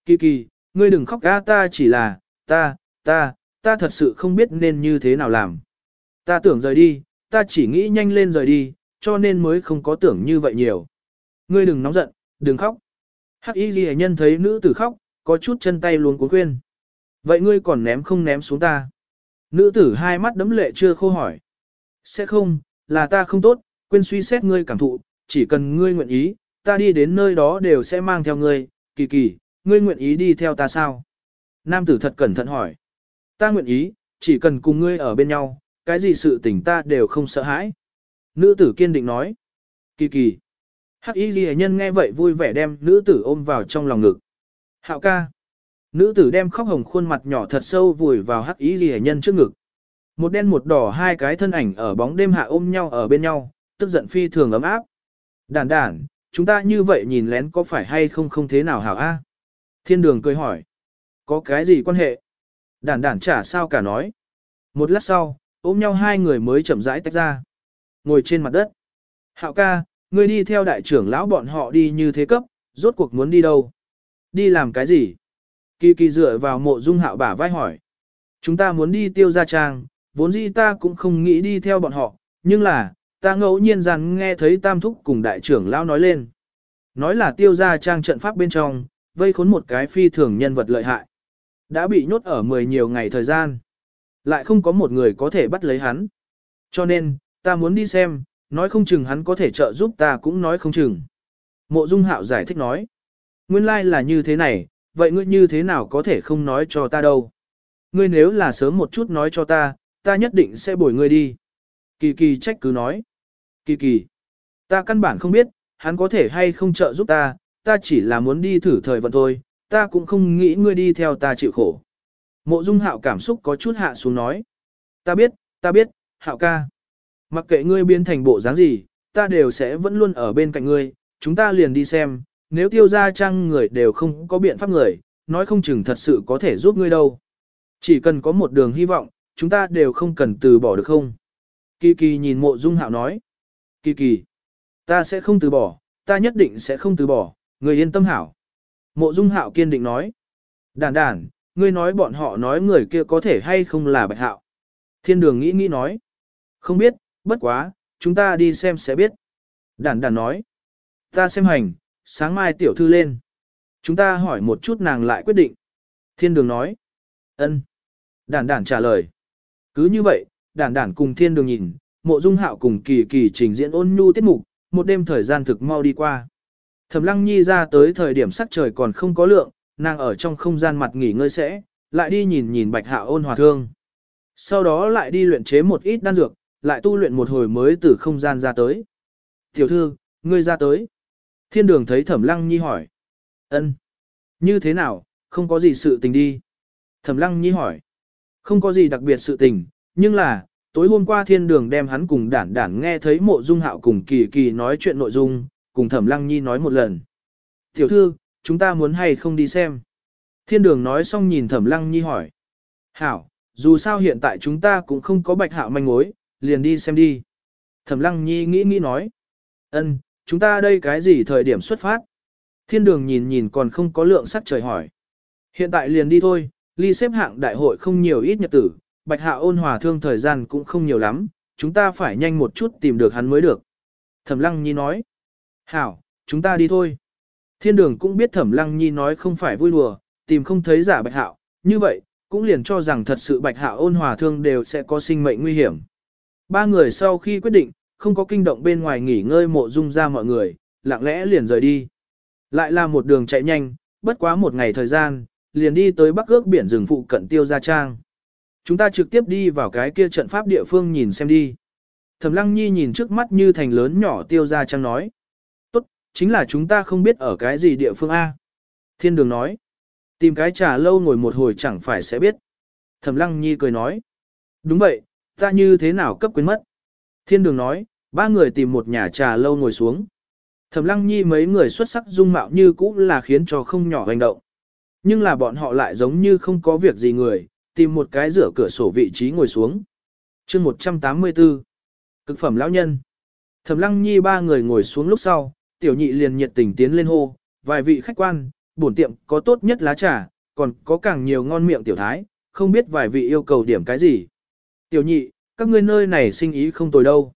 Kỳ kỳ, ngươi đừng khóc ga ta chỉ là, ta, ta, ta thật sự không biết nên như thế nào làm. Ta tưởng rời đi, ta chỉ nghĩ nhanh lên rời đi, cho nên mới không có tưởng như vậy nhiều. Ngươi đừng nóng giận, đừng khóc. Hắc y ghi nhân thấy nữ tử khóc, có chút chân tay luôn cuốn khuyên. Vậy ngươi còn ném không ném xuống ta? Nữ tử hai mắt đấm lệ chưa khô hỏi. Sẽ không, là ta không tốt, quên suy xét ngươi cảm thụ, chỉ cần ngươi nguyện ý, ta đi đến nơi đó đều sẽ mang theo ngươi, kỳ kỳ, ngươi nguyện ý đi theo ta sao? Nam tử thật cẩn thận hỏi. Ta nguyện ý, chỉ cần cùng ngươi ở bên nhau, cái gì sự tình ta đều không sợ hãi. Nữ tử kiên định nói. Kỳ kỳ. Hắc y ghi nhân nghe vậy vui vẻ đem nữ tử ôm vào trong lòng ngực. Hạo ca. Nữ tử đem khóc hồng khuôn mặt nhỏ thật sâu vùi vào hắc ý ghi nhân trước ngực. Một đen một đỏ hai cái thân ảnh ở bóng đêm hạ ôm nhau ở bên nhau, tức giận phi thường ấm áp. Đản đản, chúng ta như vậy nhìn lén có phải hay không không thế nào hảo a? Thiên đường cười hỏi. Có cái gì quan hệ? Đản đản chả sao cả nói. Một lát sau, ôm nhau hai người mới chậm rãi tách ra. Ngồi trên mặt đất. Hạo ca, ngươi đi theo đại trưởng lão bọn họ đi như thế cấp, rốt cuộc muốn đi đâu? Đi làm cái gì? Kỳ kỳ dựa vào mộ dung hạo bả vai hỏi. Chúng ta muốn đi tiêu gia trang, vốn dĩ ta cũng không nghĩ đi theo bọn họ, nhưng là, ta ngẫu nhiên rằng nghe thấy tam thúc cùng đại trưởng lão nói lên. Nói là tiêu gia trang trận pháp bên trong, vây khốn một cái phi thường nhân vật lợi hại. Đã bị nhốt ở mười nhiều ngày thời gian. Lại không có một người có thể bắt lấy hắn. Cho nên, ta muốn đi xem, nói không chừng hắn có thể trợ giúp ta cũng nói không chừng. Mộ Dung Hạo giải thích nói. Nguyên lai like là như thế này, vậy ngươi như thế nào có thể không nói cho ta đâu. Ngươi nếu là sớm một chút nói cho ta, ta nhất định sẽ bồi ngươi đi. Kỳ kỳ trách cứ nói. Kỳ kỳ, ta căn bản không biết, hắn có thể hay không trợ giúp ta, ta chỉ là muốn đi thử thời vận thôi, ta cũng không nghĩ ngươi đi theo ta chịu khổ. Mộ dung hạo cảm xúc có chút hạ xuống nói. Ta biết, ta biết, hạo ca. Mặc kệ ngươi biến thành bộ dáng gì, ta đều sẽ vẫn luôn ở bên cạnh ngươi, chúng ta liền đi xem, nếu tiêu gia trang người đều không có biện pháp người, nói không chừng thật sự có thể giúp ngươi đâu. Chỉ cần có một đường hy vọng, chúng ta đều không cần từ bỏ được không? Kỳ kỳ nhìn mộ dung hạo nói. Kỳ kỳ, ta sẽ không từ bỏ, ta nhất định sẽ không từ bỏ, người yên tâm hảo. Mộ dung hạo kiên định nói. Đàn đàn, ngươi nói bọn họ nói người kia có thể hay không là bạch hạo. Thiên đường nghĩ nghĩ nói. Không biết, bất quá, chúng ta đi xem sẽ biết. Đàn đàn nói. Ta xem hành, sáng mai tiểu thư lên. Chúng ta hỏi một chút nàng lại quyết định. Thiên đường nói. ân. đản đản trả lời. Cứ như vậy, đản đản cùng thiên đường nhìn, mộ dung hạo cùng kỳ kỳ trình diễn ôn nhu tiết mục, một đêm thời gian thực mau đi qua. Thẩm lăng nhi ra tới thời điểm sắc trời còn không có lượng, nàng ở trong không gian mặt nghỉ ngơi sẽ, lại đi nhìn nhìn bạch hạ ôn hòa thương. Sau đó lại đi luyện chế một ít đan dược, lại tu luyện một hồi mới từ không gian ra tới. Tiểu thư, ngươi ra tới. Thiên đường thấy thẩm lăng nhi hỏi. ân, Như thế nào, không có gì sự tình đi. Thẩm lăng nhi hỏi. Không có gì đặc biệt sự tình, nhưng là, tối hôm qua thiên đường đem hắn cùng đản đản nghe thấy mộ dung hạo cùng kỳ kỳ nói chuyện nội dung, cùng thẩm lăng nhi nói một lần. Tiểu thư, chúng ta muốn hay không đi xem? Thiên đường nói xong nhìn thẩm lăng nhi hỏi. Hảo, dù sao hiện tại chúng ta cũng không có bạch hạo manh mối, liền đi xem đi. Thẩm lăng nhi nghĩ nghĩ nói. ân, chúng ta đây cái gì thời điểm xuất phát? Thiên đường nhìn nhìn còn không có lượng sắc trời hỏi. Hiện tại liền đi thôi, ly xếp hạng đại hội không nhiều ít nhật tử, bạch hạ ôn hòa thương thời gian cũng không nhiều lắm, chúng ta phải nhanh một chút tìm được hắn mới được. Thẩm lăng nhi nói. Hảo, chúng ta đi thôi. Thiên đường cũng biết thẩm lăng nhi nói không phải vui đùa, tìm không thấy giả bạch hạo, như vậy, cũng liền cho rằng thật sự bạch hạo ôn hòa thương đều sẽ có sinh mệnh nguy hiểm. Ba người sau khi quyết định, không có kinh động bên ngoài nghỉ ngơi mộ dung ra mọi người, lặng lẽ liền rời đi. Lại là một đường chạy nhanh, bất quá một ngày thời gian, liền đi tới bắc ước biển rừng phụ cận tiêu gia trang. Chúng ta trực tiếp đi vào cái kia trận pháp địa phương nhìn xem đi. Thẩm lăng nhi nhìn trước mắt như thành lớn nhỏ tiêu gia trang nói. Tốt, chính là chúng ta không biết ở cái gì địa phương A. Thiên đường nói. Tìm cái trà lâu ngồi một hồi chẳng phải sẽ biết. Thẩm lăng nhi cười nói. Đúng vậy, ta như thế nào cấp quyến mất. Thiên đường nói, ba người tìm một nhà trà lâu ngồi xuống. Thẩm lăng nhi mấy người xuất sắc dung mạo như cũ là khiến cho không nhỏ hành động. Nhưng là bọn họ lại giống như không có việc gì người, tìm một cái rửa cửa sổ vị trí ngồi xuống. chương 184 Cực phẩm lão nhân Thẩm lăng nhi ba người ngồi xuống lúc sau, tiểu nhị liền nhiệt tình tiến lên hô, vài vị khách quan, bổn tiệm có tốt nhất lá trà, còn có càng nhiều ngon miệng tiểu thái, không biết vài vị yêu cầu điểm cái gì. Tiểu nhị, các ngươi nơi này sinh ý không tồi đâu.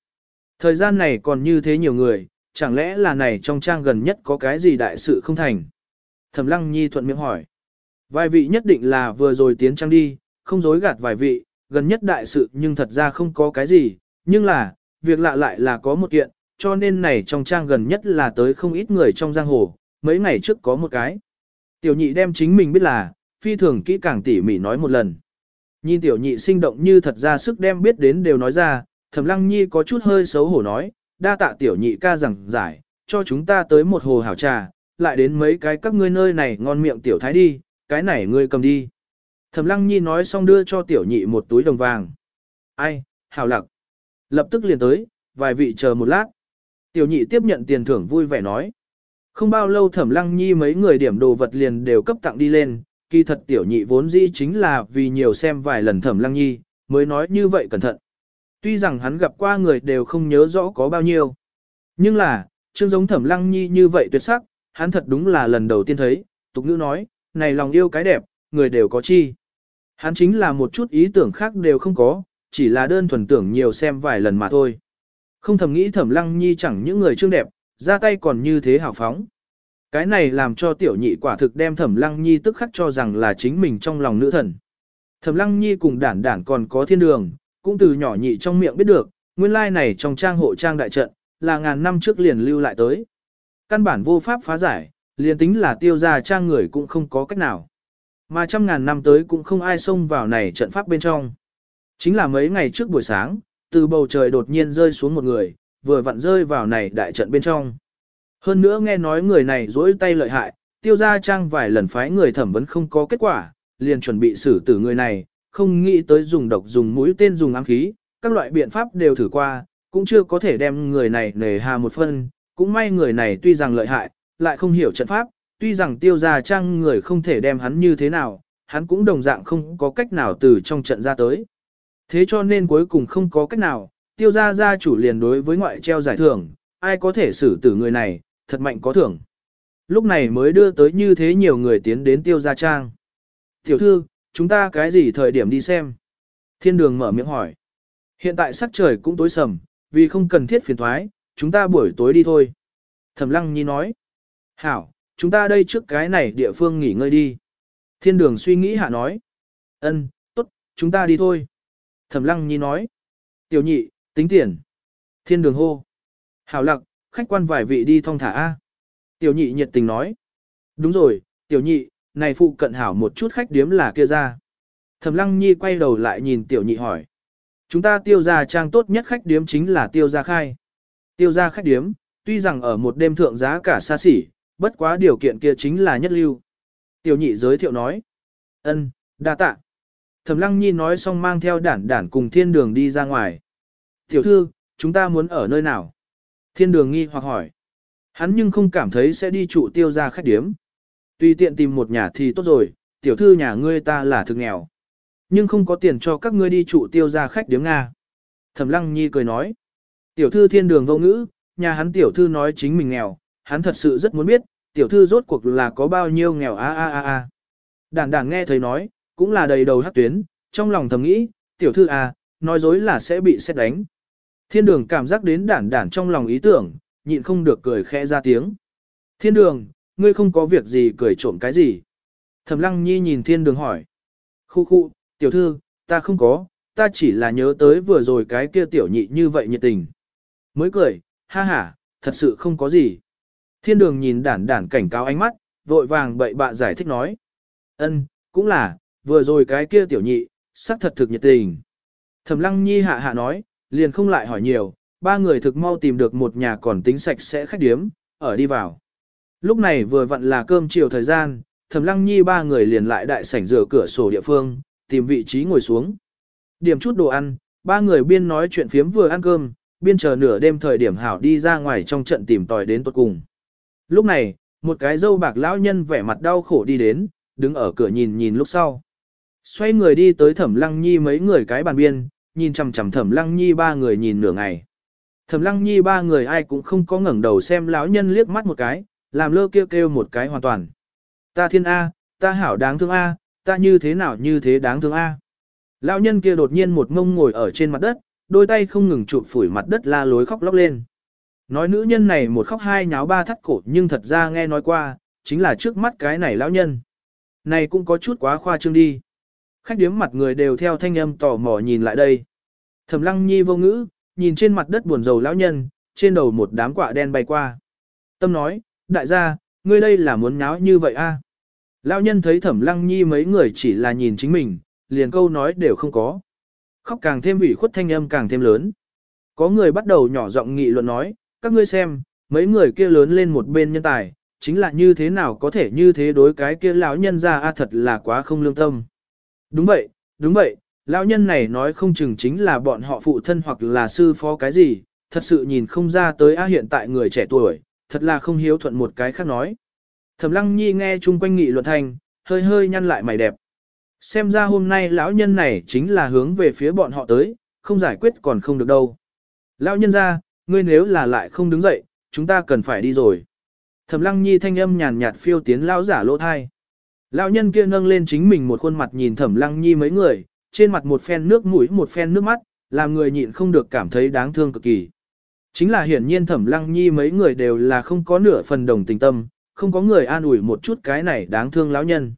Thời gian này còn như thế nhiều người, chẳng lẽ là này trong trang gần nhất có cái gì đại sự không thành? Thẩm lăng nhi thuận miệng hỏi. Vài vị nhất định là vừa rồi tiến trang đi, không dối gạt vài vị, gần nhất đại sự nhưng thật ra không có cái gì, nhưng là, việc lạ lại là có một kiện, cho nên này trong trang gần nhất là tới không ít người trong giang hồ, mấy ngày trước có một cái. Tiểu nhị đem chính mình biết là, phi thường kỹ càng tỉ mỉ nói một lần. Nhìn tiểu nhị sinh động như thật ra sức đem biết đến đều nói ra, thẩm lăng nhi có chút hơi xấu hổ nói, đa tạ tiểu nhị ca rằng giải, cho chúng ta tới một hồ hảo trà, lại đến mấy cái các ngươi nơi này ngon miệng tiểu thái đi, cái này ngươi cầm đi. Thẩm lăng nhi nói xong đưa cho tiểu nhị một túi đồng vàng. Ai, hảo lặc. Lập tức liền tới, vài vị chờ một lát. Tiểu nhị tiếp nhận tiền thưởng vui vẻ nói. Không bao lâu thẩm lăng nhi mấy người điểm đồ vật liền đều cấp tặng đi lên, kỳ thật tiểu nhị vốn dĩ chính là vì nhiều xem vài lần thẩm lăng nhi, mới nói như vậy cẩn thận. Tuy rằng hắn gặp qua người đều không nhớ rõ có bao nhiêu. Nhưng là, trương giống thẩm lăng nhi như vậy tuyệt sắc, hắn thật đúng là lần đầu tiên thấy, tục ngữ nói, này lòng yêu cái đẹp, người đều có chi. Hắn chính là một chút ý tưởng khác đều không có, chỉ là đơn thuần tưởng nhiều xem vài lần mà thôi. Không thầm nghĩ thẩm lăng nhi chẳng những người trương đẹp, ra tay còn như thế hào phóng. Cái này làm cho tiểu nhị quả thực đem thẩm lăng nhi tức khắc cho rằng là chính mình trong lòng nữ thần. Thẩm lăng nhi cùng đản đản còn có thiên đường, cũng từ nhỏ nhị trong miệng biết được, nguyên lai này trong trang hộ trang đại trận, là ngàn năm trước liền lưu lại tới. Căn bản vô pháp phá giải, liền tính là tiêu ra trang người cũng không có cách nào. Mà trăm ngàn năm tới cũng không ai xông vào này trận pháp bên trong. Chính là mấy ngày trước buổi sáng, từ bầu trời đột nhiên rơi xuống một người, vừa vặn rơi vào này đại trận bên trong. Hơn nữa nghe nói người này dỗi tay lợi hại, tiêu ra trang vài lần phái người thẩm vấn không có kết quả, liền chuẩn bị xử tử người này, không nghĩ tới dùng độc dùng mũi tên dùng ám khí, các loại biện pháp đều thử qua, cũng chưa có thể đem người này nề hà một phân, cũng may người này tuy rằng lợi hại, lại không hiểu trận pháp, tuy rằng tiêu gia trang người không thể đem hắn như thế nào, hắn cũng đồng dạng không có cách nào từ trong trận ra tới. Thế cho nên cuối cùng không có cách nào, tiêu gia gia chủ liền đối với ngoại treo giải thưởng, ai có thể xử tử người này, thật mạnh có thưởng. Lúc này mới đưa tới như thế nhiều người tiến đến tiêu gia trang. Tiểu thư, chúng ta cái gì thời điểm đi xem? Thiên đường mở miệng hỏi. Hiện tại sắc trời cũng tối sầm, vì không cần thiết phiền thoái, chúng ta buổi tối đi thôi. Thẩm lăng nhi nói. Hảo, chúng ta đây trước cái này địa phương nghỉ ngơi đi. Thiên đường suy nghĩ hạ nói. Ân, tốt, chúng ta đi thôi. Thẩm lăng nhi nói. Tiểu nhị, tính tiền. Thiên đường hô. Hảo lặc, khách quan vài vị đi thong thả A. Tiểu nhị nhiệt tình nói. Đúng rồi, tiểu nhị, này phụ cận hảo một chút khách điếm là kia ra. Thẩm lăng nhi quay đầu lại nhìn tiểu nhị hỏi. Chúng ta tiêu gia trang tốt nhất khách điếm chính là tiêu gia khai. Tiêu gia khách điếm, tuy rằng ở một đêm thượng giá cả xa xỉ, bất quá điều kiện kia chính là nhất lưu. Tiểu nhị giới thiệu nói. ân, đa tạ. Thẩm lăng nhi nói xong mang theo đản đản cùng thiên đường đi ra ngoài. Tiểu thư, chúng ta muốn ở nơi nào? Thiên đường nghi hoặc hỏi. Hắn nhưng không cảm thấy sẽ đi trụ tiêu gia khách điếm. Tùy tiện tìm một nhà thì tốt rồi, tiểu thư nhà ngươi ta là thực nghèo. Nhưng không có tiền cho các ngươi đi trụ tiêu ra khách điếm Nga. Thẩm lăng nhi cười nói. Tiểu thư thiên đường vô ngữ, nhà hắn tiểu thư nói chính mình nghèo, hắn thật sự rất muốn biết, tiểu thư rốt cuộc là có bao nhiêu nghèo a a a a. Đản đản nghe thấy nói, cũng là đầy đầu hắc tuyến, trong lòng thầm nghĩ, tiểu thư a, nói dối là sẽ bị xét đánh. Thiên đường cảm giác đến đản đản trong lòng ý tưởng, nhịn không được cười khẽ ra tiếng. Thiên đường, ngươi không có việc gì cười trộm cái gì. Thẩm lăng nhi nhìn thiên đường hỏi. Khu khu, tiểu thư, ta không có, ta chỉ là nhớ tới vừa rồi cái kia tiểu nhị như vậy nhiệt tình. Mới cười, ha ha, thật sự không có gì. Thiên đường nhìn đản đản cảnh cáo ánh mắt, vội vàng bậy bạ giải thích nói. ân cũng là, vừa rồi cái kia tiểu nhị, sắc thật thực nhiệt tình. Thẩm lăng nhi hạ hạ nói, liền không lại hỏi nhiều, ba người thực mau tìm được một nhà còn tính sạch sẽ khách điếm, ở đi vào. Lúc này vừa vặn là cơm chiều thời gian, Thẩm Lăng Nhi ba người liền lại đại sảnh rửa cửa sổ địa phương, tìm vị trí ngồi xuống. Điểm chút đồ ăn, ba người biên nói chuyện phiếm vừa ăn cơm, biên chờ nửa đêm thời điểm hảo đi ra ngoài trong trận tìm tòi đến tuột cùng. Lúc này, một cái dâu bạc lão nhân vẻ mặt đau khổ đi đến, đứng ở cửa nhìn nhìn lúc sau. Xoay người đi tới Thẩm Lăng Nhi mấy người cái bàn biên, nhìn chằm chằm Thẩm Lăng Nhi ba người nhìn nửa ngày. Thẩm Lăng Nhi ba người ai cũng không có ngẩng đầu xem lão nhân liếc mắt một cái, làm lơ kêu kêu một cái hoàn toàn. Ta thiên A, ta hảo đáng thương A, ta như thế nào như thế đáng thương A. Lão nhân kia đột nhiên một ngông ngồi ở trên mặt đất, đôi tay không ngừng chụp phủi mặt đất la lối khóc lóc lên. Nói nữ nhân này một khóc hai nháo ba thắt cổ nhưng thật ra nghe nói qua, chính là trước mắt cái này lão nhân. Này cũng có chút quá khoa trương đi. Khách điếm mặt người đều theo thanh âm tò mò nhìn lại đây. Thẩm lăng nhi vô ngữ, nhìn trên mặt đất buồn rầu lão nhân, trên đầu một đám quả đen bay qua. Tâm nói, đại gia, ngươi đây là muốn nháo như vậy a? Lão nhân thấy thẩm lăng nhi mấy người chỉ là nhìn chính mình, liền câu nói đều không có. Khóc càng thêm ủy khuất thanh âm càng thêm lớn. Có người bắt đầu nhỏ giọng nghị luận nói, các ngươi xem, mấy người kia lớn lên một bên nhân tài, chính là như thế nào có thể như thế đối cái kia lão nhân ra a thật là quá không lương tâm. Đúng vậy, đúng vậy, lão nhân này nói không chừng chính là bọn họ phụ thân hoặc là sư phó cái gì, thật sự nhìn không ra tới a hiện tại người trẻ tuổi, thật là không hiếu thuận một cái khác nói. Thẩm Lăng Nhi nghe chung quanh nghị luận thành, hơi hơi nhăn lại mày đẹp. Xem ra hôm nay lão nhân này chính là hướng về phía bọn họ tới, không giải quyết còn không được đâu. Lão nhân ra, ngươi nếu là lại không đứng dậy, chúng ta cần phải đi rồi. Thẩm Lăng Nhi thanh âm nhàn nhạt phiêu tiến lão giả lỗ thai. Lão nhân kia nâng lên chính mình một khuôn mặt nhìn Thẩm Lăng Nhi mấy người, trên mặt một phen nước mũi một phen nước mắt, làm người nhịn không được cảm thấy đáng thương cực kỳ. Chính là hiển nhiên Thẩm Lăng Nhi mấy người đều là không có nửa phần đồng tình tâm, không có người an ủi một chút cái này đáng thương lão nhân.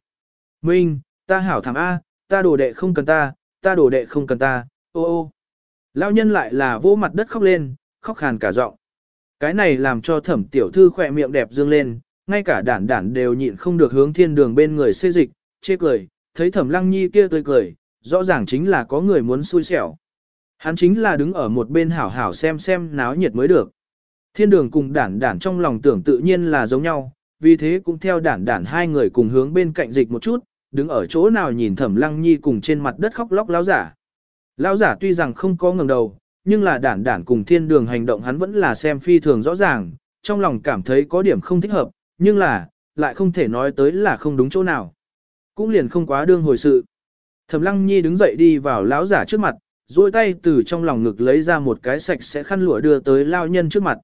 Minh, ta hảo thảm A, ta đồ đệ không cần ta, ta đồ đệ không cần ta, ô ô. Lão nhân lại là vỗ mặt đất khóc lên, khóc khàn cả giọng. Cái này làm cho thẩm tiểu thư khỏe miệng đẹp dương lên, ngay cả đản đản đều nhịn không được hướng thiên đường bên người xê dịch, chê cười, thấy thẩm lăng nhi kia tươi cười, rõ ràng chính là có người muốn xui xẻo. Hắn chính là đứng ở một bên hảo hảo xem xem náo nhiệt mới được. Thiên đường cùng đản đản trong lòng tưởng tự nhiên là giống nhau, vì thế cũng theo đản đản hai người cùng hướng bên cạnh dịch một chút, đứng ở chỗ nào nhìn thẩm lăng nhi cùng trên mặt đất khóc lóc lão giả. Lão giả tuy rằng không có ngẩng đầu, nhưng là đản đản cùng thiên đường hành động hắn vẫn là xem phi thường rõ ràng, trong lòng cảm thấy có điểm không thích hợp, nhưng là, lại không thể nói tới là không đúng chỗ nào. Cũng liền không quá đương hồi sự. Thẩm lăng nhi đứng dậy đi vào lão giả trước mặt, duỗi tay từ trong lòng ngực lấy ra một cái sạch sẽ khăn lụa đưa tới lao nhân trước mặt.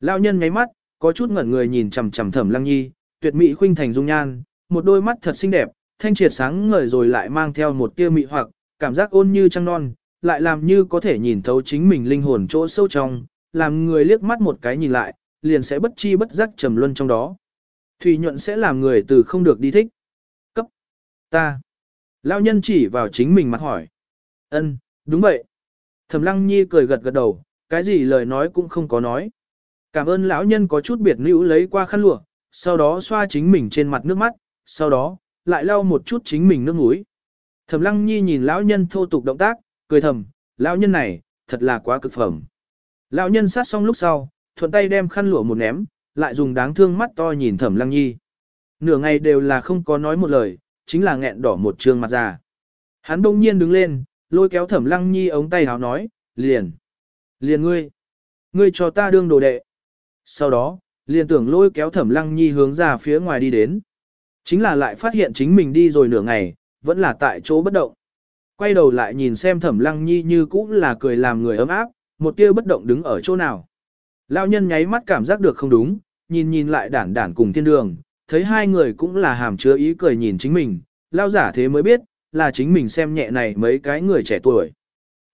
Lao nhân nháy mắt, có chút ngẩn người nhìn chằm chằm thẩm lăng nhi, tuyệt mỹ khuynh thành dung nhan, một đôi mắt thật xinh đẹp, thanh triệt sáng ngời rồi lại mang theo một tia mị hoặc, cảm giác ôn như trăng non, lại làm như có thể nhìn thấu chính mình linh hồn chỗ sâu trong, làm người liếc mắt một cái nhìn lại, liền sẽ bất chi bất giác trầm luân trong đó. Thủy nhuận sẽ làm người từ không được đi thích. Cấp. Ta. Lao nhân chỉ vào chính mình mặt hỏi. Ân, đúng vậy. Thẩm lăng nhi cười gật gật đầu, cái gì lời nói cũng không có nói. Cảm ơn lão nhân có chút biệt nữ lấy qua khăn lụa, sau đó xoa chính mình trên mặt nước mắt, sau đó, lại lau một chút chính mình nước mũi. Thẩm lăng nhi nhìn lão nhân thô tục động tác, cười thầm, lão nhân này, thật là quá cực phẩm. Lão nhân sát xong lúc sau, thuận tay đem khăn lụa một ném, lại dùng đáng thương mắt to nhìn thẩm lăng nhi. Nửa ngày đều là không có nói một lời, chính là nghẹn đỏ một trương mặt già. Hắn bỗng nhiên đứng lên, lôi kéo thẩm lăng nhi ống tay háo nói, liền. Liền ngươi. Ngươi cho ta đương đồ đệ. Sau đó, liền tưởng lôi kéo thẩm lăng nhi hướng ra phía ngoài đi đến. Chính là lại phát hiện chính mình đi rồi nửa ngày, vẫn là tại chỗ bất động. Quay đầu lại nhìn xem thẩm lăng nhi như cũ là cười làm người ấm áp, một tia bất động đứng ở chỗ nào. Lão nhân nháy mắt cảm giác được không đúng, nhìn nhìn lại đản đản cùng thiên đường, thấy hai người cũng là hàm chứa ý cười nhìn chính mình, lao giả thế mới biết, là chính mình xem nhẹ này mấy cái người trẻ tuổi.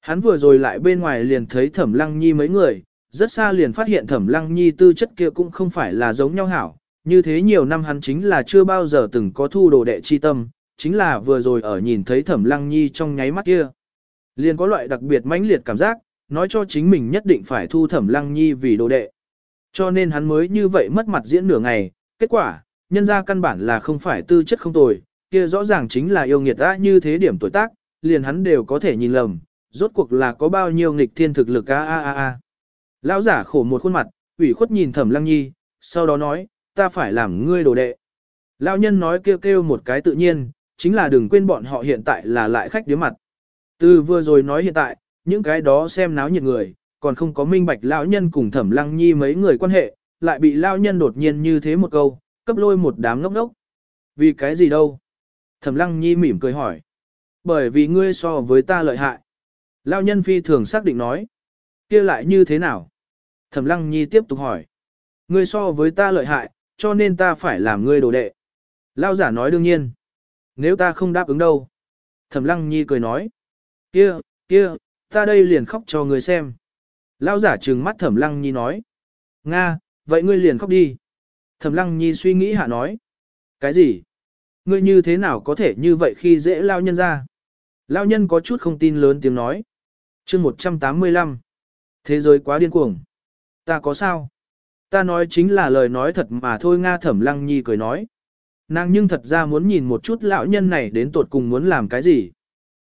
Hắn vừa rồi lại bên ngoài liền thấy thẩm lăng nhi mấy người, rất xa liền phát hiện thẩm lăng nhi tư chất kia cũng không phải là giống nhau hảo, như thế nhiều năm hắn chính là chưa bao giờ từng có thu đồ đệ chi tâm, chính là vừa rồi ở nhìn thấy thẩm lăng nhi trong nháy mắt kia. Liền có loại đặc biệt mãnh liệt cảm giác, nói cho chính mình nhất định phải thu thẩm lăng nhi vì đồ đệ. Cho nên hắn mới như vậy mất mặt diễn nửa ngày, kết quả, nhân ra căn bản là không phải tư chất không tồi, kia rõ ràng chính là yêu nghiệt đã như thế điểm tuổi tác, liền hắn đều có thể nhìn lầm, rốt cuộc là có bao nhiêu nghịch thiên thực lực a a a a. Lão giả khổ một khuôn mặt, ủy khuất nhìn Thẩm Lăng Nhi, sau đó nói, ta phải làm ngươi đồ đệ. Lão nhân nói kêu kêu một cái tự nhiên, chính là đừng quên bọn họ hiện tại là lại khách đứa mặt. Từ vừa rồi nói hiện tại, những cái đó xem náo nhiệt người, còn không có minh bạch lão nhân cùng Thẩm Lăng Nhi mấy người quan hệ, lại bị lão nhân đột nhiên như thế một câu, cấp lôi một đám ngốc ngốc. Vì cái gì đâu? Thẩm Lăng Nhi mỉm cười hỏi. Bởi vì ngươi so với ta lợi hại. Lão nhân phi thường xác định nói. kia lại như thế nào? Thẩm Lăng Nhi tiếp tục hỏi. Ngươi so với ta lợi hại, cho nên ta phải làm ngươi đồ đệ. Lão giả nói đương nhiên. Nếu ta không đáp ứng đâu? Thẩm Lăng Nhi cười nói. Kia, kia, ta đây liền khóc cho ngươi xem. Lão giả trừng mắt Thẩm Lăng Nhi nói. Nga, vậy ngươi liền khóc đi. Thẩm Lăng Nhi suy nghĩ hạ nói. Cái gì? Ngươi như thế nào có thể như vậy khi dễ lao nhân ra? Lao nhân có chút không tin lớn tiếng nói. chương 185. Thế giới quá điên cuồng. Ta có sao? Ta nói chính là lời nói thật mà thôi Nga Thẩm Lăng Nhi cười nói. Nàng nhưng thật ra muốn nhìn một chút lão nhân này đến tột cùng muốn làm cái gì.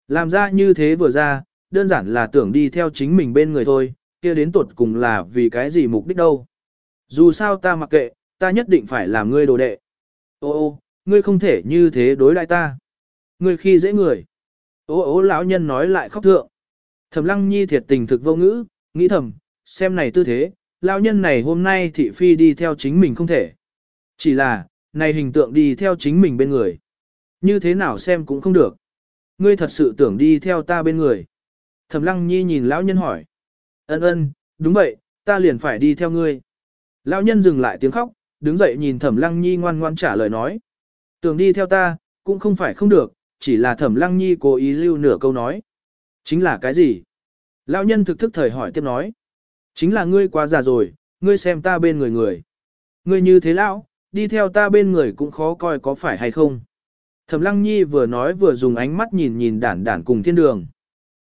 Làm ra như thế vừa ra, đơn giản là tưởng đi theo chính mình bên người thôi, kia đến tột cùng là vì cái gì mục đích đâu. Dù sao ta mặc kệ, ta nhất định phải làm ngươi đồ đệ. Ô ô, ngươi không thể như thế đối lại ta. Ngươi khi dễ người. Ô ô lão nhân nói lại khóc thượng. Thẩm lăng nhi thiệt tình thực vô ngữ, nghĩ thầm, xem này tư thế, lão nhân này hôm nay thị phi đi theo chính mình không thể. Chỉ là, này hình tượng đi theo chính mình bên người. Như thế nào xem cũng không được. Ngươi thật sự tưởng đi theo ta bên người. Thẩm lăng nhi nhìn lão nhân hỏi. Ân ân, đúng vậy, ta liền phải đi theo ngươi. Lão nhân dừng lại tiếng khóc, đứng dậy nhìn thẩm lăng nhi ngoan ngoan trả lời nói. Tưởng đi theo ta, cũng không phải không được, chỉ là thẩm lăng nhi cố ý lưu nửa câu nói. Chính là cái gì? Lão nhân thực thức thời hỏi tiếp nói. Chính là ngươi quá già rồi, ngươi xem ta bên người người. Ngươi như thế lão, đi theo ta bên người cũng khó coi có phải hay không. Thẩm lăng nhi vừa nói vừa dùng ánh mắt nhìn nhìn đản đản cùng thiên đường.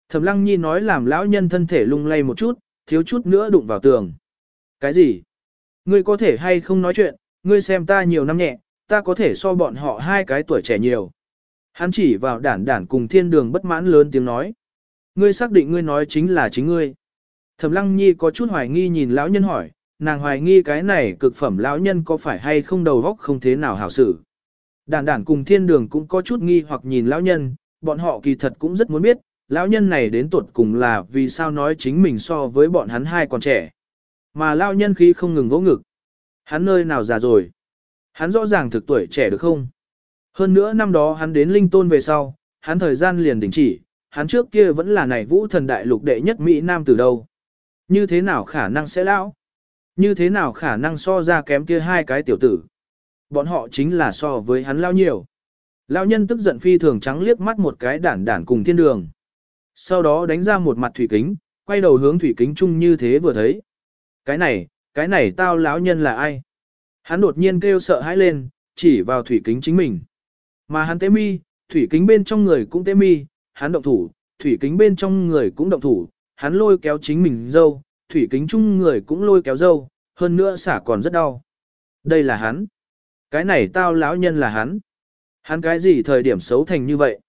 Thẩm lăng nhi nói làm lão nhân thân thể lung lay một chút, thiếu chút nữa đụng vào tường. Cái gì? Ngươi có thể hay không nói chuyện, ngươi xem ta nhiều năm nhẹ, ta có thể so bọn họ hai cái tuổi trẻ nhiều. Hắn chỉ vào đản đản cùng thiên đường bất mãn lớn tiếng nói. Ngươi xác định ngươi nói chính là chính ngươi. Thẩm lăng nhi có chút hoài nghi nhìn lão nhân hỏi, nàng hoài nghi cái này cực phẩm lão nhân có phải hay không đầu góc không thế nào hảo xử. Đản đản cùng thiên đường cũng có chút nghi hoặc nhìn lão nhân, bọn họ kỳ thật cũng rất muốn biết, lão nhân này đến tuột cùng là vì sao nói chính mình so với bọn hắn hai còn trẻ. Mà lão nhân khí không ngừng vỗ ngực. Hắn nơi nào già rồi? Hắn rõ ràng thực tuổi trẻ được không? Hơn nữa năm đó hắn đến linh tôn về sau, hắn thời gian liền đình chỉ, hắn trước kia vẫn là này vũ thần đại lục đệ nhất Mỹ Nam từ đâu. Như thế nào khả năng sẽ lão? Như thế nào khả năng so ra kém kia hai cái tiểu tử? Bọn họ chính là so với hắn lao nhiều. Lão nhân tức giận phi thường trắng liếc mắt một cái đản đản cùng thiên đường. Sau đó đánh ra một mặt thủy kính, quay đầu hướng thủy kính chung như thế vừa thấy. Cái này, cái này tao lão nhân là ai? Hắn đột nhiên kêu sợ hãi lên, chỉ vào thủy kính chính mình. Mà hắn tế mi, thủy kính bên trong người cũng tế mi, hắn động thủ, thủy kính bên trong người cũng động thủ, hắn lôi kéo chính mình dâu, thủy kính chung người cũng lôi kéo dâu, hơn nữa xả còn rất đau. Đây là hắn. Cái này tao lão nhân là hắn. Hắn cái gì thời điểm xấu thành như vậy?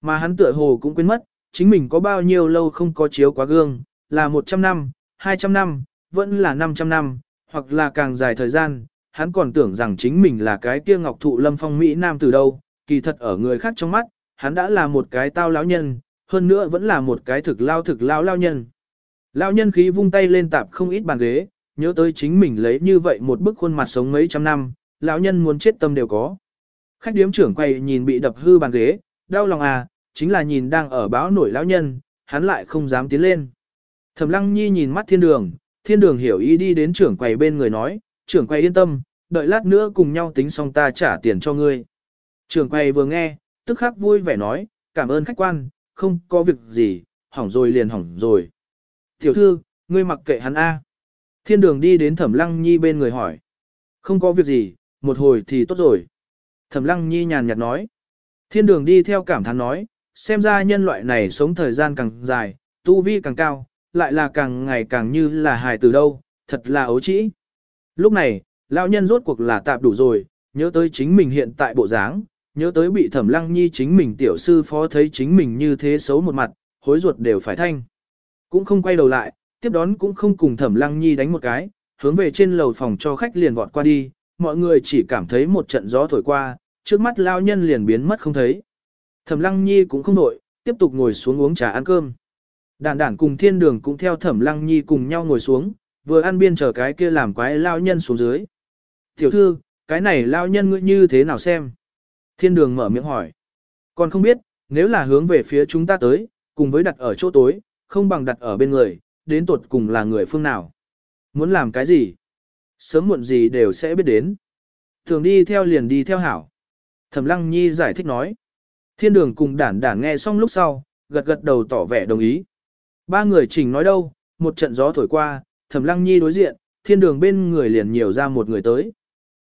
Mà hắn tựa hồ cũng quên mất, chính mình có bao nhiêu lâu không có chiếu quá gương, là 100 năm, 200 năm, vẫn là 500 năm, hoặc là càng dài thời gian, hắn còn tưởng rằng chính mình là cái kia ngọc thụ lâm phong Mỹ Nam từ đâu, kỳ thật ở người khác trong mắt, hắn đã là một cái tao lão nhân, hơn nữa vẫn là một cái thực lao thực lao lao nhân. Lão nhân khí vung tay lên tạp không ít bàn ghế, nhớ tới chính mình lấy như vậy một bức khuôn mặt sống mấy trăm năm, lão nhân muốn chết tâm đều có. Khách điếm trưởng quay nhìn bị đập hư bàn ghế, đau lòng à, chính là nhìn đang ở báo nổi lão nhân, hắn lại không dám tiến lên. Thẩm Lăng Nhi nhìn mắt thiên đường, thiên đường hiểu ý đi đến trưởng quầy bên người nói, trưởng quay yên tâm, đợi lát nữa cùng nhau tính xong ta trả tiền cho ngươi. Trưởng quay vừa nghe, tức khắc vui vẻ nói, cảm ơn khách quan, không có việc gì, hỏng rồi liền hỏng rồi. Tiểu thư, ngươi mặc kệ hắn A. Thiên đường đi đến thẩm lăng nhi bên người hỏi. Không có việc gì, một hồi thì tốt rồi. Thẩm lăng nhi nhàn nhạt nói. Thiên đường đi theo cảm thán nói, xem ra nhân loại này sống thời gian càng dài, tu vi càng cao, lại là càng ngày càng như là hài từ đâu, thật là ấu trĩ. Lúc này, lão nhân rốt cuộc là tạp đủ rồi, nhớ tới chính mình hiện tại bộ dáng, nhớ tới bị thẩm lăng nhi chính mình tiểu sư phó thấy chính mình như thế xấu một mặt, hối ruột đều phải thanh. Cũng không quay đầu lại, tiếp đón cũng không cùng thẩm lăng nhi đánh một cái, hướng về trên lầu phòng cho khách liền vọt qua đi, mọi người chỉ cảm thấy một trận gió thổi qua, trước mắt lao nhân liền biến mất không thấy. Thẩm lăng nhi cũng không nổi, tiếp tục ngồi xuống uống trà ăn cơm. Đản đản cùng thiên đường cũng theo thẩm lăng nhi cùng nhau ngồi xuống, vừa ăn biên chờ cái kia làm quái lao nhân xuống dưới. Tiểu thư, cái này lao nhân ngươi như thế nào xem? Thiên đường mở miệng hỏi. Còn không biết, nếu là hướng về phía chúng ta tới, cùng với đặt ở chỗ tối, không bằng đặt ở bên người, đến tuột cùng là người phương nào. Muốn làm cái gì? Sớm muộn gì đều sẽ biết đến. Thường đi theo liền đi theo hảo. Thẩm Lăng Nhi giải thích nói. Thiên đường cùng đản đản nghe xong lúc sau, gật gật đầu tỏ vẻ đồng ý. Ba người chỉnh nói đâu, một trận gió thổi qua, Thẩm Lăng Nhi đối diện, thiên đường bên người liền nhiều ra một người tới.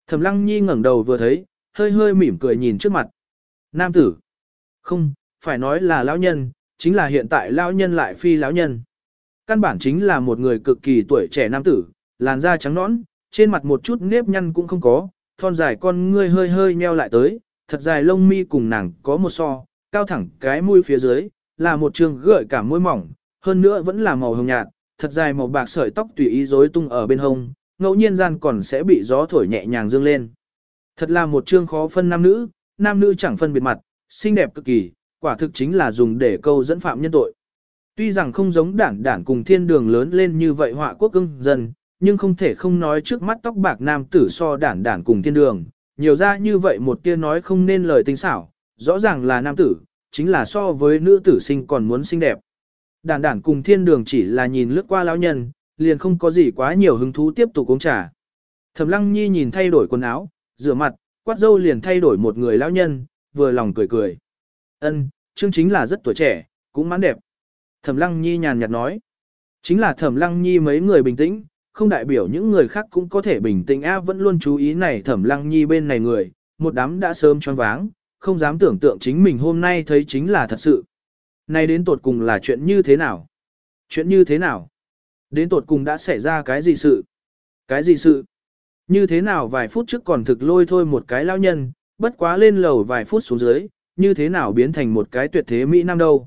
Thẩm Lăng Nhi ngẩng đầu vừa thấy, hơi hơi mỉm cười nhìn trước mặt. Nam tử. Không, phải nói là lão nhân, chính là hiện tại lão nhân lại phi lão nhân. Căn bản chính là một người cực kỳ tuổi trẻ nam tử, làn da trắng nõn, trên mặt một chút nếp nhăn cũng không có, thon dài con ngươi hơi hơi nheo lại tới, thật dài lông mi cùng nàng có một so, cao thẳng cái mũi phía dưới, là một trường gợi cả môi mỏng, hơn nữa vẫn là màu hồng nhạt, thật dài màu bạc sợi tóc tùy ý rối tung ở bên hông, ngẫu nhiên gian còn sẽ bị gió thổi nhẹ nhàng dương lên. Thật là một chương khó phân nam nữ, nam nữ chẳng phân biệt mặt, xinh đẹp cực kỳ, quả thực chính là dùng để câu dẫn phạm nhân tội. Tuy rằng không giống đảng đảng cùng thiên đường lớn lên như vậy họa quốc ưng dần, nhưng không thể không nói trước mắt tóc bạc nam tử so đảng đảng cùng thiên đường, nhiều ra như vậy một tia nói không nên lời tinh xảo, rõ ràng là nam tử, chính là so với nữ tử sinh còn muốn xinh đẹp. Đản đản cùng thiên đường chỉ là nhìn lướt qua lão nhân, liền không có gì quá nhiều hứng thú tiếp tục uống trà. Thẩm lăng nhi nhìn thay đổi quần áo, rửa mặt, quát dâu liền thay đổi một người lão nhân, vừa lòng cười cười. Ân, chương chính là rất tuổi trẻ, cũng mãn đẹp. Thẩm lăng nhi nhàn nhạt nói. Chính là thẩm lăng nhi mấy người bình tĩnh, không đại biểu những người khác cũng có thể bình tĩnh a vẫn luôn chú ý này thẩm lăng nhi bên này người, một đám đã sớm choáng váng, không dám tưởng tượng chính mình hôm nay thấy chính là thật sự nay đến tột cùng là chuyện như thế nào? Chuyện như thế nào? Đến tột cùng đã xảy ra cái gì sự? Cái gì sự? Như thế nào vài phút trước còn thực lôi thôi một cái lao nhân, bất quá lên lầu vài phút xuống dưới, như thế nào biến thành một cái tuyệt thế Mỹ Nam đâu?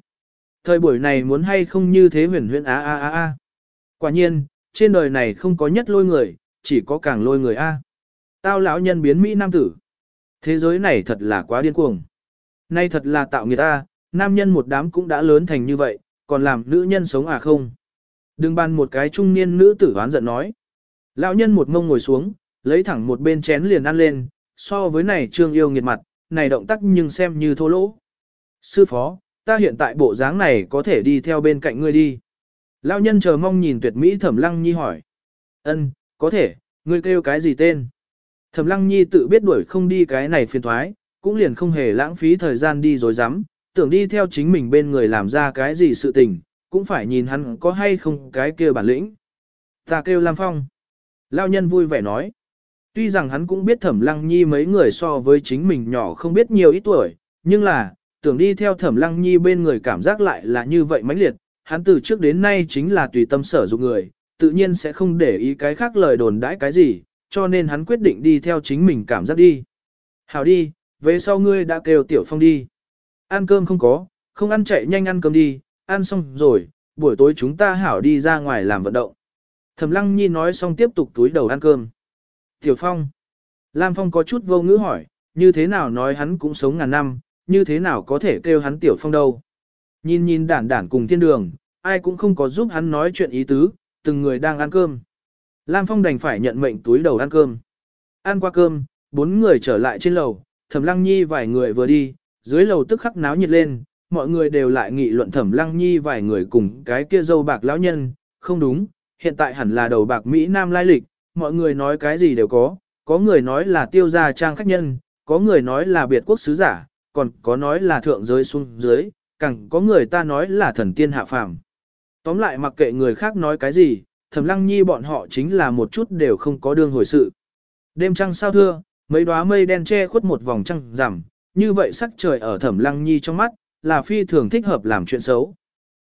Thời buổi này muốn hay không như thế huyền huyền á á á á. Quả nhiên, trên đời này không có nhất lôi người, chỉ có càng lôi người a. Tao lão nhân biến Mỹ Nam tử. Thế giới này thật là quá điên cuồng. Nay thật là tạo người ta, nam nhân một đám cũng đã lớn thành như vậy, còn làm nữ nhân sống à không? Đừng ban một cái trung niên nữ tử hoán giận nói. Lão nhân một ngông ngồi xuống, lấy thẳng một bên chén liền ăn lên, so với này trương yêu nghiệt mặt, này động tác nhưng xem như thô lỗ. Sư phó, ta hiện tại bộ dáng này có thể đi theo bên cạnh ngươi đi. Lão nhân chờ mong nhìn tuyệt mỹ thẩm lăng nhi hỏi. Ân, có thể, ngươi kêu cái gì tên? Thẩm lăng nhi tự biết đuổi không đi cái này phiền thoái, cũng liền không hề lãng phí thời gian đi rồi dám, tưởng đi theo chính mình bên người làm ra cái gì sự tình, cũng phải nhìn hắn có hay không cái kia bản lĩnh. Ta kêu Lam Phong. Lao nhân vui vẻ nói. Tuy rằng hắn cũng biết thẩm lăng nhi mấy người so với chính mình nhỏ không biết nhiều ít tuổi, nhưng là, tưởng đi theo thẩm lăng nhi bên người cảm giác lại là như vậy mãnh liệt, hắn từ trước đến nay chính là tùy tâm sở dụng người, tự nhiên sẽ không để ý cái khác lời đồn đãi cái gì, cho nên hắn quyết định đi theo chính mình cảm giác đi. Hảo đi, về sau ngươi đã kêu Tiểu Phong đi. Ăn cơm không có, không ăn chạy nhanh ăn cơm đi, ăn xong rồi, buổi tối chúng ta hảo đi ra ngoài làm vận động. Thẩm Lăng Nhi nói xong tiếp tục túi đầu ăn cơm. Tiểu Phong. Lam Phong có chút vô ngữ hỏi, như thế nào nói hắn cũng sống ngàn năm, như thế nào có thể kêu hắn Tiểu Phong đâu. Nhìn nhìn đản đản cùng thiên đường, ai cũng không có giúp hắn nói chuyện ý tứ, từng người đang ăn cơm. Lam Phong đành phải nhận mệnh túi đầu ăn cơm. Ăn qua cơm, bốn người trở lại trên lầu, Thẩm Lăng Nhi vài người vừa đi, dưới lầu tức khắc náo nhiệt lên, mọi người đều lại nghị luận Thẩm Lăng Nhi vài người cùng cái kia dâu bạc lão nhân, không đúng, hiện tại hẳn là đầu bạc Mỹ Nam lai lịch, mọi người nói cái gì đều có, có người nói là tiêu gia trang khách nhân, có người nói là biệt quốc sứ giả, còn có nói là thượng giới xuống dưới, càng có người ta nói là thần tiên hạ phàm. Tóm lại mặc kệ người khác nói cái gì, Thẩm Lăng Nhi bọn họ chính là một chút đều không có đương hồi sự. Đêm trăng sao thưa, mấy đóa mây đen che khuất một vòng trăng rằm, như vậy sắc trời ở Thẩm Lăng Nhi trong mắt, là phi thường thích hợp làm chuyện xấu.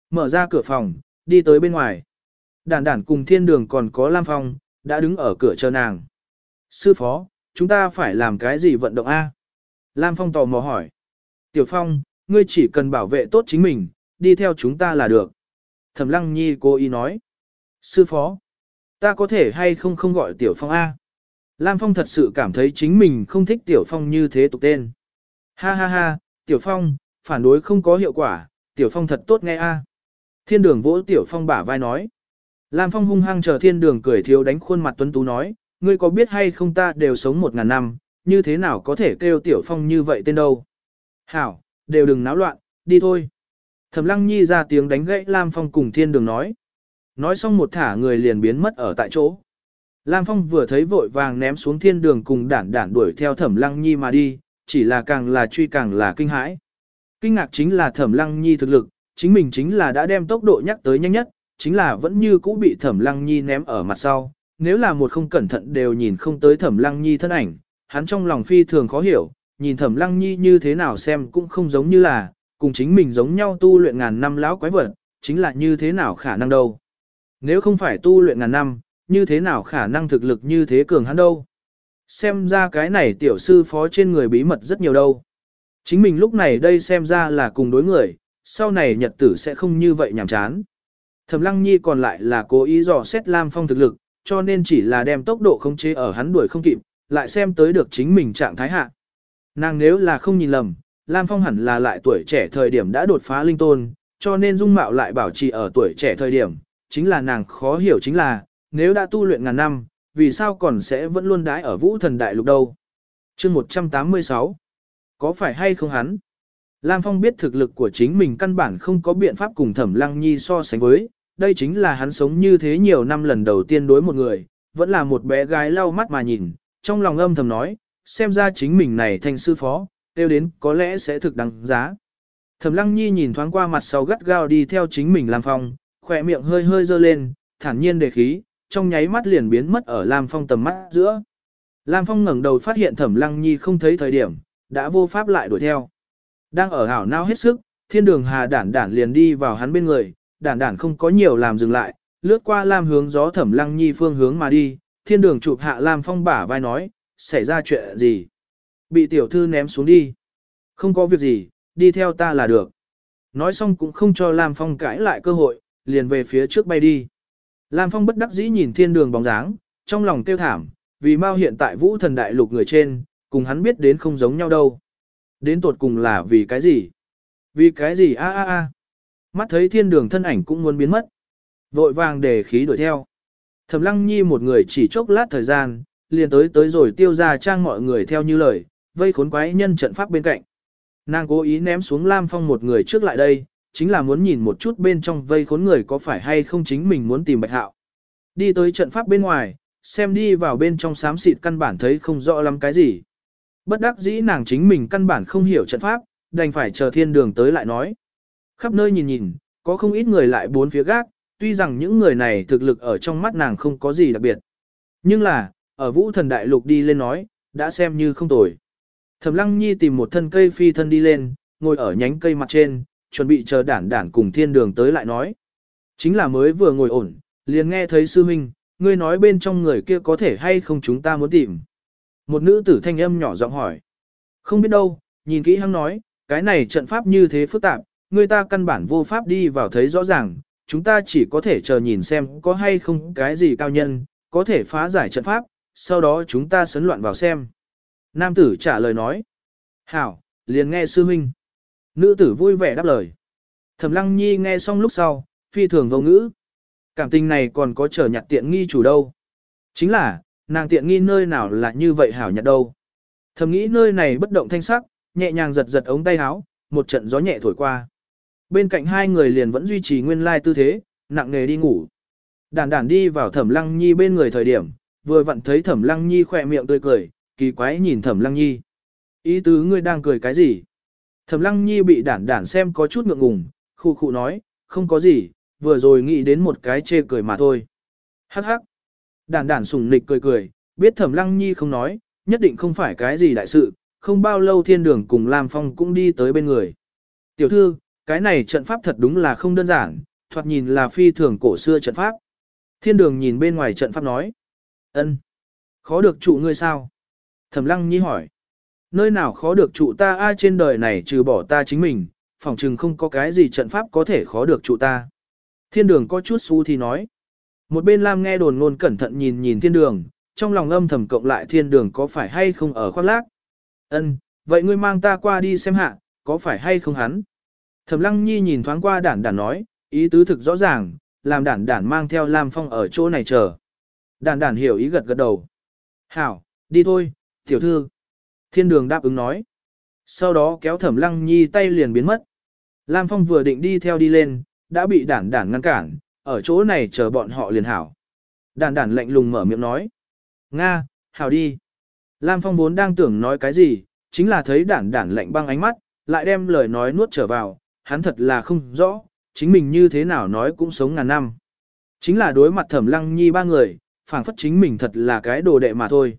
Mở ra cửa phòng, đi tới bên ngoài. Đản đản cùng thiên đường còn có Lam Phong, đã đứng ở cửa chờ nàng. Sư phó, chúng ta phải làm cái gì vận động A? Lam Phong tò mò hỏi. Tiểu Phong, ngươi chỉ cần bảo vệ tốt chính mình, đi theo chúng ta là được. Thẩm Lăng Nhi cố ý nói. Sư phó, ta có thể hay không không gọi Tiểu Phong A? Lam Phong thật sự cảm thấy chính mình không thích Tiểu Phong như thế tục tên. Ha ha ha, Tiểu Phong, phản đối không có hiệu quả, Tiểu Phong thật tốt nghe A. Thiên đường vỗ Tiểu Phong bả vai nói. Lam Phong hung hăng chờ thiên đường cười thiếu đánh khuôn mặt tuấn tú nói, ngươi có biết hay không ta đều sống một ngàn năm, như thế nào có thể kêu Tiểu Phong như vậy tên đâu. Hảo, đều đừng náo loạn, đi thôi. Thẩm Lăng Nhi ra tiếng đánh gãy Lam Phong cùng thiên đường nói. Nói xong một thả người liền biến mất ở tại chỗ. Lam Phong vừa thấy vội vàng ném xuống thiên đường cùng đản đản đuổi theo Thẩm Lăng Nhi mà đi, chỉ là càng là truy càng là kinh hãi. Kinh ngạc chính là Thẩm Lăng Nhi thực lực, chính mình chính là đã đem tốc độ nhắc tới nhanh nhất, chính là vẫn như cũ bị Thẩm Lăng Nhi ném ở mặt sau. Nếu là một không cẩn thận đều nhìn không tới Thẩm Lăng Nhi thân ảnh, hắn trong lòng phi thường khó hiểu, nhìn Thẩm Lăng Nhi như thế nào xem cũng không giống như là, cùng chính mình giống nhau tu luyện ngàn năm lão quái vật, chính là như thế nào khả năng đâu. Nếu không phải tu luyện ngàn năm, như thế nào khả năng thực lực như thế cường hắn đâu. Xem ra cái này tiểu sư phó trên người bí mật rất nhiều đâu. Chính mình lúc này đây xem ra là cùng đối người, sau này nhật tử sẽ không như vậy nhảm chán. Thẩm Lăng Nhi còn lại là cố ý dò xét Lam Phong thực lực, cho nên chỉ là đem tốc độ khống chế ở hắn đuổi không kịp, lại xem tới được chính mình trạng thái hạ. Nàng nếu là không nhìn lầm, Lam Phong hẳn là lại tuổi trẻ thời điểm đã đột phá linh tôn, cho nên dung mạo lại bảo trì ở tuổi trẻ thời điểm, chính là nàng khó hiểu chính là, nếu đã tu luyện ngàn năm, vì sao còn sẽ vẫn luôn đái ở vũ thần đại lục đâu. chương 186 Có phải hay không hắn? Lam Phong biết thực lực của chính mình căn bản không có biện pháp cùng Thẩm Lăng Nhi so sánh với, đây chính là hắn sống như thế nhiều năm lần đầu tiên đối một người, vẫn là một bé gái lau mắt mà nhìn, trong lòng âm thầm nói, xem ra chính mình này thành sư phó, tiêu đến có lẽ sẽ thực đáng giá. Thẩm Lăng Nhi nhìn thoáng qua mặt sau gắt gao đi theo chính mình Lam Phong, khỏe miệng hơi hơi dơ lên, thản nhiên đề khí, trong nháy mắt liền biến mất ở Lam Phong tầm mắt giữa. Lam Phong ngẩng đầu phát hiện Thẩm Lăng Nhi không thấy thời điểm, đã vô pháp lại đuổi theo. Đang ở hảo nao hết sức, thiên đường hà đản đản liền đi vào hắn bên người, đản đản không có nhiều làm dừng lại, lướt qua Lam hướng gió Thẩm Lăng Nhi phương hướng mà đi, thiên đường chụp hạ Lam Phong bả vai nói, xảy ra chuyện gì? Bị tiểu thư ném xuống đi. Không có việc gì, đi theo ta là được. Nói xong cũng không cho Lam Phong cãi lại cơ hội, liền về phía trước bay đi. Lam Phong bất đắc dĩ nhìn thiên đường bóng dáng, trong lòng tiêu thảm, vì Mao hiện tại vũ thần đại lục người trên, cùng hắn biết đến không giống nhau đâu. Đến tột cùng là vì cái gì? Vì cái gì a a a? Mắt thấy thiên đường thân ảnh cũng muốn biến mất. Vội vàng để khí đuổi theo. Thẩm lăng nhi một người chỉ chốc lát thời gian, liền tới tới rồi tiêu ra trang mọi người theo như lời, vây khốn quái nhân trận pháp bên cạnh. Nàng cố ý ném xuống Lam Phong một người trước lại đây, chính là muốn nhìn một chút bên trong vây khốn người có phải hay không chính mình muốn tìm bạch hạo. Đi tới trận pháp bên ngoài, xem đi vào bên trong xám xịt căn bản thấy không rõ lắm cái gì. Bất đắc dĩ nàng chính mình căn bản không hiểu trận pháp, đành phải chờ thiên đường tới lại nói. Khắp nơi nhìn nhìn, có không ít người lại bốn phía gác, tuy rằng những người này thực lực ở trong mắt nàng không có gì đặc biệt. Nhưng là, ở vũ thần đại lục đi lên nói, đã xem như không tồi. Thẩm lăng nhi tìm một thân cây phi thân đi lên, ngồi ở nhánh cây mặt trên, chuẩn bị chờ đản đản cùng thiên đường tới lại nói. Chính là mới vừa ngồi ổn, liền nghe thấy sư huynh, ngươi nói bên trong người kia có thể hay không chúng ta muốn tìm. Một nữ tử thanh âm nhỏ giọng hỏi. Không biết đâu, nhìn kỹ hắn nói, cái này trận pháp như thế phức tạp, người ta căn bản vô pháp đi vào thấy rõ ràng, chúng ta chỉ có thể chờ nhìn xem có hay không cái gì cao nhân, có thể phá giải trận pháp, sau đó chúng ta sấn loạn vào xem. Nam tử trả lời nói. Hảo, liền nghe sư huynh. Nữ tử vui vẻ đáp lời. Thẩm lăng nhi nghe xong lúc sau, phi thường vô ngữ. Cảm tình này còn có trở nhặt tiện nghi chủ đâu. Chính là, nàng tiện nghi nơi nào là như vậy hảo nhặt đâu. Thầm nghĩ nơi này bất động thanh sắc, nhẹ nhàng giật giật ống tay áo, một trận gió nhẹ thổi qua. Bên cạnh hai người liền vẫn duy trì nguyên lai tư thế, nặng nề đi ngủ. Đản đản đi vào thẩm lăng nhi bên người thời điểm, vừa vặn thấy thẩm lăng nhi khỏe miệng tươi cười, kỳ quái nhìn thẩm lăng nhi. Ý tứ ngươi đang cười cái gì? Thẩm lăng nhi bị đản đản xem có chút ngượng ngùng, khu khu nói, không có gì, vừa rồi nghĩ đến một cái chê cười mà thôi. Hắc hắc. Đản đản sùng nịch cười cười, biết thẩm lăng nhi không nói, nhất định không phải cái gì đại sự, không bao lâu thiên đường cùng Lam Phong cũng đi tới bên người. Tiểu thư, cái này trận pháp thật đúng là không đơn giản, thoạt nhìn là phi thường cổ xưa trận pháp. Thiên đường nhìn bên ngoài trận pháp nói. ân, Khó được trụ ngươi sao? Thẩm lăng nhi hỏi. Nơi nào khó được trụ ta ai trên đời này trừ bỏ ta chính mình, phỏng chừng không có cái gì trận pháp có thể khó được trụ ta. Thiên đường có chút xu thì nói. Một bên Lam nghe đồn ngôn cẩn thận nhìn nhìn thiên đường, trong lòng âm thầm cộng lại thiên đường có phải hay không ở khoác lác. Ân, vậy ngươi mang ta qua đi xem hạ, có phải hay không hắn? Thẩm lăng nhi nhìn thoáng qua đản đản nói, ý tứ thực rõ ràng, làm đản đản mang theo Lam Phong ở chỗ này chờ. Đản đản hiểu ý gật gật đầu. Hảo, đi thôi, tiểu thư. Thiên đường đáp ứng nói. Sau đó kéo thẩm lăng nhi tay liền biến mất. Lam Phong vừa định đi theo đi lên, đã bị đản đản ngăn cản, ở chỗ này chờ bọn họ liền hảo. Đản đản lạnh lùng mở miệng nói. Nga, hảo đi. Lam Phong vốn đang tưởng nói cái gì, chính là thấy đản đản lạnh băng ánh mắt, lại đem lời nói nuốt trở vào, hắn thật là không rõ, chính mình như thế nào nói cũng sống ngàn năm. Chính là đối mặt thẩm lăng nhi ba người, phảng phất chính mình thật là cái đồ đệ mà thôi.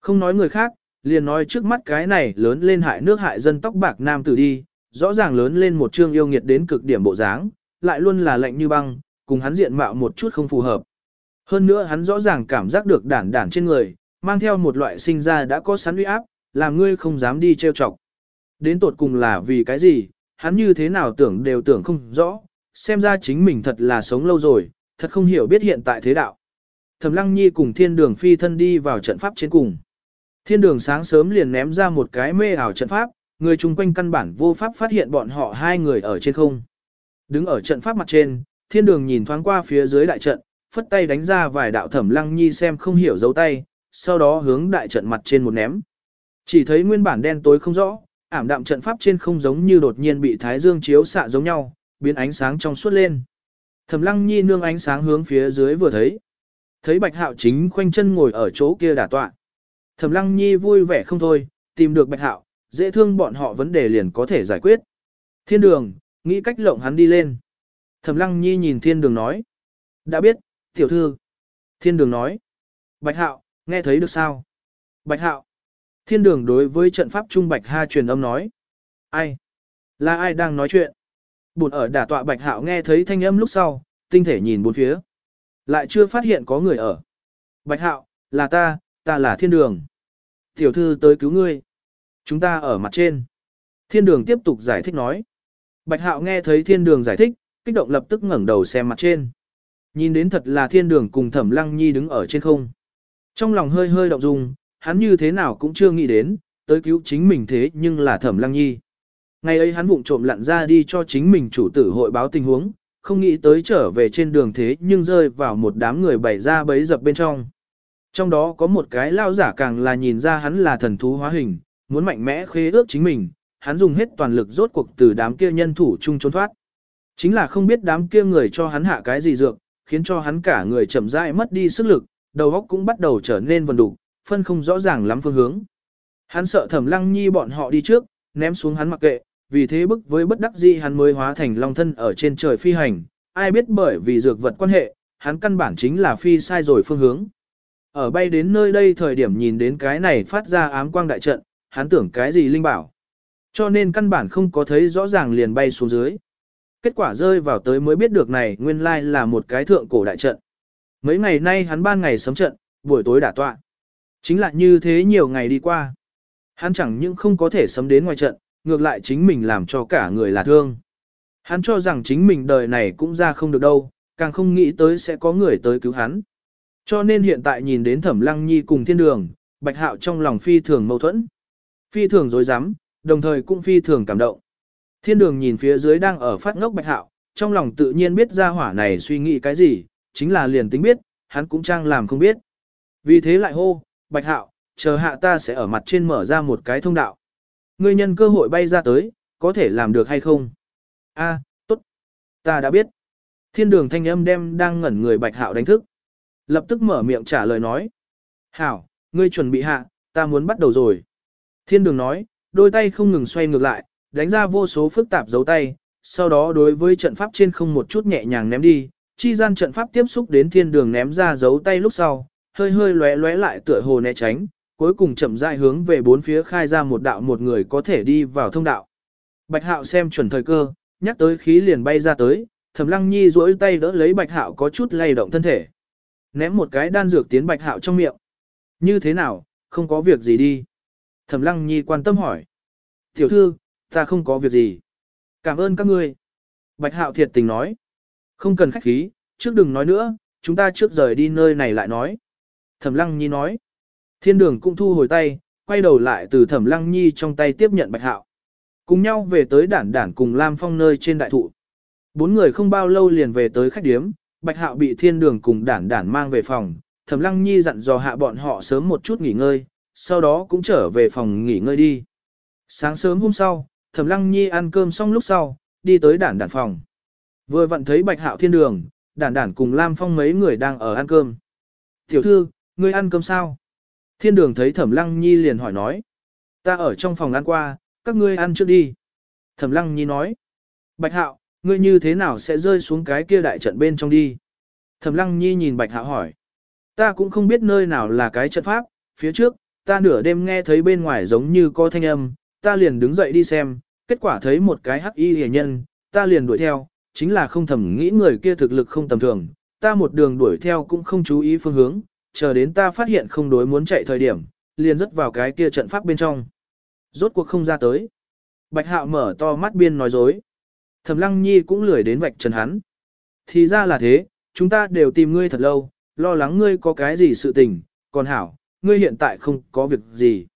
Không nói người khác, liền nói trước mắt cái này lớn lên hại nước hại dân tóc bạc nam tử đi, rõ ràng lớn lên một trương yêu nghiệt đến cực điểm bộ dáng, lại luôn là lạnh như băng, cùng hắn diện mạo một chút không phù hợp. Hơn nữa hắn rõ ràng cảm giác được đản đản trên người, mang theo một loại sinh ra đã có sẵn uy áp, làm ngươi không dám đi trêu chọc. Đến tột cùng là vì cái gì, hắn như thế nào tưởng đều tưởng không rõ, xem ra chính mình thật là sống lâu rồi, thật không hiểu biết hiện tại thế đạo. Thẩm Lăng Nhi cùng Thiên Đường phi thân đi vào trận pháp trên cùng. Thiên Đường sáng sớm liền ném ra một cái mê ảo trận pháp, người chung quanh căn bản vô pháp phát hiện bọn họ hai người ở trên không. Đứng ở trận pháp mặt trên, Thiên Đường nhìn thoáng qua phía dưới đại trận, phất tay đánh ra vài đạo Thẩm Lăng Nhi xem không hiểu dấu tay, sau đó hướng đại trận mặt trên một ném. Chỉ thấy nguyên bản đen tối không rõ, ảm đạm trận pháp trên không giống như đột nhiên bị thái dương chiếu xạ giống nhau, biến ánh sáng trong suốt lên. Thẩm Lăng Nhi nương ánh sáng hướng phía dưới vừa thấy. Thấy Bạch Hạo chính khoanh chân ngồi ở chỗ kia đả tọa. Thẩm Lăng Nhi vui vẻ không thôi, tìm được Bạch Hạo, dễ thương bọn họ vấn đề liền có thể giải quyết. Thiên đường, nghĩ cách lộng hắn đi lên. Thẩm Lăng Nhi nhìn Thiên đường nói. Đã biết, tiểu thư. Thiên đường nói. Bạch Hạo, nghe thấy được sao? Bạch Hạo. Thiên đường đối với trận pháp trung Bạch Ha truyền âm nói. Ai? Là ai đang nói chuyện? Bụt ở đả tọa Bạch Hạo nghe thấy thanh âm lúc sau, tinh thể nhìn bốn phía. Lại chưa phát hiện có người ở. Bạch Hạo, là ta, ta là thiên đường. Tiểu thư tới cứu ngươi. Chúng ta ở mặt trên. Thiên đường tiếp tục giải thích nói. Bạch Hạo nghe thấy thiên đường giải thích, kích động lập tức ngẩng đầu xem mặt trên. Nhìn đến thật là thiên đường cùng thẩm lăng nhi đứng ở trên không. Trong lòng hơi hơi động dung, hắn như thế nào cũng chưa nghĩ đến, tới cứu chính mình thế nhưng là thẩm lăng nhi. Ngày ấy hắn vụng trộm lặn ra đi cho chính mình chủ tử hội báo tình huống, không nghĩ tới trở về trên đường thế nhưng rơi vào một đám người bày ra bấy dập bên trong. Trong đó có một cái lao giả càng là nhìn ra hắn là thần thú hóa hình, muốn mạnh mẽ khế ước chính mình, hắn dùng hết toàn lực rốt cuộc từ đám kia nhân thủ chung trốn thoát. Chính là không biết đám kia người cho hắn hạ cái gì dược, khiến cho hắn cả người chậm rãi mất đi sức lực, đầu óc cũng bắt đầu trở nên vần đục, phân không rõ ràng lắm phương hướng. Hắn sợ Thẩm Lăng Nhi bọn họ đi trước, ném xuống hắn mặc kệ, vì thế bức với bất đắc dĩ hắn mới hóa thành long thân ở trên trời phi hành, ai biết bởi vì dược vật quan hệ, hắn căn bản chính là phi sai rồi phương hướng. Ở bay đến nơi đây thời điểm nhìn đến cái này phát ra ám quang đại trận, hắn tưởng cái gì linh bảo. Cho nên căn bản không có thấy rõ ràng liền bay xuống dưới. Kết quả rơi vào tới mới biết được này nguyên lai là một cái thượng cổ đại trận. Mấy ngày nay hắn ban ngày sấm trận, buổi tối đả tọa. Chính là như thế nhiều ngày đi qua. Hắn chẳng những không có thể sấm đến ngoài trận, ngược lại chính mình làm cho cả người là thương. Hắn cho rằng chính mình đời này cũng ra không được đâu, càng không nghĩ tới sẽ có người tới cứu hắn. Cho nên hiện tại nhìn đến Thẩm Lăng Nhi cùng thiên đường, Bạch Hạo trong lòng phi thường mâu thuẫn. Phi thường dối rắm đồng thời cũng phi thường cảm động. Thiên đường nhìn phía dưới đang ở phát ngốc Bạch Hạo, trong lòng tự nhiên biết ra hỏa này suy nghĩ cái gì, chính là liền tính biết, hắn cũng trang làm không biết. Vì thế lại hô, Bạch Hạo, chờ hạ ta sẽ ở mặt trên mở ra một cái thông đạo. Ngươi nhân cơ hội bay ra tới, có thể làm được hay không? A, tốt. Ta đã biết. Thiên đường thanh âm đem đang ngẩn người Bạch Hạo đánh thức. Lập tức mở miệng trả lời nói. Hảo, ngươi chuẩn bị hạ, ta muốn bắt đầu rồi. Thiên đường nói, đôi tay không ngừng xoay ngược lại, đánh ra vô số phức tạp dấu tay, sau đó đối với trận pháp trên không một chút nhẹ nhàng ném đi, chi gian trận pháp tiếp xúc đến thiên đường ném ra dấu tay lúc sau, hơi hơi lóe lóe lại tựa hồ né tránh, cuối cùng chậm rãi hướng về bốn phía khai ra một đạo một người có thể đi vào thông đạo. Bạch Hạo xem chuẩn thời cơ, nhắc tới khí liền bay ra tới, Thẩm Lăng Nhi duỗi tay đỡ lấy Bạch Hạo có chút lay động thân thể. Ném một cái đan dược tiến Bạch Hạo trong miệng. Như thế nào, không có việc gì đi. Thẩm Lăng Nhi quan tâm hỏi. Tiểu thư, ta không có việc gì. Cảm ơn các ngươi. Bạch Hạo thiệt tình nói. Không cần khách khí, trước đừng nói nữa, chúng ta trước rời đi nơi này lại nói. Thẩm Lăng Nhi nói. Thiên đường cũng thu hồi tay, quay đầu lại từ Thẩm Lăng Nhi trong tay tiếp nhận Bạch Hạo. Cùng nhau về tới đản đản cùng Lam Phong nơi trên đại thụ. Bốn người không bao lâu liền về tới khách điếm, Bạch Hạo bị thiên đường cùng đản đản mang về phòng, Thẩm Lăng Nhi dặn dò hạ bọn họ sớm một chút nghỉ ngơi, sau đó cũng trở về phòng nghỉ ngơi đi. Sáng sớm hôm sau, Thẩm Lăng Nhi ăn cơm xong lúc sau, đi tới đản đản phòng. Vừa vặn thấy Bạch Hạo thiên đường, đản đản cùng Lam Phong mấy người đang ở ăn cơm. Tiểu thư, ngươi ăn cơm sao? Thiên đường thấy Thẩm Lăng Nhi liền hỏi nói. Ta ở trong phòng ăn qua, các ngươi ăn trước đi. Thẩm Lăng Nhi nói. Bạch Hạo, ngươi như thế nào sẽ rơi xuống cái kia đại trận bên trong đi? Thẩm Lăng Nhi nhìn Bạch Hạo hỏi. Ta cũng không biết nơi nào là cái trận pháp, phía trước, ta nửa đêm nghe thấy bên ngoài giống như có thanh âm, ta liền đứng dậy đi xem, kết quả thấy một cái hắc y hề nhân, ta liền đuổi theo, chính là không thầm nghĩ người kia thực lực không tầm thường, ta một đường đuổi theo cũng không chú ý phương hướng, chờ đến ta phát hiện không đối muốn chạy thời điểm, liền rớt vào cái kia trận pháp bên trong. Rốt cuộc không ra tới. Bạch Hạo mở to mắt biên nói dối. Thẩm Lăng Nhi cũng lười đến vạch trần hắn. Thì ra là thế, chúng ta đều tìm ngươi thật lâu, lo lắng ngươi có cái gì sự tình, còn hảo, ngươi hiện tại không có việc gì.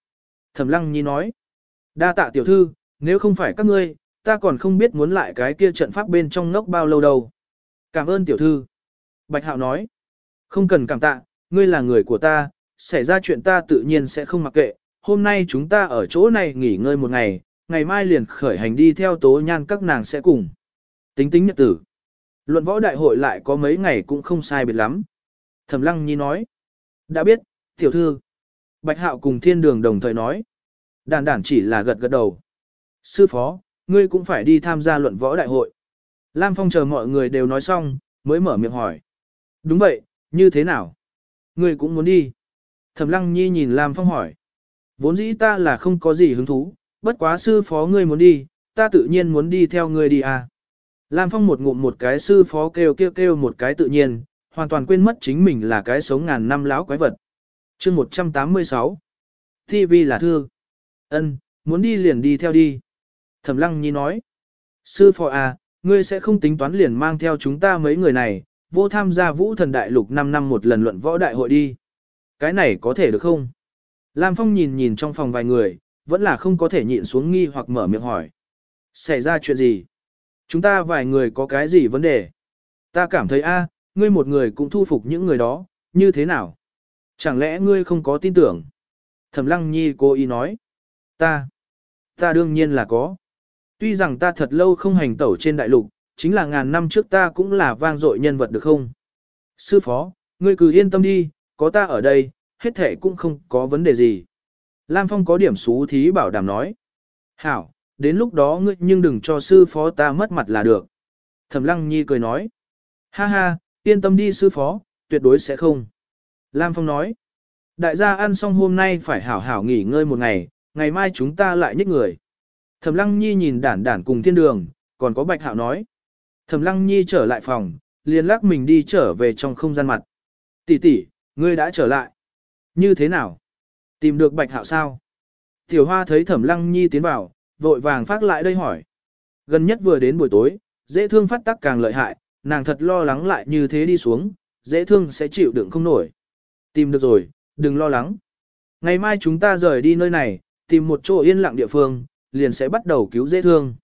Thẩm Lăng Nhi nói. Đa tạ tiểu thư, nếu không phải các ngươi, ta còn không biết muốn lại cái kia trận pháp bên trong ngốc bao lâu đâu. Cảm ơn tiểu thư. Bạch Hạo nói. Không cần cảm tạ, ngươi là người của ta, xảy ra chuyện ta tự nhiên sẽ không mặc kệ. Hôm nay chúng ta ở chỗ này nghỉ ngơi một ngày, ngày mai liền khởi hành đi theo tố nhan các nàng sẽ cùng. Tính tính nhật tử. Luận võ đại hội lại có mấy ngày cũng không sai biệt lắm. Thẩm Lăng Nhi nói. Đã biết, tiểu thư. Bạch Hạo cùng thiên đường đồng thời nói. Đàn đản chỉ là gật gật đầu. Sư phó, ngươi cũng phải đi tham gia luận võ đại hội. Lam Phong chờ mọi người đều nói xong, mới mở miệng hỏi. Đúng vậy, như thế nào? Ngươi cũng muốn đi. Thẩm Lăng Nhi nhìn Lam Phong hỏi. Vốn dĩ ta là không có gì hứng thú, bất quá sư phó ngươi muốn đi, ta tự nhiên muốn đi theo ngươi đi à. Lam Phong một ngụm một cái sư phó kêu kêu kêu một cái tự nhiên, hoàn toàn quên mất chính mình là cái sống ngàn năm láo quái vật. chương 186 TV là thương. ân muốn đi liền đi theo đi. Thẩm Lăng Nhi nói. Sư phó à, ngươi sẽ không tính toán liền mang theo chúng ta mấy người này, vô tham gia vũ thần đại lục 5 năm một lần luận võ đại hội đi. Cái này có thể được không? Lam Phong nhìn nhìn trong phòng vài người, vẫn là không có thể nhịn xuống nghi hoặc mở miệng hỏi. Xảy ra chuyện gì? Chúng ta vài người có cái gì vấn đề? Ta cảm thấy a, ngươi một người cũng thu phục những người đó, như thế nào? Chẳng lẽ ngươi không có tin tưởng? Thẩm Lăng Nhi cố ý nói. Ta, ta đương nhiên là có. Tuy rằng ta thật lâu không hành tẩu trên đại lục, chính là ngàn năm trước ta cũng là vang dội nhân vật được không? Sư phó, ngươi cứ yên tâm đi, có ta ở đây, hết thể cũng không có vấn đề gì. Lam Phong có điểm xú thí bảo đảm nói. Hảo, đến lúc đó ngươi nhưng đừng cho sư phó ta mất mặt là được. Thẩm Lăng Nhi cười nói. Ha ha, yên tâm đi sư phó, tuyệt đối sẽ không. Lam Phong nói. Đại gia ăn xong hôm nay phải hảo hảo nghỉ ngơi một ngày, ngày mai chúng ta lại nhích người. Thẩm Lăng Nhi nhìn đản đản cùng thiên đường, còn có Bạch Hạo nói. Thẩm Lăng Nhi trở lại phòng, liền lắc mình đi trở về trong không gian mặt. Tỷ tỷ, ngươi đã trở lại. Như thế nào? Tìm được Bạch Hạo sao? Tiểu Hoa thấy Thẩm Lăng Nhi tiến vào, vội vàng phát lại đây hỏi. Gần nhất vừa đến buổi tối, dễ thương phát tắc càng lợi hại, nàng thật lo lắng lại như thế đi xuống, dễ thương sẽ chịu đựng không nổi. Tìm được rồi, đừng lo lắng. Ngày mai chúng ta rời đi nơi này, tìm một chỗ yên lặng địa phương, liền sẽ bắt đầu cứu dễ thương.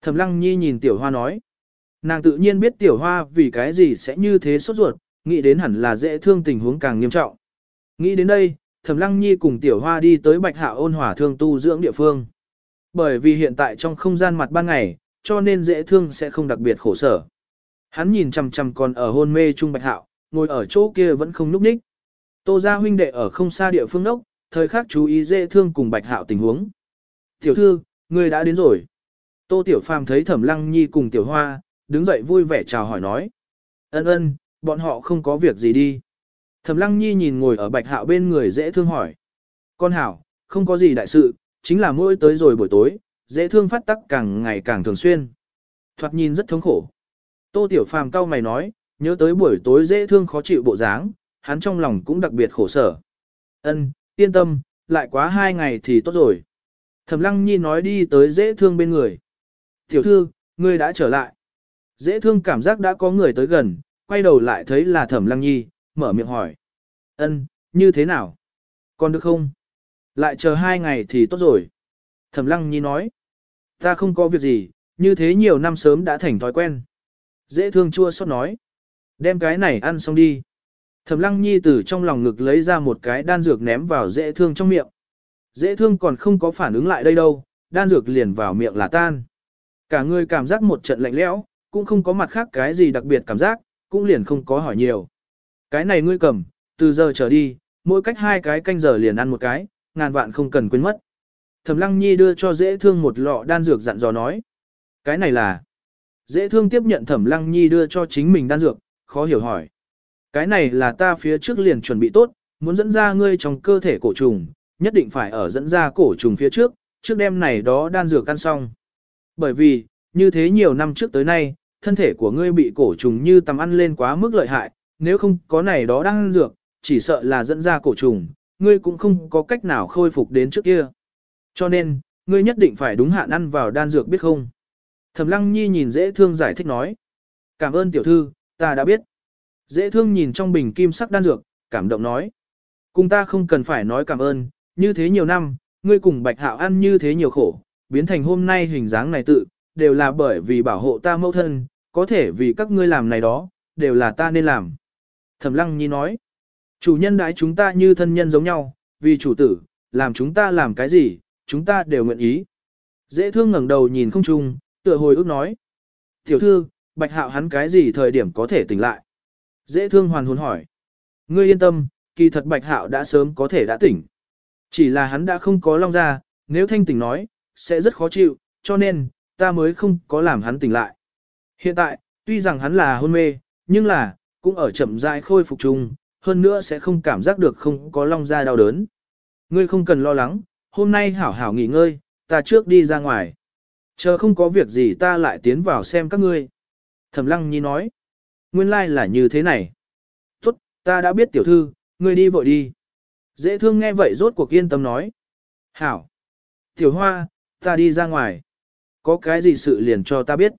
Thẩm Lăng Nhi nhìn Tiểu Hoa nói. Nàng tự nhiên biết Tiểu Hoa vì cái gì sẽ như thế sốt ruột, nghĩ đến hẳn là dễ thương tình huống càng nghiêm trọng. Nghĩ đến đây, Thẩm Lăng Nhi cùng Tiểu Hoa đi tới Bạch Hạ ôn hỏa thương tu dưỡng địa phương. Bởi vì hiện tại trong không gian mặt ban ngày, cho nên dễ thương sẽ không đặc biệt khổ sở. Hắn nhìn chằm chằm còn ở hôn mê trung Bạch Hạo, ngồi ở chỗ kia vẫn không nhúc ních. Tô gia huynh đệ ở không xa địa phương đốc, thời khắc chú ý dễ thương cùng Bạch Hạo tình huống. Tiểu thư, người đã đến rồi. Tô Tiểu Phàm thấy Thẩm Lăng Nhi cùng Tiểu Hoa, đứng dậy vui vẻ chào hỏi nói. Ân ân, bọn họ không có việc gì đi. Thẩm Lăng Nhi nhìn ngồi ở Bạch Hạo bên người dễ thương hỏi. Con Hảo, không có gì đại sự, chính là mỗi tới rồi buổi tối, dễ thương phát tắc càng ngày càng thường xuyên. Thoạt nhìn rất thống khổ. Tô Tiểu Phàm cau mày nói, nhớ tới buổi tối dễ thương khó chịu bộ dáng, hắn trong lòng cũng đặc biệt khổ sở. Ân, yên tâm, lại quá hai ngày thì tốt rồi. Thẩm Lăng Nhi nói đi tới dễ thương bên người. Tiểu thư, ngươi đã trở lại. Dễ thương cảm giác đã có người tới gần, quay đầu lại thấy là Thẩm Lăng Nhi, mở miệng hỏi. Ân, như thế nào? Còn được không? Lại chờ hai ngày thì tốt rồi. Thẩm Lăng Nhi nói. Ta không có việc gì, như thế nhiều năm sớm đã thành thói quen. Dễ thương chua xót nói. Đem cái này ăn xong đi. Thẩm Lăng Nhi từ trong lòng ngực lấy ra một cái đan dược ném vào dễ thương trong miệng. Dễ thương còn không có phản ứng lại đây đâu, đan dược liền vào miệng là tan. Cả người cảm giác một trận lạnh lẽo, cũng không có mặt khác cái gì đặc biệt cảm giác, cũng liền không có hỏi nhiều. Cái này ngươi cầm, từ giờ trở đi, mỗi cách hai cái canh giờ liền ăn một cái, ngàn vạn không cần quên mất. Thẩm Lăng Nhi đưa cho dễ thương một lọ đan dược dặn dò nói. Cái này là... Dễ thương tiếp nhận Thẩm Lăng Nhi đưa cho chính mình đan dược, khó hiểu hỏi. Cái này là ta phía trước liền chuẩn bị tốt, muốn dẫn ra ngươi trong cơ thể cổ trùng, nhất định phải ở dẫn ra cổ trùng phía trước, trước đêm này đó đan dược ăn xong. Bởi vì, như thế nhiều năm trước tới nay, thân thể của ngươi bị cổ trùng như tầm ăn lên quá mức lợi hại, nếu không có này đó đan dược, chỉ sợ là dẫn ra cổ trùng, ngươi cũng không có cách nào khôi phục đến trước kia. Cho nên, ngươi nhất định phải đúng hạn ăn vào đan dược biết không? Thẩm Lăng Nhi nhìn dễ thương giải thích nói. Cảm ơn tiểu thư, ta đã biết. Dễ thương nhìn trong bình kim sắc đan dược, cảm động nói. Cùng ta không cần phải nói cảm ơn, như thế nhiều năm, ngươi cùng bạch hạo ăn như thế nhiều khổ, biến thành hôm nay hình dáng này tự, đều là bởi vì bảo hộ ta mẫu thân, có thể vì các ngươi làm này đó, đều là ta nên làm. Thẩm Lăng Nhi nói. Chủ nhân đãi chúng ta như thân nhân giống nhau, vì chủ tử, làm chúng ta làm cái gì, chúng ta đều nguyện ý. Dễ thương ngẩng đầu nhìn không trung, tựa hồi ước nói. Tiểu thư, bạch hạo hắn cái gì thời điểm có thể tỉnh lại? Dễ thương hoàn hồn hỏi. Ngươi yên tâm, kỳ thật bạch hạo đã sớm có thể đã tỉnh. Chỉ là hắn đã không có long ra, nếu thanh tỉnh nói, sẽ rất khó chịu, cho nên, ta mới không có làm hắn tỉnh lại. Hiện tại, tuy rằng hắn là hôn mê, nhưng là, cũng ở chậm rãi khôi phục chung, hơn nữa sẽ không cảm giác được không có long ra đau đớn. Ngươi không cần lo lắng, hôm nay hảo hảo nghỉ ngơi, ta trước đi ra ngoài. Chờ không có việc gì ta lại tiến vào xem các ngươi. Thẩm lăng nhi nói. Nguyên lai like là như thế này. Tốt, ta đã biết tiểu thư, ngươi đi vội đi. Dễ thương nghe vậy rốt cuộc yên tâm nói. Hảo. Tiểu hoa, ta đi ra ngoài. Có cái gì sự liền cho ta biết.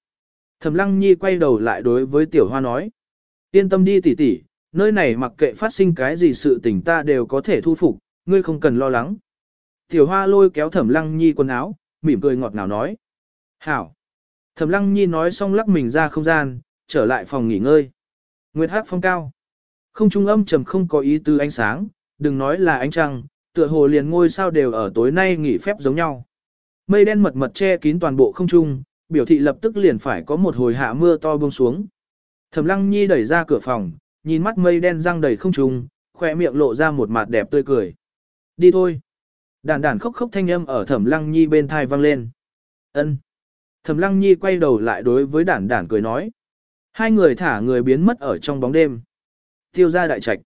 Thẩm lăng nhi quay đầu lại đối với tiểu hoa nói. Yên tâm đi tỷ tỷ, nơi này mặc kệ phát sinh cái gì sự tình ta đều có thể thu phục, ngươi không cần lo lắng. Tiểu hoa lôi kéo thẩm lăng nhi quần áo, mỉm cười ngọt ngào nói. Hảo. Thẩm lăng nhi nói xong lắc mình ra không gian, trở lại phòng nghỉ ngơi. Nguyệt hát phong cao. Không trung âm trầm không có ý tư ánh sáng, đừng nói là ánh trăng, tựa hồ liền ngôi sao đều ở tối nay nghỉ phép giống nhau. Mây đen mật mật che kín toàn bộ không trung, biểu thị lập tức liền phải có một hồi hạ mưa to buông xuống. Thẩm Lăng Nhi đẩy ra cửa phòng, nhìn mắt mây đen răng đầy không trung, khỏe miệng lộ ra một mặt đẹp tươi cười. Đi thôi. Đàn đàn khóc khóc thanh âm ở Thẩm Lăng Nhi bên thai vang lên. Ân. Thẩm Lăng Nhi quay đầu lại đối với đản đản cười nói. Hai người thả người biến mất ở trong bóng đêm. Tiêu gia đại trạch.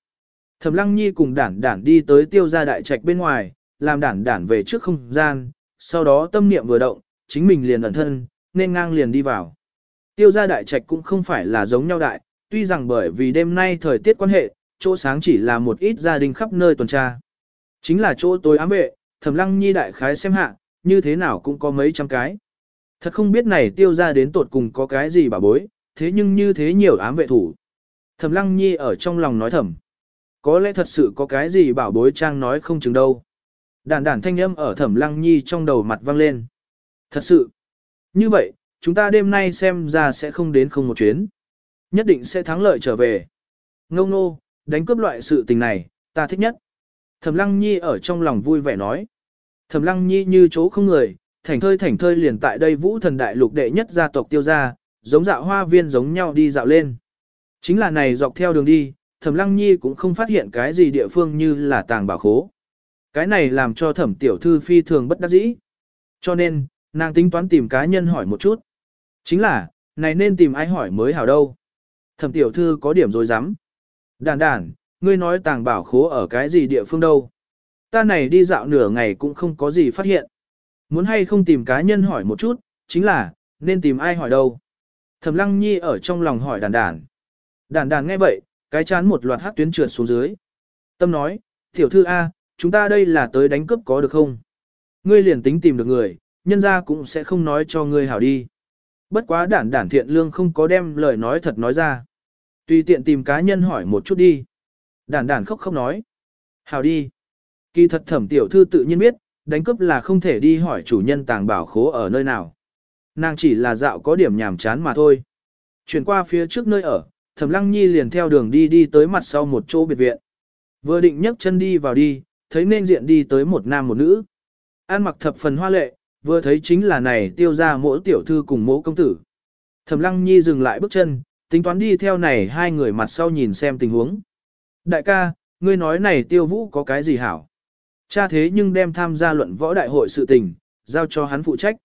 Thẩm Lăng Nhi cùng đản đản đi tới tiêu gia đại trạch bên ngoài, làm đản đản về trước không gian, sau đó tâm niệm vừa động, chính mình liền ẩn thân, nên ngang liền đi vào. Tiêu gia đại trạch cũng không phải là giống nhau đại, tuy rằng bởi vì đêm nay thời tiết quan hệ, chỗ sáng chỉ là một ít gia đình khắp nơi tuần tra. Chính là chỗ tối ám vệ, Thẩm Lăng Nhi đại khái xem hạ, như thế nào cũng có mấy trăm cái. Thật không biết này tiêu ra đến tột cùng có cái gì bà bối, thế nhưng như thế nhiều ám vệ thủ. Thẩm Lăng Nhi ở trong lòng nói thầm. Có lẽ thật sự có cái gì bảo bối trang nói không chừng đâu. Đàn đàn thanh âm ở Thẩm Lăng Nhi trong đầu mặt vang lên. Thật sự. Như vậy, chúng ta đêm nay xem ra sẽ không đến không một chuyến. Nhất định sẽ thắng lợi trở về. Ngông nô, đánh cướp loại sự tình này, ta thích nhất. Thẩm Lăng Nhi ở trong lòng vui vẻ nói. Thẩm Lăng Nhi như chỗ không người, thảnh thơi thảnh thơi liền tại đây vũ thần đại lục đệ nhất gia tộc tiêu gia, giống dạo hoa viên giống nhau đi dạo lên. Chính là này dọc theo đường đi, Thẩm Lăng Nhi cũng không phát hiện cái gì địa phương như là tàng bảo khố. Cái này làm cho Thẩm tiểu thư phi thường bất đắc dĩ. Cho nên, nàng tính toán tìm cá nhân hỏi một chút. Chính là, này nên tìm ai hỏi mới hảo đâu. Thẩm tiểu thư có điểm rồi dám. Đàn đàn, ngươi nói tàng bảo khố ở cái gì địa phương đâu. Ta này đi dạo nửa ngày cũng không có gì phát hiện. Muốn hay không tìm cá nhân hỏi một chút, chính là, nên tìm ai hỏi đâu. Thẩm lăng nhi ở trong lòng hỏi đàn đàn. Đàn đàn nghe vậy, cái chán một loạt hát tuyến trượt xuống dưới. Tâm nói, tiểu thư A, chúng ta đây là tới đánh cướp có được không? Ngươi liền tính tìm được người, nhân ra cũng sẽ không nói cho ngươi hảo đi. Bất quá đản đản thiện lương không có đem lời nói thật nói ra. Tùy tiện tìm cá nhân hỏi một chút đi. Đản đản khóc khóc nói. Hảo đi. Kỳ thật thẩm tiểu thư tự nhiên biết, đánh cướp là không thể đi hỏi chủ nhân tàng bảo khố ở nơi nào. Nàng chỉ là dạo có điểm nhàm chán mà thôi. Chuyển qua phía trước nơi ở, thẩm lăng nhi liền theo đường đi đi tới mặt sau một chỗ biệt viện. Vừa định nhấc chân đi vào đi, thấy nên diện đi tới một nam một nữ. An mặc thập phần hoa lệ, vừa thấy chính là này tiêu ra mỗi tiểu thư cùng mỗi công tử. Thẩm lăng nhi dừng lại bước chân, tính toán đi theo này hai người mặt sau nhìn xem tình huống. Đại ca, ngươi nói này tiêu vũ có cái gì hảo? Cha thế nhưng đem tham gia luận võ đại hội sự tình, giao cho hắn phụ trách.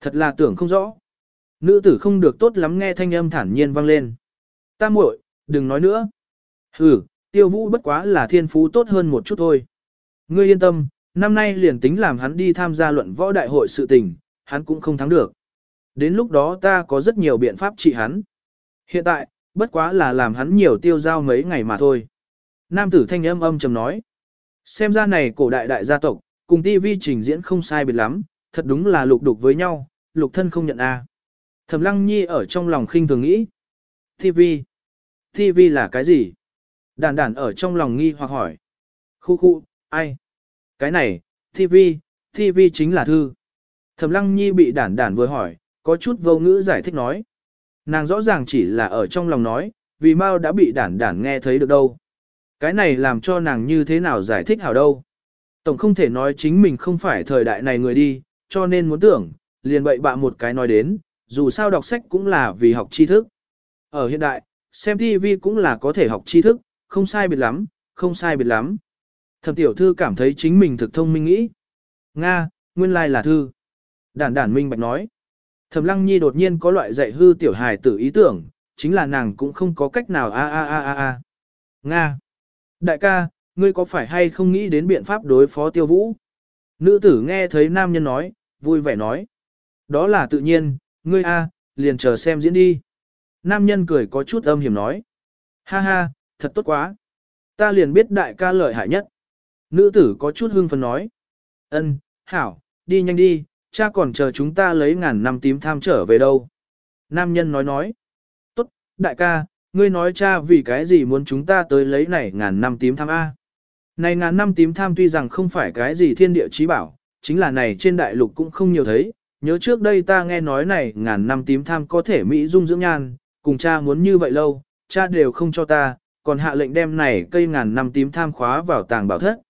Thật là tưởng không rõ. Nữ tử không được tốt lắm nghe thanh âm thản nhiên vang lên. Ta muội, đừng nói nữa. Ừ, tiêu vũ bất quá là thiên phú tốt hơn một chút thôi. Ngươi yên tâm, năm nay liền tính làm hắn đi tham gia luận võ đại hội sự tình, hắn cũng không thắng được. Đến lúc đó ta có rất nhiều biện pháp trị hắn. Hiện tại, bất quá là làm hắn nhiều tiêu giao mấy ngày mà thôi. Nam tử thanh âm âm trầm nói. Xem ra này cổ đại đại gia tộc, cùng TV trình diễn không sai biệt lắm, thật đúng là lục đục với nhau, lục thân không nhận a. Thẩm Lăng Nhi ở trong lòng khinh thường nghĩ. TV. TV là cái gì? Đàn đàn ở trong lòng nghi hoặc hỏi. Khu khu, ai? Cái này, TV, TV chính là thư. Thẩm Lăng Nhi bị đản đản vừa hỏi, có chút vô ngữ giải thích nói. Nàng rõ ràng chỉ là ở trong lòng nói, vì Mao đã bị đản đản nghe thấy được đâu. Cái này làm cho nàng như thế nào giải thích hảo đâu. Tổng không thể nói chính mình không phải thời đại này người đi, cho nên muốn tưởng, liền bậy bạ một cái nói đến, dù sao đọc sách cũng là vì học tri thức. Ở hiện đại, xem TV cũng là có thể học tri thức, không sai biệt lắm, không sai biệt lắm. Thẩm tiểu thư cảm thấy chính mình thực thông minh nghĩ. Nga, nguyên lai là thư. Đản đản minh bạch nói. Thẩm lăng nhi đột nhiên có loại dạy hư tiểu hài tử ý tưởng, chính là nàng cũng không có cách nào a a a a a. Nga. Đại ca, ngươi có phải hay không nghĩ đến biện pháp đối phó tiêu vũ? Nữ tử nghe thấy nam nhân nói, vui vẻ nói. Đó là tự nhiên, ngươi a, liền chờ xem diễn đi. Nam nhân cười có chút âm hiểm nói. Ha ha, thật tốt quá. Ta liền biết đại ca lợi hại nhất. Nữ tử có chút hưng phấn nói. Ân, hảo, đi nhanh đi, cha còn chờ chúng ta lấy ngàn năm tím tham trở về đâu. Nam nhân nói nói. Tốt, đại ca, ngươi nói cha vì cái gì muốn chúng ta tới lấy này ngàn năm tím tham A. Này ngàn năm tím tham tuy rằng không phải cái gì thiên địa trí bảo, chính là này trên đại lục cũng không nhiều thấy. Nhớ trước đây ta nghe nói này ngàn năm tím tham có thể mỹ dung dưỡng nhan, cùng cha muốn như vậy lâu, cha đều không cho ta, còn hạ lệnh đem này cây ngàn năm tím tham khóa vào tàng bảo thất.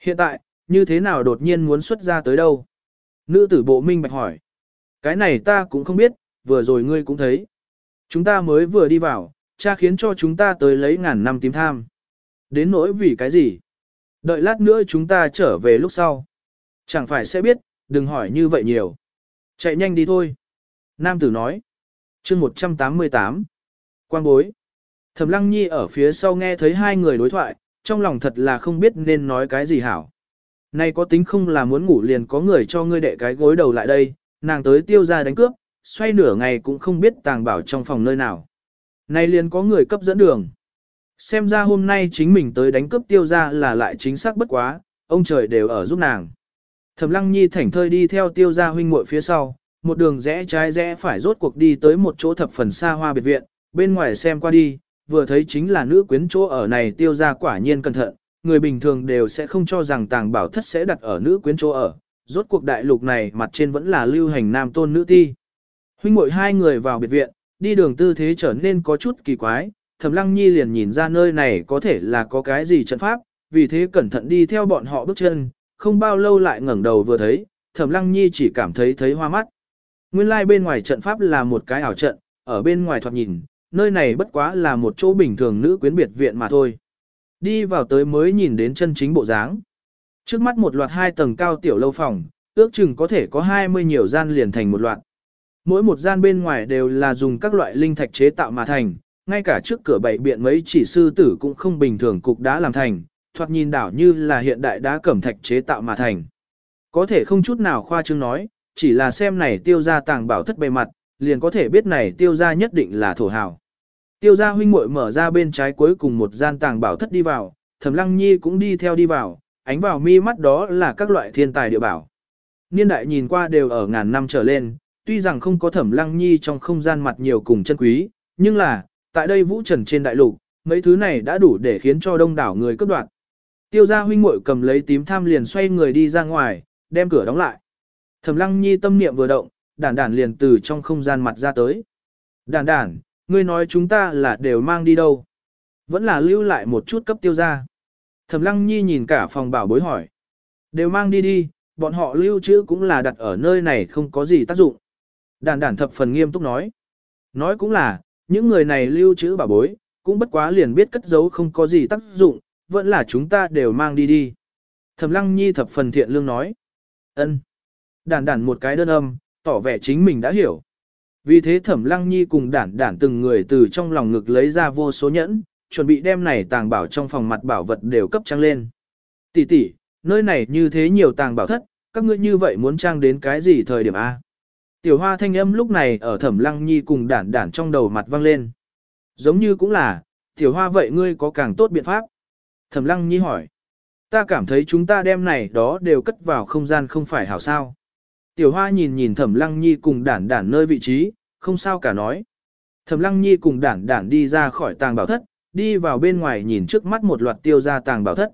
Hiện tại, như thế nào đột nhiên muốn xuất ra tới đâu? Nữ tử bộ minh bạch hỏi. Cái này ta cũng không biết, vừa rồi ngươi cũng thấy. Chúng ta mới vừa đi vào, cha khiến cho chúng ta tới lấy ngàn năm tím tham. Đến nỗi vì cái gì? Đợi lát nữa chúng ta trở về lúc sau. Chẳng phải sẽ biết, đừng hỏi như vậy nhiều. Chạy nhanh đi thôi. Nam tử nói. chương 188. Quang bối. Thẩm lăng nhi ở phía sau nghe thấy hai người đối thoại, trong lòng thật là không biết nên nói cái gì hảo. nay có tính không là muốn ngủ liền có người cho ngươi đệ cái gối đầu lại đây, nàng tới tiêu ra đánh cướp, xoay nửa ngày cũng không biết tàng bảo trong phòng nơi nào. nay liền có người cấp dẫn đường. Xem ra hôm nay chính mình tới đánh cướp tiêu ra là lại chính xác bất quá, ông trời đều ở giúp nàng. Thẩm lăng nhi thảnh thơi đi theo tiêu ra huynh muội phía sau, một đường rẽ trái rẽ phải rốt cuộc đi tới một chỗ thập phần xa hoa biệt viện, bên ngoài xem qua đi, vừa thấy chính là nữ quyến chỗ ở này tiêu ra quả nhiên cẩn thận, người bình thường đều sẽ không cho rằng tàng bảo thất sẽ đặt ở nữ quyến chỗ ở, rốt cuộc đại lục này mặt trên vẫn là lưu hành nam tôn nữ ti. Huynh muội hai người vào biệt viện, đi đường tư thế trở nên có chút kỳ quái, Thẩm Lăng Nhi liền nhìn ra nơi này có thể là có cái gì trận pháp, vì thế cẩn thận đi theo bọn họ bước chân, không bao lâu lại ngẩng đầu vừa thấy, Thẩm Lăng Nhi chỉ cảm thấy thấy hoa mắt. Nguyên lai like bên ngoài trận pháp là một cái ảo trận, ở bên ngoài thoạt nhìn, nơi này bất quá là một chỗ bình thường nữ quyến biệt viện mà thôi. Đi vào tới mới nhìn đến chân chính bộ dáng. Trước mắt một loạt hai tầng cao tiểu lâu phòng, ước chừng có thể có 20 nhiều gian liền thành một loạt. Mỗi một gian bên ngoài đều là dùng các loại linh thạch chế tạo mà thành, ngay cả trước cửa bảy biện mấy chỉ sư tử cũng không bình thường cục đá làm thành, thoạt nhìn đảo như là hiện đại đá cẩm thạch chế tạo mà thành. Có thể không chút nào khoa trương nói, chỉ là xem này tiêu gia tàng bảo thất bề mặt, liền có thể biết này tiêu gia nhất định là thổ hào. Tiêu gia huynh muội mở ra bên trái cuối cùng một gian tàng bảo thất đi vào, Thẩm Lăng Nhi cũng đi theo đi vào, ánh vào mi mắt đó là các loại thiên tài địa bảo. Niên đại nhìn qua đều ở ngàn năm trở lên, tuy rằng không có Thẩm Lăng Nhi trong không gian mặt nhiều cùng chân quý, nhưng là, tại đây vũ trần trên đại lục, mấy thứ này đã đủ để khiến cho đông đảo người cướp đoạt. Tiêu gia huynh muội cầm lấy tím tham liền xoay người đi ra ngoài, đem cửa đóng lại. Thẩm Lăng Nhi tâm niệm vừa động, đản đản liền từ trong không gian mặt ra tới. Đản đản, ngươi nói chúng ta là đều mang đi đâu? Vẫn là lưu lại một chút cấp tiêu gia. Thẩm Lăng Nhi nhìn cả phòng bảo bối hỏi. Đều mang đi đi, bọn họ lưu trữ cũng là đặt ở nơi này không có gì tác dụng. Đản đản thập phần nghiêm túc nói. Nói cũng là, những người này lưu trữ bảo bối, cũng bất quá liền biết cất giấu không có gì tác dụng, vẫn là chúng ta đều mang đi đi. Thẩm Lăng Nhi thập phần thiện lương nói. Ân. Đản đản một cái đơn âm, tỏ vẻ chính mình đã hiểu. Vì thế Thẩm Lăng Nhi cùng đản đản từng người từ trong lòng ngực lấy ra vô số nhẫn, chuẩn bị đem này tàng bảo trong phòng mặt bảo vật đều cấp trang lên. Tỷ tỷ, nơi này như thế nhiều tàng bảo thất, các ngươi như vậy muốn trang đến cái gì thời điểm A? Tiểu hoa thanh âm lúc này ở Thẩm Lăng Nhi cùng đản đản trong đầu mặt vang lên. Giống như cũng là, tiểu hoa vậy ngươi có càng tốt biện pháp. Thẩm Lăng Nhi hỏi. Ta cảm thấy chúng ta đem này đó đều cất vào không gian không phải hảo sao. Tiểu Hoa nhìn nhìn Thẩm Lăng Nhi cùng đản đản nơi vị trí, không sao cả nói. Thẩm Lăng Nhi cùng đản đản đi ra khỏi tàng bảo thất, đi vào bên ngoài nhìn trước mắt một loạt tiêu ra tàng bảo thất.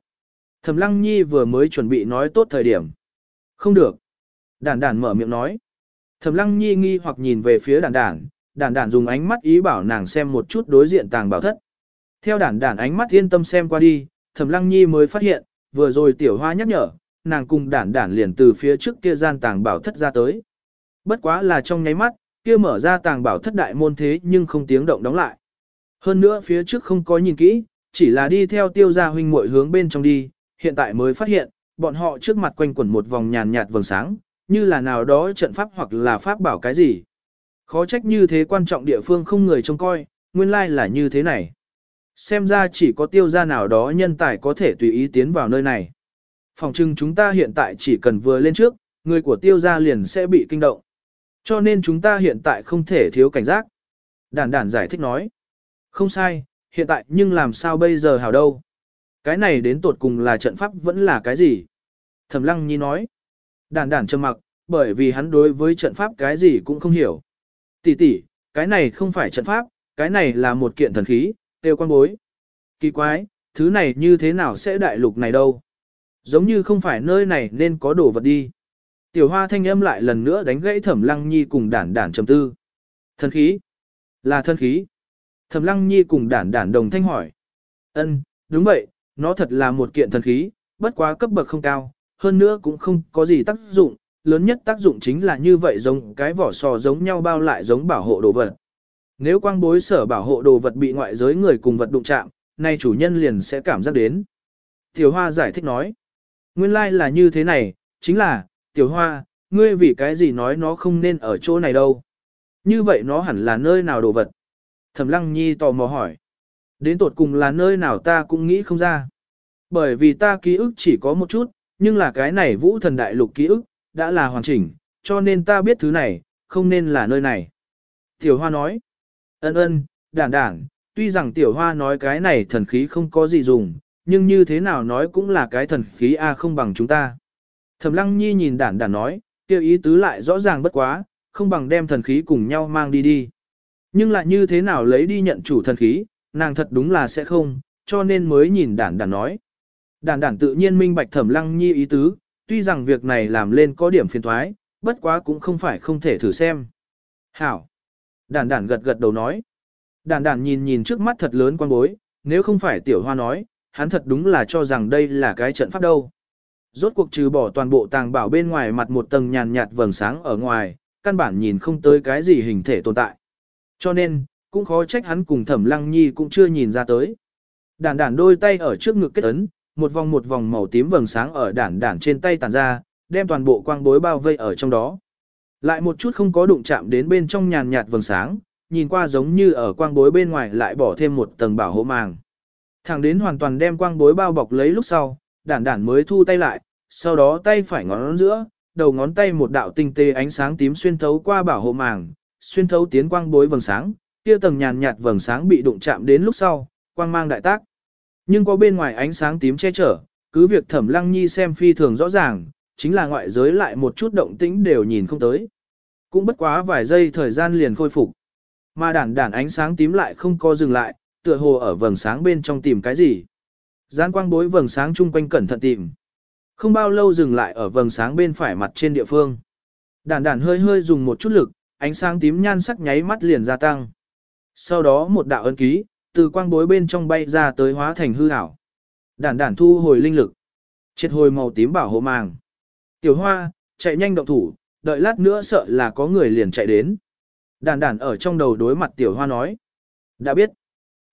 Thẩm Lăng Nhi vừa mới chuẩn bị nói tốt thời điểm. Không được. Đản đản mở miệng nói. Thẩm Lăng Nhi nghi hoặc nhìn về phía đản đản, đản đản dùng ánh mắt ý bảo nàng xem một chút đối diện tàng bảo thất. Theo đản đản ánh mắt yên tâm xem qua đi, Thẩm Lăng Nhi mới phát hiện, vừa rồi tiểu hoa nhắc nhở, nàng cùng đản đản liền từ phía trước kia gian tàng bảo thất ra tới. Bất quá là trong nháy mắt, kia mở ra tàng bảo thất đại môn thế nhưng không tiếng động đóng lại. Hơn nữa phía trước không có nhìn kỹ, chỉ là đi theo tiêu gia huynh muội hướng bên trong đi, hiện tại mới phát hiện, bọn họ trước mặt quanh quẩn một vòng nhàn nhạt vầng sáng, như là nào đó trận pháp hoặc là pháp bảo cái gì. Khó trách như thế quan trọng địa phương không người trông coi, nguyên lai là như thế này. Xem ra chỉ có tiêu gia nào đó nhân tài có thể tùy ý tiến vào nơi này. Phòng trưng chúng ta hiện tại chỉ cần vừa lên trước, người của tiêu gia liền sẽ bị kinh động. Cho nên chúng ta hiện tại không thể thiếu cảnh giác. Đản đản giải thích nói. Không sai, hiện tại nhưng làm sao bây giờ hảo đâu. Cái này đến tột cùng là trận pháp vẫn là cái gì? Thẩm lăng nhi nói. Đản đản trầm mặc, bởi vì hắn đối với trận pháp cái gì cũng không hiểu. Tỷ tỷ, cái này không phải trận pháp, cái này là một kiện thần khí, tiêu quan bối. Kỳ quái, thứ này như thế nào sẽ đại lục này đâu? Giống như không phải nơi này nên có đồ vật đi. Tiểu hoa thanh âm lại lần nữa đánh gãy thẩm lăng nhi cùng đản đản trầm tư. Thân khí? Là thân khí. Thẩm lăng nhi cùng đản đản đồng thanh hỏi. Ân, đúng vậy, nó thật là một kiện thần khí, bất quá cấp bậc không cao, hơn nữa cũng không có gì tác dụng, lớn nhất tác dụng chính là như vậy giống cái vỏ sò giống nhau bao lại giống bảo hộ đồ vật. Nếu quang bối sở bảo hộ đồ vật bị ngoại giới người cùng vật đụng chạm, nay chủ nhân liền sẽ cảm giác đến. Tiểu Hoa giải thích nói. Nguyên lai like là như thế này, chính là, Tiểu Hoa, ngươi vì cái gì nói nó không nên ở chỗ này đâu. Như vậy nó hẳn là nơi nào đồ vật. Thẩm Lăng Nhi tò mò hỏi. Đến tột cùng là nơi nào ta cũng nghĩ không ra. Bởi vì ta ký ức chỉ có một chút, nhưng là cái này vũ thần đại lục ký ức, đã là hoàn chỉnh, cho nên ta biết thứ này, không nên là nơi này. Tiểu Hoa nói. Ân ân, đản đản, tuy rằng tiểu hoa nói cái này thần khí không có gì dùng, nhưng như thế nào nói cũng là cái thần khí A không bằng chúng ta. Thẩm lăng nhi nhìn đản đản nói, kêu ý tứ lại rõ ràng bất quá, không bằng đem thần khí cùng nhau mang đi đi. Nhưng lại như thế nào lấy đi nhận chủ thần khí, nàng thật đúng là sẽ không, cho nên mới nhìn đản đản nói. Đản đản tự nhiên minh bạch thẩm lăng nhi ý tứ, tuy rằng việc này làm lên có điểm phiền thoái, bất quá cũng không phải không thể thử xem. Hảo. Đản đản gật gật đầu nói. Đản đản nhìn nhìn trước mắt thật lớn quan bối, nếu không phải tiểu hoa nói, hắn thật đúng là cho rằng đây là cái trận pháp đâu. Rốt cuộc trừ bỏ toàn bộ tàng bảo bên ngoài mặt một tầng nhàn nhạt vầng sáng ở ngoài, căn bản nhìn không tới cái gì hình thể tồn tại. Cho nên, cũng khó trách hắn cùng thẩm lăng nhi cũng chưa nhìn ra tới. Đản đản đôi tay ở trước ngực kết ấn, một vòng một vòng màu tím vầng sáng ở đản đản trên tay tàn ra, đem toàn bộ quang bối bao vây ở trong đó. Lại một chút không có đụng chạm đến bên trong nhàn nhạt vầng sáng, nhìn qua giống như ở quang bối bên ngoài lại bỏ thêm một tầng bảo hộ màng. Thẳng đến hoàn toàn đem quang bối bao bọc lấy lúc sau, đản đản mới thu tay lại, sau đó tay phải ngón giữa, đầu ngón tay một đạo tinh tế ánh sáng tím xuyên thấu qua bảo hộ màng, xuyên thấu tiến quang bối vầng sáng, kia tầng nhàn nhạt vầng sáng bị đụng chạm đến lúc sau, quang mang đại tác. Nhưng có bên ngoài ánh sáng tím che chở, cứ việc Thẩm Lăng Nhi xem phi thường rõ ràng, chính là ngoại giới lại một chút động tĩnh đều nhìn không tới. Cũng bất quá vài giây thời gian liền khôi phục. Mà đản đản ánh sáng tím lại không co dừng lại, tựa hồ ở vầng sáng bên trong tìm cái gì. Gián quang bối vầng sáng chung quanh cẩn thận tìm. Không bao lâu dừng lại ở vầng sáng bên phải mặt trên địa phương. Đản đản hơi hơi dùng một chút lực, ánh sáng tím nhan sắc nháy mắt liền gia tăng. Sau đó một đạo ấn ký, từ quang bối bên trong bay ra tới hóa thành hư ảo. Đản đản thu hồi linh lực. Triệt hồi màu tím bảo hộ màng. Tiểu hoa, chạy nhanh động thủ, đợi lát nữa sợ là có người liền chạy đến. Đản đản ở trong đầu đối mặt tiểu hoa nói. Đã biết.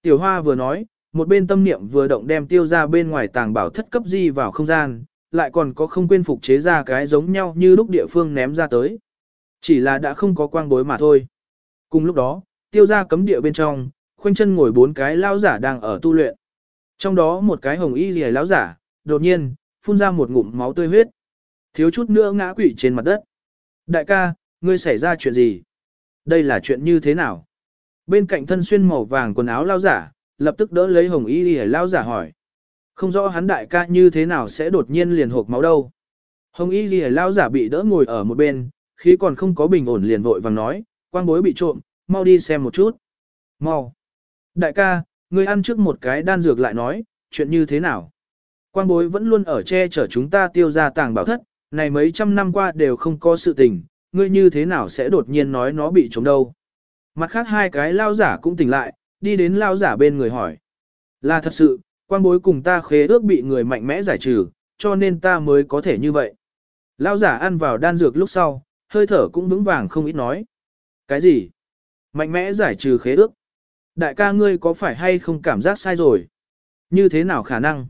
Tiểu hoa vừa nói, một bên tâm niệm vừa động đem tiêu ra bên ngoài tàng bảo thất cấp di vào không gian, lại còn có không quên phục chế ra cái giống nhau như lúc địa phương ném ra tới. Chỉ là đã không có quang bối mà thôi. Cùng lúc đó, tiêu ra cấm địa bên trong, khoanh chân ngồi bốn cái lao giả đang ở tu luyện. Trong đó một cái hồng y rìa lão giả, đột nhiên, phun ra một ngụm máu tươi huyết. Thiếu chút nữa ngã quỵ trên mặt đất. Đại ca, ngươi xảy ra chuyện gì? Đây là chuyện như thế nào? Bên cạnh thân xuyên màu vàng quần áo lao giả, lập tức đỡ lấy hồng y rìa lao giả hỏi. Không rõ hắn đại ca như thế nào sẽ đột nhiên liền hộp máu đâu. Hồng y rìa lao giả bị đỡ ngồi ở một bên, khi còn không có bình ổn liền vội vàng nói, quang bối bị trộm, mau đi xem một chút. Mau. Đại ca, ngươi ăn trước một cái đan dược lại nói, chuyện như thế nào? Quang bối vẫn luôn ở che chở chúng ta tiêu ra tàng bảo thất, này mấy trăm năm qua đều không có sự tình, ngươi như thế nào sẽ đột nhiên nói nó bị trống đâu? Mặt khác hai cái lao giả cũng tỉnh lại, đi đến lao giả bên người hỏi. Là thật sự, quan bối cùng ta khế ước bị người mạnh mẽ giải trừ, cho nên ta mới có thể như vậy. Lao giả ăn vào đan dược lúc sau, hơi thở cũng vững vàng không ít nói. Cái gì? Mạnh mẽ giải trừ khế ước. Đại ca ngươi có phải hay không cảm giác sai rồi? Như thế nào khả năng?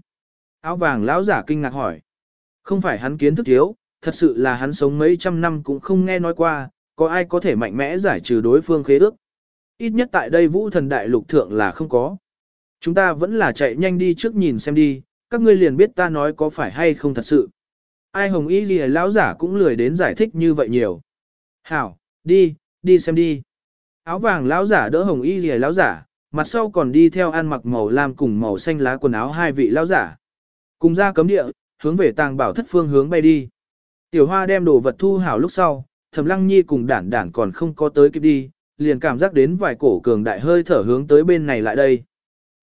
Áo vàng lão giả kinh ngạc hỏi. Không phải hắn kiến thức thiếu, thật sự là hắn sống mấy trăm năm cũng không nghe nói qua, có ai có thể mạnh mẽ giải trừ đối phương khế ước. Ít nhất tại đây vũ thần đại lục thượng là không có. Chúng ta vẫn là chạy nhanh đi trước nhìn xem đi, các ngươi liền biết ta nói có phải hay không thật sự. Ai hồng y gì lão giả cũng lười đến giải thích như vậy nhiều. Hảo, đi, đi xem đi. Áo vàng lão giả đỡ hồng y gì lão giả, mặt sau còn đi theo ăn mặc màu lam cùng màu xanh lá quần áo hai vị lão giả. Cùng ra cấm địa, hướng về tàng bảo thất phương hướng bay đi. Tiểu hoa đem đồ vật thu hảo lúc sau, thẩm lăng nhi cùng đản đản còn không có tới kịp đi, liền cảm giác đến vài cổ cường đại hơi thở hướng tới bên này lại đây.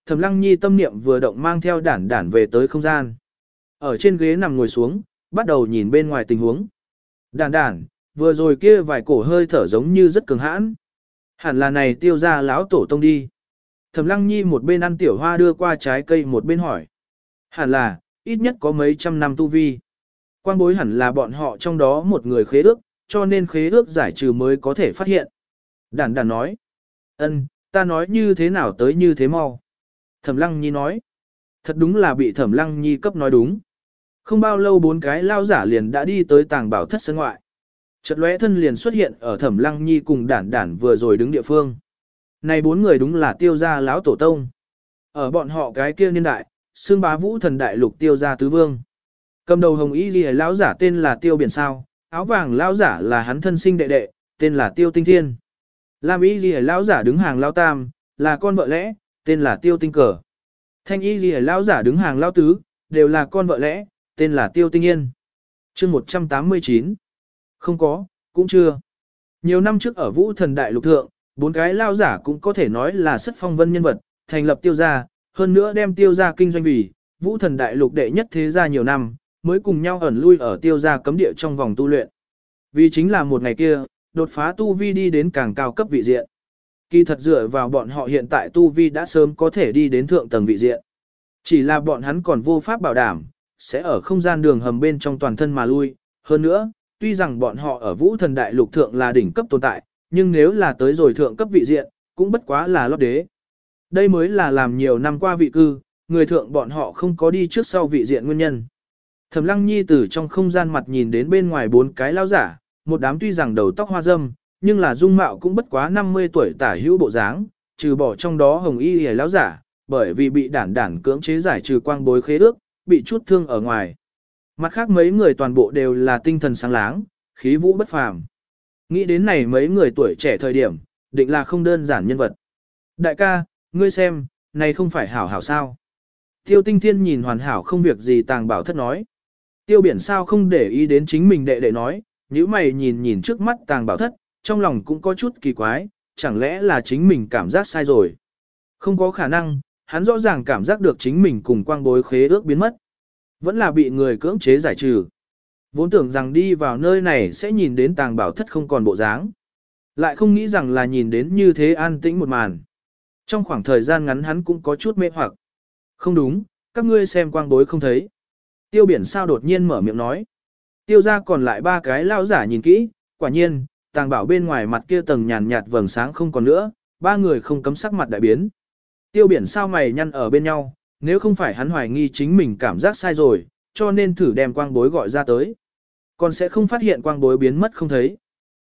Thẩm lăng nhi tâm niệm vừa động mang theo đản đản về tới không gian. Ở trên ghế nằm ngồi xuống, bắt đầu nhìn bên ngoài tình huống. Đản đản, vừa rồi kia vài cổ hơi thở giống như rất cường hãn. Hẳn là này tiêu ra lão tổ tông đi. Thẩm lăng nhi một bên ăn tiểu hoa đưa qua trái cây một bên hỏi. Hẳn là, ít nhất có mấy trăm năm tu vi. Quan bối hẳn là bọn họ trong đó một người khế ước, cho nên khế ước giải trừ mới có thể phát hiện. Đản đản nói. ân, ta nói như thế nào tới như thế mau. Thẩm lăng nhi nói. Thật đúng là bị thẩm lăng nhi cấp nói đúng. Không bao lâu bốn cái lao giả liền đã đi tới tàng bảo thất sân ngoại. Chợt lóe thân liền xuất hiện ở thẩm lăng nhi cùng đản đản vừa rồi đứng địa phương. Này bốn người đúng là tiêu gia lão tổ tông. Ở bọn họ cái kia niên đại, xương bá vũ thần đại lục tiêu gia tứ vương. Cầm đầu hồng y ghi lão giả tên là tiêu biển sao, áo vàng lão giả là hắn thân sinh đệ đệ, tên là tiêu tinh thiên. Lam y ghi lão giả đứng hàng lão tam, là con vợ lẽ, tên là tiêu tinh cờ. Thanh y ghi lão giả đứng hàng lão tứ, đều là con vợ lẽ, tên là tiêu tinh yên. chương 189 Không có, cũng chưa. Nhiều năm trước ở vũ thần đại lục thượng, bốn cái Lão giả cũng có thể nói là xuất phong vân nhân vật, thành lập tiêu gia, hơn nữa đem tiêu gia kinh doanh vì, vũ thần đại lục đệ nhất thế gia nhiều năm, mới cùng nhau ẩn lui ở tiêu gia cấm địa trong vòng tu luyện. Vì chính là một ngày kia, đột phá tu vi đi đến càng cao cấp vị diện. Kỳ thật dựa vào bọn họ hiện tại tu vi đã sớm có thể đi đến thượng tầng vị diện. Chỉ là bọn hắn còn vô pháp bảo đảm, sẽ ở không gian đường hầm bên trong toàn thân mà lui. Hơn nữa, tuy rằng bọn họ ở vũ thần đại lục thượng là đỉnh cấp tồn tại, nhưng nếu là tới rồi thượng cấp vị diện, cũng bất quá là lót đế. Đây mới là làm nhiều năm qua vị cư, người thượng bọn họ không có đi trước sau vị diện nguyên nhân. Thẩm lăng nhi từ trong không gian mặt nhìn đến bên ngoài bốn cái lao giả, một đám tuy rằng đầu tóc hoa dâm, nhưng là dung mạo cũng bất quá 50 tuổi tả hữu bộ dáng, trừ bỏ trong đó hồng y hề lão giả, bởi vì bị đản đản cưỡng chế giải trừ quang bối khế ước, bị chút thương ở ngoài. Mặt khác mấy người toàn bộ đều là tinh thần sáng láng, khí vũ bất phàm. Nghĩ đến này mấy người tuổi trẻ thời điểm, định là không đơn giản nhân vật. Đại ca, ngươi xem, này không phải hảo hảo sao. Tiêu tinh thiên nhìn hoàn hảo không việc gì tàng bảo thất nói. Tiêu biển sao không để ý đến chính mình đệ đệ nói, nếu mày nhìn nhìn trước mắt tàng bảo thất, trong lòng cũng có chút kỳ quái, chẳng lẽ là chính mình cảm giác sai rồi. Không có khả năng, hắn rõ ràng cảm giác được chính mình cùng quang bối khế ước biến mất. Vẫn là bị người cưỡng chế giải trừ. Vốn tưởng rằng đi vào nơi này sẽ nhìn đến tàng bảo thất không còn bộ dáng. Lại không nghĩ rằng là nhìn đến như thế an tĩnh một màn. Trong khoảng thời gian ngắn hắn cũng có chút mê hoặc. Không đúng, các ngươi xem quang bối không thấy. Tiêu biển sao đột nhiên mở miệng nói. Tiêu ra còn lại ba cái lao giả nhìn kỹ, quả nhiên, tàng bảo bên ngoài mặt kia tầng nhàn nhạt vầng sáng không còn nữa, ba người không cấm sắc mặt đại biến. Tiêu biển sao mày nhăn ở bên nhau, nếu không phải hắn hoài nghi chính mình cảm giác sai rồi, cho nên thử đem quang bối gọi ra tới. Còn sẽ không phát hiện quang bối biến mất không thấy.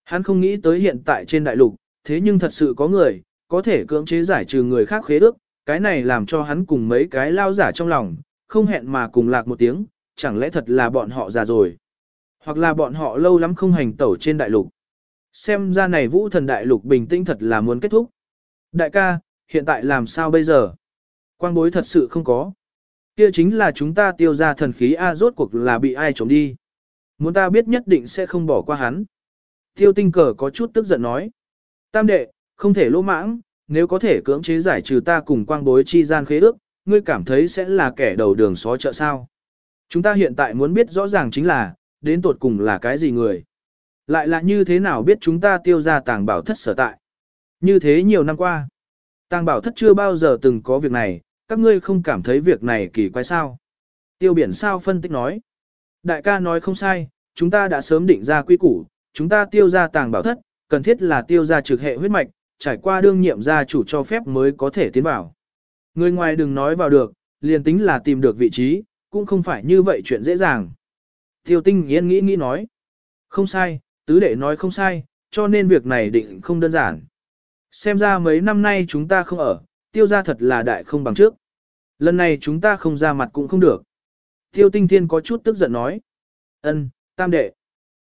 Hắn không nghĩ tới hiện tại trên đại lục, thế nhưng thật sự có người, có thể cưỡng chế giải trừ người khác khế ước, cái này làm cho hắn cùng mấy cái lao giả trong lòng, không hẹn mà cùng lạc một tiếng, chẳng lẽ thật là bọn họ già rồi. Hoặc là bọn họ lâu lắm không hành tẩu trên đại lục. Xem ra này vũ thần đại lục bình tĩnh thật là muốn kết thúc. Đại ca, hiện tại làm sao bây giờ? Quang bối thật sự không có. Kia chính là chúng ta tiêu ra thần khí A rốt cuộc là bị ai trộm đi. Muốn ta biết nhất định sẽ không bỏ qua hắn. Tiêu tinh cờ có chút tức giận nói. Tam đệ, không thể lỗ mãng, nếu có thể cưỡng chế giải trừ ta cùng quang bối chi gian khế ước, ngươi cảm thấy sẽ là kẻ đầu đường xó chợ sao. Chúng ta hiện tại muốn biết rõ ràng chính là, đến tột cùng là cái gì người. Lại là như thế nào biết chúng ta tiêu ra tàng bảo thất sở tại. Như thế nhiều năm qua, tàng bảo thất chưa bao giờ từng có việc này, các ngươi không cảm thấy việc này kỳ quái sao. Tiêu biển sao phân tích nói. Đại ca nói không sai, chúng ta đã sớm định ra quy củ, chúng ta tiêu ra tàng bảo thất, cần thiết là tiêu ra trực hệ huyết mạch, trải qua đương nhiệm gia chủ cho phép mới có thể tiến vào. Người ngoài đừng nói vào được, liền tính là tìm được vị trí, cũng không phải như vậy chuyện dễ dàng. Tiêu tinh yên nghĩ nghĩ nói. Không sai, tứ đệ nói không sai, cho nên việc này định không đơn giản. Xem ra mấy năm nay chúng ta không ở, tiêu ra thật là đại không bằng trước. Lần này chúng ta không ra mặt cũng không được. Tiêu tinh thiên có chút tức giận nói. ân tam đệ.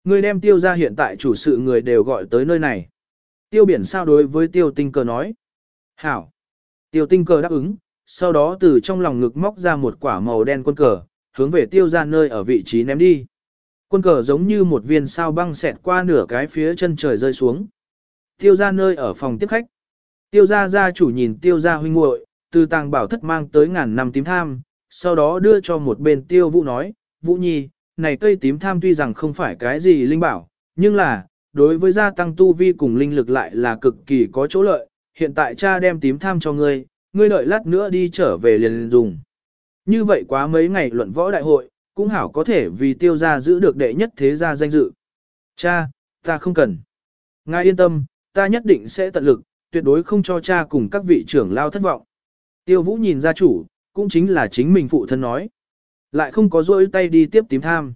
Người đem tiêu ra hiện tại chủ sự người đều gọi tới nơi này. Tiêu biển sao đối với tiêu tinh cờ nói. Hảo. Tiêu tinh cờ đáp ứng, sau đó từ trong lòng ngực móc ra một quả màu đen quân cờ, hướng về tiêu ra nơi ở vị trí ném đi. Quân cờ giống như một viên sao băng xẹt qua nửa cái phía chân trời rơi xuống. Tiêu ra nơi ở phòng tiếp khách. Tiêu gia gia chủ nhìn tiêu gia huynh muội từ tàng bảo thất mang tới ngàn năm tím tham, sau đó đưa cho một bên tiêu vũ nói, vũ nhi, này cây tím tham tuy rằng không phải cái gì linh bảo, nhưng là, đối với gia tăng tu vi cùng linh lực lại là cực kỳ có chỗ lợi, hiện tại cha đem tím tham cho ngươi, ngươi đợi lát nữa đi trở về liền dùng. Như vậy quá mấy ngày luận võ đại hội, cũng hảo có thể vì tiêu gia giữ được đệ nhất thế gia danh dự. Cha, ta không cần. Ngài yên tâm, ta nhất định sẽ tận lực, tuyệt đối không cho cha cùng các vị trưởng lao thất vọng. Tiêu vũ nhìn gia chủ, cũng chính là chính mình phụ thân nói. Lại không có rỗi tay đi tiếp tím tham.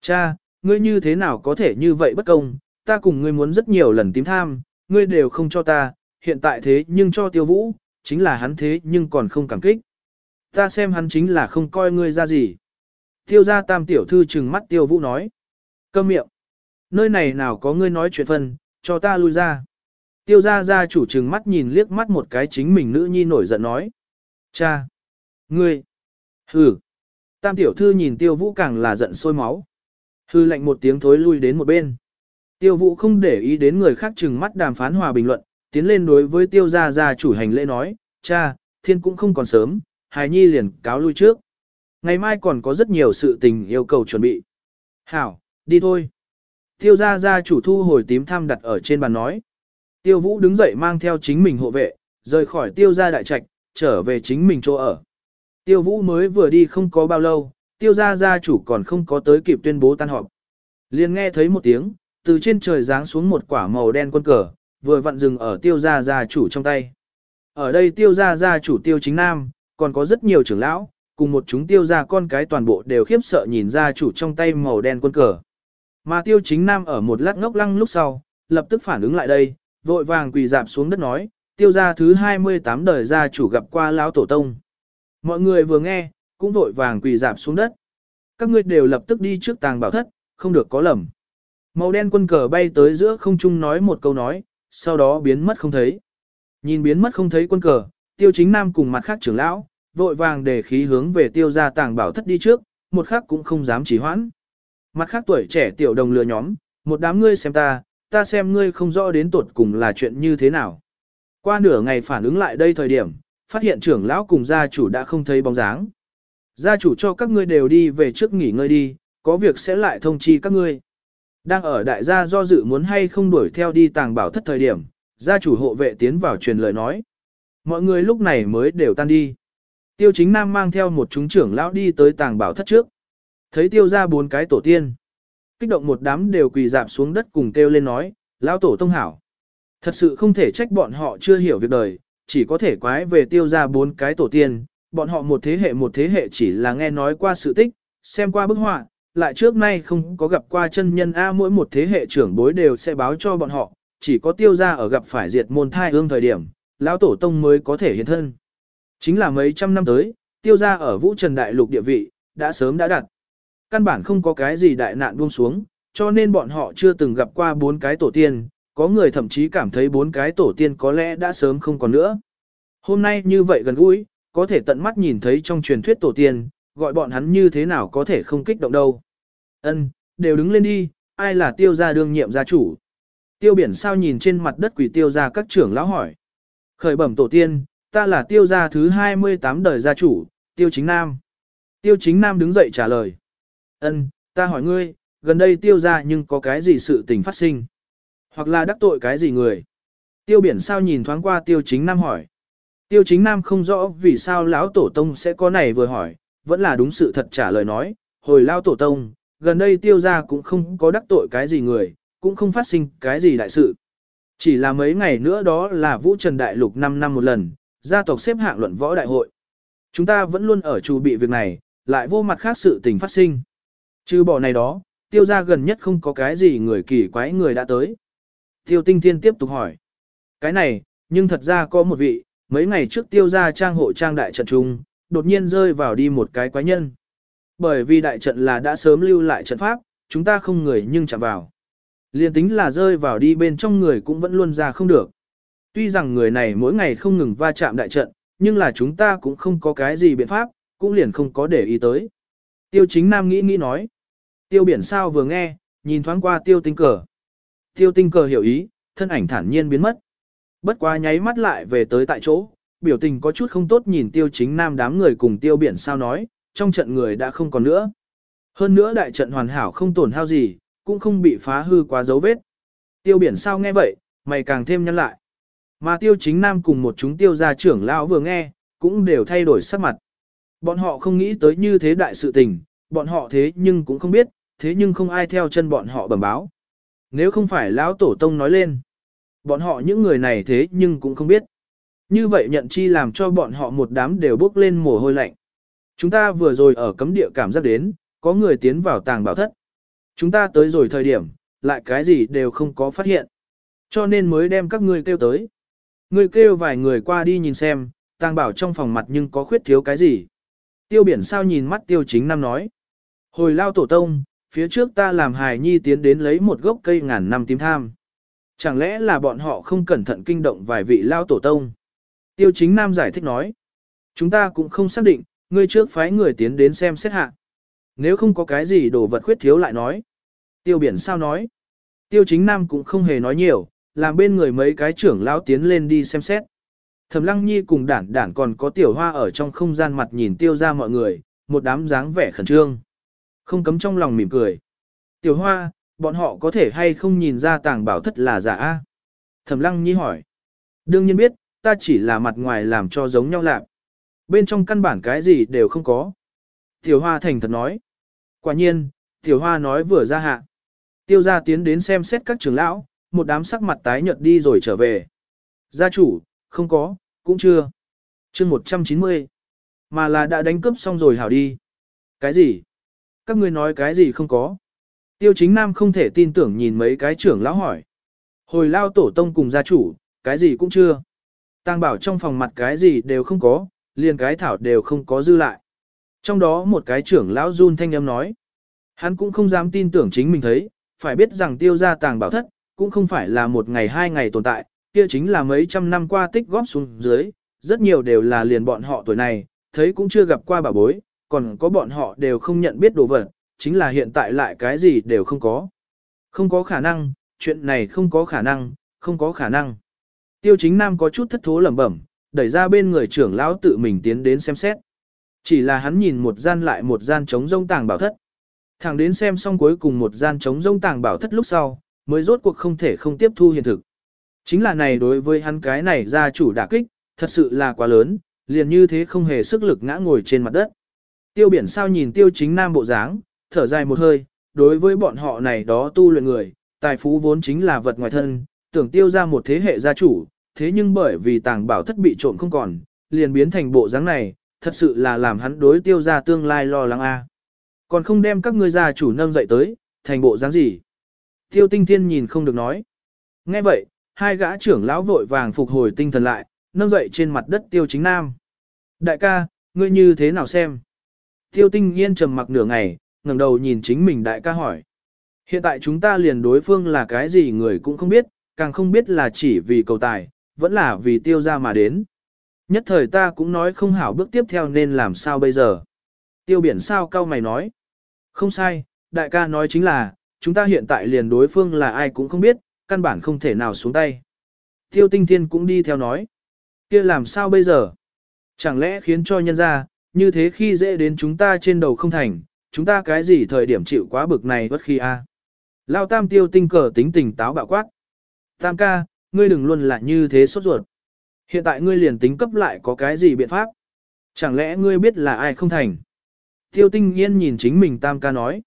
Cha, ngươi như thế nào có thể như vậy bất công, ta cùng ngươi muốn rất nhiều lần tím tham, ngươi đều không cho ta, hiện tại thế nhưng cho tiêu vũ, chính là hắn thế nhưng còn không cảm kích. Ta xem hắn chính là không coi ngươi ra gì. Tiêu gia tam tiểu thư trừng mắt tiêu vũ nói. Câm miệng. Nơi này nào có ngươi nói chuyện phân, cho ta lui ra. Tiêu gia gia chủ trừng mắt nhìn liếc mắt một cái chính mình nữ nhi nổi giận nói. Cha! Ngươi! Hừ! Tam tiểu thư nhìn tiêu vũ càng là giận sôi máu. Hư lạnh một tiếng thối lui đến một bên. Tiêu vũ không để ý đến người khác trừng mắt đàm phán hòa bình luận, tiến lên đối với tiêu gia gia chủ hành lễ nói, cha, thiên cũng không còn sớm, hài nhi liền cáo lui trước. Ngày mai còn có rất nhiều sự tình yêu cầu chuẩn bị. Hảo, đi thôi. Tiêu gia gia chủ thu hồi tím thăm đặt ở trên bàn nói. Tiêu vũ đứng dậy mang theo chính mình hộ vệ, rời khỏi tiêu gia đại trạch, trở về chính mình chỗ ở. Tiêu vũ mới vừa đi không có bao lâu, tiêu gia gia chủ còn không có tới kịp tuyên bố tan họp. liền nghe thấy một tiếng, từ trên trời giáng xuống một quả màu đen quân cờ, vừa vặn dừng ở tiêu gia gia chủ trong tay. Ở đây tiêu gia gia chủ tiêu chính nam, còn có rất nhiều trưởng lão, cùng một chúng tiêu gia con cái toàn bộ đều khiếp sợ nhìn gia chủ trong tay màu đen quân cờ. Mà tiêu chính nam ở một lát ngốc lăng lúc sau, lập tức phản ứng lại đây, vội vàng quỳ dạp xuống đất nói, tiêu gia thứ 28 đời gia chủ gặp qua lão tổ tông. Mọi người vừa nghe, cũng vội vàng quỳ dạp xuống đất. Các ngươi đều lập tức đi trước tàng bảo thất, không được có lầm. Màu đen quân cờ bay tới giữa không trung nói một câu nói, sau đó biến mất không thấy. Nhìn biến mất không thấy quân cờ, tiêu chính nam cùng mặt khác trưởng lão, vội vàng để khí hướng về tiêu gia tàng bảo thất đi trước, một khác cũng không dám chỉ hoãn. Mặt khác tuổi trẻ tiểu đồng lừa nhóm, một đám ngươi xem ta, ta xem ngươi không rõ đến tuột cùng là chuyện như thế nào. Qua nửa ngày phản ứng lại đây thời điểm, phát hiện trưởng lão cùng gia chủ đã không thấy bóng dáng. Gia chủ cho các ngươi đều đi về trước nghỉ ngơi đi, có việc sẽ lại thông chi các ngươi. Đang ở đại gia do dự muốn hay không đuổi theo đi tàng bảo thất thời điểm, gia chủ hộ vệ tiến vào truyền lời nói. Mọi người lúc này mới đều tan đi. Tiêu chính nam mang theo một chúng trưởng lão đi tới tàng bảo thất trước. Thấy tiêu ra bốn cái tổ tiên. Kích động một đám đều quỳ dạp xuống đất cùng kêu lên nói, lão tổ tông hảo. Thật sự không thể trách bọn họ chưa hiểu việc đời, chỉ có thể quái về tiêu ra bốn cái tổ tiên, bọn họ một thế hệ một thế hệ chỉ là nghe nói qua sự tích, xem qua bức họa, lại trước nay không có gặp qua chân nhân A mỗi một thế hệ trưởng bối đều sẽ báo cho bọn họ, chỉ có tiêu gia ở gặp phải diệt môn thai hương thời điểm, lão tổ tông mới có thể hiện thân. Chính là mấy trăm năm tới, tiêu gia ở vũ trần đại lục địa vị, đã sớm đã đặt. Căn bản không có cái gì đại nạn buông xuống, cho nên bọn họ chưa từng gặp qua bốn cái tổ tiên, có người thậm chí cảm thấy bốn cái tổ tiên có lẽ đã sớm không còn nữa. Hôm nay như vậy gần gũi, có thể tận mắt nhìn thấy trong truyền thuyết tổ tiên, gọi bọn hắn như thế nào có thể không kích động đâu. Ân, đều đứng lên đi, ai là tiêu gia đương nhiệm gia chủ. Tiêu biển sao nhìn trên mặt đất quỷ tiêu gia các trưởng lão hỏi. Khởi bẩm tổ tiên, ta là tiêu gia thứ 28 đời gia chủ, tiêu chính nam. Tiêu chính nam đứng dậy trả lời. Ân, ta hỏi ngươi, gần đây tiêu gia nhưng có cái gì sự tình phát sinh? Hoặc là đắc tội cái gì người? Tiêu biển sao nhìn thoáng qua tiêu chính nam hỏi. Tiêu chính nam không rõ vì sao lão tổ tông sẽ có này vừa hỏi, vẫn là đúng sự thật trả lời nói, hồi lao tổ tông, gần đây tiêu gia cũng không có đắc tội cái gì người, cũng không phát sinh cái gì đại sự. Chỉ là mấy ngày nữa đó là Vũ Trần Đại Lục 5 năm một lần, gia tộc xếp hạng luận võ đại hội. Chúng ta vẫn luôn ở chủ bị việc này, lại vô mặt khác sự tình phát sinh. Trừ bỏ này đó, tiêu gia gần nhất không có cái gì người kỳ quái người đã tới. Tiêu tinh thiên tiếp tục hỏi. Cái này, nhưng thật ra có một vị, mấy ngày trước tiêu gia trang hộ trang đại trận trung, đột nhiên rơi vào đi một cái quái nhân. Bởi vì đại trận là đã sớm lưu lại trận pháp, chúng ta không người nhưng chạm vào. Liên tính là rơi vào đi bên trong người cũng vẫn luôn ra không được. Tuy rằng người này mỗi ngày không ngừng va chạm đại trận, nhưng là chúng ta cũng không có cái gì biện pháp, cũng liền không có để ý tới. Tiêu chính nam nghĩ nghĩ nói. Tiêu biển sao vừa nghe, nhìn thoáng qua tiêu tinh cờ. Tiêu tinh cờ hiểu ý, thân ảnh thản nhiên biến mất. Bất quá nháy mắt lại về tới tại chỗ, biểu tình có chút không tốt nhìn tiêu chính nam đám người cùng tiêu biển sao nói, trong trận người đã không còn nữa. Hơn nữa đại trận hoàn hảo không tổn hao gì, cũng không bị phá hư quá dấu vết. Tiêu biển sao nghe vậy, mày càng thêm nhăn lại. Mà tiêu chính nam cùng một chúng tiêu gia trưởng lão vừa nghe, cũng đều thay đổi sắc mặt. Bọn họ không nghĩ tới như thế đại sự tình, bọn họ thế nhưng cũng không biết, thế nhưng không ai theo chân bọn họ bẩm báo. Nếu không phải lão tổ tông nói lên, bọn họ những người này thế nhưng cũng không biết. Như vậy nhận chi làm cho bọn họ một đám đều bốc lên mồ hôi lạnh. Chúng ta vừa rồi ở cấm địa cảm giác đến, có người tiến vào tàng bảo thất. Chúng ta tới rồi thời điểm, lại cái gì đều không có phát hiện. Cho nên mới đem các ngươi kêu tới. Ngươi kêu vài người qua đi nhìn xem, tàng bảo trong phòng mặt nhưng có khuyết thiếu cái gì. Tiêu biển sao nhìn mắt tiêu chính năm nói. Hồi lao tổ tông, phía trước ta làm hài nhi tiến đến lấy một gốc cây ngàn năm tím tham. Chẳng lẽ là bọn họ không cẩn thận kinh động vài vị lao tổ tông? Tiêu chính nam giải thích nói. Chúng ta cũng không xác định, ngươi trước phái người tiến đến xem xét hạ. Nếu không có cái gì đồ vật khuyết thiếu lại nói. Tiêu biển sao nói. Tiêu chính nam cũng không hề nói nhiều, làm bên người mấy cái trưởng lão tiến lên đi xem xét. Thẩm lăng nhi cùng đản đản còn có tiểu hoa ở trong không gian mặt nhìn tiêu ra mọi người, một đám dáng vẻ khẩn trương. Không cấm trong lòng mỉm cười. Tiểu hoa, bọn họ có thể hay không nhìn ra tàng bảo thất là giả a? Thẩm lăng nhi hỏi. Đương nhiên biết, ta chỉ là mặt ngoài làm cho giống nhau lạc. Bên trong căn bản cái gì đều không có. Tiểu hoa thành thật nói. Quả nhiên, tiểu hoa nói vừa ra hạ. Tiêu gia tiến đến xem xét các trưởng lão, một đám sắc mặt tái nhợt đi rồi trở về. Gia chủ, không có, cũng chưa. chương 190. Mà là đã đánh cướp xong rồi hảo đi. Cái gì? Các ngươi nói cái gì không có? Tiêu chính nam không thể tin tưởng nhìn mấy cái trưởng lão hỏi. Hồi lao tổ tông cùng gia chủ, cái gì cũng chưa. Tàng bảo trong phòng mặt cái gì đều không có, liền cái thảo đều không có dư lại. Trong đó một cái trưởng lão run thanh âm nói. Hắn cũng không dám tin tưởng chính mình thấy, phải biết rằng tiêu gia tàng bảo thất, cũng không phải là một ngày hai ngày tồn tại, kia chính là mấy trăm năm qua tích góp xuống dưới, rất nhiều đều là liền bọn họ tuổi này, thấy cũng chưa gặp qua bà bối, còn có bọn họ đều không nhận biết đồ vật, chính là hiện tại lại cái gì đều không có. Không có khả năng, chuyện này không có khả năng, không có khả năng. Tiêu chính nam có chút thất thố lẩm bẩm, đẩy ra bên người trưởng lão tự mình tiến đến xem xét. Chỉ là hắn nhìn một gian lại một gian trống rông tàng bảo thất. Thẳng đến xem xong cuối cùng một gian trống rông tàng bảo thất lúc sau, mới rốt cuộc không thể không tiếp thu hiện thực. Chính là này đối với hắn cái này gia chủ đả kích, thật sự là quá lớn, liền như thế không hề sức lực ngã ngồi trên mặt đất. Tiêu biển sao nhìn tiêu chính nam bộ dáng, thở dài một hơi, đối với bọn họ này đó tu luyện người, tài phú vốn chính là vật ngoài thân, tưởng tiêu ra một thế hệ gia chủ, thế nhưng bởi vì tàng bảo thất bị trộm không còn, liền biến thành bộ dáng này, thật sự là làm hắn đối tiêu ra tương lai lo lắng a. Còn không đem các ngươi gia chủ nâng dậy tới, thành bộ dáng gì. Tiêu tinh thiên nhìn không được nói. Nghe vậy, hai gã trưởng lão vội vàng phục hồi tinh thần lại, nâng dậy trên mặt đất tiêu chính nam. Đại ca, ngươi như thế nào xem? Tiêu tinh nhiên trầm mặc nửa ngày, ngẩng đầu nhìn chính mình đại ca hỏi. Hiện tại chúng ta liền đối phương là cái gì người cũng không biết, càng không biết là chỉ vì cầu tài, vẫn là vì tiêu ra mà đến. Nhất thời ta cũng nói không hảo bước tiếp theo nên làm sao bây giờ. Tiêu biển sao cao mày nói. Không sai, đại ca nói chính là, chúng ta hiện tại liền đối phương là ai cũng không biết, căn bản không thể nào xuống tay. Tiêu tinh thiên cũng đi theo nói. kia làm sao bây giờ? Chẳng lẽ khiến cho nhân ra, như thế khi dễ đến chúng ta trên đầu không thành, chúng ta cái gì thời điểm chịu quá bực này bất khi a Lao tam tiêu tinh cờ tính tình táo bạo quát. Tam ca, ngươi đừng luôn là như thế sốt ruột. Hiện tại ngươi liền tính cấp lại có cái gì biện pháp? Chẳng lẽ ngươi biết là ai không thành? Tiêu tinh Nhiên nhìn chính mình tam ca nói.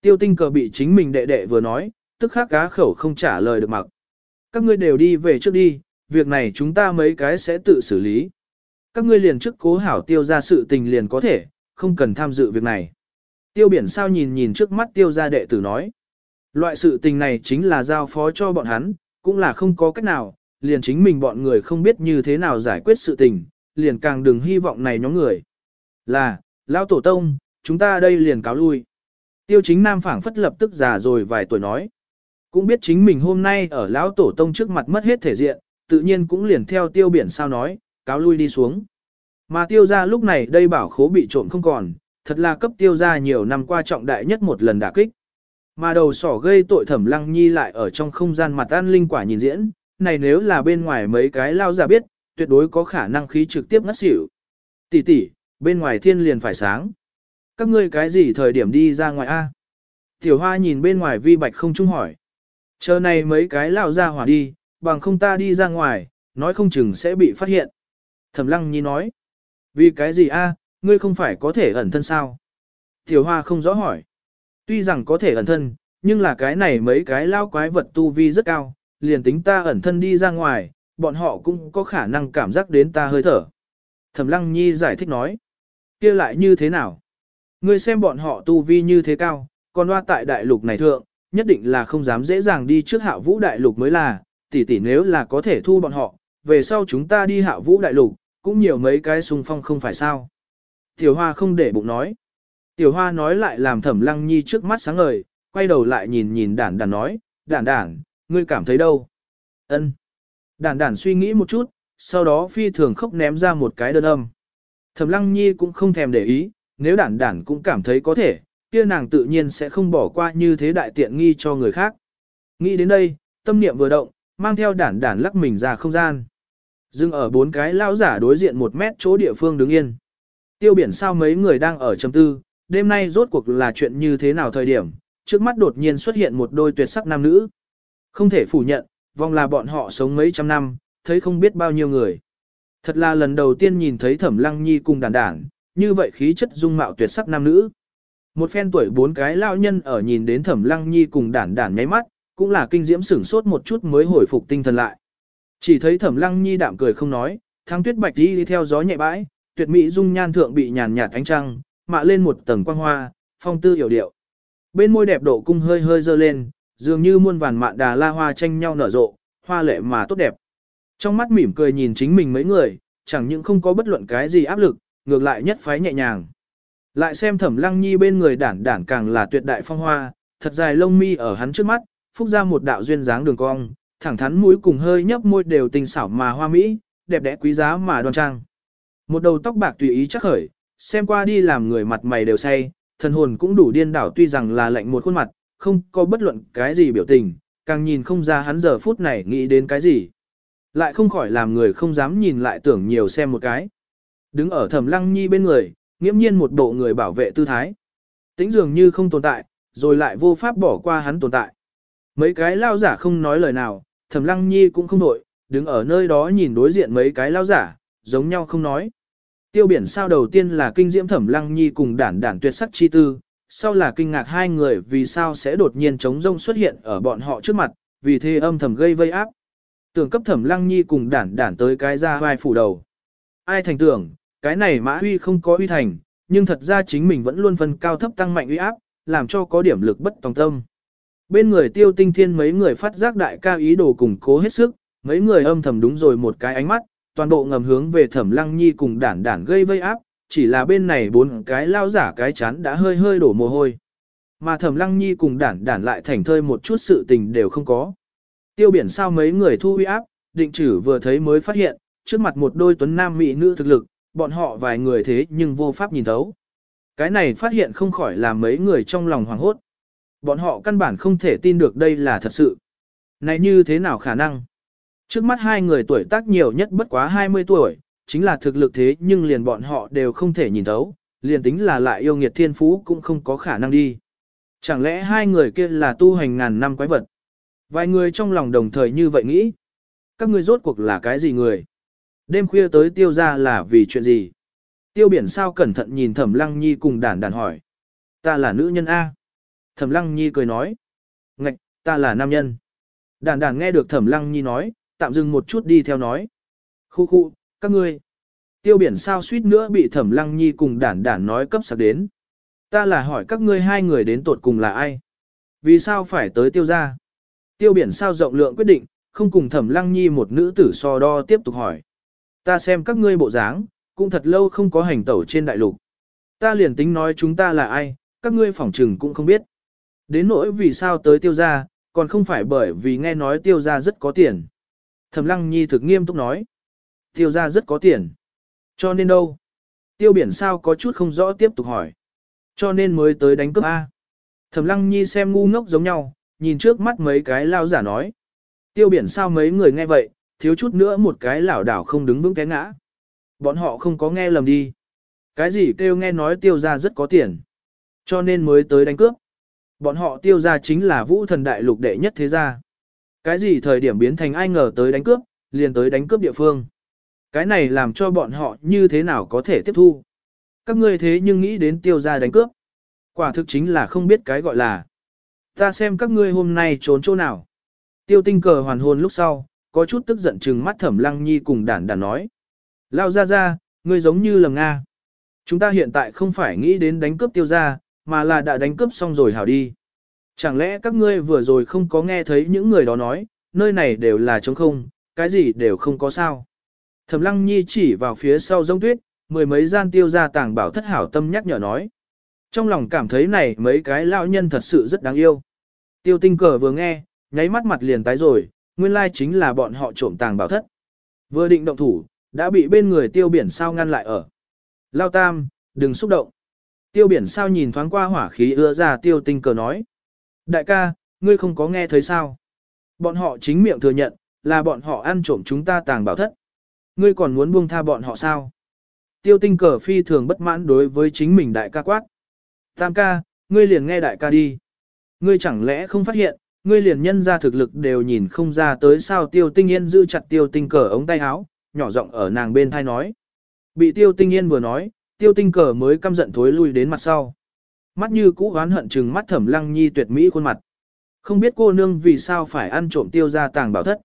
Tiêu tinh cờ bị chính mình đệ đệ vừa nói, tức khắc cá khẩu không trả lời được mặc. Các ngươi đều đi về trước đi, việc này chúng ta mấy cái sẽ tự xử lý. Các ngươi liền trước cố hảo tiêu ra sự tình liền có thể, không cần tham dự việc này. Tiêu biển sao nhìn nhìn trước mắt tiêu gia đệ tử nói. Loại sự tình này chính là giao phó cho bọn hắn, cũng là không có cách nào, liền chính mình bọn người không biết như thế nào giải quyết sự tình, liền càng đừng hy vọng này nhóm người. Là, Lão Tổ Tông, chúng ta đây liền cáo lui. Tiêu chính nam phảng phất lập tức già rồi vài tuổi nói. Cũng biết chính mình hôm nay ở Lão Tổ Tông trước mặt mất hết thể diện, tự nhiên cũng liền theo tiêu biển sao nói, cáo lui đi xuống. Mà tiêu ra lúc này đây bảo khố bị trộm không còn, thật là cấp tiêu ra nhiều năm qua trọng đại nhất một lần đả kích. Mà đầu sỏ gây tội thẩm lăng nhi lại ở trong không gian mặt an linh quả nhìn diễn, này nếu là bên ngoài mấy cái lao ra biết, tuyệt đối có khả năng khí trực tiếp ngất xỉu. Tỷ tỷ, bên ngoài thiên liền phải sáng. Các ngươi cái gì thời điểm đi ra ngoài A? Tiểu hoa nhìn bên ngoài vi bạch không trung hỏi. Chờ này mấy cái lao ra hỏa đi, bằng không ta đi ra ngoài, nói không chừng sẽ bị phát hiện. Thẩm lăng nhi nói. Vì cái gì A, ngươi không phải có thể ẩn thân sao? Tiểu hoa không rõ hỏi. Tuy rằng có thể ẩn thân, nhưng là cái này mấy cái lao quái vật tu vi rất cao, liền tính ta ẩn thân đi ra ngoài, bọn họ cũng có khả năng cảm giác đến ta hơi thở. Thẩm Lăng Nhi giải thích nói, kia lại như thế nào? Ngươi xem bọn họ tu vi như thế cao, còn loa tại đại lục này thượng, nhất định là không dám dễ dàng đi trước hạ vũ đại lục mới là, tỷ tỷ nếu là có thể thu bọn họ, về sau chúng ta đi hạ vũ đại lục, cũng nhiều mấy cái xung phong không phải sao. Tiểu Hoa không để bụng nói. Tiểu Hoa nói lại làm Thẩm Lăng Nhi trước mắt sáng ngời, quay đầu lại nhìn nhìn đản đản nói, đản đản, ngươi cảm thấy đâu? Ân. Đản đản suy nghĩ một chút, sau đó phi thường khóc ném ra một cái đơn âm. Thẩm Lăng Nhi cũng không thèm để ý, nếu đản đản cũng cảm thấy có thể, kia nàng tự nhiên sẽ không bỏ qua như thế đại tiện nghi cho người khác. Nghĩ đến đây, tâm niệm vừa động, mang theo đản đản lắc mình ra không gian. Dưng ở bốn cái lao giả đối diện một mét chỗ địa phương đứng yên. Tiêu biển sao mấy người đang ở trầm tư, đêm nay rốt cuộc là chuyện như thế nào thời điểm, trước mắt đột nhiên xuất hiện một đôi tuyệt sắc nam nữ. Không thể phủ nhận, vòng là bọn họ sống mấy trăm năm, thấy không biết bao nhiêu người. Thật là lần đầu tiên nhìn thấy thẩm lăng nhi cùng đàn đản, như vậy khí chất dung mạo tuyệt sắc nam nữ. Một phen tuổi bốn cái lao nhân ở nhìn đến thẩm lăng nhi cùng đản đản nháy mắt, cũng là kinh diễm sửng sốt một chút mới hồi phục tinh thần lại. Chỉ thấy thẩm lăng nhi đạm cười không nói, thắng tuyết bạch đi theo gió nhẹ bãi, tuyệt mỹ dung nhan thượng bị nhàn nhạt ánh trăng, mạ lên một tầng quang hoa, phong tư hiểu điệu. Bên môi đẹp độ cung hơi hơi dơ lên, dường như muôn vàn mạn đà la hoa tranh nhau nở rộ, hoa lệ mà tốt đẹp. Trong mắt mỉm cười nhìn chính mình mấy người, chẳng những không có bất luận cái gì áp lực, ngược lại nhất phái nhẹ nhàng. Lại xem thẩm lăng nhi bên người đản đản càng là tuyệt đại phong hoa, thật dài lông mi ở hắn trước mắt, phúc ra một đạo duyên dáng đường cong, thẳng thắn mũi cùng hơi nhấp môi đều tình xảo mà hoa mỹ, đẹp đẽ quý giá mà đoan trang. Một đầu tóc bạc tùy ý chắc khởi, xem qua đi làm người mặt mày đều say, thần hồn cũng đủ điên đảo tuy rằng là lạnh một khuôn mặt, không có bất luận cái gì biểu tình, càng nhìn không ra hắn giờ phút này nghĩ đến cái gì. Lại không khỏi làm người không dám nhìn lại tưởng nhiều xem một cái. Đứng ở thẩm lăng nhi bên người, nghiễm nhiên một bộ người bảo vệ tư thái. Tính dường như không tồn tại, rồi lại vô pháp bỏ qua hắn tồn tại. Mấy cái lao giả không nói lời nào, thẩm lăng nhi cũng không đổi, đứng ở nơi đó nhìn đối diện mấy cái lao giả, giống nhau không nói. Tiêu biển sao đầu tiên là kinh diễm thẩm lăng nhi cùng đản đản tuyệt sắc chi tư, sau là kinh ngạc hai người vì sao sẽ đột nhiên chống rông xuất hiện ở bọn họ trước mặt, vì thế âm thầm gây vây áp. Tưởng cấp thẩm lăng nhi cùng đản đản tới cái ra vai phủ đầu. Ai thành tưởng, cái này mã huy không có uy thành, nhưng thật ra chính mình vẫn luôn phân cao thấp tăng mạnh uy áp, làm cho có điểm lực bất tòng tâm. Bên người tiêu tinh thiên mấy người phát giác đại ca ý đồ củng cố hết sức, mấy người âm thầm đúng rồi một cái ánh mắt, toàn bộ ngầm hướng về thẩm lăng nhi cùng đản đản gây vây áp, chỉ là bên này bốn cái lao giả cái chán đã hơi hơi đổ mồ hôi. Mà thẩm lăng nhi cùng đản đản lại thành thơi một chút sự tình đều không có. Tiêu biển sao mấy người thu uy áp, định chử vừa thấy mới phát hiện, trước mặt một đôi tuấn nam mỹ nữ thực lực, bọn họ vài người thế nhưng vô pháp nhìn thấu. Cái này phát hiện không khỏi làm mấy người trong lòng hoảng hốt. Bọn họ căn bản không thể tin được đây là thật sự. Này như thế nào khả năng? Trước mắt hai người tuổi tác nhiều nhất bất quá 20 tuổi, chính là thực lực thế nhưng liền bọn họ đều không thể nhìn thấu, liền tính là lại yêu nghiệt thiên phú cũng không có khả năng đi. Chẳng lẽ hai người kia là tu hành ngàn năm quái vật? Vài người trong lòng đồng thời như vậy nghĩ. Các ngươi rốt cuộc là cái gì người? Đêm khuya tới tiêu ra là vì chuyện gì? Tiêu biển sao cẩn thận nhìn thẩm lăng nhi cùng đàn đàn hỏi. Ta là nữ nhân A. Thẩm lăng nhi cười nói. Ngạch, ta là nam nhân. Đàn đàn nghe được thẩm lăng nhi nói, tạm dừng một chút đi theo nói. Khu khu, các ngươi. Tiêu biển sao suýt nữa bị thẩm lăng nhi cùng đản đản nói cấp sạc đến. Ta là hỏi các ngươi hai người đến tột cùng là ai? Vì sao phải tới tiêu gia? Tiêu biển sao rộng lượng quyết định, không cùng thẩm lăng nhi một nữ tử so đo tiếp tục hỏi. Ta xem các ngươi bộ dáng, cũng thật lâu không có hành tẩu trên đại lục. Ta liền tính nói chúng ta là ai, các ngươi phỏng trừng cũng không biết. Đến nỗi vì sao tới tiêu gia, còn không phải bởi vì nghe nói tiêu gia rất có tiền. Thẩm lăng nhi thực nghiêm túc nói. Tiêu gia rất có tiền. Cho nên đâu? Tiêu biển sao có chút không rõ tiếp tục hỏi. Cho nên mới tới đánh cướp A. Thẩm lăng nhi xem ngu ngốc giống nhau, nhìn trước mắt mấy cái lao giả nói. Tiêu biển sao mấy người nghe vậy, thiếu chút nữa một cái lảo đảo không đứng vững té ngã. Bọn họ không có nghe lầm đi. Cái gì kêu nghe nói tiêu gia rất có tiền. Cho nên mới tới đánh cướp. Bọn họ tiêu gia chính là vũ thần đại lục đệ nhất thế gia. Cái gì thời điểm biến thành ai ngờ tới đánh cướp, liền tới đánh cướp địa phương. Cái này làm cho bọn họ như thế nào có thể tiếp thu. Các ngươi thế nhưng nghĩ đến tiêu gia đánh cướp. Quả thực chính là không biết cái gọi là. Ta xem các ngươi hôm nay trốn chỗ nào. Tiêu tinh cờ hoàn hồn lúc sau, có chút tức giận chừng mắt thẩm lăng nhi cùng đản đản nói. Lao ra ra, ngươi giống như lầm Nga. Chúng ta hiện tại không phải nghĩ đến đánh cướp tiêu gia, mà là đã đánh cướp xong rồi hảo đi. Chẳng lẽ các ngươi vừa rồi không có nghe thấy những người đó nói, nơi này đều là trống không, cái gì đều không có sao. Thẩm lăng nhi chỉ vào phía sau giống tuyết, mười mấy gian tiêu gia tàng bảo thất hảo tâm nhắc nhở nói. Trong lòng cảm thấy này mấy cái lão nhân thật sự rất đáng yêu. Tiêu tinh cờ vừa nghe, nháy mắt mặt liền tái rồi, nguyên lai chính là bọn họ trộm tàng bảo thất. Vừa định động thủ, đã bị bên người tiêu biển sao ngăn lại ở. Lao tam, đừng xúc động. Tiêu biển sao nhìn thoáng qua hỏa khí ưa ra tiêu tinh cờ nói. Đại ca, ngươi không có nghe thấy sao? Bọn họ chính miệng thừa nhận, là bọn họ ăn trộm chúng ta tàng bảo thất. Ngươi còn muốn buông tha bọn họ sao? Tiêu tinh cờ phi thường bất mãn đối với chính mình đại ca quát. Tam ca, ngươi liền nghe đại ca đi. Ngươi chẳng lẽ không phát hiện, ngươi liền nhân ra thực lực đều nhìn không ra tới sao tiêu tinh yên giữ chặt tiêu tinh cờ ống tay áo, nhỏ giọng ở nàng bên thai nói. Bị tiêu tinh yên vừa nói, tiêu tinh cờ mới căm giận thối lui đến mặt sau. Mắt như cũ oán hận chừng mắt thẩm lăng nhi tuyệt mỹ khuôn mặt. Không biết cô nương vì sao phải ăn trộm tiêu gia tàng bảo thất.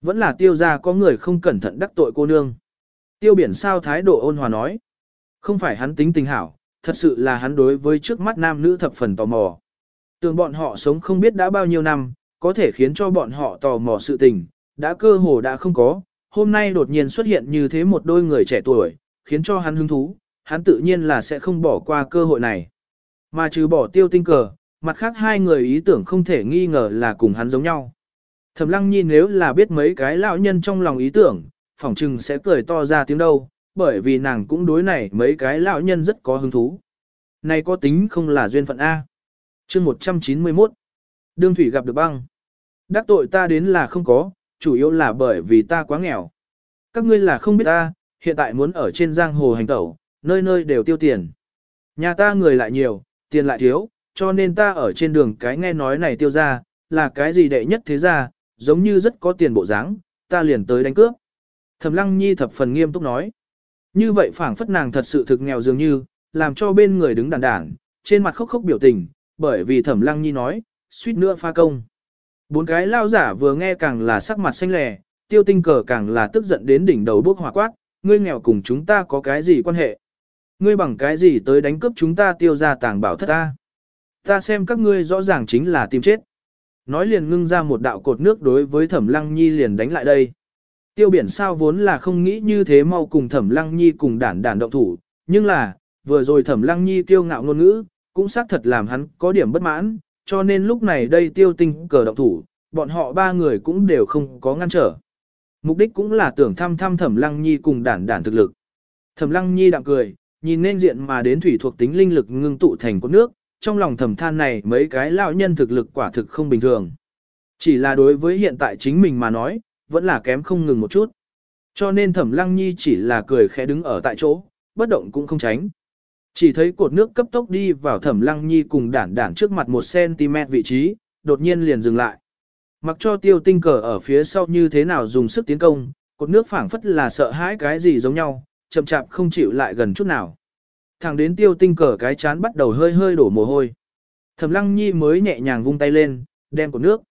Vẫn là tiêu gia có người không cẩn thận đắc tội cô nương. Tiêu biển sao thái độ ôn hòa nói. Không phải hắn tính tình hảo, thật sự là hắn đối với trước mắt nam nữ thập phần tò mò. Tưởng bọn họ sống không biết đã bao nhiêu năm, có thể khiến cho bọn họ tò mò sự tình, đã cơ hồ đã không có, hôm nay đột nhiên xuất hiện như thế một đôi người trẻ tuổi, khiến cho hắn hứng thú, hắn tự nhiên là sẽ không bỏ qua cơ hội này. Mà trừ bỏ tiêu tinh cờ, mặt khác hai người ý tưởng không thể nghi ngờ là cùng hắn giống nhau. Thẩm lăng nhi nếu là biết mấy cái lão nhân trong lòng ý tưởng, phỏng chừng sẽ cười to ra tiếng đâu, bởi vì nàng cũng đối này mấy cái lão nhân rất có hứng thú. Này có tính không là duyên phận A. chương 191. Đương thủy gặp được băng. Đắc tội ta đến là không có, chủ yếu là bởi vì ta quá nghèo. Các ngươi là không biết ta, hiện tại muốn ở trên giang hồ hành tẩu, nơi nơi đều tiêu tiền. Nhà ta người lại nhiều, tiền lại thiếu, cho nên ta ở trên đường cái nghe nói này tiêu ra, là cái gì đệ nhất thế ra, giống như rất có tiền bộ dáng, ta liền tới đánh cướp. Thẩm Lăng Nhi thập phần nghiêm túc nói. Như vậy phảng phất nàng thật sự thực nghèo dường như, làm cho bên người đứng đàn đảng, trên mặt khóc khóc biểu tình, bởi vì Thẩm Lăng Nhi nói, suýt nữa pha công. Bốn cái lao giả vừa nghe càng là sắc mặt xanh lè, tiêu tinh cờ càng là tức giận đến đỉnh đầu bốc hỏa quát, ngươi nghèo cùng chúng ta có cái gì quan hệ? Ngươi bằng cái gì tới đánh cướp chúng ta tiêu ra tàng bảo thất ta? Ta xem các ngươi rõ ràng chính là tìm chết. Nói liền ngưng ra một đạo cột nước đối với thẩm lăng nhi liền đánh lại đây. Tiêu biển sao vốn là không nghĩ như thế mau cùng thẩm lăng nhi cùng đản đản động thủ, nhưng là, vừa rồi thẩm lăng nhi kiêu ngạo ngôn ngữ, cũng xác thật làm hắn có điểm bất mãn, cho nên lúc này đây tiêu tinh cờ động thủ, bọn họ ba người cũng đều không có ngăn trở. Mục đích cũng là tưởng thăm thăm thẩm lăng nhi cùng đản đản thực lực. Thẩm lăng nhi đạm cười, nhìn nên diện mà đến thủy thuộc tính linh lực ngưng tụ thành con nước, trong lòng thầm than này mấy cái lão nhân thực lực quả thực không bình thường. Chỉ là đối với hiện tại chính mình mà nói, vẫn là kém không ngừng một chút. Cho nên thẩm lăng nhi chỉ là cười khẽ đứng ở tại chỗ, bất động cũng không tránh. Chỉ thấy cột nước cấp tốc đi vào thẩm lăng nhi cùng đản đản trước mặt 1cm vị trí, đột nhiên liền dừng lại. Mặc cho tiêu tinh cờ ở phía sau như thế nào dùng sức tiến công, cột nước phảng phất là sợ hãi cái gì giống nhau, chậm chạp không chịu lại gần chút nào. Thẳng đến tiêu tinh cờ cái chán bắt đầu hơi hơi đổ mồ hôi. Thẩm lăng nhi mới nhẹ nhàng vung tay lên, đem cột nước.